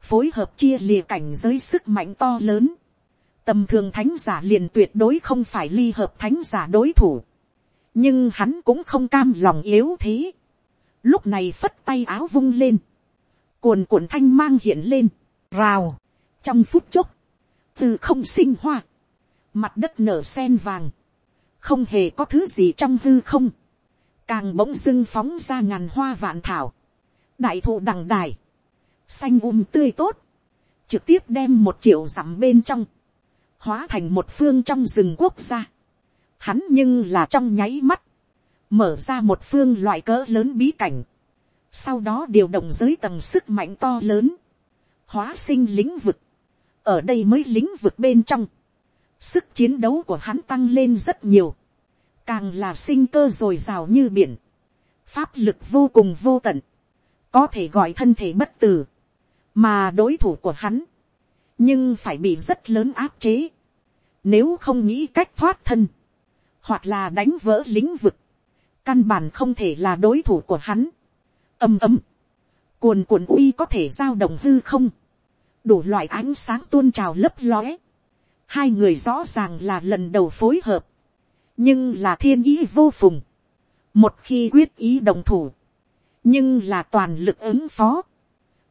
Phối hợp chia lìa cảnh giới sức mạnh to lớn. Tầm thường thánh giả liền tuyệt đối không phải ly hợp thánh giả đối thủ. Nhưng hắn cũng không cam lòng yếu thế. Lúc này phất tay áo vung lên. Cuồn cuộn thanh mang hiện lên. Rào trong phút chốc, từ không sinh hoa, mặt đất nở sen vàng, không hề có thứ gì trong hư không, càng bỗng dưng phóng ra ngàn hoa vạn thảo, đại thụ đằng đài, xanh um tươi tốt, trực tiếp đem một triệu dặm bên trong, hóa thành một phương trong rừng quốc gia. Hắn nhưng là trong nháy mắt, mở ra một phương loại cỡ lớn bí cảnh, sau đó điều động giới tầng sức mạnh to lớn, hóa sinh lĩnh vực, ở đây mới lĩnh vực bên trong, sức chiến đấu của hắn tăng lên rất nhiều, càng là sinh cơ dồi dào như biển, pháp lực vô cùng vô tận, có thể gọi thân thể bất tử, mà đối thủ của hắn, nhưng phải bị rất lớn áp chế, nếu không nghĩ cách thoát thân, hoặc là đánh vỡ lĩnh vực, căn bản không thể là đối thủ của hắn, ầm ầm, cuồn cuộn uy có thể giao động hư không, đủ loại ánh sáng tuôn trào lấp lóe. Hai người rõ ràng là lần đầu phối hợp, nhưng là thiên ý vô phùng. Một khi quyết ý đồng thủ, nhưng là toàn lực ứng phó.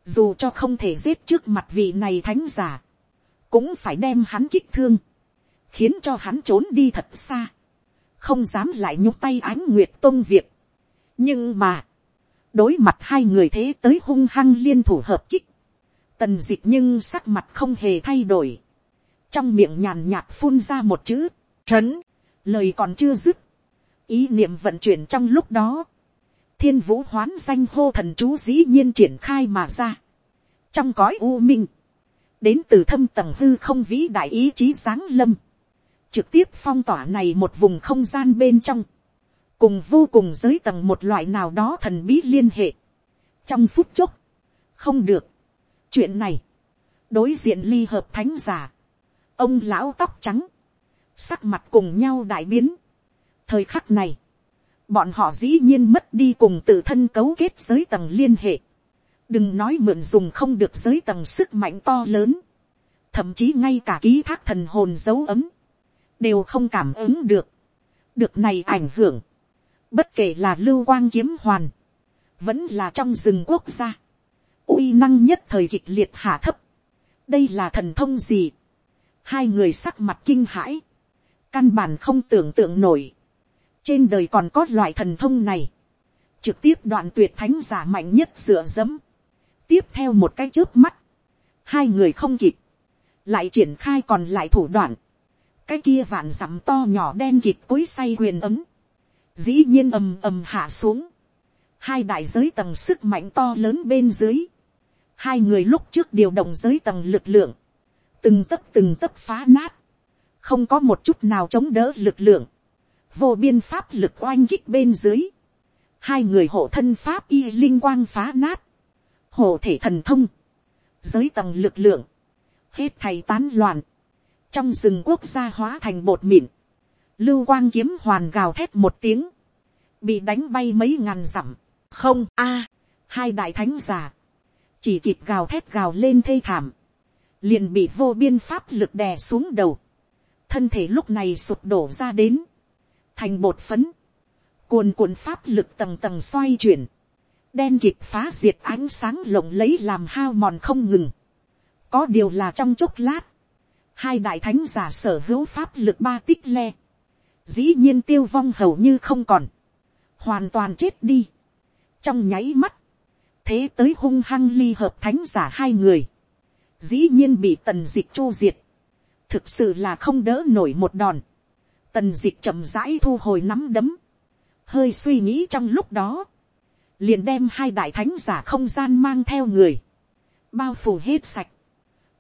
Dù cho không thể giết trước mặt vị này thánh giả, cũng phải đem hắn kích thương, khiến cho hắn trốn đi thật xa, không dám lại nhúc tay ánh nguyệt tôn việc. nhưng mà, đối mặt hai người thế tới hung hăng liên thủ hợp kích, Tần dịch nhưng sắc mặt không hề thay đổi. Trong miệng nhàn nhạt phun ra một chữ, trấn, lời còn chưa dứt. Ý niệm vận chuyển trong lúc đó. Thiên vũ hoán danh hô thần chú dĩ nhiên triển khai mà ra. Trong cõi u minh. Đến từ thâm tầng hư không vĩ đại ý chí sáng lâm. Trực tiếp phong tỏa này một vùng không gian bên trong. Cùng vô cùng giới tầng một loại nào đó thần bí liên hệ. Trong phút chốc. Không được chuyện này, đối diện ly hợp thánh giả, ông lão tóc trắng, sắc mặt cùng nhau đại biến. thời khắc này, bọn họ dĩ nhiên mất đi cùng tự thân cấu kết giới tầng liên hệ. đừng nói mượn dùng không được giới tầng sức mạnh to lớn. thậm chí ngay cả ký thác thần hồn dấu ấm, đều không cảm ứng được. được này ảnh hưởng, bất kể là lưu quang kiếm hoàn, vẫn là trong rừng quốc gia, uy năng nhất thời kịch liệt hạ thấp. đây là thần thông gì. hai người sắc mặt kinh hãi, căn bản không tưởng tượng nổi. trên đời còn có loại thần thông này, trực tiếp đoạn tuyệt thánh giả mạnh nhất dựa dẫm. tiếp theo một cái trước mắt, hai người không kịp, lại triển khai còn lại thủ đoạn, cái kia vạn dặm to nhỏ đen kịt cối say quyền ấm, dĩ nhiên ầm ầm hạ xuống, hai đại giới tầng sức mạnh to lớn bên dưới, hai người lúc trước điều động giới tầng lực lượng, từng tấc từng tấc phá nát, không có một chút nào chống đỡ lực lượng, vô biên pháp lực oanh kích bên dưới, hai người hộ thân pháp y linh quang phá nát, hộ thể thần thông, giới tầng lực lượng, hết thầy tán loạn, trong rừng quốc gia hóa thành bột mịn, lưu quang kiếm hoàn gào thét một tiếng, bị đánh bay mấy ngàn dặm, không a, hai đại thánh giả, chỉ kịp gào thét gào lên thê thảm, liền bị vô biên pháp lực đè xuống đầu, thân thể lúc này sụp đổ ra đến, thành bột phấn, cuồn cuộn pháp lực tầng tầng xoay chuyển, đen kịp phá diệt ánh sáng lộng lấy làm hao mòn không ngừng, có điều là trong chốc lát, hai đại thánh giả sở hữu pháp lực ba tích le, dĩ nhiên tiêu vong hầu như không còn, hoàn toàn chết đi. trong nháy mắt, thế tới hung hăng ly hợp thánh giả hai người, dĩ nhiên bị tần dịch chu diệt, thực sự là không đỡ nổi một đòn, tần dịch chậm rãi thu hồi nắm đấm, hơi suy nghĩ trong lúc đó, liền đem hai đại thánh giả không gian mang theo người, bao phủ hết sạch,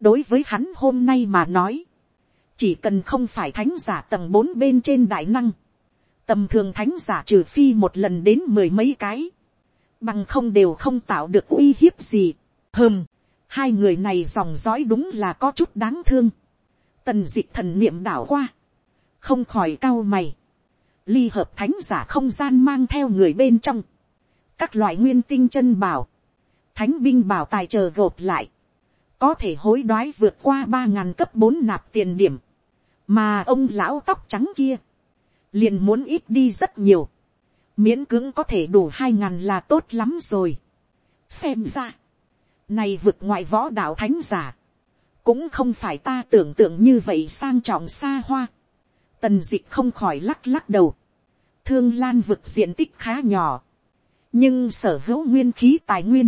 đối với hắn hôm nay mà nói, chỉ cần không phải thánh giả tầng bốn bên trên đại năng, tầm thường thánh giả trừ phi một lần đến mười mấy cái, bằng không đều không tạo được uy hiếp gì. Hơm, hai người này dòng dõi đúng là có chút đáng thương. Tần dịch thần niệm đảo qua, không khỏi cao mày. Ly hợp thánh giả không gian mang theo người bên trong. Các loại nguyên tinh chân bảo, thánh binh bảo tài chờ gộp lại. Có thể hối đoái vượt qua ba ngàn cấp bốn nạp tiền điểm. Mà ông lão tóc trắng kia liền muốn ít đi rất nhiều, miễn cưỡng có thể đủ hai ngàn là tốt lắm rồi. xem ra, này vượt ngoại võ đạo thánh giả, cũng không phải ta tưởng tượng như vậy sang trọng xa hoa. tần d ị c h không khỏi lắc lắc đầu, thương lan vực diện tích khá nhỏ, nhưng sở hữu nguyên khí tài nguyên,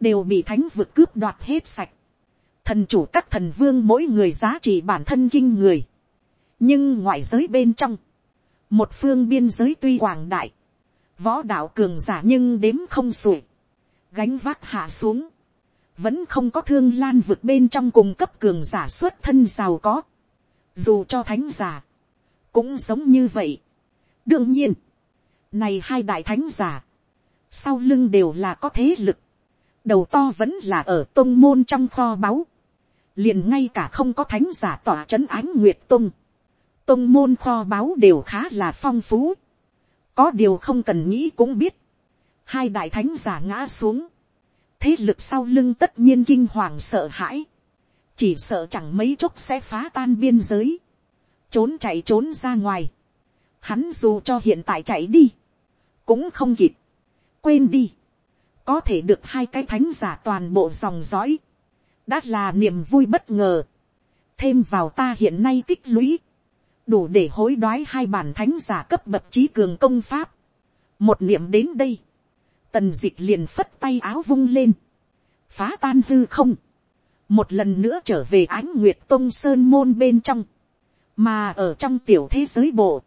đều bị thánh vực cướp đoạt hết sạch thần chủ các thần vương mỗi người giá trị bản thân kinh người, nhưng ngoại giới bên trong, một phương biên giới tuy quảng đại, võ đạo cường giả nhưng đếm không sủi, gánh vác hạ xuống, vẫn không có thương lan vượt bên trong cùng cấp cường giả xuất thân giàu có, dù cho thánh giả, cũng giống như vậy. đương nhiên, này hai đại thánh giả, sau lưng đều là có thế lực, đầu to vẫn là ở tôn môn trong kho báu, liền ngay cả không có thánh giả tỏa c h ấ n ánh nguyệt tung, tông môn kho báu đều khá là phong phú. Có điều không cần nghĩ cũng biết. Hai đại thánh giả ngã xuống. Thế lực sau lưng tất nhiên kinh hoàng sợ hãi. Chỉ sợ chẳng mấy chốc sẽ phá tan biên giới. Trốn chạy trốn ra ngoài. Hắn dù cho hiện tại chạy đi. Cũng không kịp. Quên đi. Có thể được hai cái thánh giả toàn bộ dòng dõi. Đã là niềm vui bất ngờ. Thêm vào ta hiện nay tích lũy. Đủ để hối đoái hai bản thánh giả cấp bậc trí cường công pháp. một niệm đến đây, tần d ị c h liền phất tay áo vung lên, phá tan hư không, một lần nữa trở về ánh nguyệt tông sơn môn bên trong, mà ở trong tiểu thế giới bộ.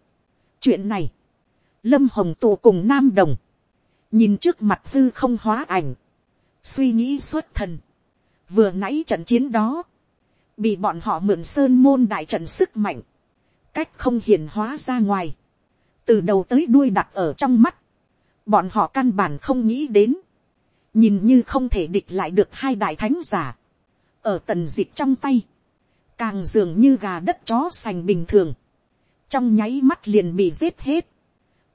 chuyện này, lâm hồng tù cùng nam đồng, nhìn trước mặt hư không hóa ảnh, suy nghĩ xuất thần, vừa nãy trận chiến đó, bị bọn họ mượn sơn môn đại trận sức mạnh, cách không hiển hóa ra ngoài, từ đầu tới đuôi đặt ở trong mắt, bọn họ căn bản không nghĩ đến, nhìn như không thể địch lại được hai đại thánh giả, ở tần dịch trong tay, càng dường như gà đất chó sành bình thường, trong nháy mắt liền bị giết hết,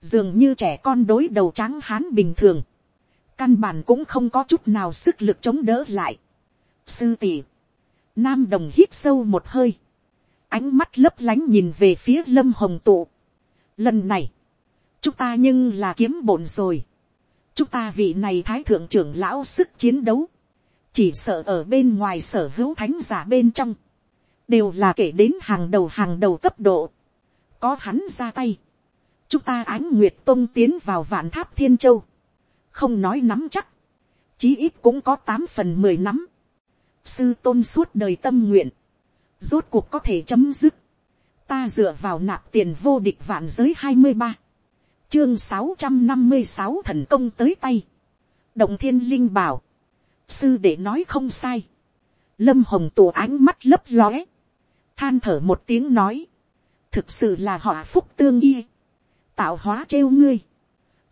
dường như trẻ con đối đầu trắng hán bình thường, căn bản cũng không có chút nào sức lực chống đỡ lại sư tỷ, nam đồng hít sâu một hơi, ánh mắt lấp lánh nhìn về phía lâm hồng tụ. lần này, chúng ta nhưng là kiếm bổn rồi. chúng ta vị này thái thượng trưởng lão sức chiến đấu, chỉ sợ ở bên ngoài sở hữu thánh giả bên trong, đều là kể đến hàng đầu hàng đầu cấp độ, có hắn ra tay, chúng ta ánh nguyệt tông tiến vào vạn tháp thiên châu, không nói nắm chắc, chí ít cũng có tám phần mười nắm, sư tôn suốt đời tâm nguyện, rốt cuộc có thể chấm dứt, ta dựa vào nạp tiền vô địch vạn giới hai mươi ba, chương sáu trăm năm mươi sáu thần công tới tay, động thiên linh bảo, sư để nói không sai, lâm hồng tù ánh mắt lấp lóe, than thở một tiếng nói, thực sự là họ phúc tương y, tạo hóa trêu ngươi,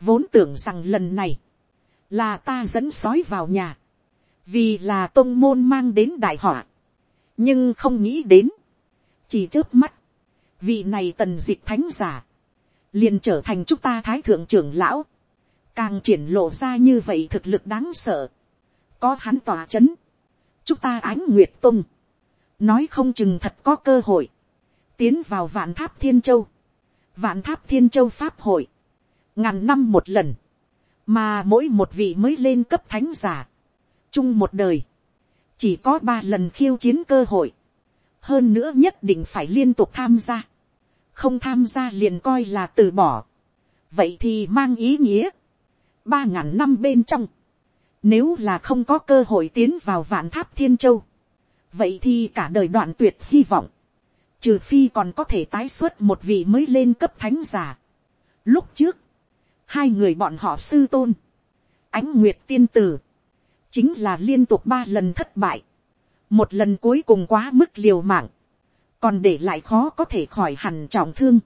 vốn tưởng rằng lần này, là ta dẫn sói vào nhà, vì là tôn môn mang đến đại họa, nhưng không nghĩ đến, chỉ trước mắt, vị này tần d ị c h thánh giả, liền trở thành chúng ta thái thượng trưởng lão, càng triển lộ ra như vậy thực lực đáng sợ, có hắn tỏa c h ấ n chúng ta ánh nguyệt tung, nói không chừng thật có cơ hội, tiến vào vạn tháp thiên châu, vạn tháp thiên châu pháp hội, ngàn năm một lần, mà mỗi một vị mới lên cấp thánh giả, chung một đời, chỉ có ba lần khiêu chiến cơ hội, hơn nữa nhất định phải liên tục tham gia, không tham gia liền coi là từ bỏ, vậy thì mang ý nghĩa, ba ngàn năm bên trong, nếu là không có cơ hội tiến vào vạn tháp thiên châu. Vậy thì cả đời đoạn tuyệt hy vọng. Trừ phi còn có thể tái xuất một vị mới lên cấp thánh giả. Lúc trước. Hai người bọn họ sư tôn. Ánh Nguyệt tiên tử. Chính là liên tục ba lần thất bại. Một lần cuối cùng quá mức liều mạng. Còn để lại khó có thể khỏi hẳn trọng thương.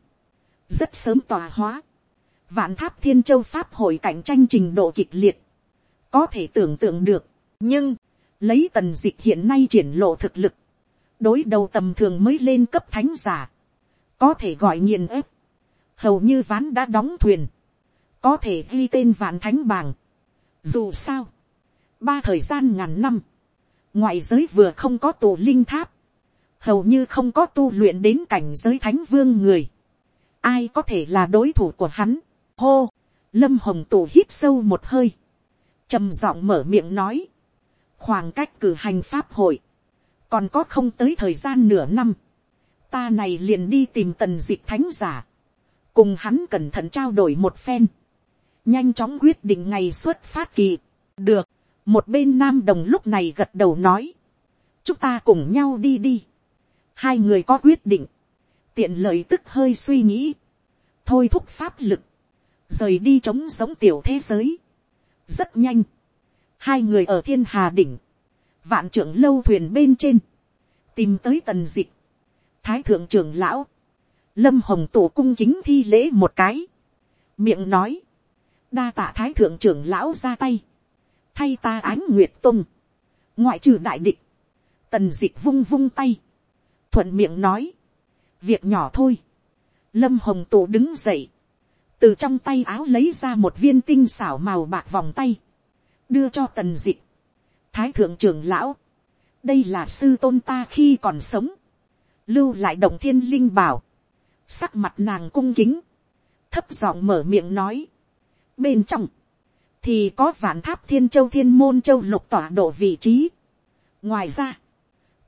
Rất sớm tòa hóa. Vạn tháp thiên châu pháp hội cạnh tranh trình độ kịch liệt có thể tưởng tượng được, nhưng, lấy tần dịch hiện nay triển lộ thực lực, đối đầu tầm thường mới lên cấp thánh giả, có thể gọi nghiền ép, hầu như ván đã đóng thuyền, có thể ghi tên vạn thánh bàng. Dù sao, ba thời gian ngàn năm, ngoại giới vừa không có tù linh tháp, hầu như không có tu luyện đến cảnh giới thánh vương người, ai có thể là đối thủ của hắn, hô, lâm hồng tù hít sâu một hơi, trầm giọng mở miệng nói, khoảng cách cử hành pháp hội, còn có không tới thời gian nửa năm, ta này liền đi tìm tần dịch thánh giả, cùng hắn cẩn thận trao đổi một phen, nhanh chóng quyết định ngày xuất phát kỳ, được, một bên nam đồng lúc này gật đầu nói, chúng ta cùng nhau đi đi, hai người có quyết định, tiện lợi tức hơi suy nghĩ, thôi thúc pháp lực, rời đi chống sống tiểu thế giới, rất nhanh, hai người ở thiên hà đỉnh, vạn trưởng lâu thuyền bên trên, tìm tới tần dịch, thái thượng trưởng lão, lâm hồng tổ cung chính thi lễ một cái, miệng nói, đa tạ thái thượng trưởng lão ra tay, thay ta ánh nguyệt tung, ngoại trừ đại địch, tần dịch vung vung tay, thuận miệng nói, việc nhỏ thôi, lâm hồng tổ đứng dậy, từ trong tay áo lấy ra một viên tinh xảo màu bạc vòng tay, đưa cho tần dịch, thái thượng trưởng lão, đây là sư tôn ta khi còn sống, lưu lại động thiên linh bảo, sắc mặt nàng cung kính, thấp giọng mở miệng nói, bên trong, thì có vạn tháp thiên châu thiên môn châu lục tỏa độ vị trí. ngoài ra,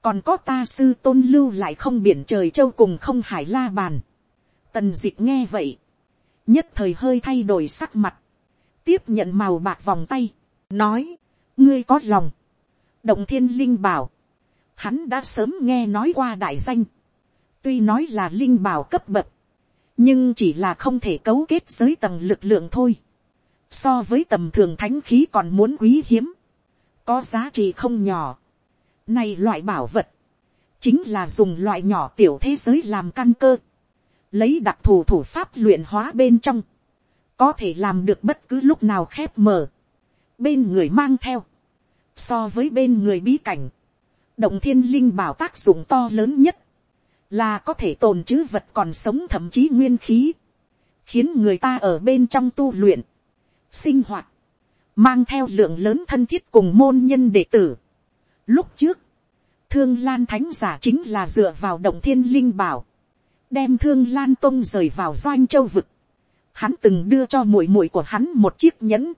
còn có ta sư tôn lưu lại không biển trời châu cùng không hải la bàn. tần d ị c h nghe vậy, nhất thời hơi thay đổi sắc mặt, tiếp nhận màu bạc vòng tay, nói, ngươi có lòng, động thiên linh bảo, hắn đã sớm nghe nói qua đại danh, tuy nói là linh bảo cấp bậc, nhưng chỉ là không thể cấu kết giới tầng lực lượng thôi, so với tầm thường thánh khí còn muốn quý hiếm, có giá trị không nhỏ. Này loại bảo vật, chính là dùng loại nhỏ tiểu thế giới làm căn cơ, lấy đặc thù thủ pháp luyện hóa bên trong, có thể làm được bất cứ lúc nào khép mở, bên người mang theo, so với bên người bí cảnh, động thiên linh bảo tác dụng to lớn nhất, là có thể tồn chữ vật còn sống thậm chí nguyên khí, khiến người ta ở bên trong tu luyện, sinh hoạt, mang theo lượng lớn thân thiết cùng môn nhân đệ tử. Lúc trước, thương lan thánh giả chính là dựa vào động thiên linh bảo, đem thương lan tông rời vào doanh châu vực. Hắn từng đưa cho muội muội của hắn một chiếc nhẫn,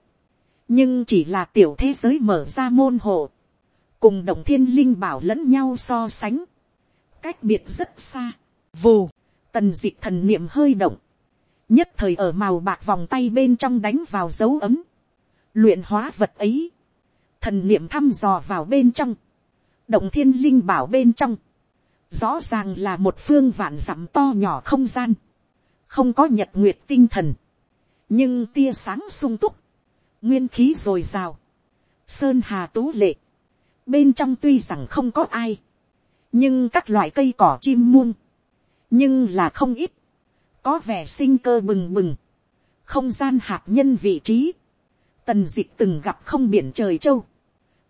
nhưng chỉ là tiểu thế giới mở ra môn hộ, cùng động thiên linh bảo lẫn nhau so sánh, cách biệt rất xa, vù, tần d ị c h thần niệm hơi động, nhất thời ở màu bạc vòng tay bên trong đánh vào dấu ấm, luyện hóa vật ấy, thần niệm thăm dò vào bên trong, động thiên linh bảo bên trong, rõ ràng là một phương vạn dặm to nhỏ không gian, không có nhật nguyệt tinh thần, nhưng tia sáng sung túc, nguyên khí dồi dào, sơn hà tú lệ, bên trong tuy rằng không có ai, nhưng các loại cây cỏ chim muông, nhưng là không ít, có vẻ sinh cơ bừng bừng, không gian hạt nhân vị trí, tần d ị c h từng gặp không biển trời châu,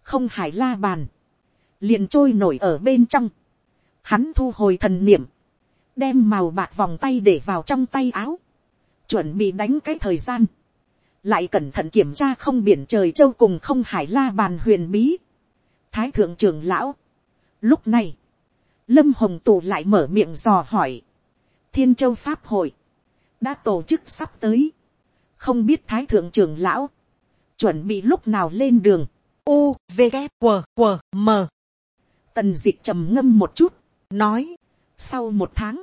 không hải la bàn, liền trôi nổi ở bên trong, hắn thu hồi thần niệm, đem màu bạc vòng tay để vào trong tay áo, chuẩn bị đánh cái thời gian, lại cẩn thận kiểm tra không biển trời châu cùng không hải la bàn huyền bí, thái thượng trưởng lão, lúc này, lâm hồng tù lại mở miệng dò hỏi, thiên châu pháp hội, đã tổ chức sắp tới, không biết thái thượng trưởng lão, chuẩn bị lúc nào lên đường, u v g q q m. Tần d ị c h trầm ngâm một chút, nói, sau một tháng,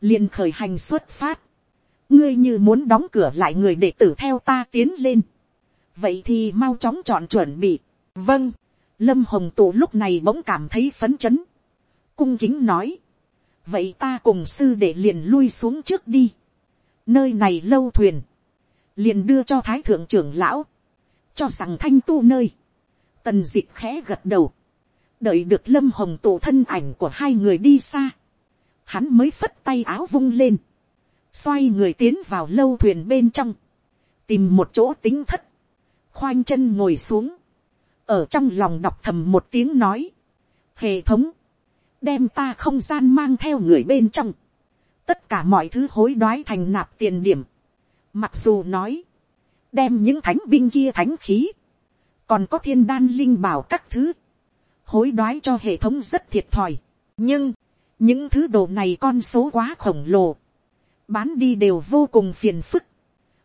liền khởi hành xuất phát, ngươi như muốn đóng cửa lại người đệ tử theo ta tiến lên, vậy thì mau chóng chọn chuẩn bị, vâng, lâm hồng tụ lúc này bỗng cảm thấy phấn chấn, cung kính nói, vậy ta cùng sư để liền lui xuống trước đi, nơi này lâu thuyền, liền đưa cho thái thượng trưởng lão, cho rằng thanh tu nơi, tần d ị c h khẽ gật đầu, đợi được lâm hồng tổ thân ảnh của hai người đi xa, hắn mới phất tay áo vung lên, xoay người tiến vào lâu thuyền bên trong, tìm một chỗ tính thất, khoanh chân ngồi xuống, ở trong lòng đọc thầm một tiếng nói, hệ thống, đem ta không gian mang theo người bên trong, tất cả mọi thứ hối đoái thành nạp tiền điểm, mặc dù nói, đem những thánh binh kia thánh khí, còn có thiên đan linh bảo các thứ, hối đoái cho hệ thống rất thiệt thòi, nhưng, những thứ đồ này con số quá khổng lồ, bán đi đều vô cùng phiền phức,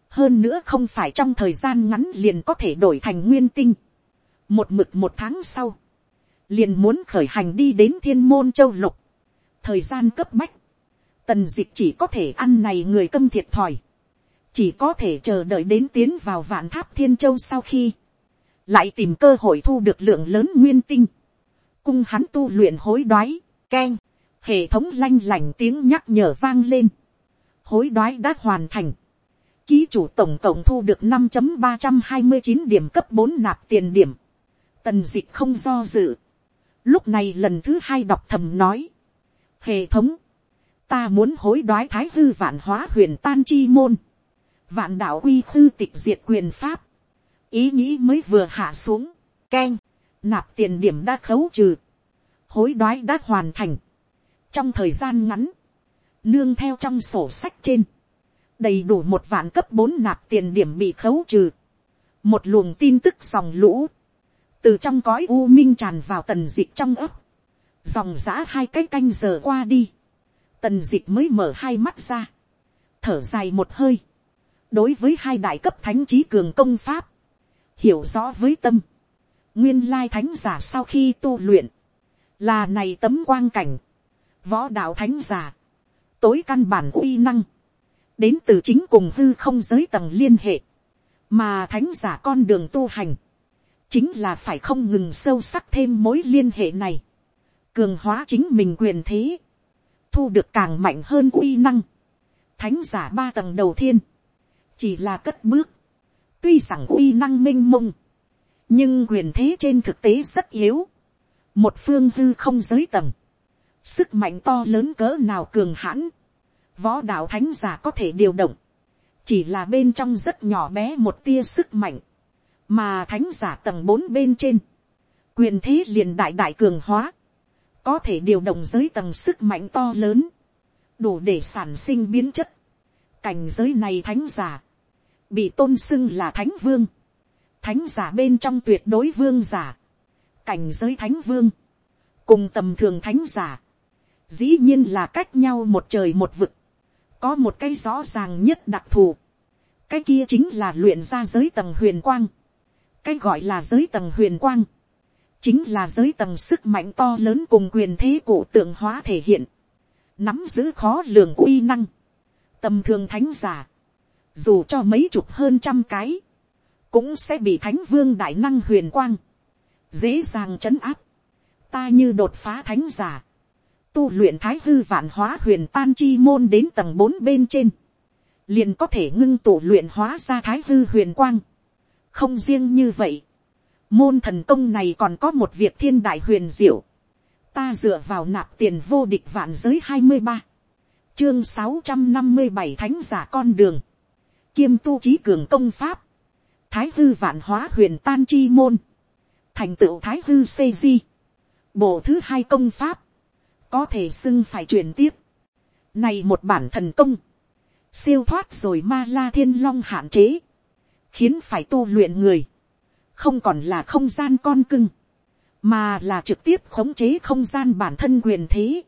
hơn nữa không phải trong thời gian ngắn liền có thể đổi thành nguyên tinh, một mực một tháng sau, liền muốn khởi hành đi đến thiên môn châu lục, thời gian cấp bách, tần dịch chỉ có thể ăn này người câm thiệt thòi, chỉ có thể chờ đợi đến tiến vào vạn tháp thiên châu sau khi, lại tìm cơ hội thu được lượng lớn nguyên tinh, cung hắn tu luyện hối đoái, keng, hệ thống lanh lành tiếng nhắc nhở vang lên, hối đoái đã hoàn thành, ký chủ tổng cộng thu được năm ba trăm hai mươi chín điểm cấp bốn nạp tiền điểm, tần dịch không do dự, lúc này lần thứ hai đọc thầm nói, hệ thống, ta muốn hối đoái thái hư vạn hóa huyền tan chi môn, vạn đạo uy khư tịch diệt quyền pháp, ý nghĩ mới vừa hạ xuống, k e n nạp tiền điểm đã khấu trừ, hối đoái đã hoàn thành, trong thời gian ngắn, nương theo trong sổ sách trên, đầy đủ một vạn cấp bốn nạp tiền điểm bị khấu trừ, một luồng tin tức dòng lũ, từ trong cõi u minh tràn vào tần dịch trong ấp, dòng giã hai cái canh giờ qua đi, tần dịch mới mở hai mắt ra, thở dài một hơi, đối với hai đại cấp thánh trí cường công pháp, hiểu rõ với tâm, nguyên lai thánh giả sau khi tu luyện, là này tấm quang cảnh, võ đạo thánh giả, tối căn bản uy năng, đến từ chính cùng hư không giới tầng liên hệ, mà thánh giả con đường tu hành, chính là phải không ngừng sâu sắc thêm mối liên hệ này, cường hóa chính mình quyền thế, thu được càng mạnh hơn uy năng, thánh giả ba tầng đầu thiên, chỉ là cất bước, tuy rằng uy năng m i n h mông, nhưng quyền thế trên thực tế rất yếu, một phương hư không giới tầng, sức mạnh to lớn cỡ nào cường hãn, võ đạo thánh giả có thể điều động, chỉ là bên trong rất nhỏ bé một tia sức mạnh, mà thánh giả tầng bốn bên trên, quyền thế liền đại đại cường hóa, có thể điều động giới tầng sức mạnh to lớn, đủ để sản sinh biến chất. cảnh giới này thánh giả, bị tôn xưng là thánh vương, thánh giả bên trong tuyệt đối vương giả, cảnh giới thánh vương, cùng tầm thường thánh giả, dĩ nhiên là cách nhau một trời một vực, có một cái rõ ràng nhất đặc thù, cái kia chính là luyện ra giới tầng huyền quang, cái gọi là giới tầng huyền quang, chính là giới tầng sức mạnh to lớn cùng quyền thế cổ tượng hóa thể hiện, nắm giữ khó lường uy năng, tầm thường thánh giả, dù cho mấy chục hơn trăm cái, cũng sẽ bị thánh vương đại năng huyền quang, dễ dàng chấn áp, ta như đột phá thánh giả, tu luyện thái hư vạn hóa huyền tan chi môn đến tầng bốn bên trên, liền có thể ngưng tụ luyện hóa ra thái hư huyền quang không riêng như vậy, môn thần công này còn có một việc thiên đại huyền diệu. ta dựa vào nạp tiền vô địch vạn giới hai mươi ba, chương sáu trăm năm mươi bảy thánh giả con đường, kiêm tu trí cường công pháp, thái hư vạn hóa huyền tan chi môn, thành tựu thái hư xây di, bộ thứ hai công pháp, có thể xưng phải truyền tiếp. Này một bản thần công, siêu thoát rồi ma la thiên long hạn chế, khiến phải tu luyện người, không còn là không gian con cưng, mà là trực tiếp khống chế không gian bản thân quyền thế.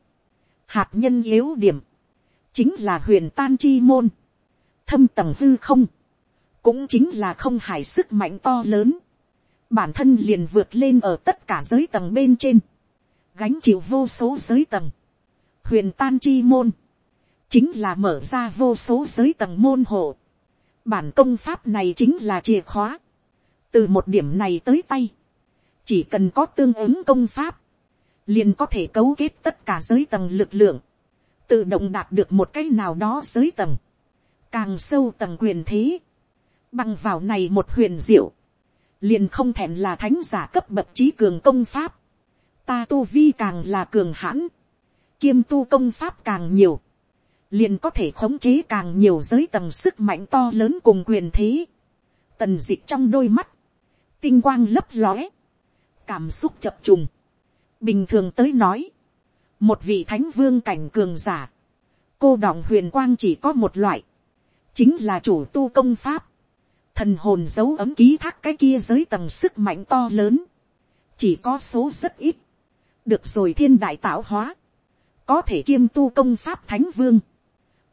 Hạt nhân yếu điểm, chính là huyền tan chi môn, thâm tầng hư không, cũng chính là không hải sức mạnh to lớn, bản thân liền vượt lên ở tất cả giới tầng bên trên, gánh chịu vô số giới tầng, huyền tan chi môn, chính là mở ra vô số giới tầng môn hộ. Bản công pháp này chính là chìa khóa. Từ một điểm này tới tay, chỉ cần có tương ứng công pháp, liền có thể cấu kết tất cả giới tầng lực lượng, tự động đạt được một cái nào đó giới tầng, càng sâu tầng quyền thế, bằng vào này một huyền diệu, liền không thèm là thánh giả cấp bậc trí cường công pháp, ta tu vi càng là cường hãn, kiêm tu công pháp càng nhiều, liền có thể khống chế càng nhiều giới tầng sức mạnh to lớn cùng quyền thế. Tần dịch trong đôi mắt, tinh quang lấp lóe, cảm xúc chập trùng. Bình thường tới nói, một vị thánh vương cảnh cường giả, cô đọng huyền quang chỉ có một loại, chính là chủ tu công pháp, thần hồn dấu ấm ký thác cái kia giới tầng sức mạnh to lớn, chỉ có số rất ít, được rồi thiên đại tạo hóa, có thể kiêm tu công pháp thánh vương,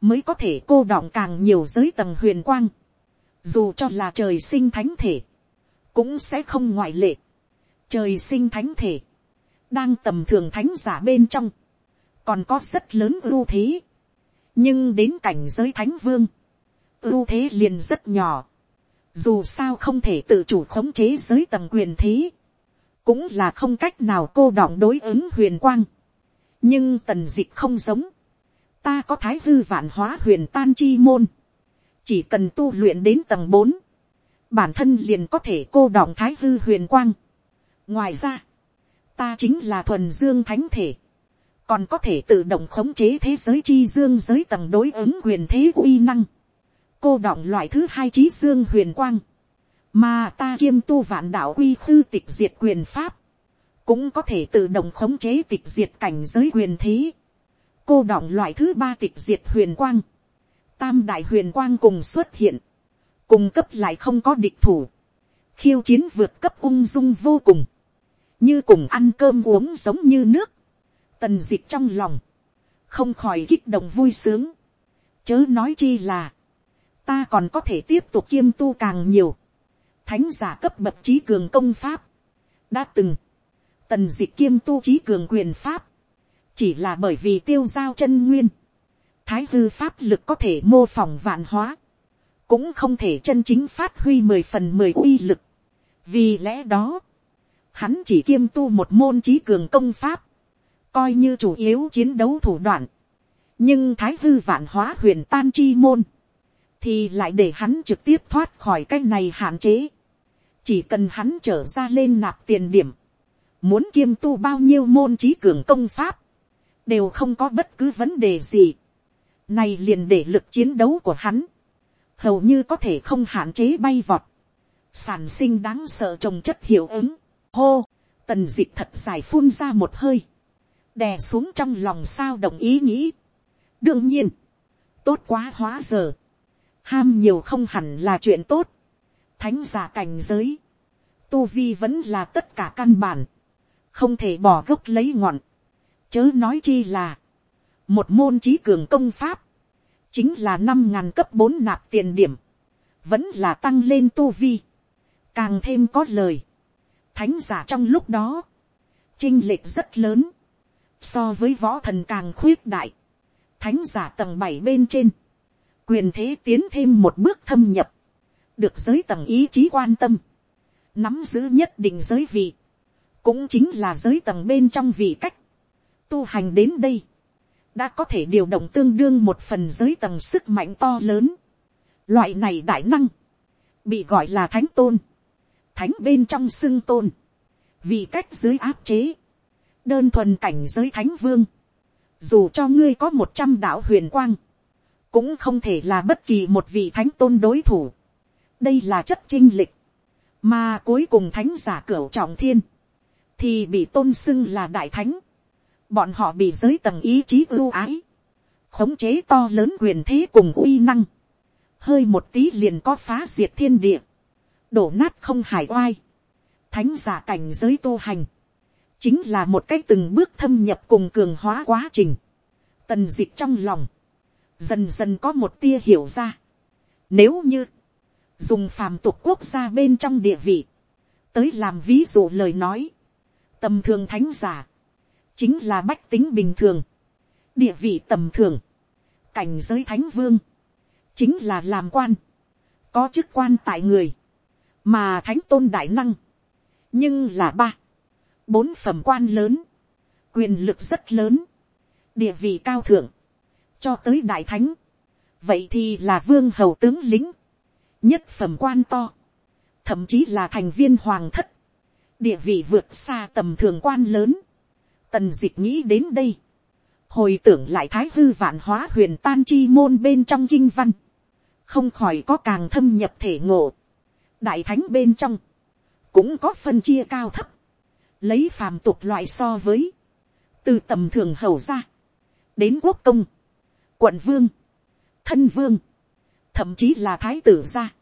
mới có thể cô đọng càng nhiều giới tầng huyền quang, dù cho là trời sinh thánh thể, cũng sẽ không ngoại lệ. Trời sinh thánh thể, đang tầm thường thánh giả bên trong, còn có rất lớn ưu thế. nhưng đến cảnh giới thánh vương, ưu thế liền rất nhỏ. dù sao không thể tự chủ khống chế giới tầng quyền thế, cũng là không cách nào cô đọng đối ứng huyền quang nhưng tần dịch không giống, ta có thái hư vạn hóa huyền tan chi môn, chỉ cần tu luyện đến tầng bốn, bản thân liền có thể cô đọng thái hư huyền quang. ngoài ra, ta chính là thuần dương thánh thể, còn có thể tự động khống chế thế giới chi dương giới tầng đối ứng huyền thế uy năng, cô đọng loại thứ hai trí dương huyền quang, mà ta kiêm tu vạn đạo uy khư tịch diệt quyền pháp, cũng có thể tự động khống chế tịch diệt cảnh giới huyền thế, cô đọng loại thứ ba tịch diệt huyền quang, tam đại huyền quang cùng xuất hiện, cùng cấp lại không có địch thủ, khiêu chiến vượt cấp ung dung vô cùng, như cùng ăn cơm uống giống như nước, tần d ị c h trong lòng, không khỏi kích động vui sướng, chớ nói chi là, ta còn có thể tiếp tục kiêm tu càng nhiều, thánh giả cấp bậc trí cường công pháp, đã từng, tần diệt kiêm tu trí cường quyền pháp, chỉ là bởi vì tiêu giao chân nguyên, thái hư pháp lực có thể mô phỏng vạn hóa, cũng không thể chân chính phát huy mười phần mười uy lực. vì lẽ đó, hắn chỉ kiêm tu một môn trí cường công pháp, coi như chủ yếu chiến đấu thủ đoạn, nhưng thái hư vạn hóa huyền tan chi môn, thì lại để hắn trực tiếp thoát khỏi cái này hạn chế. chỉ cần hắn trở ra lên nạp tiền điểm, muốn kiêm tu bao nhiêu môn trí cường công pháp, đều không có bất cứ vấn đề gì. Này liền để lực chiến đấu của hắn, hầu như có thể không hạn chế bay vọt, sản sinh đáng sợ trồng chất hiệu ứng. Hô, tần dịch thật dài phun ra một hơi, đè xuống trong lòng sao đồng ý nghĩ. đương nhiên, tốt quá hóa giờ, ham nhiều không hẳn là chuyện tốt, thánh giả cảnh giới, tu vi vẫn là tất cả căn bản, không thể bỏ gốc lấy ngọn, chớ nói chi là, một môn trí cường công pháp, chính là năm ngàn cấp bốn nạp tiền điểm, vẫn là tăng lên tu vi, càng thêm có lời, thánh giả trong lúc đó, chinh lệch rất lớn, so với võ thần càng khuyết đại, thánh giả tầng bảy bên trên, quyền thế tiến thêm một bước thâm nhập, được giới tầng ý chí quan tâm, nắm giữ nhất định giới vị, cũng chính là giới tầng bên trong vị cách, tu hành đến đây, đã có thể điều động tương đương một phần giới tầng sức mạnh to lớn. Loại này đại năng, bị gọi là thánh tôn, thánh bên trong xưng tôn, vì cách dưới áp chế, đơn thuần cảnh giới thánh vương, dù cho ngươi có một trăm đạo huyền quang, cũng không thể là bất kỳ một vị thánh tôn đối thủ. đây là chất chinh lịch, mà cuối cùng thánh giả cửu trọng thiên, thì bị tôn xưng là đại thánh, bọn họ bị giới tầng ý chí ưu ái, khống chế to lớn quyền thế cùng uy năng, hơi một tí liền có phá diệt thiên địa, đổ nát không hải oai, thánh giả cảnh giới tu hành, chính là một cái từng bước thâm nhập cùng cường hóa quá trình, tần d ị c h trong lòng, dần dần có một tia hiểu ra, nếu như, dùng phàm tục quốc gia bên trong địa vị, tới làm ví dụ lời nói, tầm thường thánh giả, chính là bách tính bình thường, địa vị tầm thường, cảnh giới thánh vương, chính là làm quan, có chức quan tại người, mà thánh tôn đại năng, nhưng là ba, bốn phẩm quan lớn, quyền lực rất lớn, địa vị cao thượng, cho tới đại thánh, vậy thì là vương hầu tướng lính, nhất phẩm quan to, thậm chí là thành viên hoàng thất, địa vị vượt xa tầm thường quan lớn, tần dịch nghĩ đến đây, hồi tưởng lại thái hư vạn hóa huyền tan chi môn bên trong kinh văn, không khỏi có càng thâm nhập thể ngộ, đại thánh bên trong, cũng có phân chia cao thấp, lấy phàm tục loại so với, từ tầm thường hầu ra, đến quốc công, quận vương, thân vương, thậm chí là thái tử gia,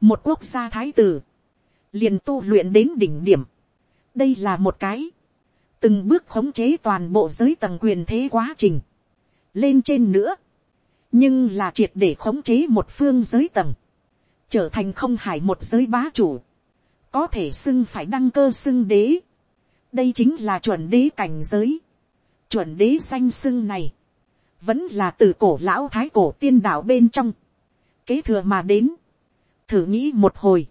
một quốc gia thái tử, liền tu luyện đến đỉnh điểm. đây là một cái, từng bước khống chế toàn bộ giới tầng quyền thế quá trình, lên trên nữa, nhưng là triệt để khống chế một phương giới tầng, trở thành không hải một giới bá chủ, có thể xưng phải đăng cơ xưng đế. đây chính là chuẩn đế cảnh giới. chuẩn đế danh xưng này, vẫn là từ cổ lão thái cổ tiên đạo bên trong, kế thừa mà đến. thử nghĩ một hồi,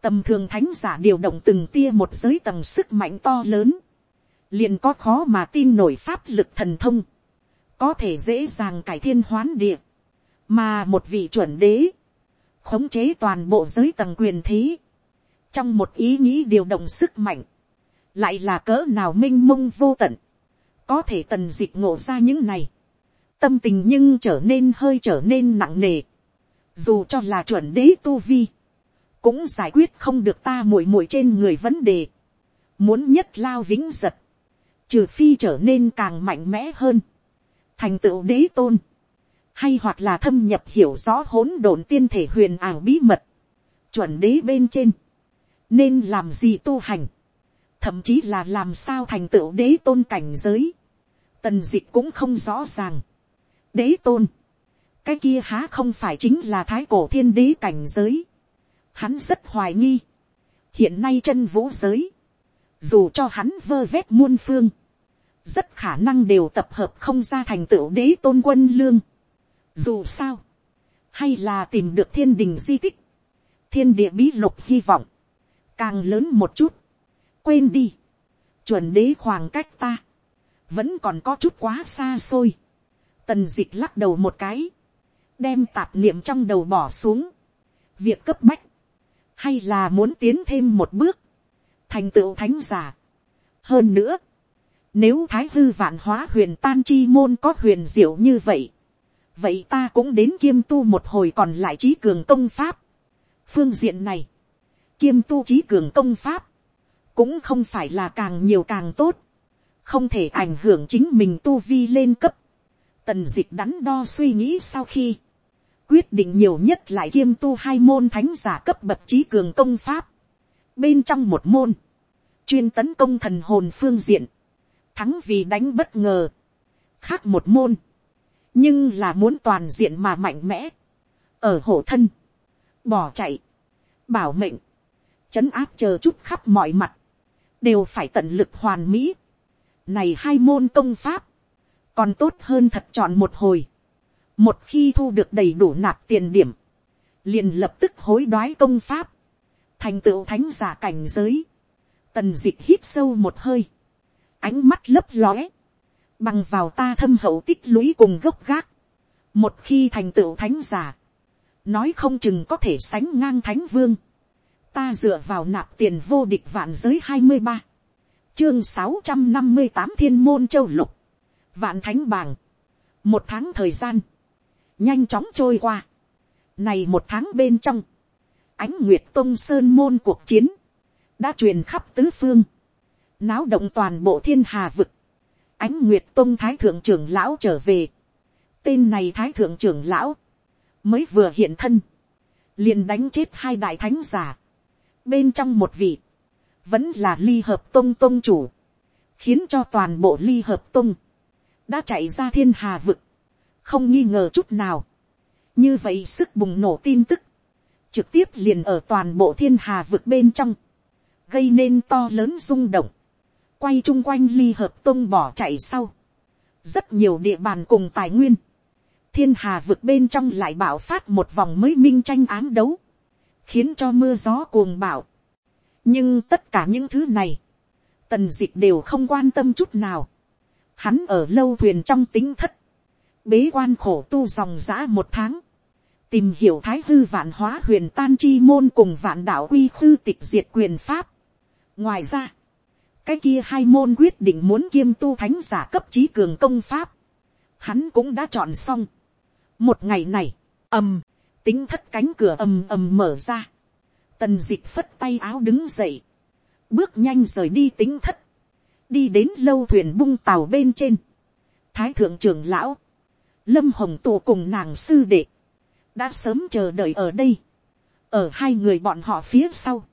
tầm thường thánh giả điều động từng tia một giới tầng sức mạnh to lớn, liền có khó mà tin nổi pháp lực thần thông, có thể dễ dàng cải thiên hoán địa, mà một vị chuẩn đế, khống chế toàn bộ giới tầng quyền thế, trong một ý nghĩ điều động sức mạnh, lại là cỡ nào m i n h mông vô tận, có thể tần d ị c h ngộ ra những này, tâm tình nhưng trở nên hơi trở nên nặng nề, dù cho là chuẩn đế tu vi, cũng giải quyết không được ta muội muội trên người vấn đề, muốn nhất lao vĩnh giật, trừ phi trở nên càng mạnh mẽ hơn, thành tựu đế tôn, hay hoặc là thâm nhập hiểu rõ hỗn độn tiên thể huyền ảo bí mật, chuẩn đế bên trên, nên làm gì tu hành, thậm chí là làm sao thành tựu đế tôn cảnh giới, tần dịch cũng không rõ ràng. đế tôn, cái kia há không phải chính là thái cổ thiên đế cảnh giới, hắn rất hoài nghi, hiện nay chân vũ giới, dù cho hắn vơ vét muôn phương, rất khả năng đều tập hợp không ra thành tựu đế tôn quân lương. Dù sao, hay là tìm được thiên đình di tích, thiên địa bí lục hy vọng, càng lớn một chút, quên đi, chuẩn đế khoảng cách ta, vẫn còn có chút quá xa xôi, tần d ị c h lắc đầu một cái, đem tạp niệm trong đầu bỏ xuống, việc cấp bách, hay là muốn tiến thêm một bước, thành tựu thánh giả. hơn nữa, nếu thái hư vạn hóa huyền tan chi môn có huyền diệu như vậy, vậy ta cũng đến kiêm tu một hồi còn lại trí cường công pháp. phương diện này, kiêm tu trí cường công pháp, cũng không phải là càng nhiều càng tốt, không thể ảnh hưởng chính mình tu vi lên cấp. Tần dịch đắn đo suy nghĩ sau khi, quyết định nhiều nhất lại kiêm tu hai môn thánh giả cấp bậc trí cường công pháp. Bên trong một môn, chuyên tấn công thần hồn phương diện, thắng vì đánh bất ngờ. Khác một môn, nhưng là muốn toàn diện mà mạnh mẽ, ở hộ thân, bỏ chạy, bảo mệnh, chấn áp chờ chút khắp mọi mặt, đều phải tận lực hoàn mỹ. Này hai môn công pháp, còn tốt hơn thật chọn một hồi. Một khi thu được đầy đủ nạp tiền điểm, liền lập tức hối đoái công pháp, thành tựu thánh giả cảnh giới. Tần dịch hít sâu một hơi, ánh mắt lấp lóe, bằng vào ta thâm hậu tích lũy cùng gốc gác. Một khi thành tựu thánh giả, nói không chừng có thể sánh ngang thánh vương. Ta dựa vào nạp tiền vô địch vạn giới hai mươi ba, chương sáu trăm năm mươi tám thiên môn châu lục, vạn thánh bàng, một tháng thời gian, nhanh chóng trôi qua, này một tháng bên trong, ánh nguyệt tông sơn môn cuộc chiến, đã truyền khắp tứ phương, náo động toàn bộ thiên hà vực, ánh nguyệt tông thái thượng trưởng lão trở về, tên này thái thượng trưởng lão, mới vừa hiện thân, liền đánh chết hai đại thánh giả, bên trong một vị, vẫn là ly hợp tông tông chủ, khiến cho toàn bộ ly hợp tông, đã chạy ra thiên hà vực, không nghi ngờ chút nào. như vậy sức bùng nổ tin tức, trực tiếp liền ở toàn bộ thiên hà vực bên trong, gây nên to lớn rung động, quay chung quanh ly hợp tông bỏ chạy sau, rất nhiều địa bàn cùng tài nguyên, thiên hà vực bên trong lại bảo phát một vòng mới minh tranh ám đấu, khiến cho mưa gió cuồng bạo. nhưng tất cả những thứ này, tần dịch đều không quan tâm chút nào. hắn ở lâu thuyền trong tính thất, bế quan khổ tu dòng giã một tháng, tìm hiểu thái hư vạn hóa huyền tan chi môn cùng vạn đạo uy khư tịch diệt quyền pháp. ngoài ra, cái kia hai môn quyết định muốn kiêm tu thánh giả cấp trí cường công pháp, hắn cũng đã chọn xong. một ngày này, ầm, tính thất cánh cửa ầm ầm mở ra, tần dịch phất tay áo đứng dậy, bước nhanh rời đi tính thất, đi đến lâu thuyền bung tàu bên trên, thái thượng trưởng lão, lâm hồng tù cùng nàng sư đệ, đã sớm chờ đợi ở đây, ở hai người bọn họ phía sau,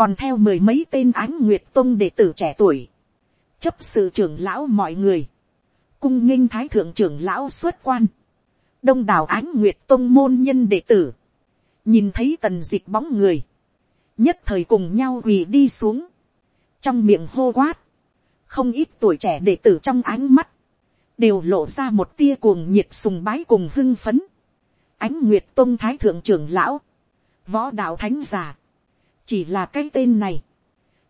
còn theo mười mấy tên ánh nguyệt tông đệ tử trẻ tuổi, chấp sự trưởng lão mọi người, cung nghinh thái thượng trưởng lão xuất quan, đông đảo ánh nguyệt tông môn nhân đệ tử, nhìn thấy tần dịch bóng người, nhất thời cùng nhau quỳ đi xuống, trong miệng hô quát, không ít tuổi trẻ đệ tử trong ánh mắt, đều lộ ra một tia cuồng nhiệt sùng bái cùng hưng phấn, ánh nguyệt tông thái thượng trưởng lão, võ đạo thánh già, chỉ là cái tên này,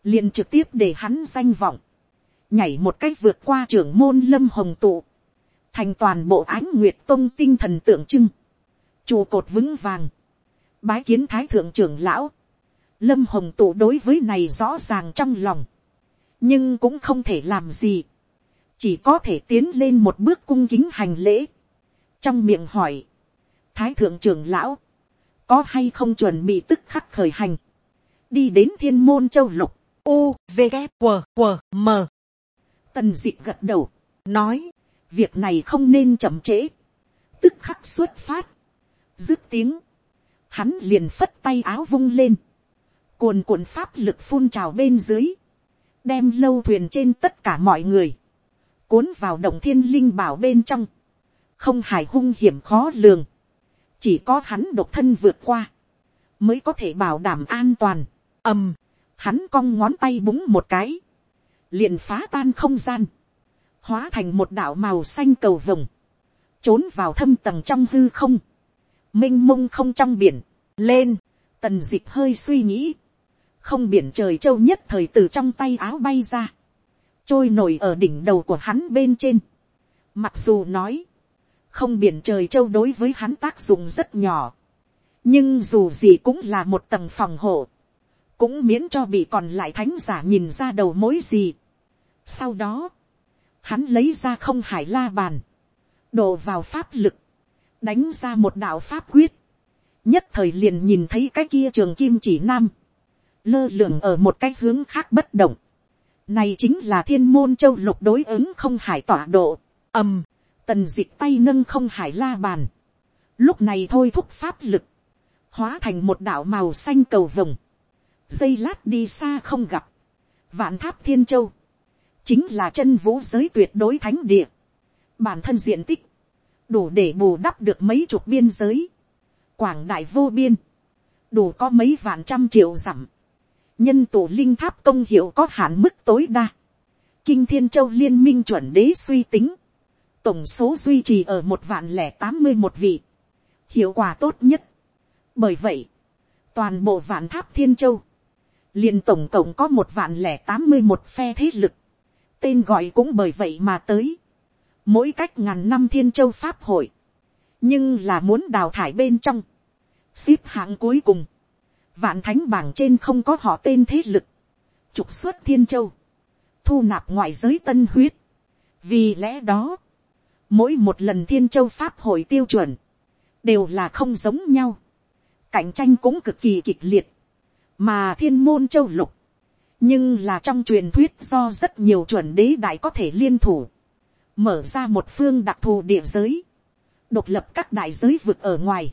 liền trực tiếp để hắn danh vọng, nhảy một cách vượt qua trưởng môn lâm hồng tụ, thành toàn bộ ánh nguyệt tông tinh thần tượng trưng, trụ cột vững vàng, bái kiến thái thượng trưởng lão, lâm hồng tụ đối với này rõ ràng trong lòng, nhưng cũng không thể làm gì, chỉ có thể tiến lên một bước cung kính hành lễ, trong miệng hỏi, thái thượng trưởng lão, có hay không chuẩn bị tức khắc khởi hành, đi đến thiên môn châu lục, u, v, g, q, q, m. tần d ị gật đầu, nói, việc này không nên chậm trễ, tức khắc xuất phát, dứt tiếng, hắn liền phất tay áo vung lên, cuồn cuộn pháp lực phun trào bên dưới, đem lâu thuyền trên tất cả mọi người, cuốn vào động thiên linh bảo bên trong, không hài hung hiểm khó lường, chỉ có hắn độc thân vượt qua, mới có thể bảo đảm an toàn, ầm, hắn cong ngón tay búng một cái, liền phá tan không gian, hóa thành một đạo màu xanh cầu vồng, trốn vào thâm tầng trong hư không, m i n h mông không trong biển, lên, tần d ị c h hơi suy nghĩ, không biển trời châu nhất thời từ trong tay áo bay ra, trôi nổi ở đỉnh đầu của hắn bên trên. Mặc dù nói, không biển trời châu đối với hắn tác dụng rất nhỏ, nhưng dù gì cũng là một tầng phòng hộ, cũng miễn cho bị còn lại thánh giả nhìn ra đầu mối gì. Sau đó, hắn lấy ra không hải la bàn, đổ vào pháp lực, đánh ra một đạo pháp quyết, nhất thời liền nhìn thấy cái kia trường kim chỉ nam, lơ lửng ở một cái hướng khác bất động, Này chính là thiên môn châu lục đối ứng không hải tỏa độ. ầm, tần dịch tay nâng không hải la bàn. Lúc này thôi thúc pháp lực. Hóa thành một đạo màu xanh cầu vồng. Dây lát đi xa không gặp. Vạn tháp thiên châu. Chính là chân vũ giới tuyệt đối thánh địa. Bản thân diện tích. Đủ để bù đắp được mấy chục biên giới. Quảng đại vô biên. Đủ có mấy vạn trăm triệu dặm nhân tổ linh tháp công hiệu có hạn mức tối đa. Kinh thiên châu liên minh chuẩn đế suy tính. Tổng số duy trì ở một vạn lẻ tám mươi một vị. Hiệu quả tốt nhất. Bởi vậy, toàn bộ vạn tháp thiên châu liền tổng cộng có một vạn lẻ tám mươi một phe thế lực. Tên gọi cũng bởi vậy mà tới. Mỗi cách ngàn năm thiên châu pháp hội. Nhưng là muốn đào thải bên trong. Xếp hạng cuối cùng vạn thánh bảng trên không có họ tên thế lực, trục xuất thiên châu, thu nạp ngoại giới tân huyết. vì lẽ đó, mỗi một lần thiên châu pháp hội tiêu chuẩn, đều là không giống nhau, cạnh tranh cũng cực kỳ kịch liệt, mà thiên môn châu lục, nhưng là trong truyền thuyết do rất nhiều chuẩn đế đại có thể liên thủ, mở ra một phương đặc thù địa giới, độc lập các đại giới vực ở ngoài,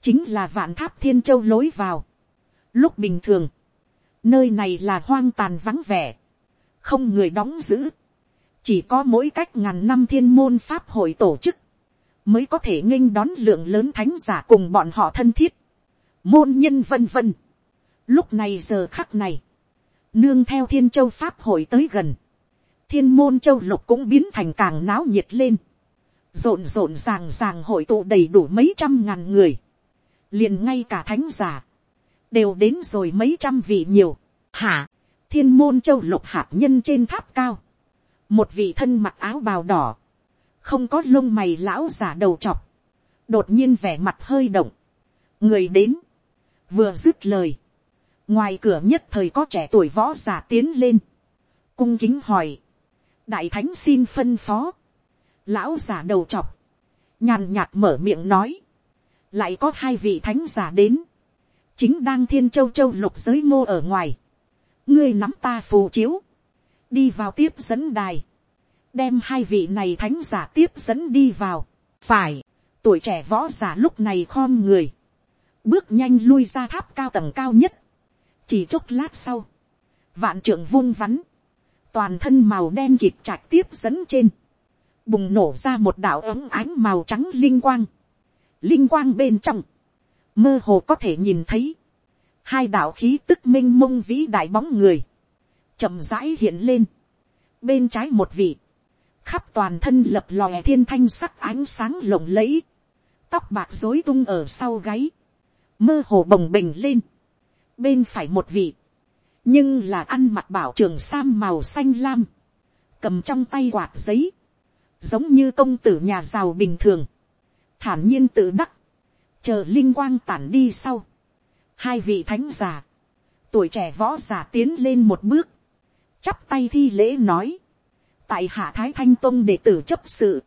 chính là vạn tháp thiên châu lối vào, Lúc bình thường, nơi này là hoang tàn vắng vẻ, không người đóng giữ, chỉ có mỗi cách ngàn năm thiên môn pháp hội tổ chức, mới có thể nghênh đón lượng lớn thánh giả cùng bọn họ thân thiết, môn nhân vân vân. Lúc này giờ khắc này, nương theo thiên châu pháp hội tới gần, thiên môn châu lục cũng biến thành càng náo nhiệt lên, rộn rộn ràng ràng hội tụ đầy đủ mấy trăm ngàn người, liền ngay cả thánh giả, đều đến rồi mấy trăm vị nhiều. Hả, thiên môn châu lục hạt nhân trên tháp cao. Một vị thân mặc áo bào đỏ. Không có lông mày lão giả đầu chọc. Đột nhiên vẻ mặt hơi động. Người đến. Vừa dứt lời. Ngoài cửa nhất thời có trẻ tuổi võ giả tiến lên. Cung kính hỏi. Đại thánh xin phân phó. Lão giả đầu chọc. Nhàn nhạt mở miệng nói. Lại có hai vị thánh giả đến chính đang thiên châu châu lục giới ngô ở ngoài, ngươi nắm ta phù chiếu, đi vào tiếp dẫn đài, đem hai vị này thánh giả tiếp dẫn đi vào, phải, tuổi trẻ võ giả lúc này khom người, bước nhanh lui ra tháp cao tầng cao nhất, chỉ chốc lát sau, vạn trưởng vung vắn, toàn thân màu đen kịp trạch tiếp dẫn trên, bùng nổ ra một đạo ấm ánh màu trắng linh quang, linh quang bên trong, mơ hồ có thể nhìn thấy, hai đạo khí tức m i n h mông vĩ đại bóng người, chậm rãi hiện lên, bên trái một vị, khắp toàn thân lập lòe thiên thanh sắc ánh sáng lộng lẫy, tóc bạc dối tung ở sau gáy, mơ hồ bồng bềnh lên, bên phải một vị, nhưng là ăn mặt bảo trường sam màu xanh lam, cầm trong tay quạt giấy, giống như công tử nhà giàu bình thường, thản nhiên tự đắc, chờ linh quang tản đi sau, hai vị thánh giả, tuổi trẻ võ giả tiến lên một bước, chắp tay thi lễ nói, tại hạ thái thanh tông đệ tử chấp sự,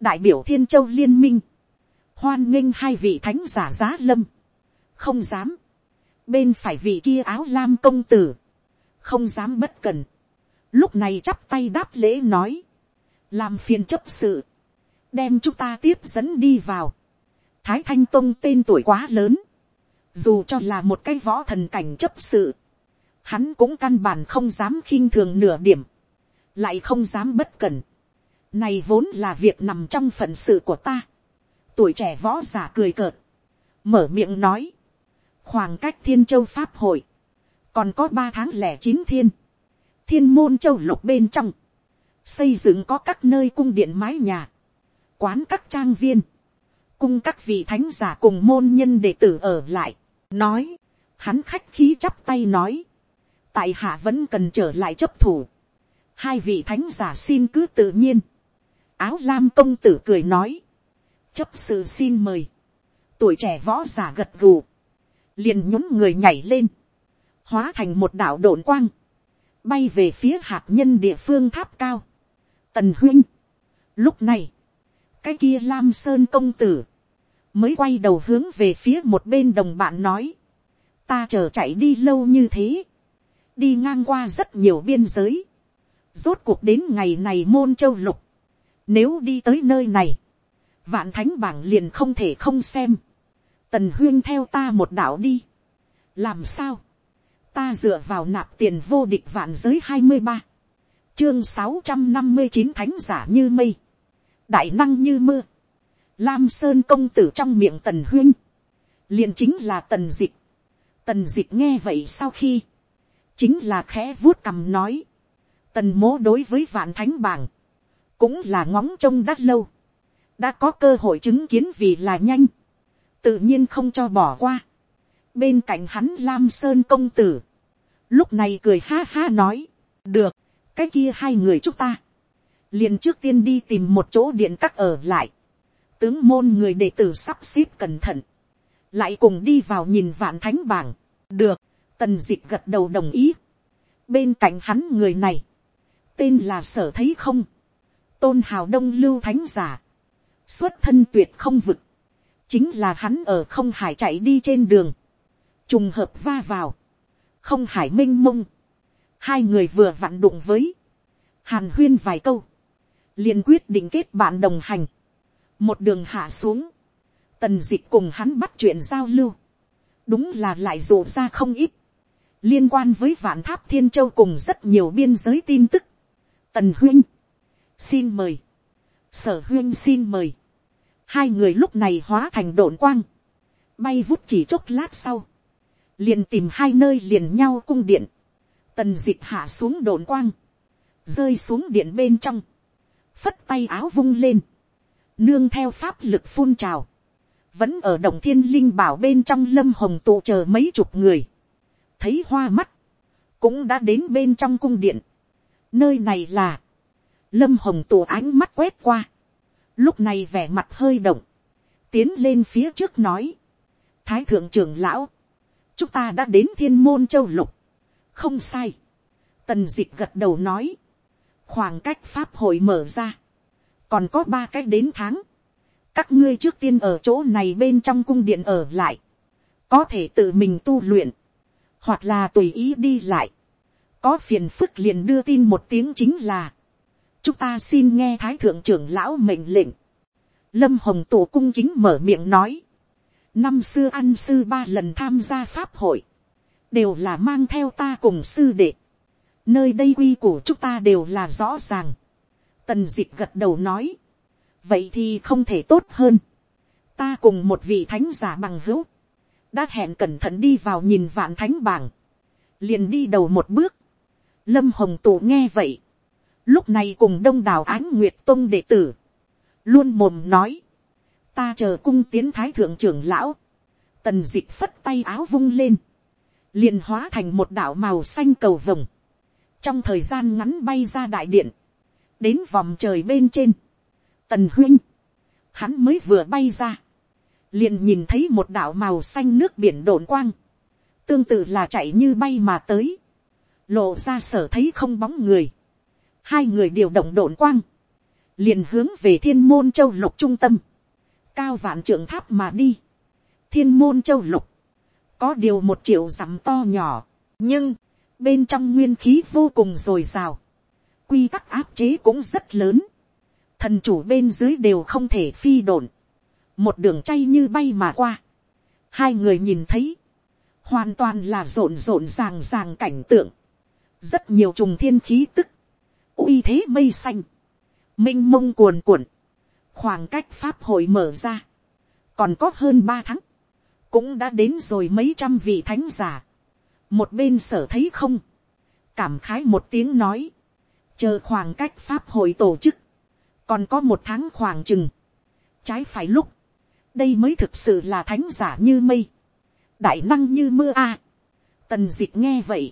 đại biểu thiên châu liên minh, hoan nghênh hai vị thánh giả giá lâm, không dám, bên phải vị kia áo lam công tử, không dám bất cần, lúc này chắp tay đáp lễ nói, làm phiền chấp sự, đem chúng ta tiếp dẫn đi vào, thái thanh tông tên tuổi quá lớn, dù cho là một cái võ thần cảnh chấp sự, hắn cũng căn bản không dám khinh thường nửa điểm, lại không dám bất cẩn. Này vốn là việc nằm trong phận sự của ta. Tuổi trẻ võ giả cười cợt, mở miệng nói, khoảng cách thiên châu pháp hội, còn có ba tháng lẻ chín thiên, thiên môn châu lục bên trong, xây dựng có các nơi cung điện mái nhà, quán các trang viên, cung các vị thánh giả cùng môn nhân đệ tử ở lại, nói, hắn khách khí chắp tay nói, tại hạ vẫn cần trở lại chấp thủ, hai vị thánh giả xin cứ tự nhiên, áo lam công tử cười nói, chấp sự xin mời, tuổi trẻ võ giả gật gù, liền nhún người nhảy lên, hóa thành một đạo đồn quang, bay về phía hạt nhân địa phương tháp cao. Tần huynh, lúc này, cái kia lam sơn công tử, mới quay đầu hướng về phía một bên đồng bạn nói, ta chờ chạy đi lâu như thế, đi ngang qua rất nhiều biên giới, rốt cuộc đến ngày này môn châu lục, nếu đi tới nơi này, vạn thánh bảng liền không thể không xem, tần huyên theo ta một đạo đi, làm sao, ta dựa vào nạp tiền vô địch vạn giới hai mươi ba, chương sáu trăm năm mươi chín thánh giả như mây, đại năng như mưa, lam sơn công tử trong miệng tần huyên, liền chính là tần dịch, tần dịch nghe vậy sau khi, chính là khẽ vuốt cằm nói, tần mố đối với vạn thánh bảng, cũng là ngóng trông đắt lâu, đã có cơ hội chứng kiến vì là nhanh, tự nhiên không cho bỏ qua. bên cạnh hắn lam sơn công tử, lúc này cười ha ha nói, được, cái kia hai người chúng ta, liền trước tiên đi tìm một chỗ điện các ở lại, tướng môn người đệ tử sắp xếp cẩn thận, lại cùng đi vào nhìn vạn thánh bảng, được, tần d ị c h gật đầu đồng ý, bên cạnh hắn người này, tên là sở thấy không, tôn hào đông lưu thánh giả, xuất thân tuyệt không vực, chính là hắn ở không hải chạy đi trên đường, trùng hợp va vào, không hải m i n h mông, hai người vừa vặn đụng với, hàn huyên vài câu, liền quyết định kết bạn đồng hành, một đường hạ xuống, tần d ị c h cùng hắn bắt chuyện giao lưu, đúng là lại rộ ra không ít, liên quan với vạn tháp thiên châu cùng rất nhiều biên giới tin tức. Tần huyên, xin mời, sở huyên xin mời, hai người lúc này hóa thành đồn quang, bay vút chỉ chốc lát sau, liền tìm hai nơi liền nhau cung điện, tần d ị c h hạ xuống đồn quang, rơi xuống điện bên trong, phất tay áo vung lên, nương theo pháp lực phun trào, vẫn ở động thiên linh bảo bên trong lâm hồng tụ chờ mấy chục người, thấy hoa mắt, cũng đã đến bên trong cung điện. nơi này là, lâm hồng tụ ánh mắt quét qua, lúc này vẻ mặt hơi động, tiến lên phía trước nói, thái thượng trưởng lão, chúng ta đã đến thiên môn châu lục, không sai, tần d ị c h gật đầu nói, khoảng cách pháp hội mở ra, còn có ba cách đến tháng, các ngươi trước tiên ở chỗ này bên trong cung điện ở lại, có thể tự mình tu luyện, hoặc là tùy ý đi lại, có phiền phức liền đưa tin một tiếng chính là, chúng ta xin nghe thái thượng trưởng lão mệnh lệnh, lâm hồng tổ cung chính mở miệng nói, năm xưa ăn sư ba lần tham gia pháp hội, đều là mang theo ta cùng sư đệ, nơi đây quy của chúng ta đều là rõ ràng, tần d ị c h gật đầu nói, vậy thì không thể tốt hơn. ta cùng một vị thánh giả bằng hữu, đã hẹn cẩn thận đi vào nhìn vạn thánh bảng, liền đi đầu một bước. lâm hồng tụ nghe vậy, lúc này cùng đông đảo ánh nguyệt tông đệ tử, luôn mồm nói, ta chờ cung tiến thái thượng trưởng lão, tần d ị c h phất tay áo vung lên, liền hóa thành một đạo màu xanh cầu vồng, trong thời gian ngắn bay ra đại điện, đến vòng trời bên trên, Tần huynh, hắn mới vừa bay ra, liền nhìn thấy một đảo màu xanh nước biển đồn quang, tương tự là chạy như bay mà tới, lộ ra sở thấy không bóng người, hai người điều động đồn quang, liền hướng về thiên môn châu lục trung tâm, cao vạn trưởng tháp mà đi, thiên môn châu lục, có điều một triệu dặm to nhỏ, nhưng, bên trong nguyên khí vô cùng dồi dào, quy tắc áp chế cũng rất lớn, thần chủ bên dưới đều không thể phi đồn, một đường chay như bay mà qua, hai người nhìn thấy, hoàn toàn là rộn rộn ràng ràng cảnh tượng, rất nhiều trùng thiên khí tức, uy thế mây xanh, m i n h mông cuồn cuộn, khoảng cách pháp hội mở ra, còn có hơn ba tháng, cũng đã đến rồi mấy trăm vị thánh giả, một bên sở thấy không, cảm khái một tiếng nói, chờ khoảng cách pháp hội tổ chức, còn có một tháng khoảng chừng, trái phải lúc, đây mới thực sự là thánh giả như mây, đại năng như mưa a. tần d ị c h nghe vậy,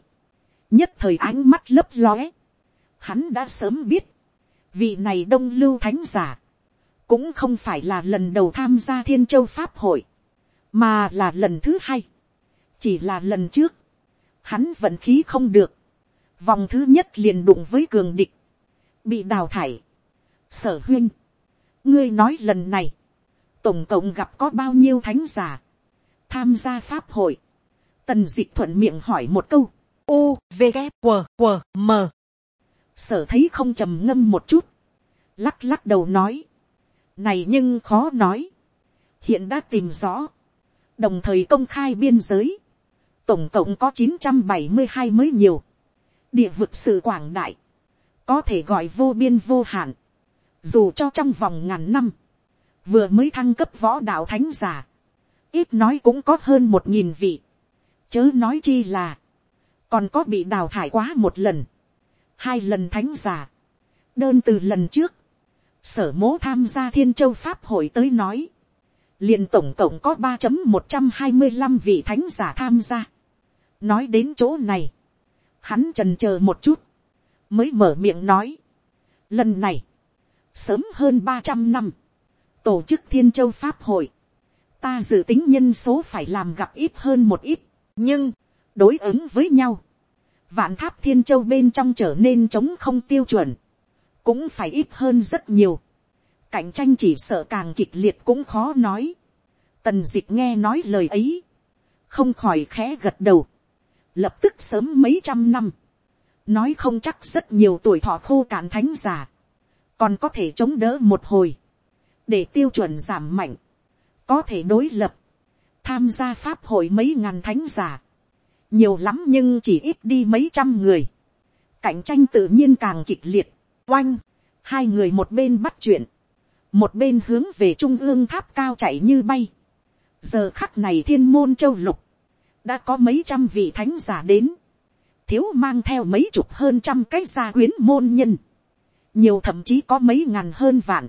nhất thời ánh mắt lấp lóe, hắn đã sớm biết, vị này đông lưu thánh giả, cũng không phải là lần đầu tham gia thiên châu pháp hội, mà là lần thứ hai, chỉ là lần trước, hắn vận khí không được, vòng thứ nhất liền đụng với cường địch, bị đào thải, sở huyên, ngươi nói lần này, tổng cộng gặp có bao nhiêu thánh giả, tham gia pháp hội, tần d ị thuận miệng hỏi một câu, u v g q q m sở thấy không trầm ngâm một chút, lắc lắc đầu nói, này nhưng khó nói, hiện đã tìm rõ, đồng thời công khai biên giới, tổng cộng có chín trăm bảy mươi hai mới nhiều, địa vực sự quảng đại, có thể gọi vô biên vô hạn, dù cho trong vòng ngàn năm, vừa mới thăng cấp võ đạo thánh giả, ít nói cũng có hơn một nghìn vị, chớ nói chi là, còn có bị đào thải quá một lần, hai lần thánh giả, đơn từ lần trước, sở mố tham gia thiên châu pháp hội tới nói, liền tổng cộng có ba một trăm hai mươi năm vị thánh giả tham gia. nói đến chỗ này, hắn trần c h ờ một chút, mới mở miệng nói. lần này, sớm hơn ba trăm năm, tổ chức thiên châu pháp hội, ta dự tính nhân số phải làm gặp ít hơn một ít, nhưng, đối ứng với nhau, vạn tháp thiên châu bên trong trở nên chống không tiêu chuẩn, cũng phải ít hơn rất nhiều. Cạnh tranh chỉ sợ càng kịch liệt cũng khó nói. Tần dịch nghe nói lời ấy, không khỏi khẽ gật đầu, lập tức sớm mấy trăm năm, nói không chắc rất nhiều tuổi thọ khô cạn thánh giả, còn có thể chống đỡ một hồi, để tiêu chuẩn giảm mạnh, có thể đối lập, tham gia pháp hội mấy ngàn thánh giả, nhiều lắm nhưng chỉ ít đi mấy trăm người, cạnh tranh tự nhiên càng kịch liệt, oanh, hai người một bên bắt chuyện, một bên hướng về trung ương tháp cao chạy như bay. giờ khắc này thiên môn châu lục, đã có mấy trăm vị thánh giả đến, thiếu mang theo mấy chục hơn trăm cái gia quyến môn nhân, nhiều thậm chí có mấy ngàn hơn vạn,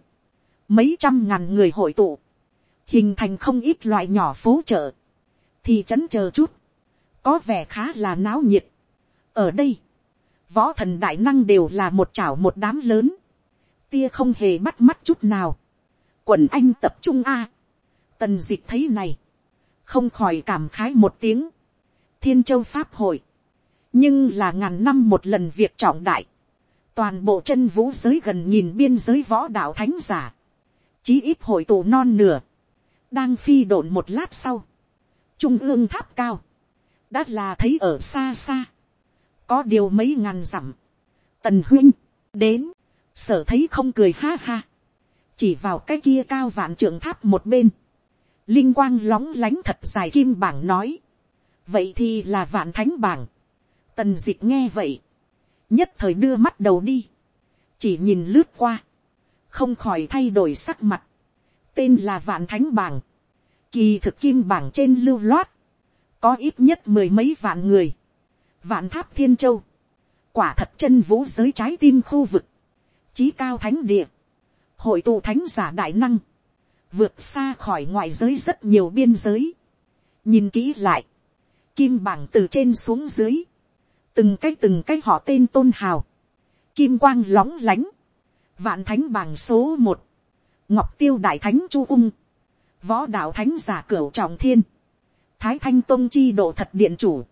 mấy trăm ngàn người hội tụ, hình thành không ít loại nhỏ phố chợ, thì trấn chờ chút, có vẻ khá là náo nhiệt. ở đây, võ thần đại năng đều là một chảo một đám lớn, tia không hề bắt mắt chút nào. quần anh tập trung a. tần d ị c h thấy này, không khỏi cảm khái một tiếng. thiên châu pháp hội, nhưng là ngàn năm một lần việc trọng đại. toàn bộ chân vũ giới gần nhìn biên giới võ đạo thánh giả. chí ít hội tụ non nửa. đang phi độn một lát sau. trung ương tháp cao đã là thấy ở xa xa. có điều mấy ngàn dặm. tần huynh, đến. Sở thấy không cười ha ha, chỉ vào cái kia cao vạn trưởng tháp một bên, linh quang lóng lánh thật dài kim bảng nói, vậy thì là vạn thánh bảng, tần d ị c h nghe vậy, nhất thời đưa mắt đầu đi, chỉ nhìn lướt qua, không khỏi thay đổi sắc mặt, tên là vạn thánh bảng, kỳ thực kim bảng trên lưu loát, có ít nhất mười mấy vạn người, vạn tháp thiên châu, quả thật chân vũ giới trái tim khu vực, chí cao thánh địa, hội tụ thánh giả đại năng, vượt xa khỏi ngoại giới rất nhiều biên giới. nhìn kỹ lại, kim bảng từ trên xuống dưới, từng cái từng cái họ tên tôn hào, kim quang lóng lánh, vạn thánh bảng số một, ngọc tiêu đại thánh chu ung, võ đạo thánh giả cửu trọng thiên, thái thanh tôn chi độ thật điện chủ,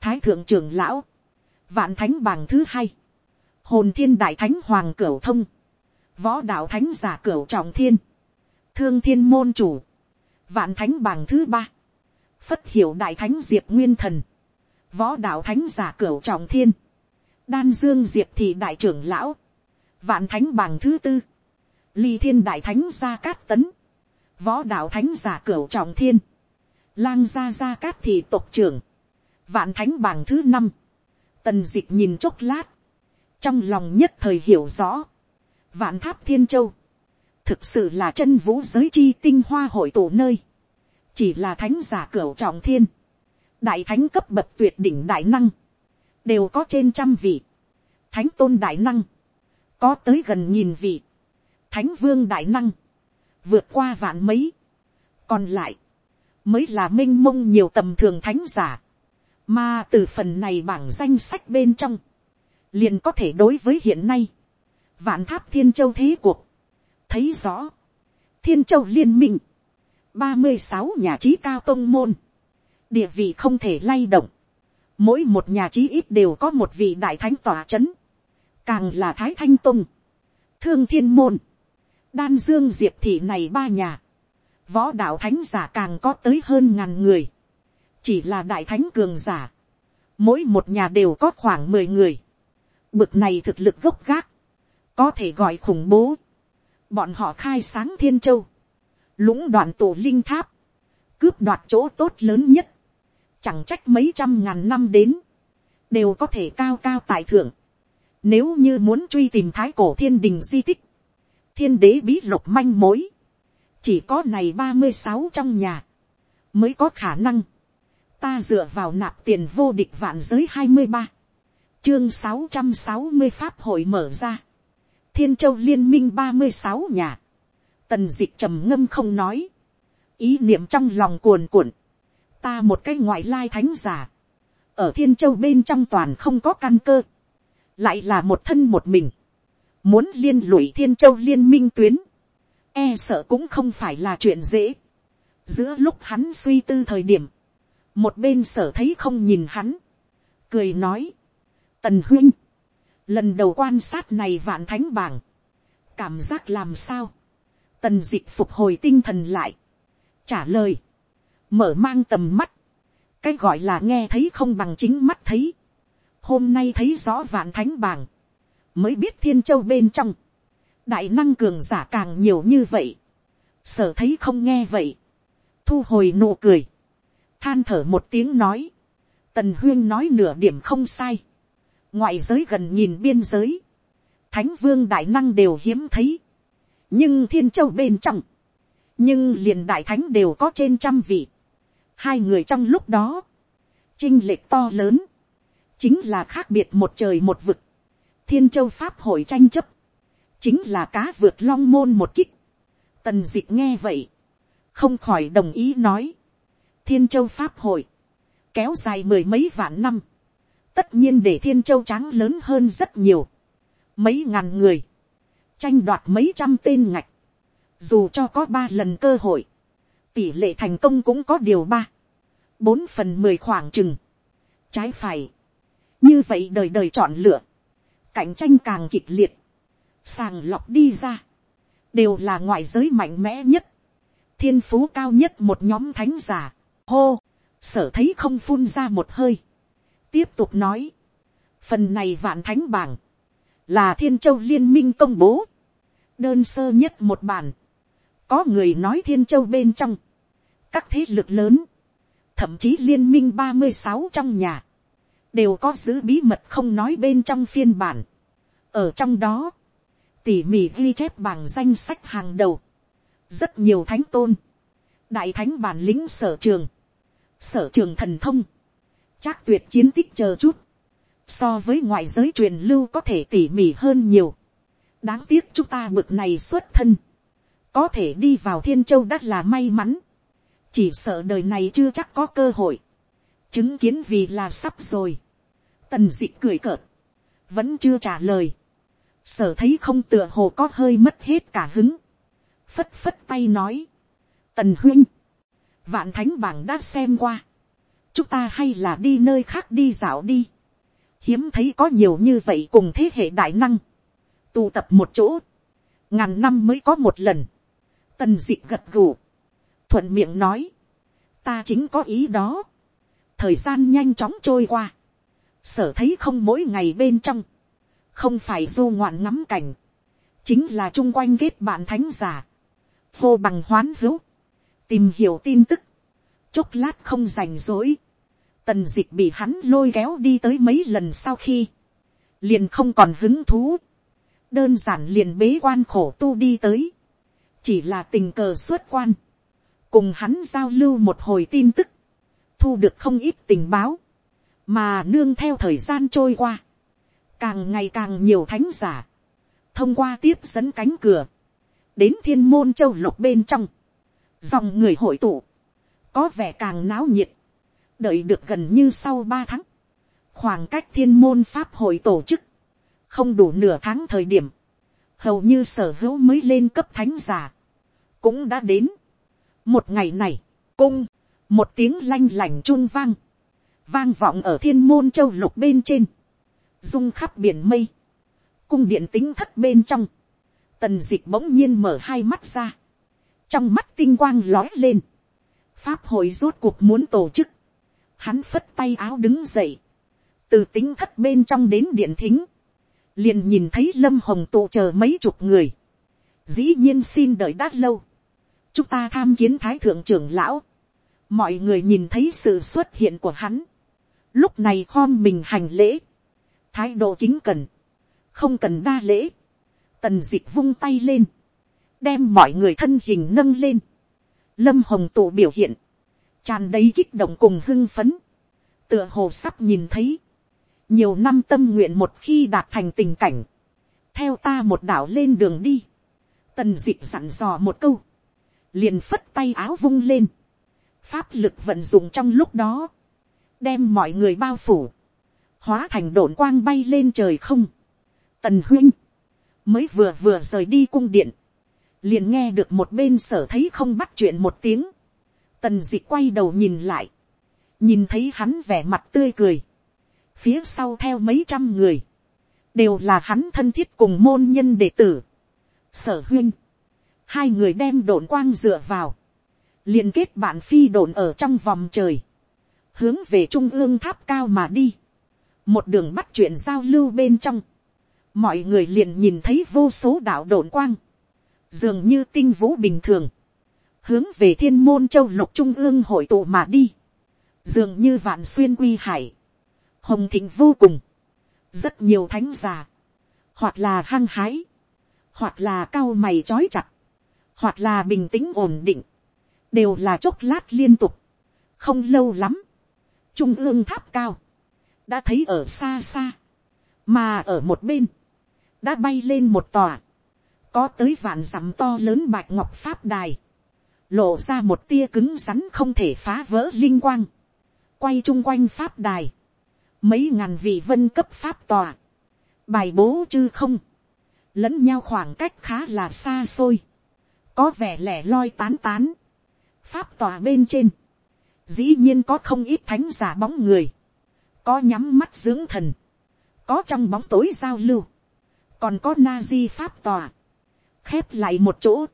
thái thượng trưởng lão, vạn thánh bảng thứ hai, hồn thiên đại thánh hoàng cửu thông, võ đạo thánh giả cửu trọng thiên, thương thiên môn chủ, vạn thánh bảng thứ ba, phất hiểu đại thánh diệp nguyên thần, võ đạo thánh giả cửu trọng thiên, đan dương diệp thị đại trưởng lão, vạn thánh bảng thứ tư, ly thiên đại thánh gia cát tấn, võ đạo thánh giả cửu trọng thiên, lang gia gia cát thị tộc trưởng, vạn thánh bảng thứ năm, tần d ị c h nhìn chốc lát, trong lòng nhất thời hiểu rõ, vạn tháp thiên châu, thực sự là chân vũ giới chi tinh hoa hội tụ nơi, chỉ là thánh giả cửu trọng thiên, đại thánh cấp bậc tuyệt đỉnh đại năng, đều có trên trăm vị, thánh tôn đại năng, có tới gần nghìn vị, thánh vương đại năng, vượt qua vạn mấy, còn lại, mới là m i n h mông nhiều tầm thường thánh giả, mà từ phần này bảng danh sách bên trong, liền có thể đối với hiện nay, vạn tháp thiên châu thế cuộc, thấy rõ, thiên châu liên minh, ba mươi sáu nhà trí cao tông môn, địa vị không thể lay động, mỗi một nhà trí ít đều có một vị đại thánh tòa c h ấ n càng là thái thanh tông, thương thiên môn, đan dương diệp thị này ba nhà, võ đạo thánh giả càng có tới hơn ngàn người, chỉ là đại thánh cường giả, mỗi một nhà đều có khoảng mười người, Bực này thực lực gốc gác. Có thể gọi khủng bố. Bọn họ khai sáng thiên châu. Lũng đoạn tổ linh tháp. Cướp đoạt chỗ tốt lớn nhất. Chẳng trách mấy trăm ngàn năm đến. Đều có thể cao cao tại thượng. Nếu như muốn truy tìm thái cổ thiên đình di tích. Thiên đế bí lục manh mối. Chỉ có này ba mươi sáu trong nhà. Mới có khả năng. Ta dựa vào nạp tiền vô địch vạn giới hai mươi ba chương sáu trăm sáu mươi pháp hội mở ra. thiên châu liên minh ba mươi sáu nhà. tần d ị c h trầm ngâm không nói. ý niệm trong lòng cuồn cuộn. ta một cái ngoại lai thánh giả. ở thiên châu bên trong toàn không có căn cơ. lại là một thân một mình. muốn liên lụy thiên châu liên minh tuyến e sợ cũng không phải là chuyện dễ. giữa lúc hắn suy tư thời điểm. một bên sở thấy không nhìn hắn. cười nói, Tần huynh. Lần đầu quan sát này vạn thánh bảng. Cảm giác làm sao? Tần dịch phục hồi tinh thần lại. Trả lời. Mở mang tầm mắt. Cái gọi là nghe thấy không bằng chính mắt thấy. Hôm nay thấy rõ vạn thánh bảng. Mới biết thiên châu bên trong. Đại năng cường giả càng nhiều như vậy. Sở thấy không nghe vậy. Thu hồi nụ cười. Than thở một tiếng nói. Tần huyên nói nửa điểm không sai. Ngoại giới gần nhìn biên giới, thánh vương đại năng đều hiếm thấy, nhưng thiên châu bên trong, nhưng liền đại thánh đều có trên trăm vị, hai người trong lúc đó, chinh lệch to lớn, chính là khác biệt một trời một vực, thiên châu pháp hội tranh chấp, chính là cá vượt long môn một kích, tần d nghe vậy, không khỏi đồng ý nói, thiên châu pháp hội, kéo dài mười mấy vạn năm, tất nhiên để thiên châu tráng lớn hơn rất nhiều, mấy ngàn người, tranh đoạt mấy trăm tên ngạch, dù cho có ba lần cơ hội, tỷ lệ thành công cũng có điều ba, bốn phần mười khoảng chừng, trái phải, như vậy đời đời chọn lựa, cạnh tranh càng kịch liệt, sàng lọc đi ra, đều là ngoại giới mạnh mẽ nhất, thiên phú cao nhất một nhóm thánh giả, hô, sở thấy không phun ra một hơi, tiếp tục nói, phần này vạn thánh bảng, là thiên châu liên minh công bố, đơn sơ nhất một bản, có người nói thiên châu bên trong, các thế lực lớn, thậm chí liên minh ba mươi sáu trong nhà, đều có giữ bí mật không nói bên trong phiên bản. ở trong đó, tỉ mỉ ghi chép bằng danh sách hàng đầu, rất nhiều thánh tôn, đại thánh bản lĩnh sở trường, sở trường thần thông, chắc tuyệt chiến tích chờ chút, so với ngoại giới truyền lưu có thể tỉ mỉ hơn nhiều. đáng tiếc chúng ta bực này xuất thân, có thể đi vào thiên châu đất là may mắn, chỉ sợ đời này chưa chắc có cơ hội, chứng kiến vì là sắp rồi, tần d ị cười cợt, vẫn chưa trả lời, sở thấy không tựa hồ có hơi mất hết cả hứng, phất phất tay nói, tần huynh, vạn thánh bảng đã xem qua, chúng ta hay là đi nơi khác đi dạo đi. hiếm thấy có nhiều như vậy cùng thế hệ đại năng, tụ tập một chỗ, ngàn năm mới có một lần, tần d ị gật gù, thuận miệng nói, ta chính có ý đó, thời gian nhanh chóng trôi qua, sở thấy không mỗi ngày bên trong, không phải du ngoạn ngắm cảnh, chính là chung quanh kết bạn thánh giả, vô bằng hoán hữu, tìm hiểu tin tức, chốc lát không rành rỗi, tần d ị c h bị hắn lôi kéo đi tới mấy lần sau khi, liền không còn hứng thú, đơn giản liền bế quan khổ tu đi tới, chỉ là tình cờ xuất quan, cùng hắn giao lưu một hồi tin tức, thu được không ít tình báo, mà nương theo thời gian trôi qua, càng ngày càng nhiều thánh giả, thông qua tiếp dẫn cánh cửa, đến thiên môn châu lục bên trong, dòng người hội tụ, có vẻ càng náo nhiệt, đợi được gần như sau ba tháng, khoảng cách thiên môn pháp hội tổ chức, không đủ nửa tháng thời điểm, hầu như sở hữu mới lên cấp thánh giả, cũng đã đến. một ngày này, cung, một tiếng lanh lành chun vang, vang vọng ở thiên môn châu lục bên trên, rung khắp biển mây, cung điện tính thất bên trong, tần dịch bỗng nhiên mở hai mắt ra, trong mắt tinh quang lói lên, pháp hội rốt cuộc muốn tổ chức, hắn phất tay áo đứng dậy, từ tính thất bên trong đến điện thính, liền nhìn thấy lâm hồng tụ chờ mấy chục người, dĩ nhiên xin đợi đã lâu, chúng ta tham kiến thái thượng trưởng lão, mọi người nhìn thấy sự xuất hiện của hắn, lúc này khom mình hành lễ, thái độ kính cần, không cần đa lễ, tần d ị c h vung tay lên, đem mọi người thân hình nâng lên, lâm hồng tụ biểu hiện, tràn đầy kích động cùng hưng phấn, tựa hồ sắp nhìn thấy, nhiều năm tâm nguyện một khi đạt thành tình cảnh, theo ta một đảo lên đường đi, tần d ị c h dặn dò một câu, liền phất tay áo vung lên, pháp lực vận dụng trong lúc đó, đem mọi người bao phủ, hóa thành đồn quang bay lên trời không, tần huynh, mới vừa vừa rời đi cung điện, liền nghe được một bên sở thấy không bắt chuyện một tiếng, tần dị quay đầu nhìn lại, nhìn thấy hắn vẻ mặt tươi cười, phía sau theo mấy trăm người, đều là hắn thân thiết cùng môn nhân đệ tử, sở huyên, hai người đem đồn quang dựa vào, liền kết bạn phi đồn ở trong vòng trời, hướng về trung ương tháp cao mà đi, một đường bắt chuyện giao lưu bên trong, mọi người liền nhìn thấy vô số đạo đồn quang, dường như tinh vũ bình thường, hướng về thiên môn châu lục trung ương hội tụ mà đi, dường như vạn xuyên quy hải, hồng thịnh vô cùng, rất nhiều thánh già, hoặc là hăng hái, hoặc là cao mày trói chặt, hoặc là bình tĩnh ổn định, đều là chốc lát liên tục, không lâu lắm, trung ương tháp cao, đã thấy ở xa xa, mà ở một bên, đã bay lên một tòa, có tới vạn dặm to lớn bạch ngọc pháp đài, lộ ra một tia cứng rắn không thể phá vỡ linh quang, quay chung quanh pháp đài, mấy ngàn vị vân cấp pháp tòa, bài bố chư không, lẫn nhau khoảng cách khá là xa xôi, có vẻ lẻ loi tán tán, pháp tòa bên trên, dĩ nhiên có không ít thánh giả bóng người, có nhắm mắt dưỡng thần, có trong bóng tối giao lưu, còn có na di pháp tòa, khép lại một chỗ,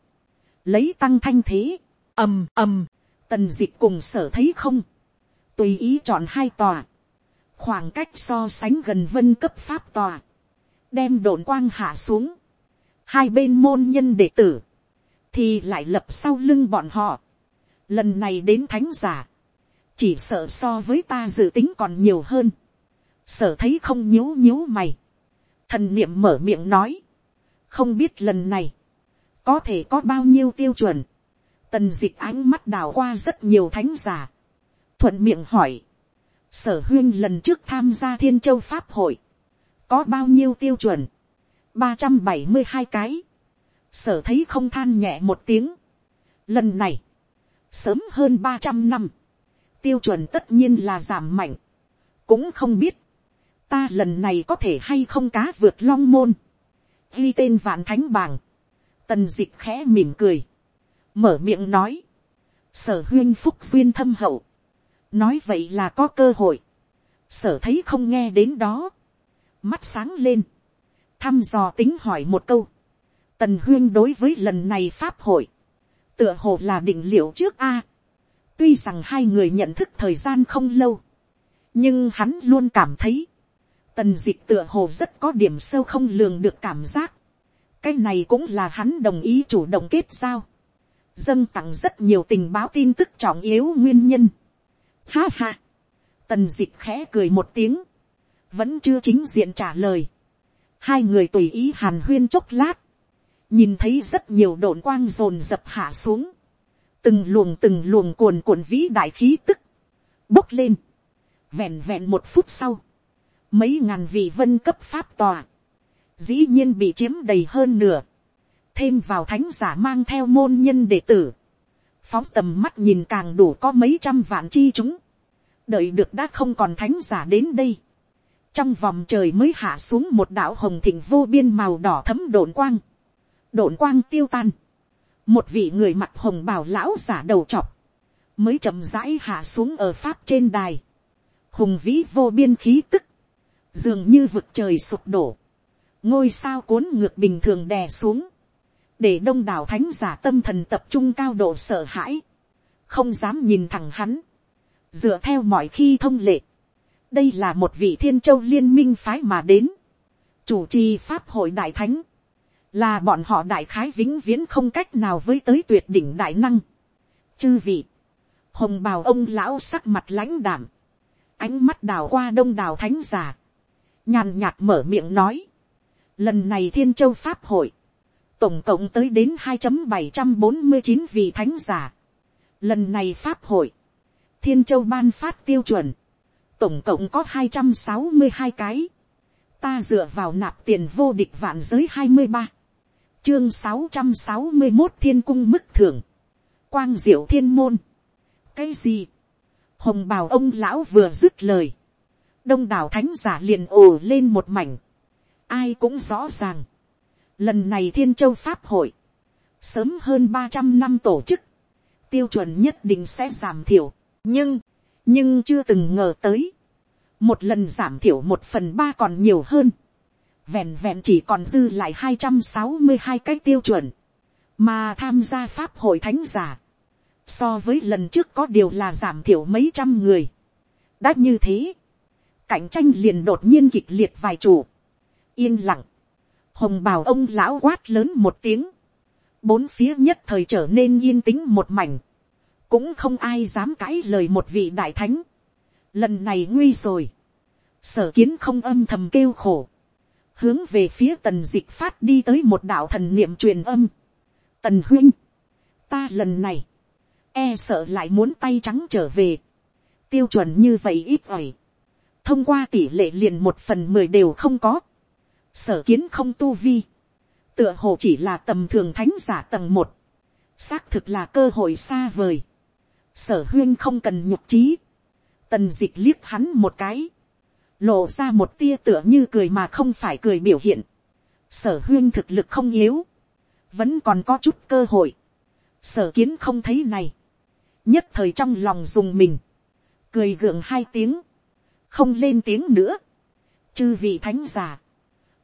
lấy tăng thanh thế, ầm ầm, tần d ị c h cùng sở thấy không, tùy ý chọn hai tòa, khoảng cách so sánh gần vân cấp pháp tòa, đem đồn quang hạ xuống, hai bên môn nhân đệ tử, thì lại lập sau lưng bọn họ, lần này đến thánh giả, chỉ sợ so với ta dự tính còn nhiều hơn, sở thấy không nhíu nhíu mày, thần niệm mở miệng nói, không biết lần này, có thể có bao nhiêu tiêu chuẩn, tần d ị c h ánh mắt đào qua rất nhiều thánh giả, thuận miệng hỏi, sở huyên lần trước tham gia thiên châu pháp hội, có bao nhiêu tiêu chuẩn, ba trăm bảy mươi hai cái, sở thấy không than nhẹ một tiếng, lần này, sớm hơn ba trăm năm, tiêu chuẩn tất nhiên là giảm mạnh, cũng không biết, ta lần này có thể hay không cá vượt long môn, ghi tên vạn thánh bảng, tần dịch khẽ mỉm cười, mở miệng nói, sở huyên phúc duyên thâm hậu, nói vậy là có cơ hội, sở thấy không nghe đến đó, mắt sáng lên, thăm dò tính hỏi một câu, tần huyên đối với lần này pháp hội, tựa hồ là định liệu trước a, tuy rằng hai người nhận thức thời gian không lâu, nhưng hắn luôn cảm thấy, tần dịch tựa hồ rất có điểm sâu không lường được cảm giác. cái này cũng là hắn đồng ý chủ động kết giao. dâng tặng rất nhiều tình báo tin tức trọng yếu nguyên nhân. ha ha. tần dịch khẽ cười một tiếng. vẫn chưa chính diện trả lời. hai người tùy ý hàn huyên chốc lát. nhìn thấy rất nhiều đồn quang rồn dập hạ xuống từng luồng từng luồng cuồn cuộn vĩ đại khí tức. bốc lên. vẹn vẹn một phút sau mấy ngàn vị vân cấp pháp tòa, dĩ nhiên bị chiếm đầy hơn nửa, thêm vào thánh giả mang theo môn nhân đệ tử, phóng tầm mắt nhìn càng đủ có mấy trăm vạn chi chúng, đợi được đã không còn thánh giả đến đây, trong vòng trời mới hạ xuống một đạo hồng thịnh vô biên màu đỏ thấm đồn quang, đồn quang tiêu tan, một vị người mặt hồng bào lão giả đầu trọc, mới chậm rãi hạ xuống ở pháp trên đài, hùng vĩ vô biên khí tức, dường như vực trời sụp đổ, ngôi sao cuốn ngược bình thường đè xuống, để đông đảo thánh giả tâm thần tập trung cao độ sợ hãi, không dám nhìn thẳng hắn, dựa theo mọi khi thông lệ, đây là một vị thiên châu liên minh phái mà đến, chủ trì pháp hội đại thánh, là bọn họ đại khái vĩnh viễn không cách nào với tới tuyệt đỉnh đại năng. chư vị, hồng bào ông lão sắc mặt lãnh đảm, ánh mắt đào qua đông đào thánh giả, nhàn nhạt mở miệng nói, lần này thiên châu pháp hội, tổng cộng tới đến hai bảy trăm bốn mươi chín vị thánh giả. Lần này pháp hội, thiên châu ban phát tiêu chuẩn, tổng cộng có hai trăm sáu mươi hai cái. Ta dựa vào nạp tiền vô địch vạn giới hai mươi ba chương sáu trăm sáu mươi một thiên cung mức thưởng, quang diệu thiên môn. cái gì, hồng bào ông lão vừa dứt lời, đông đảo thánh giả liền ồ lên một mảnh, ai cũng rõ ràng, lần này thiên châu pháp hội, sớm hơn ba trăm năm tổ chức, tiêu chuẩn nhất định sẽ giảm thiểu, nhưng, nhưng chưa từng ngờ tới, một lần giảm thiểu một phần ba còn nhiều hơn, vẹn vẹn chỉ còn dư lại hai trăm sáu mươi hai cái tiêu chuẩn, mà tham gia pháp hội thánh giả, so với lần trước có điều là giảm thiểu mấy trăm người. đã như thế, cạnh tranh liền đột nhiên kịch liệt vài chủ, yên lặng, hồng bào ông lão quát lớn một tiếng, bốn phía nhất thời trở nên yên tĩnh một mảnh, cũng không ai dám cãi lời một vị đại thánh, lần này nguy rồi, sở kiến không âm thầm kêu khổ, hướng về phía tần dịch phát đi tới một đạo thần niệm truyền âm. tần huynh, ta lần này, e sợ lại muốn tay trắng trở về, tiêu chuẩn như vậy ít ỏi, thông qua tỷ lệ liền một phần mười đều không có, sở kiến không tu vi, tựa hồ chỉ là tầm thường thánh giả tầng một, xác thực là cơ hội xa vời, sở huyên không cần nhục trí, tần dịch liếc hắn một cái, lộ ra một tia tựa như cười mà không phải cười biểu hiện, sở huyên thực lực không yếu, vẫn còn có chút cơ hội, sở kiến không thấy này, nhất thời trong lòng dùng mình, cười gượng hai tiếng, không lên tiếng nữa, chư vị thánh giả.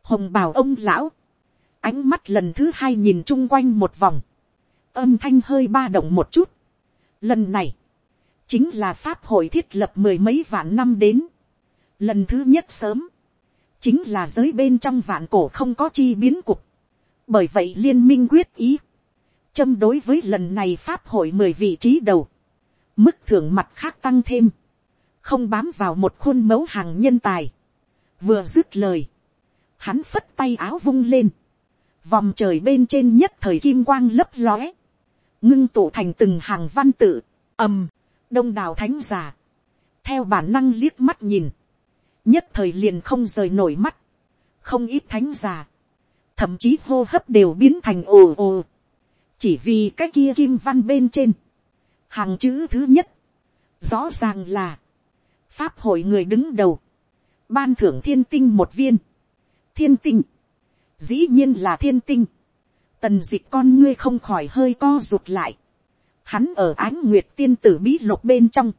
hồng bảo ông lão, ánh mắt lần thứ hai nhìn chung quanh một vòng, âm thanh hơi ba động một chút. Lần này, chính là pháp hội thiết lập mười mấy vạn năm đến, Lần thứ nhất sớm, chính là giới bên trong vạn cổ không có chi biến cục. Bởi vậy liên minh quyết ý, châm đối với lần này pháp hội mười vị trí đầu, mức thưởng mặt khác tăng thêm, không bám vào một khuôn mẫu hàng nhân tài. Vừa dứt lời, hắn phất tay áo vung lên, vòng trời bên trên nhất thời kim quang lấp lóe, ngưng tụ thành từng hàng văn tự, ầm, đông đào thánh giả, theo bản năng liếc mắt nhìn, nhất thời liền không rời nổi mắt, không ít thánh già, thậm chí hô hấp đều biến thành ồ ồ, chỉ vì cái kia kim văn bên trên, hàng chữ thứ nhất, rõ ràng là, pháp hội người đứng đầu, ban thưởng thiên tinh một viên, thiên tinh, dĩ nhiên là thiên tinh, tần dịch con ngươi không khỏi hơi co rụt lại, hắn ở ánh nguyệt tiên tử bí lục bên trong,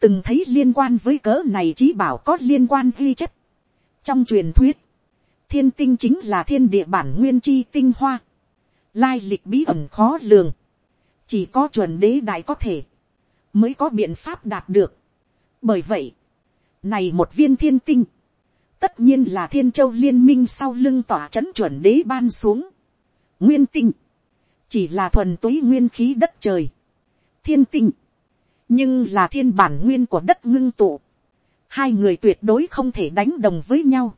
từng thấy liên quan với cỡ này chí bảo có liên quan ghi chép. trong truyền thuyết, thiên tinh chính là thiên địa bản nguyên chi tinh hoa, lai lịch bí ẩn khó lường, chỉ có chuẩn đế đại có thể, mới có biện pháp đạt được. bởi vậy, này một viên thiên tinh, tất nhiên là thiên châu liên minh sau lưng tỏa c h ấ n chuẩn đế ban xuống. nguyên tinh, chỉ là thuần túy nguyên khí đất trời. thiên tinh, nhưng là thiên bản nguyên của đất ngưng tụ, hai người tuyệt đối không thể đánh đồng với nhau,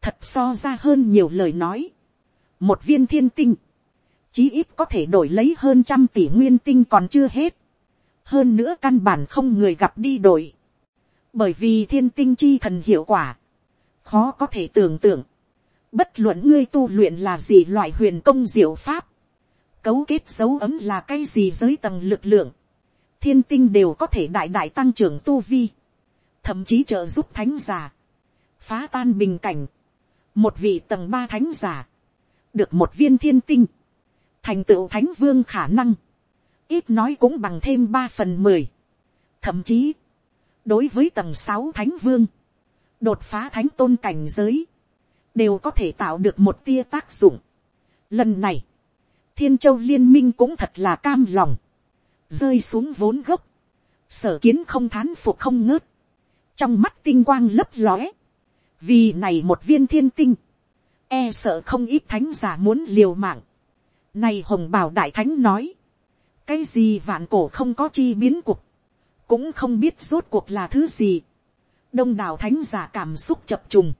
thật so ra hơn nhiều lời nói, một viên thiên tinh, chí ít có thể đổi lấy hơn trăm tỷ nguyên tinh còn chưa hết, hơn nữa căn bản không người gặp đi đổi, bởi vì thiên tinh chi thần hiệu quả, khó có thể tưởng tượng, bất luận ngươi tu luyện là gì loại huyền công diệu pháp, cấu kết dấu ấm là cái gì giới tầng lực lượng, thiên tinh đều có thể đại đại tăng trưởng tu vi, thậm chí trợ giúp thánh giả, phá tan bình cảnh, một vị tầng ba thánh giả, được một viên thiên tinh, thành tựu thánh vương khả năng, ít nói cũng bằng thêm ba phần mười, thậm chí, đối với tầng sáu thánh vương, đột phá thánh tôn cảnh giới, đều có thể tạo được một tia tác dụng. Lần này, thiên châu liên minh cũng thật là cam lòng, rơi xuống vốn gốc, sở kiến không thán phục không ngớt, trong mắt tinh quang lấp lóe, vì này một viên thiên tinh, e sợ không ít thánh giả muốn liều mạng. Này hồng bảo đại thánh nói, cái gì vạn cổ không có chi biến cuộc, cũng không biết rốt cuộc là thứ gì. đông đảo thánh giả cảm xúc chập trùng,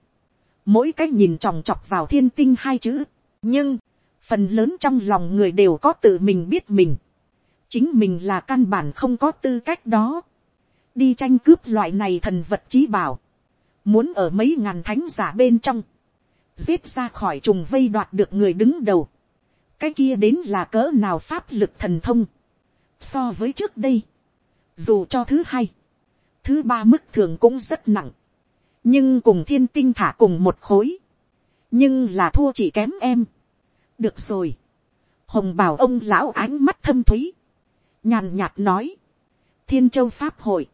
mỗi cái nhìn tròng chọc vào thiên tinh hai chữ, nhưng, phần lớn trong lòng người đều có tự mình biết mình, chính mình là căn bản không có tư cách đó, đi tranh cướp loại này thần vật trí bảo, muốn ở mấy ngàn thánh giả bên trong, giết ra khỏi trùng vây đoạt được người đứng đầu, cái kia đến là cỡ nào pháp lực thần thông, so với trước đây, dù cho thứ hai, thứ ba mức thường cũng rất nặng, nhưng cùng thiên tinh thả cùng một khối, nhưng là thua chỉ kém em. được rồi, hồng bảo ông lão ánh mắt thâm thúy, nhàn nhạt nói, thiên châu pháp hội,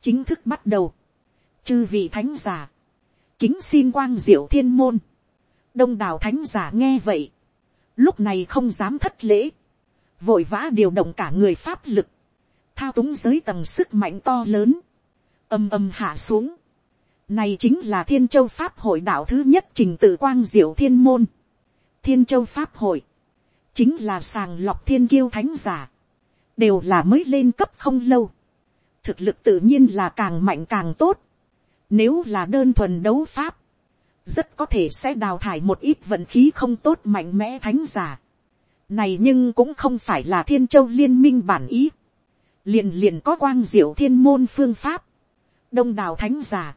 chính thức bắt đầu, chư vị thánh giả, kính xin quang diệu thiên môn, đông đảo thánh giả nghe vậy, lúc này không dám thất lễ, vội vã điều động cả người pháp lực, thao túng giới tầng sức mạnh to lớn, âm âm hạ xuống, này chính là thiên châu pháp hội đạo thứ nhất trình tự quang diệu thiên môn, thiên châu pháp hội, chính là sàng lọc thiên kiêu thánh giả, đều là mới lên cấp không lâu, thực lực tự nhiên là càng mạnh càng tốt, nếu là đơn thuần đấu pháp, rất có thể sẽ đào thải một ít vận khí không tốt mạnh mẽ thánh giả. Này nhưng cũng không phải là thiên châu liên minh bản ý. Liền liền có quang diệu thiên môn phương pháp. Đông đảo thánh giả.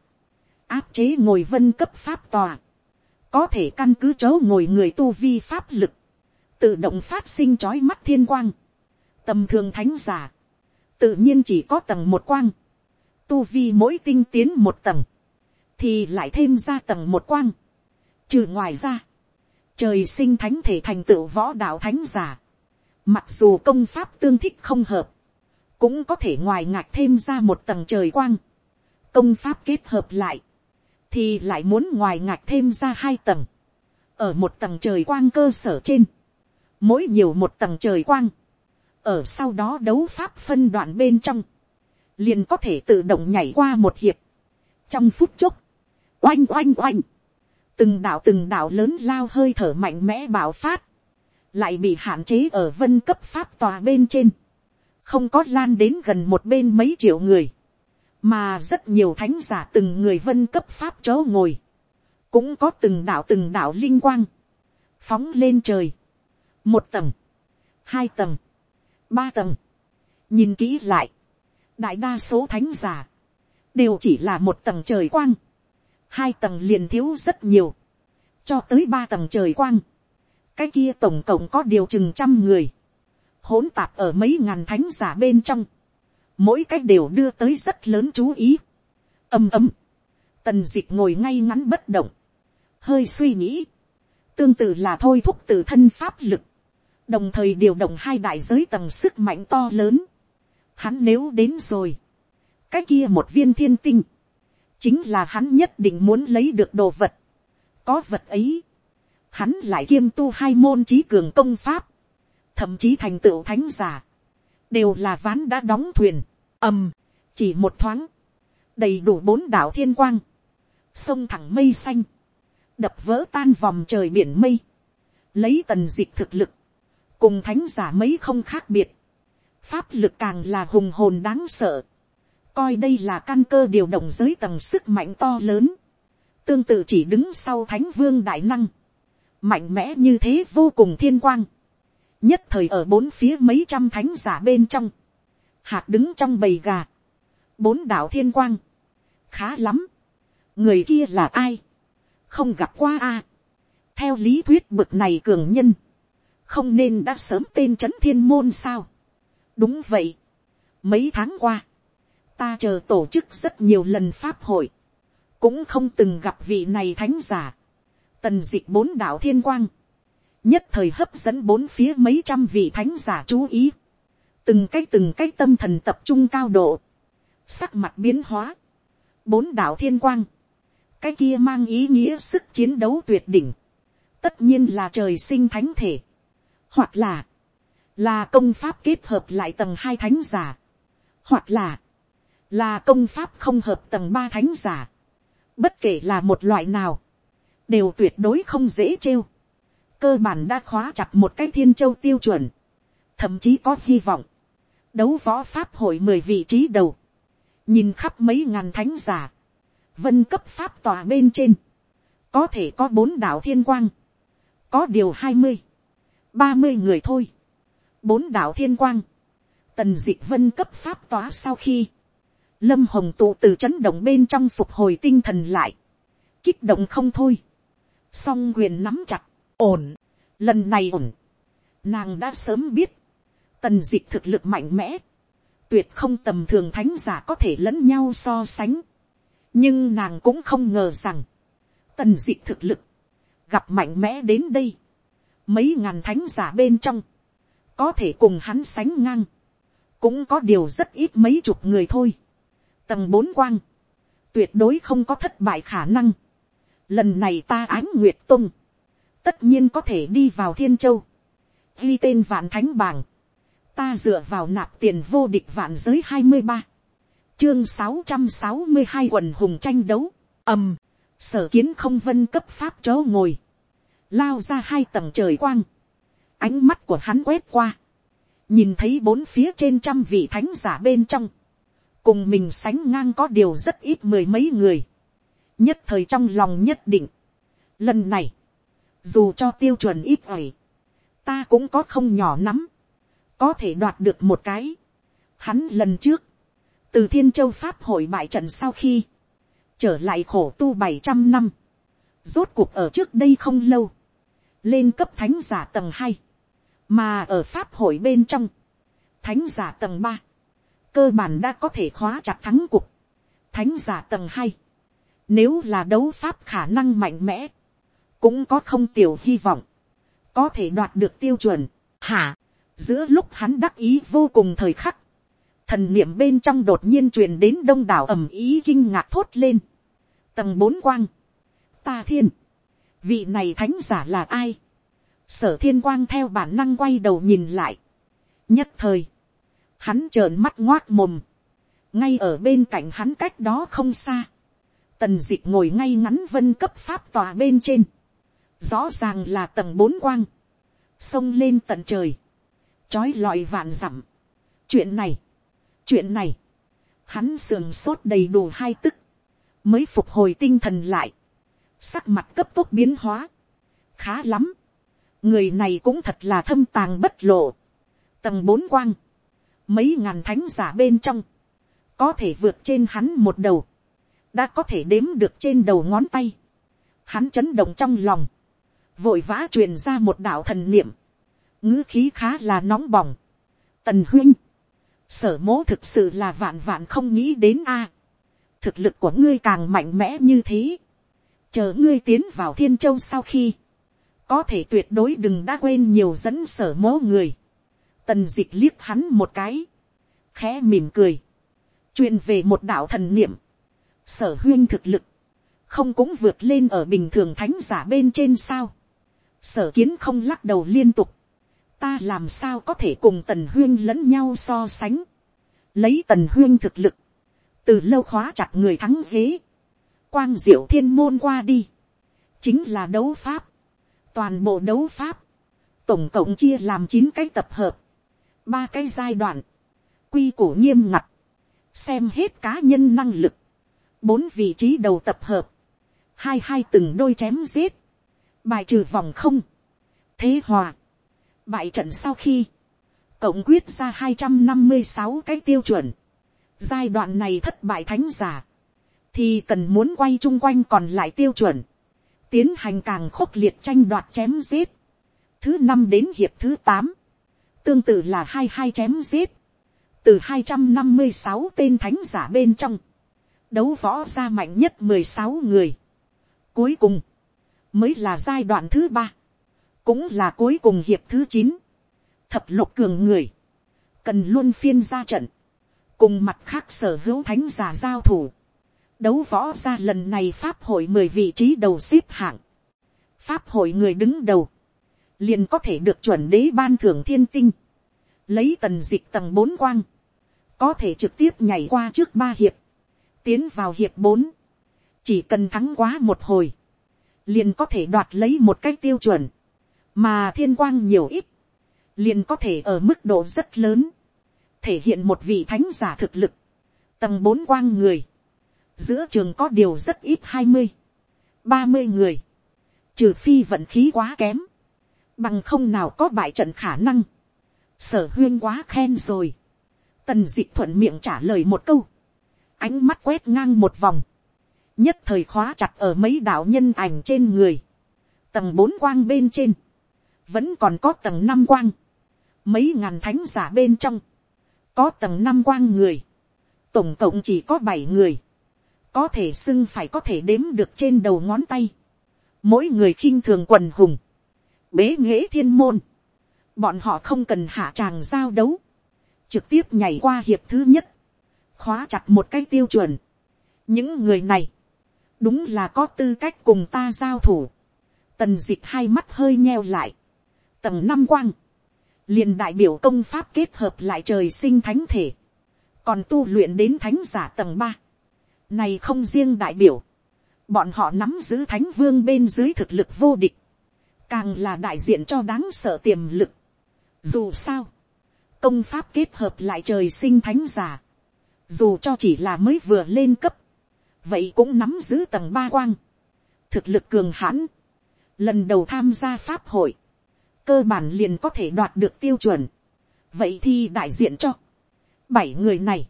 Áp chế ngồi vân cấp pháp tòa. Có thể căn cứ chỗ ngồi người tu vi pháp lực. Tự động phát sinh trói mắt thiên quang. Tầm thường thánh giả. Tự nhiên chỉ có tầng một quang. Tu vi mỗi tinh tiến một tầng thì lại thêm ra tầng một quang. Trừ ngoài ra, trời sinh thánh thể thành tựu võ đạo thánh giả. Mặc dù công pháp tương thích không hợp, cũng có thể ngoài ngạc thêm ra một tầng trời quang. Công pháp kết hợp lại, thì lại muốn ngoài ngạc thêm ra hai tầng. Ở một tầng trời quang cơ sở trên, mỗi nhiều một tầng trời quang. Ở sau đó đấu pháp phân đoạn bên trong, liền có thể tự động nhảy qua một hiệp. Trong phút chốc, oanh oanh oanh, từng đạo từng đạo lớn lao hơi thở mạnh mẽ bạo phát, lại bị hạn chế ở vân cấp pháp tòa bên trên, không có lan đến gần một bên mấy triệu người, mà rất nhiều thánh giả từng người vân cấp pháp chỗ ngồi, cũng có từng đạo từng đạo linh quang, phóng lên trời, một tầng, hai tầng, ba tầng, nhìn kỹ lại, đại đa số thánh giả, đều chỉ là một tầng trời quang, hai tầng liền thiếu rất nhiều, cho tới ba tầng trời quang, cái kia tổng cộng có điều chừng trăm người, hỗn tạp ở mấy ngàn thánh giả bên trong, mỗi cách đều đưa tới rất lớn chú ý, ầm ầm, tần d ị c h ngồi ngay ngắn bất động, hơi suy nghĩ, tương tự là thôi thúc từ thân pháp lực, đồng thời điều động hai đại giới tầng sức mạnh to lớn, hắn nếu đến rồi, cái kia một viên thiên tinh, chính là hắn nhất định muốn lấy được đồ vật. có vật ấy, hắn lại kiêm tu hai môn trí cường công pháp, thậm chí thành tựu thánh giả, đều là ván đã đóng thuyền, ầm, chỉ một thoáng, đầy đủ bốn đảo thiên quang, sông thẳng mây xanh, đập vỡ tan vòng trời biển mây, lấy tần dịch thực lực, cùng thánh giả mấy không khác biệt, pháp lực càng là hùng hồn đáng sợ, coi đây là căn cơ điều động giới tầng sức mạnh to lớn, tương tự chỉ đứng sau thánh vương đại năng, mạnh mẽ như thế vô cùng thiên quang, nhất thời ở bốn phía mấy trăm thánh giả bên trong, hạt đứng trong bầy gà, bốn đạo thiên quang, khá lắm, người kia là ai, không gặp qua a, theo lý thuyết bực này cường nhân, không nên đã sớm tên c h ấ n thiên môn sao, đúng vậy, mấy tháng qua, ta chờ tổ chức rất nhiều lần pháp hội, cũng không từng gặp vị này thánh giả, tần d ị c h bốn đạo thiên quang, nhất thời hấp dẫn bốn phía mấy trăm vị thánh giả chú ý, từng cái từng cái tâm thần tập trung cao độ, sắc mặt biến hóa, bốn đạo thiên quang, cái kia mang ý nghĩa sức chiến đấu tuyệt đỉnh, tất nhiên là trời sinh thánh thể, hoặc là, là công pháp kết hợp lại tầng hai thánh giả, hoặc là, là công pháp không hợp tầng ba thánh giả. Bất kể là một loại nào, đều tuyệt đối không dễ trêu, cơ bản đã khóa chặt một cái thiên châu tiêu chuẩn, thậm chí có hy vọng, đấu võ pháp hội mười vị trí đầu, nhìn khắp mấy ngàn thánh giả, vân cấp pháp tòa bên trên, có thể có bốn đạo thiên quang, có điều hai mươi, ba mươi người thôi, bốn đạo thiên quang, tần d ị vân cấp pháp tỏa sau khi, lâm hồng tụ từ chấn động bên trong phục hồi tinh thần lại, kích động không thôi, song quyền nắm chặt, ổn, lần này ổn, nàng đã sớm biết, tần d ị thực lực mạnh mẽ, tuyệt không tầm thường thánh giả có thể lẫn nhau so sánh, nhưng nàng cũng không ngờ rằng, tần d ị thực lực, gặp mạnh mẽ đến đây, mấy ngàn thánh giả bên trong, có thể cùng hắn sánh ngang, cũng có điều rất ít mấy chục người thôi. Tầng bốn quang, tuyệt đối không có thất bại khả năng. Lần này ta ánh nguyệt tung, tất nhiên có thể đi vào thiên châu, ghi tên vạn thánh bảng, ta dựa vào nạp tiền vô địch vạn giới hai mươi ba, chương sáu trăm sáu mươi hai quần hùng tranh đấu, ầm, sở kiến không vân cấp pháp chó ngồi, lao ra hai tầng trời quang, ánh mắt của hắn quét qua, nhìn thấy bốn phía trên trăm vị thánh giả bên trong, cùng mình sánh ngang có điều rất ít mười mấy người, nhất thời trong lòng nhất định. Lần này, dù cho tiêu chuẩn ít ỏi, ta cũng có không nhỏ lắm, có thể đoạt được một cái. Hắn lần trước, từ thiên châu pháp hội bại trận sau khi, trở lại khổ tu bảy trăm năm, rốt cuộc ở trước đây không lâu, lên cấp thánh giả tầng hai, mà ở pháp hội bên trong, thánh giả tầng ba, cơ bản đã có thể khóa chặt thắng cuộc, thánh giả tầng hai, nếu là đấu pháp khả năng mạnh mẽ, cũng có không tiểu hy vọng, có thể đoạt được tiêu chuẩn, hả, giữa lúc hắn đắc ý vô cùng thời khắc, thần niệm bên trong đột nhiên truyền đến đông đảo ầm ý kinh ngạc thốt lên. tầng bốn quang, ta thiên, vị này thánh giả là ai, sở thiên quang theo bản năng quay đầu nhìn lại, nhất thời, hắn trợn mắt ngoác mồm, ngay ở bên cạnh hắn cách đó không xa, tần d ị c h ngồi ngay ngắn vân cấp pháp tòa bên trên, rõ ràng là tầng bốn quang, xông lên tận trời, trói lọi vạn dặm. chuyện này, chuyện này, hắn sườn sốt đầy đủ hai tức, mới phục hồi tinh thần lại, sắc mặt cấp tốc biến hóa, khá lắm, người này cũng thật là thâm tàng bất lộ, tầng bốn quang, mấy ngàn thánh giả bên trong, có thể vượt trên hắn một đầu, đã có thể đếm được trên đầu ngón tay, hắn chấn động trong lòng, vội vã truyền ra một đạo thần niệm, ngữ khí khá là nóng bỏng, tần huynh, sở mố thực sự là vạn vạn không nghĩ đến a. thực lực của ngươi càng mạnh mẽ như thế chờ ngươi tiến vào thiên châu sau khi, có thể tuyệt đối đừng đã quên nhiều dẫn sở mố người. tần d ị c h liếc hắn một cái, khẽ mỉm cười, truyền về một đạo thần niệm, sở huyên thực lực, không cũng vượt lên ở bình thường thánh giả bên trên sao. sở kiến không lắc đầu liên tục, ta làm sao có thể cùng tần huyên lẫn nhau so sánh, lấy tần huyên thực lực, từ lâu khóa chặt người thắng dế, quang diệu thiên môn qua đi, chính là đấu pháp, toàn bộ đấu pháp, tổng cộng chia làm chín cái tập hợp, ba cái giai đoạn, quy củ nghiêm ngặt, xem hết cá nhân năng lực, bốn vị trí đầu tập hợp, hai hai từng đôi chém giết, bài trừ vòng không, thế hòa, Bại trận sau khi, cộng quyết ra hai trăm năm mươi sáu cái tiêu chuẩn. Giai đoạn này thất bại thánh giả. Thì cần muốn quay chung quanh còn lại tiêu chuẩn. Tiến hành càng khốc liệt tranh đoạt chém giết. Thứ năm đến hiệp thứ tám Tương tự là hai hai chém giết. Từ hai trăm năm mươi sáu tên thánh giả bên trong. Đấu võ ra mạnh nhất mười sáu người. Cuối cùng. Mới là giai đoạn thứ ba cũng là cuối cùng hiệp thứ chín, thập lục cường người, cần luôn phiên ra trận, cùng mặt khác sở hữu thánh giả giao thủ, đấu võ ra lần này pháp hội mười vị trí đầu xếp hạng, pháp hội người đứng đầu, liền có thể được chuẩn đế ban thưởng thiên tinh, lấy tần dịch tầng bốn quang, có thể trực tiếp nhảy qua trước ba hiệp, tiến vào hiệp bốn, chỉ cần thắng quá một hồi, liền có thể đoạt lấy một cái tiêu chuẩn, mà thiên quang nhiều ít, liền có thể ở mức độ rất lớn, thể hiện một vị thánh giả thực lực, tầng bốn quang người, giữa trường có điều rất ít hai mươi, ba mươi người, trừ phi vận khí quá kém, bằng không nào có bại trận khả năng, sở huyên quá khen rồi, tần d ị thuận miệng trả lời một câu, ánh mắt quét ngang một vòng, nhất thời khóa chặt ở mấy đạo nhân ảnh trên người, tầng bốn quang bên trên, vẫn còn có tầng năm quang, mấy ngàn thánh giả bên trong, có tầng năm quang người, tổng cộng chỉ có bảy người, có thể xưng phải có thể đếm được trên đầu ngón tay, mỗi người khinh thường quần hùng, bế nghễ thiên môn, bọn họ không cần hạ tràng giao đấu, trực tiếp nhảy qua hiệp thứ nhất, khóa chặt một cái tiêu chuẩn. những người này, đúng là có tư cách cùng ta giao thủ, tần d ị c h hai mắt hơi nheo lại, tầng năm quang, liền đại biểu công pháp kết hợp lại trời sinh thánh thể, còn tu luyện đến thánh giả tầng ba, này không riêng đại biểu, bọn họ nắm giữ thánh vương bên dưới thực lực vô địch, càng là đại diện cho đáng sợ tiềm lực. Dù sao, công pháp kết hợp lại trời sinh thánh giả, dù cho chỉ là mới vừa lên cấp, vậy cũng nắm giữ tầng ba quang, thực lực cường hãn, lần đầu tham gia pháp hội, cơ bản liền có thể đoạt được tiêu chuẩn, vậy thì đại diện cho, bảy người này,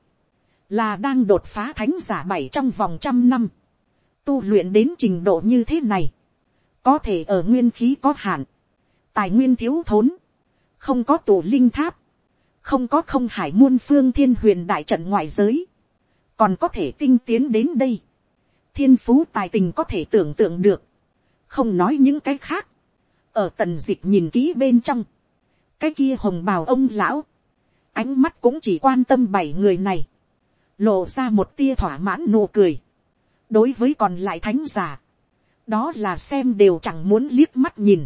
là đang đột phá thánh giả bảy trong vòng trăm năm, tu luyện đến trình độ như thế này, có thể ở nguyên khí có hạn, tài nguyên thiếu thốn, không có tù linh tháp, không có không hải muôn phương thiên huyền đại trận ngoại giới, còn có thể tinh tiến đến đây, thiên phú tài tình có thể tưởng tượng được, không nói những cái khác, ở tần dịch nhìn kỹ bên trong, cái kia hồng bào ông lão, ánh mắt cũng chỉ quan tâm bảy người này, lộ ra một tia thỏa mãn nụ cười, đối với còn lại thánh giả, đó là xem đều chẳng muốn liếc mắt nhìn,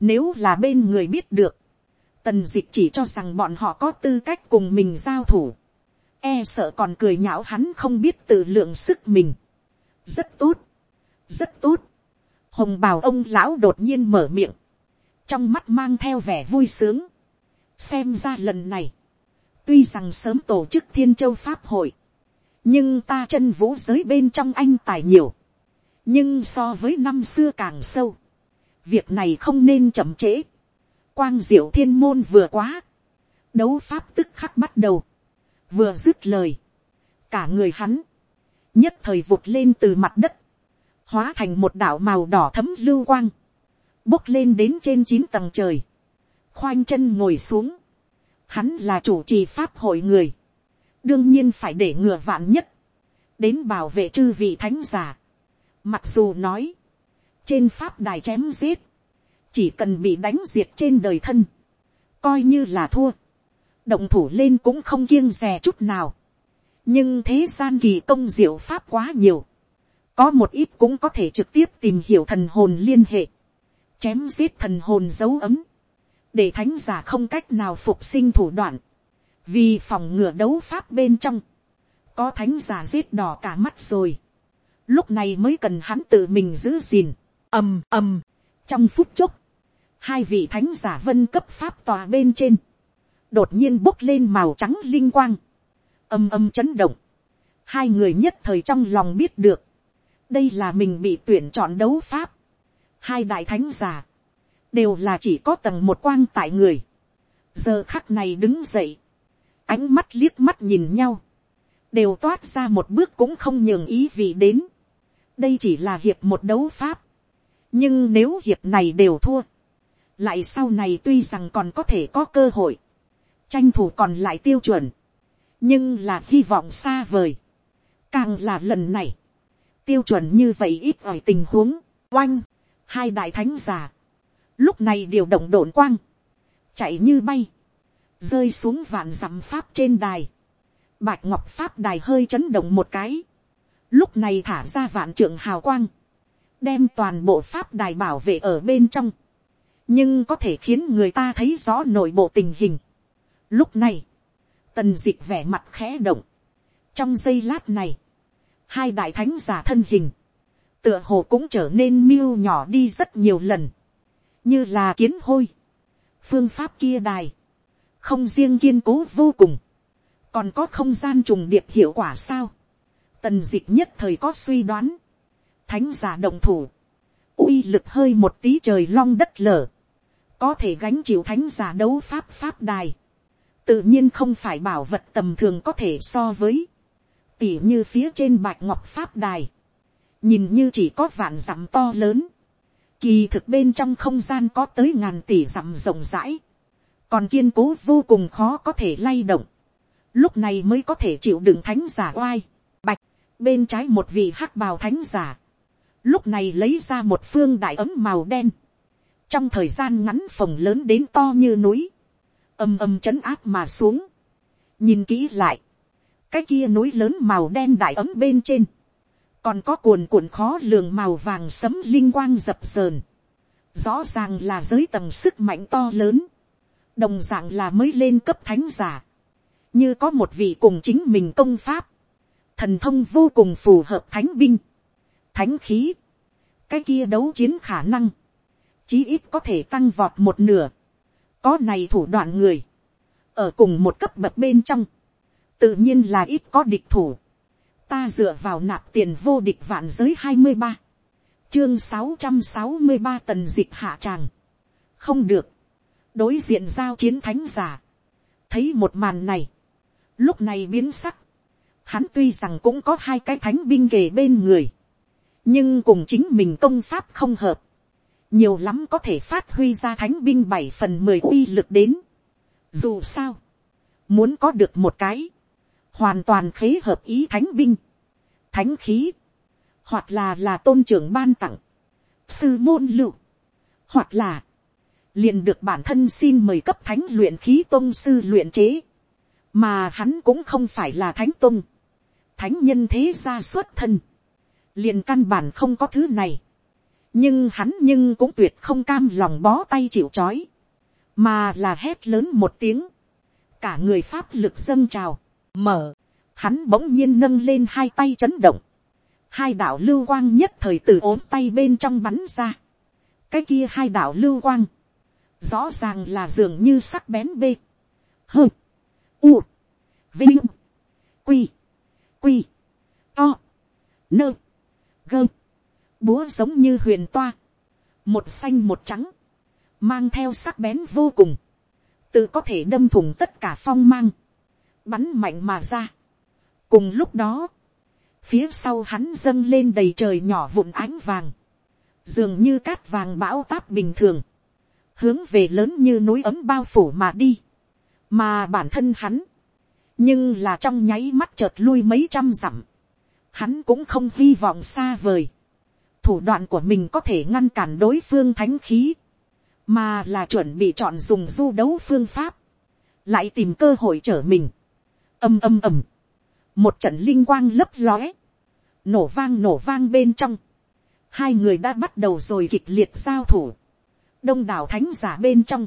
nếu là bên người biết được, tần dịch chỉ cho rằng bọn họ có tư cách cùng mình giao thủ, e sợ còn cười nhạo hắn không biết tự lượng sức mình. rất tốt, rất tốt. hồng bào ông lão đột nhiên mở miệng, trong mắt mang theo vẻ vui sướng. xem ra lần này, tuy rằng sớm tổ chức thiên châu pháp hội, nhưng ta chân vũ giới bên trong anh tài nhiều, nhưng so với năm xưa càng sâu, việc này không nên chậm trễ. Quang diệu thiên môn vừa quá, đấu pháp tức khắc bắt đầu, vừa dứt lời, cả người hắn, nhất thời vụt lên từ mặt đất, hóa thành một đảo màu đỏ thấm lưu quang, bốc lên đến trên chín tầng trời, khoanh chân ngồi xuống, hắn là chủ trì pháp hội người, đương nhiên phải để ngừa vạn nhất, đến bảo vệ chư vị thánh giả. Mặc dù nói, trên pháp đài chém giết, chỉ cần bị đánh diệt trên đời thân, coi như là thua, động thủ lên cũng không kiêng rè chút nào, nhưng thế gian kỳ công diệu pháp quá nhiều, có một ít cũng có thể trực tiếp tìm hiểu thần hồn liên hệ, chém giết thần hồn dấu ấm, để thánh giả không cách nào phục sinh thủ đoạn, vì phòng ngừa đấu pháp bên trong, có thánh giả giết đỏ cả mắt rồi, lúc này mới cần hắn tự mình giữ gìn, ầm ầm, trong phút chốc, hai vị thánh giả vân cấp pháp tòa bên trên, đột nhiên bốc lên màu trắng linh quang, âm âm chấn động, hai người nhất thời trong lòng biết được, đây là mình bị tuyển chọn đấu pháp, hai đại thánh giả, đều là chỉ có tầng một quang tại người, giờ khắc này đứng dậy, ánh mắt liếc mắt nhìn nhau, đều toát ra một bước cũng không nhường ý vị đến, đây chỉ là hiệp một đấu pháp, nhưng nếu hiệp này đều thua, lại sau này tuy rằng còn có thể có cơ hội, tranh thủ còn lại tiêu chuẩn, nhưng là hy vọng xa vời, càng là lần này, tiêu chuẩn như vậy ít ỏi tình huống, oanh, hai đại thánh già, lúc này điều động đồn quang, chạy như bay, rơi xuống vạn dặm pháp trên đài, bạch ngọc pháp đài hơi chấn động một cái, lúc này thả ra vạn trượng hào quang, đem toàn bộ pháp đài bảo vệ ở bên trong, nhưng có thể khiến người ta thấy rõ nội bộ tình hình. Lúc này, tần d ị c h vẻ mặt khẽ động. trong giây lát này, hai đại thánh giả thân hình, tựa hồ cũng trở nên miêu nhỏ đi rất nhiều lần, như là kiến hôi, phương pháp kia đài, không riêng kiên cố vô cùng, còn có không gian trùng điệp hiệu quả sao, tần d ị c h nhất thời có suy đoán, thánh giả động thủ, uy lực hơi một tí trời long đất lở, có thể gánh chịu thánh giả đấu pháp pháp đài, tự nhiên không phải bảo vật tầm thường có thể so với, tỉ như phía trên bạch ngọc pháp đài, nhìn như chỉ có vạn dặm to lớn, kỳ thực bên trong không gian có tới ngàn tỷ dặm rộng rãi, còn kiên cố vô cùng khó có thể lay động, lúc này mới có thể chịu đựng thánh giả oai, bạch, bên trái một vị hắc bào thánh giả, lúc này lấy ra một phương đại ấm màu đen, trong thời gian ngắn phòng lớn đến to như núi, âm âm chấn áp mà xuống, nhìn kỹ lại, cái kia núi lớn màu đen đại ấm bên trên, còn có cuồn cuộn khó lường màu vàng sấm linh quang dập dờn, rõ ràng là giới tầng sức mạnh to lớn, đồng d ạ n g là mới lên cấp thánh giả, như có một vị cùng chính mình công pháp, thần thông vô cùng phù hợp thánh binh, thánh khí, cái kia đấu chiến khả năng, chí ít có thể tăng vọt một nửa, có này thủ đoạn người, ở cùng một cấp bậc bên trong, tự nhiên là ít có địch thủ, ta dựa vào nạp tiền vô địch vạn giới hai mươi ba, chương sáu trăm sáu mươi ba tần dịch hạ tràng, không được, đối diện giao chiến thánh giả, thấy một màn này, lúc này biến sắc, hắn tuy rằng cũng có hai cái thánh binh kề bên người, nhưng cùng chính mình công pháp không hợp, nhiều lắm có thể phát huy ra thánh binh bảy phần mười uy lực đến. Dù sao, muốn có được một cái, hoàn toàn khế hợp ý thánh binh, thánh khí, hoặc là là tôn trưởng ban tặng, sư môn lựu, hoặc là liền được bản thân xin mời cấp thánh luyện khí tôn sư luyện chế, mà hắn cũng không phải là thánh tôn, thánh nhân thế gia xuất thân, liền căn bản không có thứ này, nhưng hắn nhưng cũng tuyệt không cam lòng bó tay chịu c h ó i mà là hét lớn một tiếng, cả người pháp lực dâng trào, mở, hắn bỗng nhiên nâng lên hai tay chấn động, hai đạo lưu quang nhất thời từ ốm tay bên trong bắn ra, cái kia hai đạo lưu quang, rõ ràng là dường như sắc bén bê, hơ, u, vinh, quy, quy, to, nơ, gơ, búa giống như huyền toa, một xanh một trắng, mang theo sắc bén vô cùng, tự có thể đâm thủng tất cả phong mang, bắn mạnh mà ra. cùng lúc đó, phía sau hắn dâng lên đầy trời nhỏ vụn ánh vàng, dường như cát vàng bão táp bình thường, hướng về lớn như núi ấm bao phủ mà đi. Mà bản thân hắn, nhưng là trong nháy mắt chợt lui mấy trăm dặm, hắn cũng không hy vọng xa vời, thủ đoạn của mình có thể ngăn cản đối phương thánh khí, mà là chuẩn bị chọn dùng du đấu phương pháp, lại tìm cơ hội trở mình, âm âm ầm, một trận linh quang lấp lóe, nổ vang nổ vang bên trong, hai người đã bắt đầu rồi kịch liệt giao thủ, đông đảo thánh giả bên trong,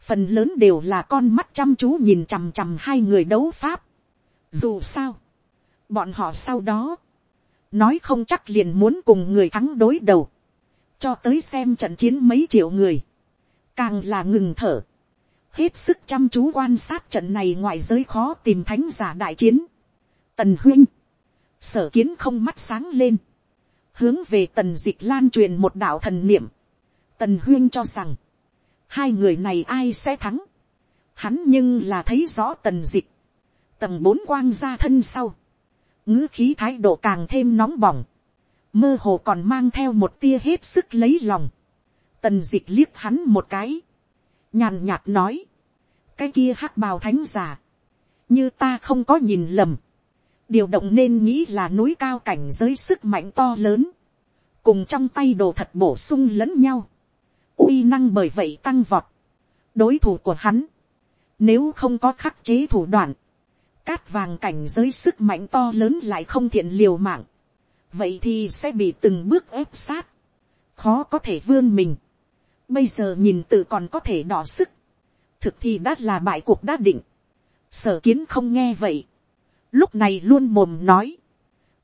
phần lớn đều là con mắt chăm chú nhìn chằm chằm hai người đấu pháp. Dù sao, bọn họ sau đó, nói không chắc liền muốn cùng người thắng đối đầu, cho tới xem trận chiến mấy triệu người, càng là ngừng thở, hết sức chăm chú quan sát trận này ngoài giới khó tìm thánh giả đại chiến. Tần huynh, sở kiến không mắt sáng lên, hướng về tần dịch lan truyền một đạo thần niệm, tần huyên cho rằng, hai người này ai sẽ thắng, hắn nhưng là thấy rõ tần dịch, tầng bốn quang ra thân sau, ngữ khí thái độ càng thêm nóng bỏng, mơ hồ còn mang theo một tia hết sức lấy lòng, tần dịch liếc hắn một cái, nhàn nhạt nói, cái kia hắc bào thánh giả, như ta không có nhìn lầm, điều động nên nghĩ là núi cao cảnh giới sức mạnh to lớn, cùng trong tay đồ thật bổ sung lẫn nhau, uy năng bởi vậy tăng vọt. đối thủ của hắn, nếu không có khắc chế thủ đoạn, cát vàng cảnh giới sức mạnh to lớn lại không thiện liều mạng, vậy thì sẽ bị từng bước ép sát, khó có thể vươn mình bây giờ nhìn tự còn có thể đỏ sức, thực thì đã là bại cuộc đã định, sở kiến không nghe vậy, lúc này luôn mồm nói,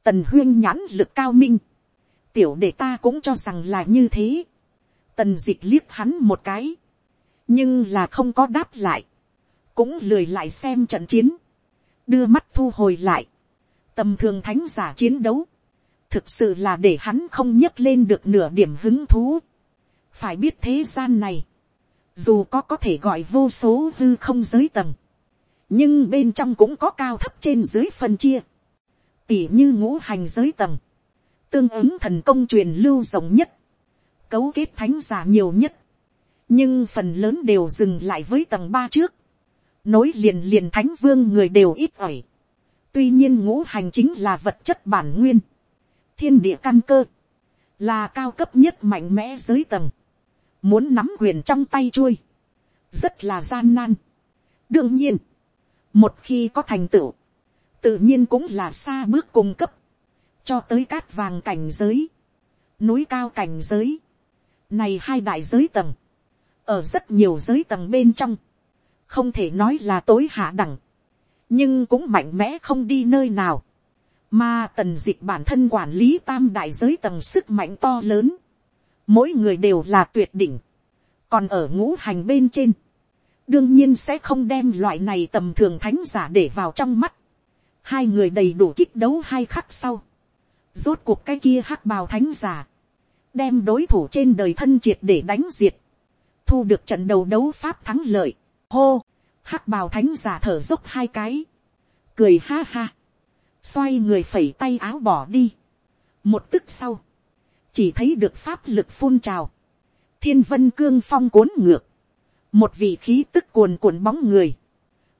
tần huyên nhãn lực cao minh, tiểu để ta cũng cho rằng là như thế. tần d ị c h liếc hắn một cái, nhưng là không có đáp lại, cũng lười lại xem trận chiến, đưa mắt thu hồi lại, tầm thường thánh giả chiến đấu, thực sự là để hắn không nhấc lên được nửa điểm hứng thú phải biết thế gian này, dù có có thể gọi vô số hư không giới tầng, nhưng bên trong cũng có cao thấp trên dưới phân chia, tỉ như ngũ hành giới tầng, tương ứng thần công truyền lưu rộng nhất, cấu kết thánh giả nhiều nhất, nhưng phần lớn đều dừng lại với tầng ba trước, nối liền liền thánh vương người đều ít ỏi, tuy nhiên ngũ hành chính là vật chất bản nguyên, thiên địa căn cơ, là cao cấp nhất mạnh mẽ dưới tầng, muốn nắm quyền trong tay chui, rất là gian nan. đương nhiên, một khi có thành tựu, tự nhiên cũng là xa bước cung cấp, cho tới cát vàng cảnh giới, núi cao cảnh giới, này hai đại giới tầng, ở rất nhiều giới tầng bên trong, không thể nói là tối hạ đẳng, nhưng cũng mạnh mẽ không đi nơi nào, mà tần d ị c h bản thân quản lý tam đại giới tầng sức mạnh to lớn, mỗi người đều là tuyệt đỉnh, còn ở ngũ hành bên trên, đương nhiên sẽ không đem loại này tầm thường thánh giả để vào trong mắt, hai người đầy đủ kích đấu hai khắc sau, Rốt cuộc cái kia hắc bào thánh giả. Đem đối thủ trên đời thân triệt để đánh diệt. Thu được trận đầu đấu pháp thắng lợi. Hô. hắc bào thánh giả thở dốc hai cái. Cười ha ha. Xoay người phẩy tay áo bỏ đi. Một tức sau. Chỉ thấy được pháp lực phun trào. Thiên vân cương phong cuốn ngược. Một vị khí tức cuồn cuộn bóng người.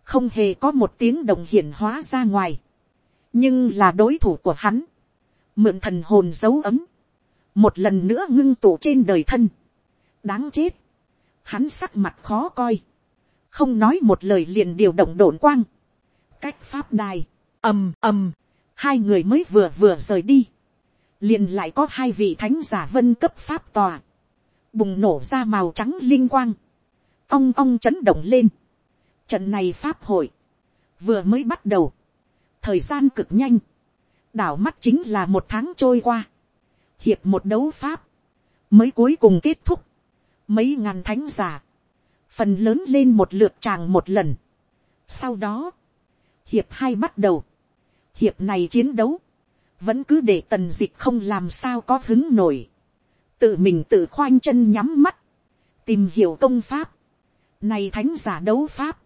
Không hề có một tiếng động hiển hóa ra ngoài. Nhưng là đối thủ của hắn. Mượn thần hồn dấu ấm, một lần nữa ngưng tụ trên đời thân, đáng chết, hắn sắc mặt khó coi, không nói một lời liền điều động đổn quang, cách pháp đài, ầm ầm, hai người mới vừa vừa rời đi, liền lại có hai vị thánh giả vân cấp pháp tòa, bùng nổ ra màu trắng linh quang, ong ong chấn động lên, trận này pháp hội, vừa mới bắt đầu, thời gian cực nhanh, đảo mắt chính là một tháng trôi qua, hiệp một đấu pháp, mới cuối cùng kết thúc, mấy ngàn thánh giả, phần lớn lên một lượt tràng một lần. Sau đó, hiệp hai bắt đầu, hiệp này chiến đấu, vẫn cứ để tần dịch không làm sao có hứng nổi, tự mình tự khoanh chân nhắm mắt, tìm hiểu công pháp, này thánh giả đấu pháp,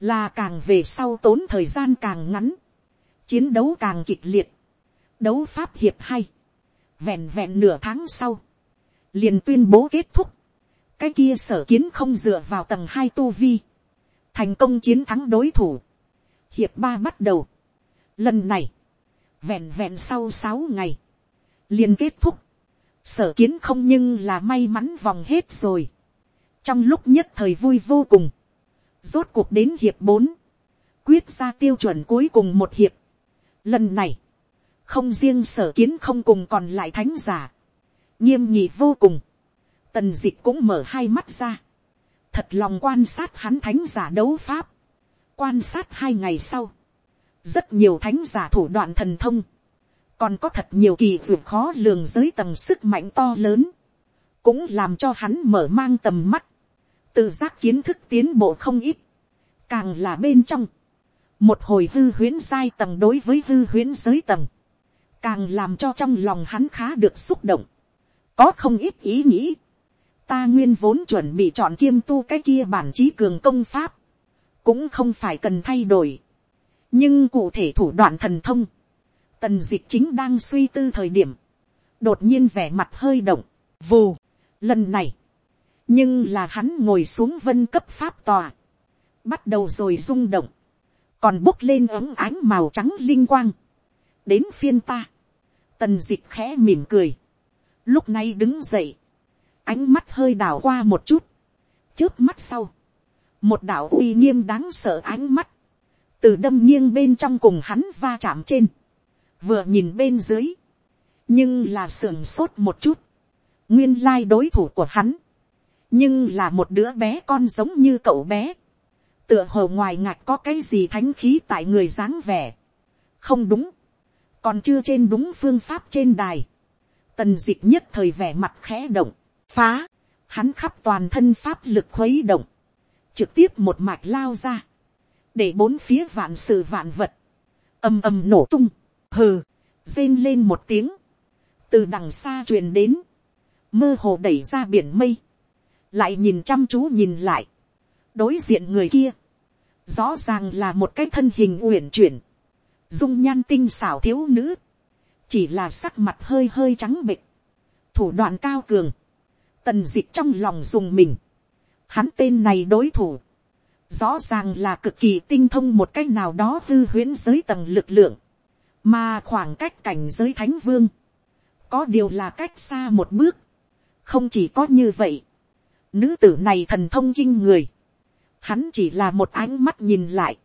là càng về sau tốn thời gian càng ngắn, chiến đấu càng kịch liệt, đấu pháp hiệp hay, vẹn vẹn nửa tháng sau, liền tuyên bố kết thúc, cái kia sở kiến không dựa vào tầng hai tu vi, thành công chiến thắng đối thủ, hiệp ba bắt đầu, lần này, vẹn vẹn sau sáu ngày, liền kết thúc, sở kiến không nhưng là may mắn vòng hết rồi, trong lúc nhất thời vui vô cùng, rốt cuộc đến hiệp bốn, quyết ra tiêu chuẩn cuối cùng một hiệp, lần này, không riêng sở kiến không cùng còn lại thánh giả, nghiêm nhị vô cùng, tần d ị c h cũng mở hai mắt ra, thật lòng quan sát hắn thánh giả đấu pháp, quan sát hai ngày sau, rất nhiều thánh giả thủ đoạn thần thông, còn có thật nhiều kỳ vượt khó lường dưới tầng sức mạnh to lớn, cũng làm cho hắn mở mang tầm mắt, tự giác kiến thức tiến bộ không ít, càng là bên trong, một hồi hư huyễn sai tầng đối với hư huyễn giới tầng, càng làm cho trong lòng hắn khá được xúc động, có không ít ý nghĩ, ta nguyên vốn chuẩn bị chọn kiêm tu cái kia bản trí cường công pháp, cũng không phải cần thay đổi, nhưng cụ thể thủ đoạn thần thông, tần dịch chính đang suy tư thời điểm, đột nhiên vẻ mặt hơi động, vù, lần này, nhưng là hắn ngồi xuống vân cấp pháp tòa, bắt đầu rồi rung động, còn bốc lên ấm ánh màu trắng linh quang, đến phiên ta, Tần dịch khẽ mỉm cười. Lúc này đứng dậy. Ánh mắt hơi đảo qua một chút. Trước mắt sau. Một đảo uy nghiêm đáng sợ ánh mắt. Từ đâm nghiêng bên trong cùng hắn va chạm trên. Vừa nhìn bên dưới. Nhưng là sườn sốt một chút. Nguyên lai đối thủ của hắn. Nhưng là một đứa bé con giống như cậu bé. Tựa hồ ngoài ngạch có cái gì thánh khí tại người dáng vẻ. Không đúng còn chưa trên đúng phương pháp trên đài, tần d ị c h nhất thời vẻ mặt khẽ động, phá, hắn khắp toàn thân pháp lực khuấy động, trực tiếp một mạch lao ra, để bốn phía vạn sự vạn vật, ầm ầm nổ tung, hừ, rên lên một tiếng, từ đằng xa truyền đến, mơ hồ đẩy ra biển mây, lại nhìn chăm chú nhìn lại, đối diện người kia, rõ ràng là một cái thân hình uyển chuyển, dung nhan tinh xảo thiếu nữ, chỉ là sắc mặt hơi hơi trắng bịch, thủ đoạn cao cường, tần d ị c h trong lòng dùng mình, hắn tên này đối thủ, rõ ràng là cực kỳ tinh thông một cách nào đó hư huyễn giới tầng lực lượng, mà khoảng cách cảnh giới thánh vương, có điều là cách xa một bước, không chỉ có như vậy, nữ tử này thần thông kinh người, hắn chỉ là một ánh mắt nhìn lại,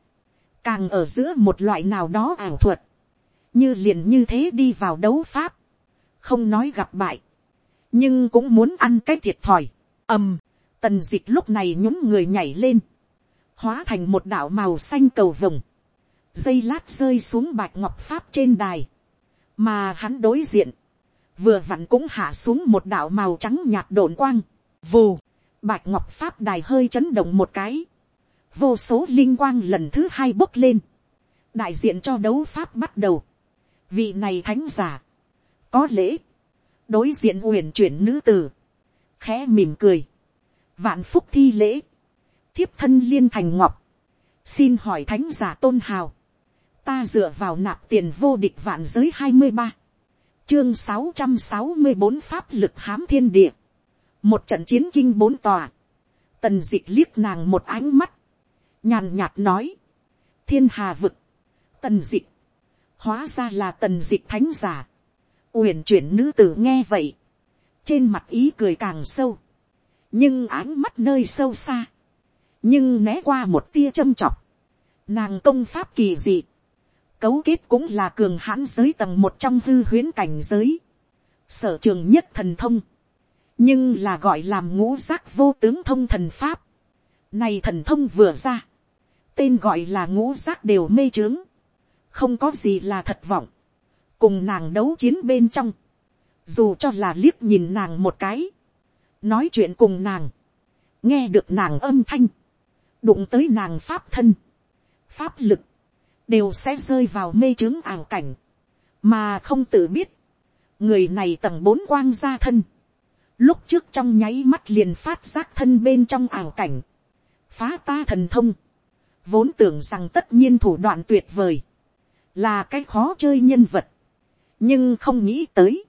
càng ở giữa một loại nào đó ảo thuật, như liền như thế đi vào đấu pháp, không nói gặp bại, nhưng cũng muốn ăn cái thiệt thòi, ầm, tần d ị c h lúc này nhún người nhảy lên, hóa thành một đạo màu xanh cầu vồng, dây lát rơi xuống bạch ngọc pháp trên đài, mà hắn đối diện, vừa vặn cũng hạ xuống một đạo màu trắng nhạt đồn quang, vù, bạch ngọc pháp đài hơi chấn động một cái, vô số linh quang lần thứ hai bốc lên, đại diện cho đấu pháp bắt đầu, vị này thánh giả, có lễ, đối diện uyển chuyển nữ tử, khẽ mỉm cười, vạn phúc thi lễ, thiếp thân liên thành ngọc, xin hỏi thánh giả tôn hào, ta dựa vào nạp tiền vô địch vạn giới hai mươi ba, chương sáu trăm sáu mươi bốn pháp lực hám thiên địa, một trận chiến kinh bốn tòa, tần d ị c h liếc nàng một ánh mắt, nhàn nhạt nói, thiên hà vực, tần d ị c h hóa ra là tần d ị c h thánh giả, uyển chuyển nữ tử nghe vậy, trên mặt ý cười càng sâu, nhưng áng mắt nơi sâu xa, nhưng né qua một tia châm chọc, nàng công pháp kỳ dị, cấu kết cũng là cường hãn giới tầng một trong hư huyến cảnh giới, sở trường nhất thần thông, nhưng là gọi làm ngũ giác vô tướng thông thần pháp, này thần thông vừa ra, tên gọi là ngũ giác đều mê trướng, không có gì là thật vọng, cùng nàng đấu chiến bên trong, dù cho là liếc nhìn nàng một cái, nói chuyện cùng nàng, nghe được nàng âm thanh, đụng tới nàng pháp thân, pháp lực, đều sẽ rơi vào mê trướng ảo cảnh, mà không tự biết, người này tầng bốn quang ra thân, lúc trước trong nháy mắt liền phát giác thân bên trong ảo cảnh, phá ta thần thông, vốn tưởng rằng tất nhiên thủ đoạn tuyệt vời, là cái khó chơi nhân vật, nhưng không nghĩ tới,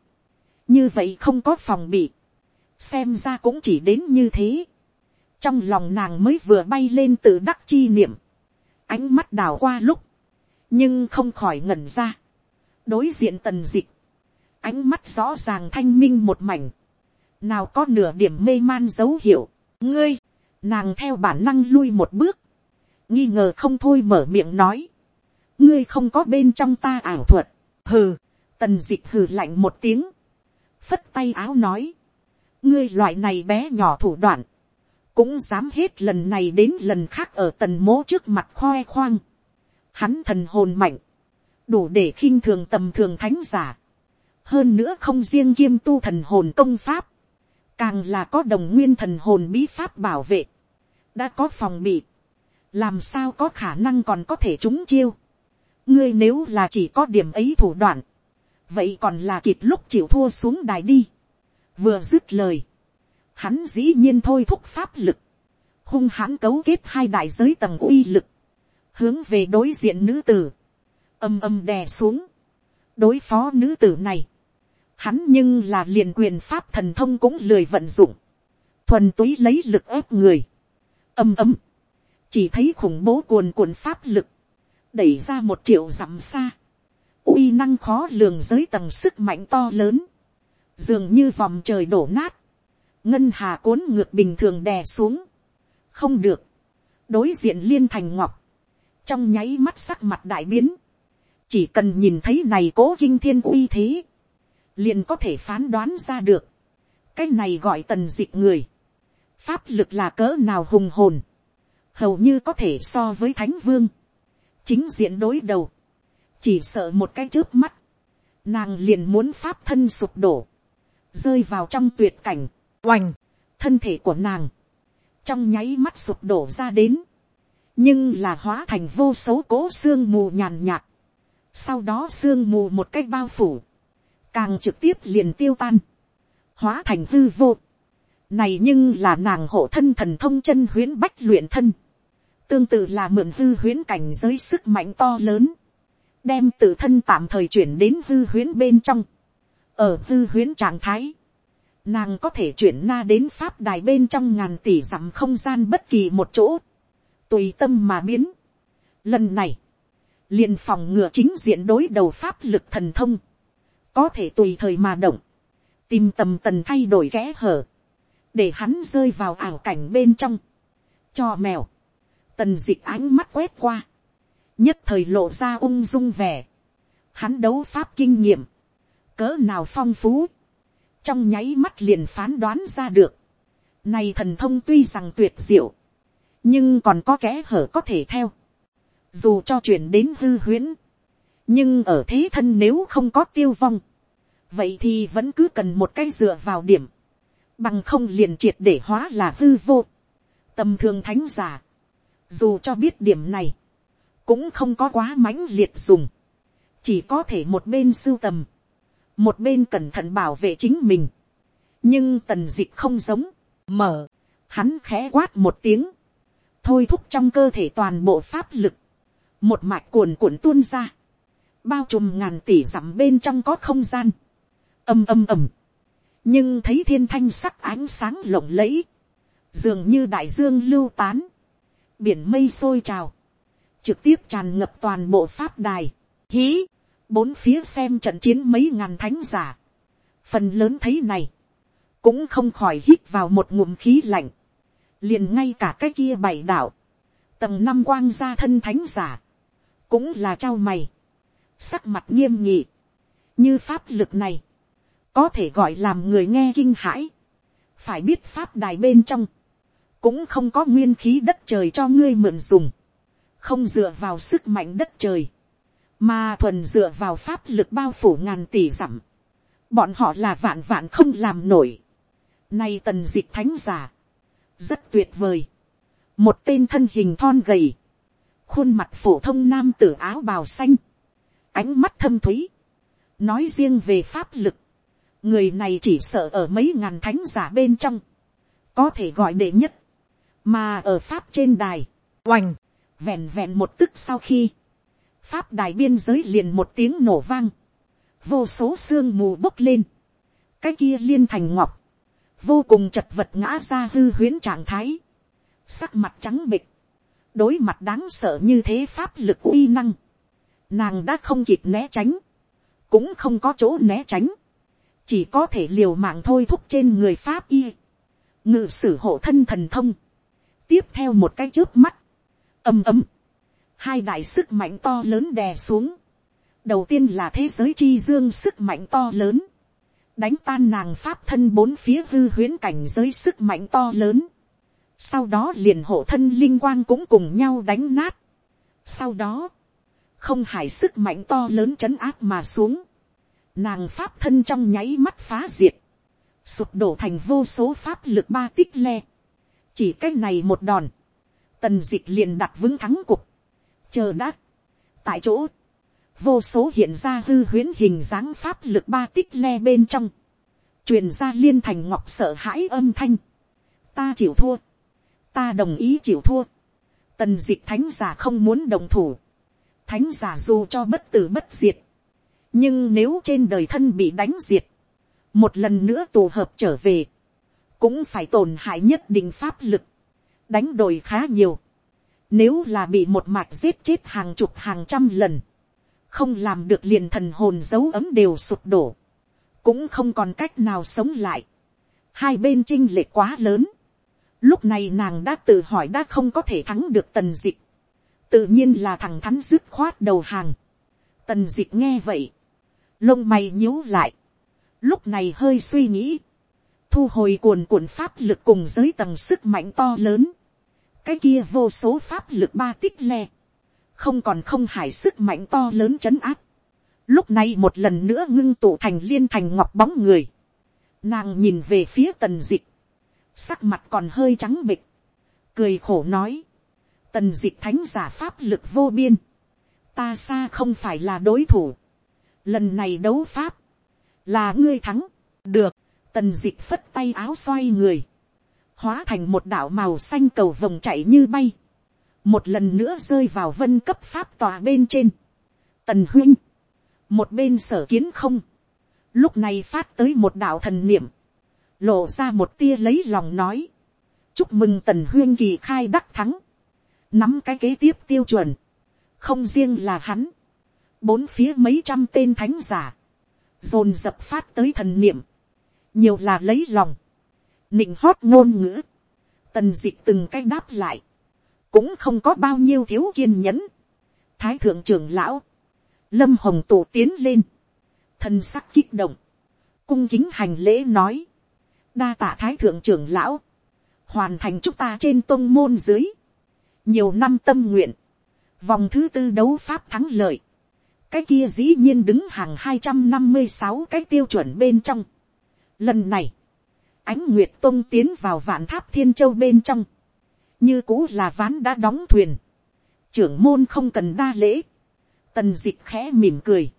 như vậy không có phòng bị, xem ra cũng chỉ đến như thế, trong lòng nàng mới vừa bay lên từ đắc chi niệm, ánh mắt đào qua lúc, nhưng không khỏi ngẩn ra, đối diện tần dịch, ánh mắt rõ ràng thanh minh một mảnh, nào có nửa điểm mê man dấu hiệu, ngươi, nàng theo bản năng lui một bước, nghi ngờ không thôi mở miệng nói, ngươi không có bên trong ta ảo thuật, hừ, tần dịch hừ lạnh một tiếng, phất tay áo nói, ngươi loại này bé nhỏ thủ đoạn, cũng dám hết lần này đến lần khác ở tần mố trước mặt khoe khoang, hắn thần hồn mạnh, đủ để khinh thường tầm thường thánh giả, hơn nữa không riêng kiêm tu thần hồn công pháp, càng là có đồng nguyên thần hồn bí pháp bảo vệ, đã có phòng bị, làm sao có khả năng còn có thể trúng chiêu, ngươi nếu là chỉ có điểm ấy thủ đoạn, vậy còn là kịp lúc chịu thua xuống đài đi. vừa dứt lời, hắn dĩ nhiên thôi thúc pháp lực, hung hãn cấu kết hai đại giới tầng uy lực, hướng về đối diện nữ tử, âm âm đè xuống, đối phó nữ tử này, hắn nhưng là liền quyền pháp thần thông cũng lười vận dụng, thuần túy lấy lực ép người, âm âm, chỉ thấy khủng bố cuồn cuộn pháp lực, đẩy ra một triệu dặm xa, uy năng khó lường giới tầng sức mạnh to lớn, dường như vòng trời đổ nát, ngân hà cuốn ngược bình thường đè xuống, không được, đối diện liên thành ngọc, trong nháy mắt sắc mặt đại biến, chỉ cần nhìn thấy này cố kinh thiên uy thế, liền có thể phán đoán ra được, cái này gọi tần dịch người, pháp lực là cỡ nào hùng hồn, hầu như có thể so với thánh vương, chính diện đối đầu, chỉ sợ một cái trước mắt, nàng liền muốn pháp thân sụp đổ, rơi vào trong tuyệt cảnh, oành, thân thể của nàng, trong nháy mắt sụp đổ ra đến, nhưng là hóa thành vô số cố xương mù nhàn nhạt, sau đó xương mù một cách bao phủ, càng trực tiếp liền tiêu tan, hóa thành hư vô. Này nhưng là nàng hộ thân thần thông chân huyến bách luyện thân, tương tự là mượn hư huyến cảnh giới sức mạnh to lớn, đem tự thân tạm thời chuyển đến hư huyến bên trong, ở hư huyến trạng thái, nàng có thể chuyển na đến pháp đài bên trong ngàn tỷ dặm không gian bất kỳ một chỗ, tùy tâm mà biến. Lần này, liền phòng ngừa chính diện đối đầu pháp lực thần thông, có thể tùy thời mà động, tìm tầm tần thay đổi kẽ hở, để hắn rơi vào ảo cảnh bên trong, cho mèo, tần dịch ánh mắt quét qua, nhất thời lộ ra ung dung vẻ, hắn đấu pháp kinh nghiệm, cỡ nào phong phú, trong nháy mắt liền phán đoán ra được, này thần thông tuy rằng tuyệt diệu, nhưng còn có kẽ hở có thể theo, dù cho chuyển đến hư huyễn, nhưng ở thế thân nếu không có tiêu vong, vậy thì vẫn cứ cần một cái dựa vào điểm, bằng không liền triệt để hóa là hư vô. Tầm thường thánh giả, dù cho biết điểm này, cũng không có quá mãnh liệt dùng, chỉ có thể một bên sưu tầm, một bên cẩn thận bảo vệ chính mình. nhưng tần d ị c h không giống, mở, hắn khẽ quát một tiếng, thôi thúc trong cơ thể toàn bộ pháp lực, một mạch cuồn cuộn tuôn ra, bao trùm ngàn tỷ dặm bên trong có không gian, ầm ầm ầm, nhưng thấy thiên thanh sắc ánh sáng lộng lẫy, dường như đại dương lưu tán, biển mây sôi trào, trực tiếp tràn ngập toàn bộ pháp đài, hí, bốn phía xem trận chiến mấy ngàn thánh giả, phần lớn thấy này, cũng không khỏi hít vào một ngụm khí lạnh, liền ngay cả cái kia bảy đạo, tầng năm quang gia thân thánh giả, cũng là trao mày, sắc mặt nghiêm nhị, như pháp lực này, có thể gọi làm người nghe kinh hãi, phải biết pháp đài bên trong, cũng không có nguyên khí đất trời cho ngươi mượn dùng, không dựa vào sức mạnh đất trời, mà thuần dựa vào pháp lực bao phủ ngàn tỷ dặm, bọn họ là vạn vạn không làm nổi. Nay tần dịch thánh giả, rất tuyệt vời, một tên thân hình thon gầy, khuôn mặt phổ thông nam tử áo bào xanh, ánh mắt thâm thúy, nói riêng về pháp lực, người này chỉ sợ ở mấy ngàn thánh giả bên trong, có thể gọi đệ nhất, mà ở pháp trên đài, oành, vẹn vẹn một tức sau khi, pháp đài biên giới liền một tiếng nổ vang, vô số sương mù bốc lên, cái kia liên thành ngọc, vô cùng chật vật ngã ra hư huyến trạng thái, sắc mặt trắng bịch, đối mặt đáng sợ như thế pháp lực uy năng, nàng đã không kịp né tránh, cũng không có chỗ né tránh, chỉ có thể liều mạng thôi thúc trên người pháp y, ngự sử hộ thân thần thông, tiếp theo một cái trước mắt, ầm ầm, hai đại sức mạnh to lớn đè xuống, đầu tiên là thế giới chi dương sức mạnh to lớn, đánh tan nàng pháp thân bốn phía hư huyễn cảnh giới sức mạnh to lớn, sau đó liền hộ thân linh quang cũng cùng nhau đánh nát, sau đó, không hải sức mạnh to lớn chấn áp mà xuống, nàng pháp thân trong nháy mắt phá diệt, sụp đổ thành vô số pháp lực ba tích le, chỉ cái này một đòn, tần d ị c h liền đặt vững thắng cục, chờ đã, tại chỗ, vô số hiện ra hư huyễn hình dáng pháp lực ba tích le bên trong, truyền ra liên thành ngọc sợ hãi âm thanh, ta chịu thua, ta đồng ý chịu thua, tần d ị c h thánh giả không muốn đồng thủ, thánh giả dù cho bất tử bất diệt, nhưng nếu trên đời thân bị đánh diệt, một lần nữa tù hợp trở về, cũng phải tổn hại nhất định pháp lực, đánh đổi khá nhiều. Nếu là bị một mạch giết chết hàng chục hàng trăm lần, không làm được liền thần hồn dấu ấm đều sụp đổ, cũng không còn cách nào sống lại. Hai bên chinh lệ quá lớn. Lúc này nàng đã tự hỏi đã không có thể thắng được tần dịch. Tự nhiên là thằng thắn dứt khoát đầu hàng. Tần dịch nghe vậy lông mày nhíu lại, lúc này hơi suy nghĩ, thu hồi cuồn cuộn pháp lực cùng giới tầng sức mạnh to lớn, cái kia vô số pháp lực ba tích le, không còn không hải sức mạnh to lớn c h ấ n áp, lúc này một lần nữa ngưng tụ thành liên thành ngọc bóng người, Nàng nhìn về phía tần dịch. Sắc mặt còn hơi trắng bịch. Cười khổ nói. Tần dịch thánh giả pháp lực vô biên. Ta xa không phải là đối thủ. Lần này đấu pháp. Là ngươi thắng. Được. Tần dịch phất tay áo xoay người. Hóa thành một đảo màu xanh cầu vồng chạy như bay. Một lần nữa rơi vào vân cấp pháp tòa bên trên. Tần huynh. Một bên sở kiến không. Lúc này phát tới một đạo thần niệm. Lộ ra một tia lấy lòng nói. Chúc mừng tần huyên kỳ khai đắc thắng. Nắm cái kế tiếp tiêu chuẩn. Không riêng là hắn. Bốn phía mấy trăm tên thánh giả. Dồn dập phát tới thần niệm. Nhiều là lấy lòng. Nịnh hót ngôn ngữ. Tần dịch từng cái đáp lại. Cũng không có bao nhiêu thiếu kiên nhẫn. Thái thượng trưởng lão. Lâm hồng tổ tiến lên. thân sắc kích động. Cung kính hành lễ nói. Đa tạ thái thượng trưởng lão. Hoàn thành chúng ta trên tôn môn dưới. Nhiều năm tâm nguyện. Vòng thứ tư đấu pháp thắng lợi. Cái kia dĩ nhiên đứng hàng hai trăm năm mươi sáu cái tiêu chuẩn bên trong. Lần này. Ánh Nguyệt Tông tiến vào vạn tháp thiên châu bên trong. Như cũ là ván đã đóng thuyền. Trưởng môn không cần đa lễ. Tần dịch khẽ mỉm cười.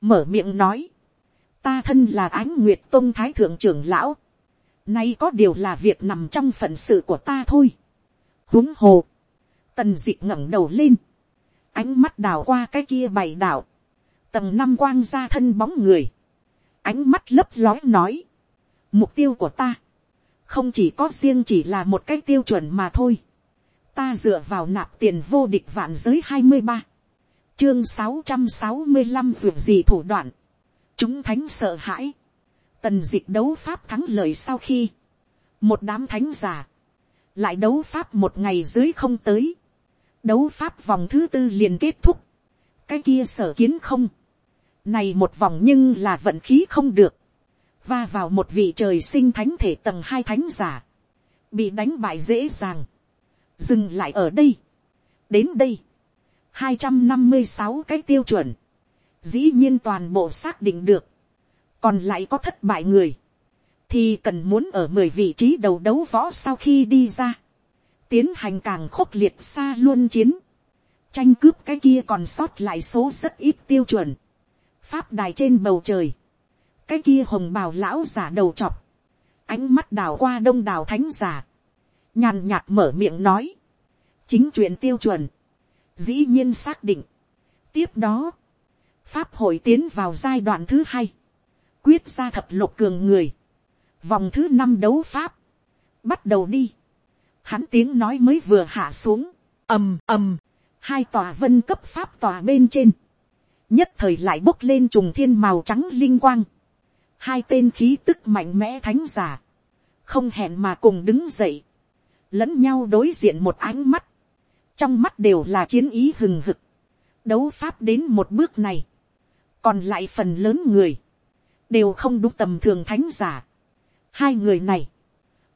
Mở miệng nói. Ta thân là ánh Nguyệt Tông Thái Thượng trưởng lão. Nay có điều là việc nằm trong phận sự của ta thôi. huống hồ. Tần dịch ngẩng đầu lên. Ánh mắt đào qua cái kia bày đảo. Tầng năm quang ra thân bóng người. Ánh mắt lấp lói nói. Mục tiêu của ta. Không chỉ có riêng chỉ là một cái tiêu chuẩn mà thôi. Ta dựa vào nạp tiền vô địch vạn giới hai mươi ba Chương sáu trăm sáu mươi lăm dược gì thủ đoạn. Chúng thánh sợ hãi. Tần dịch đấu pháp thắng lợi sau khi. Một đám thánh giả. Lại đấu pháp một ngày dưới không tới đấu pháp vòng thứ tư liền kết thúc, cái kia sở kiến không, này một vòng nhưng là vận khí không được, và vào một vị trời sinh thánh thể tầng hai thánh giả, bị đánh bại dễ dàng, dừng lại ở đây, đến đây, hai trăm năm mươi sáu cái tiêu chuẩn, dĩ nhiên toàn bộ xác định được, còn lại có thất bại người, thì cần muốn ở mười vị trí đầu đấu võ sau khi đi ra, tiến hành càng khốc liệt xa luôn chiến, tranh cướp cái kia còn sót lại số rất ít tiêu chuẩn, pháp đài trên bầu trời, cái kia hồng bào lão giả đầu chọc, ánh mắt đào qua đông đào thánh giả, nhàn nhạt mở miệng nói, chính chuyện tiêu chuẩn, dĩ nhiên xác định. tiếp đó, pháp hội tiến vào giai đoạn thứ hai, quyết ra thập lục cường người, vòng thứ năm đấu pháp, bắt đầu đi, Hắn tiếng nói mới vừa hạ xuống. ầm ầm. Hai tòa vân cấp pháp tòa bên trên. Nhất thời lại bốc lên trùng thiên màu trắng linh quang. Hai tên khí tức mạnh mẽ thánh giả. Không hẹn mà cùng đứng dậy. Lẫn nhau đối diện một ánh mắt. Trong mắt đều là chiến ý hừng hực. Đấu pháp đến một bước này. Còn lại phần lớn người. Đều không đúng tầm thường thánh giả. Hai người này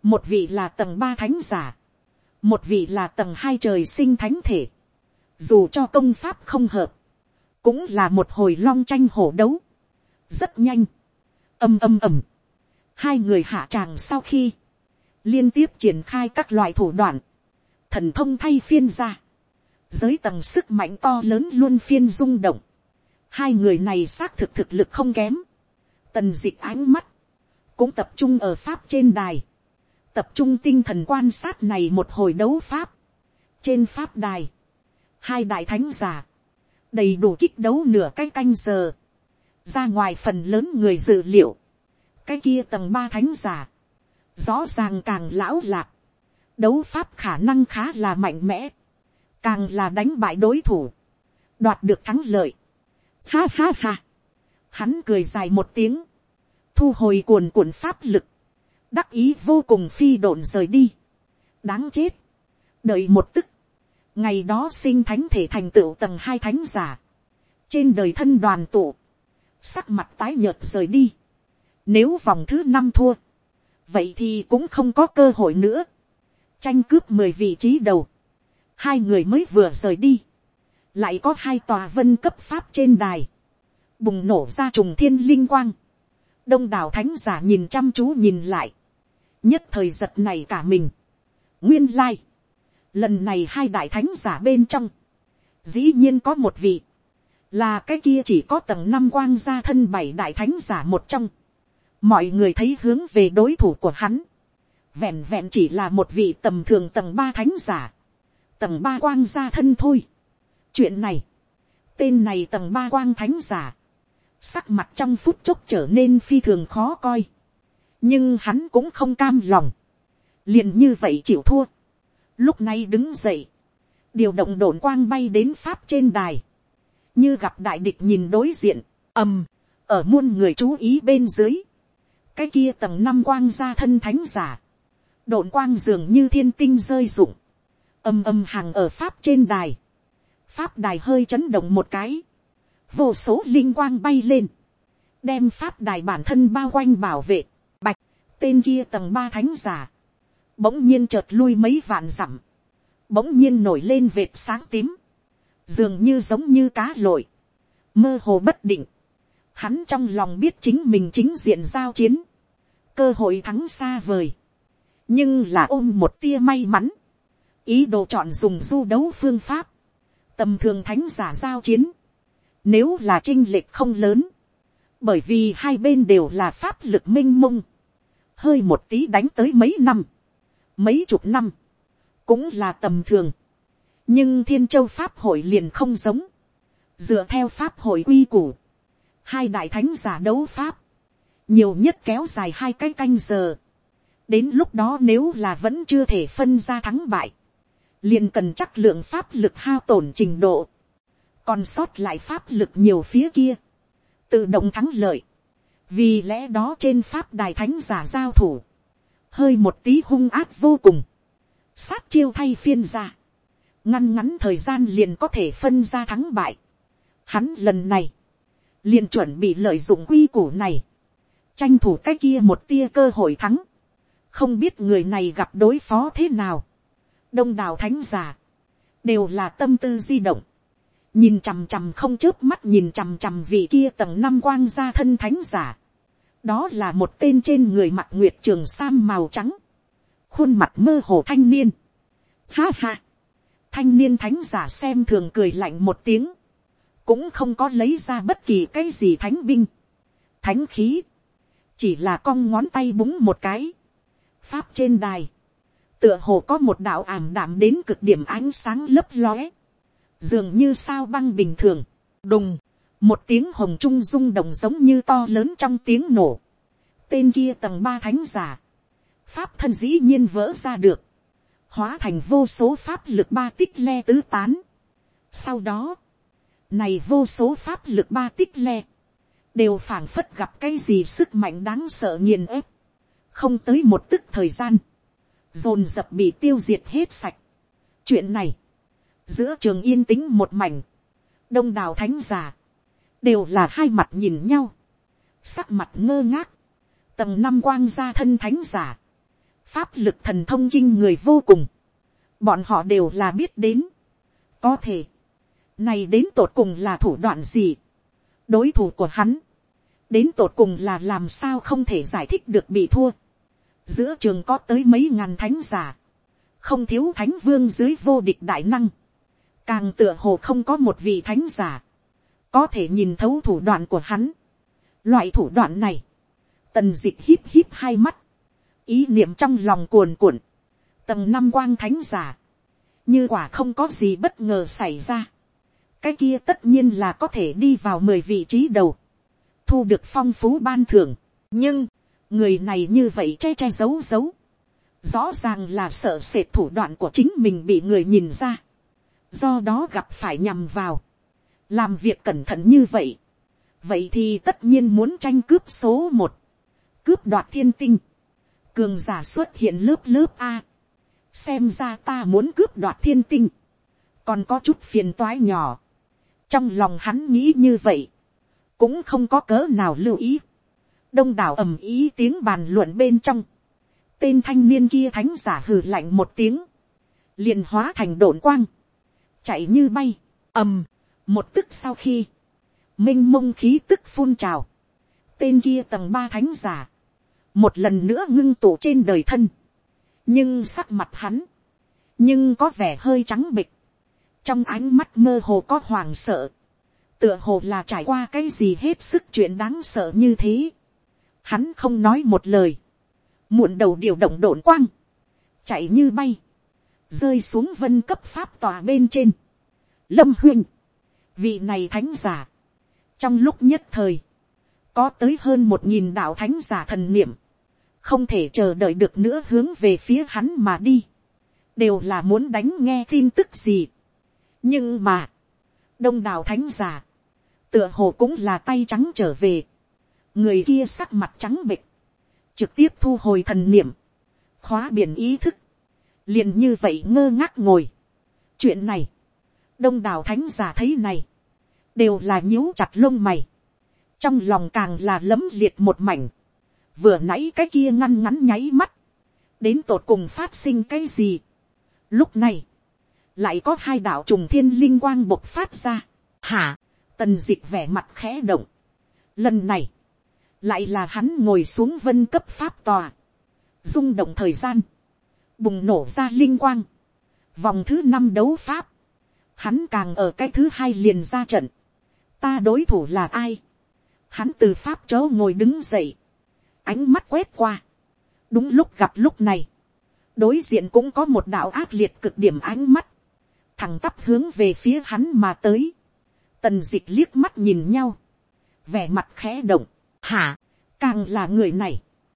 một vị là tầng ba thánh giả, một vị là tầng hai trời sinh thánh thể, dù cho công pháp không hợp, cũng là một hồi long tranh hổ đấu, rất nhanh, âm âm ầm, hai người hạ tràng sau khi, liên tiếp triển khai các loại thủ đoạn, thần thông thay phiên ra, giới tầng sức mạnh to lớn luôn phiên rung động, hai người này xác thực thực lực không kém, tần dịch ánh mắt, cũng tập trung ở pháp trên đài, tập trung tinh thần quan sát này một hồi đấu pháp. trên pháp đài, hai đại thánh giả, đầy đủ kích đấu nửa cái canh giờ, ra ngoài phần lớn người dự liệu, cái kia tầng ba thánh giả, rõ ràng càng lão lạc, đấu pháp khả năng khá là mạnh mẽ, càng là đánh bại đối thủ, đoạt được thắng lợi. Ha ha ha, hắn cười dài một tiếng, thu hồi cuồn cuộn pháp lực, đắc ý vô cùng phi độn rời đi. đáng chết. đợi một tức. ngày đó sinh thánh thể thành tựu tầng hai thánh giả. trên đời thân đoàn tụ sắc mặt tái nhợt rời đi. nếu vòng thứ năm thua. vậy thì cũng không có cơ hội nữa. tranh cướp mười vị trí đầu. hai người mới vừa rời đi. lại có hai tòa vân cấp pháp trên đài. bùng nổ ra trùng thiên linh quang đông đảo thánh giả nhìn chăm chú nhìn lại, nhất thời giật này cả mình, nguyên lai, lần này hai đại thánh giả bên trong, dĩ nhiên có một vị, là cái kia chỉ có tầng năm quang gia thân bảy đại thánh giả một trong, mọi người thấy hướng về đối thủ của hắn, vẹn vẹn chỉ là một vị tầm thường tầng ba thánh giả, tầng ba quang gia thân thôi. chuyện này, tên này tầng ba quang thánh giả, sắc mặt trong phút chốc trở nên phi thường khó coi, nhưng hắn cũng không cam lòng, liền như vậy chịu thua, lúc này đứng dậy, điều động đồn quang bay đến pháp trên đài, như gặp đại địch nhìn đối diện, ầm, ở muôn người chú ý bên dưới, cái kia tầng năm quang ra thân thánh giả, độn quang dường như thiên tinh rơi rụng, ầm ầm hàng ở pháp trên đài, pháp đài hơi chấn động một cái, vô số linh quang bay lên, đem pháp đài bản thân bao quanh bảo vệ, bạch, tên kia tầng ba thánh giả, bỗng nhiên chợt lui mấy vạn dặm, bỗng nhiên nổi lên vệt sáng tím, dường như giống như cá lội, mơ hồ bất định, hắn trong lòng biết chính mình chính diện giao chiến, cơ hội thắng xa vời, nhưng là ôm một tia may mắn, ý đồ chọn dùng du đấu phương pháp, tầm thường thánh giả giao chiến, nếu là trinh lệch không lớn, bởi vì hai bên đều là pháp lực m i n h mông, hơi một tí đánh tới mấy năm, mấy chục năm, cũng là tầm thường nhưng thiên châu pháp hội liền không giống, dựa theo pháp hội quy củ, hai đại thánh giả đấu pháp, nhiều nhất kéo dài hai cái canh giờ. đến lúc đó nếu là vẫn chưa thể phân ra thắng bại, liền cần chắc lượng pháp lực hao tổn trình độ, còn sót lại pháp lực nhiều phía kia, tự động thắng lợi, vì lẽ đó trên pháp đài thánh giả giao thủ, hơi một tí hung áp vô cùng, sát chiêu thay phiên ra, ngăn ngắn thời gian liền có thể phân ra thắng bại. Hắn lần này, liền chuẩn bị lợi dụng quy củ này, tranh thủ cái kia một tia cơ hội thắng, không biết người này gặp đối phó thế nào, đông đảo thánh giả, đều là tâm tư di động, nhìn chằm chằm không chớp mắt nhìn chằm chằm vị kia tầng năm quang gia thân thánh giả. đó là một tên trên người mặt nguyệt trường sam màu trắng, khuôn mặt mơ hồ thanh niên. Ha ha, thanh niên thánh giả xem thường cười lạnh một tiếng, cũng không có lấy ra bất kỳ cái gì thánh binh, thánh khí, chỉ là cong ngón tay búng một cái, pháp trên đài, tựa hồ có một đạo ảm đạm đến cực điểm ánh sáng lấp lóe, dường như sao băng bình thường, đùng, một tiếng hồng trung rung động giống như to lớn trong tiếng nổ, tên kia tầng ba thánh giả, pháp thân dĩ nhiên vỡ ra được, hóa thành vô số pháp lực ba tích le tứ tán. Sau đó, này vô số pháp lực ba tích le, đều phảng phất gặp cái gì sức mạnh đáng sợ nghiền ép, không tới một tức thời gian, dồn dập bị tiêu diệt hết sạch. chuyện này, giữa trường yên tĩnh một mảnh, đông đảo thánh giả, đều là hai mặt nhìn nhau, sắc mặt ngơ ngác, tầng năm quang gia thân thánh giả, pháp lực thần thông kinh người vô cùng, bọn họ đều là biết đến, có thể, này đến tột cùng là thủ đoạn gì, đối thủ của hắn, đến tột cùng là làm sao không thể giải thích được bị thua, giữa trường có tới mấy ngàn thánh giả, không thiếu thánh vương dưới vô địch đại năng, càng tựa hồ không có một vị thánh giả, có thể nhìn thấu thủ đoạn của hắn. Loại thủ đoạn này, tần dịch hít hít híp híp hai mắt, ý niệm trong lòng cuồn cuộn, tầng năm quang thánh giả, như quả không có gì bất ngờ xảy ra, cái kia tất nhiên là có thể đi vào mười vị trí đầu, thu được phong phú ban thưởng, nhưng, người này như vậy che che giấu giấu, rõ ràng là sợ sệt thủ đoạn của chính mình bị người nhìn ra, do đó gặp phải nhằm vào, làm việc cẩn thận như vậy, vậy thì tất nhiên muốn tranh cướp số một, cướp đoạt thiên tinh, cường giả xuất hiện lớp lớp a, xem ra ta muốn cướp đoạt thiên tinh, còn có chút phiền toái nhỏ, trong lòng hắn nghĩ như vậy, cũng không có cớ nào lưu ý, đông đảo ầm ý tiếng bàn luận bên trong, tên thanh niên kia thánh giả hừ lạnh một tiếng, liền hóa thành đồn quang, chạy như bay, ầm, một tức sau khi, m i n h mông khí tức phun trào, tên kia tầng ba thánh giả, một lần nữa ngưng tụ trên đời thân, nhưng sắc mặt hắn, nhưng có vẻ hơi trắng bịch, trong ánh mắt mơ hồ có hoàng sợ, tựa hồ là trải qua cái gì hết sức chuyện đáng sợ như thế. Hắn không nói một lời, muộn đầu điều động đổn quang, chạy như bay, rơi xuống vân cấp pháp tòa bên trên. Lâm huynh, vị này thánh giả, trong lúc nhất thời, có tới hơn một nghìn đạo thánh giả thần niệm, không thể chờ đợi được nữa hướng về phía hắn mà đi, đều là muốn đánh nghe tin tức gì. nhưng mà, đông đảo thánh giả, tựa hồ cũng là tay trắng trở về, người kia sắc mặt trắng bịch, trực tiếp thu hồi thần niệm, khóa biển ý thức, liền như vậy ngơ ngác ngồi. chuyện này, đông đảo thánh giả thấy này, đều là nhíu chặt lông mày, trong lòng càng là lấm liệt một mảnh, vừa nãy cái kia ngăn ngắn nháy mắt, đến tột cùng phát sinh cái gì. Lúc này, lại có hai đạo trùng thiên linh quang bộc phát ra, hả, tần dịch vẻ mặt khẽ động. Lần này, lại là hắn ngồi xuống vân cấp pháp tòa, rung động thời gian, bùng nổ ra linh quang, vòng thứ năm đấu pháp, hắn càng ở cái thứ hai liền ra trận, ta đối thủ là ai, hắn từ pháp chớ ngồi đứng dậy, ánh mắt quét qua, đúng lúc gặp lúc này, đối diện cũng có một đạo ác liệt cực điểm ánh mắt, thằng tắp hướng về phía hắn mà tới, tần dịch liếc mắt nhìn nhau, vẻ mặt khẽ động, hả, càng là người này,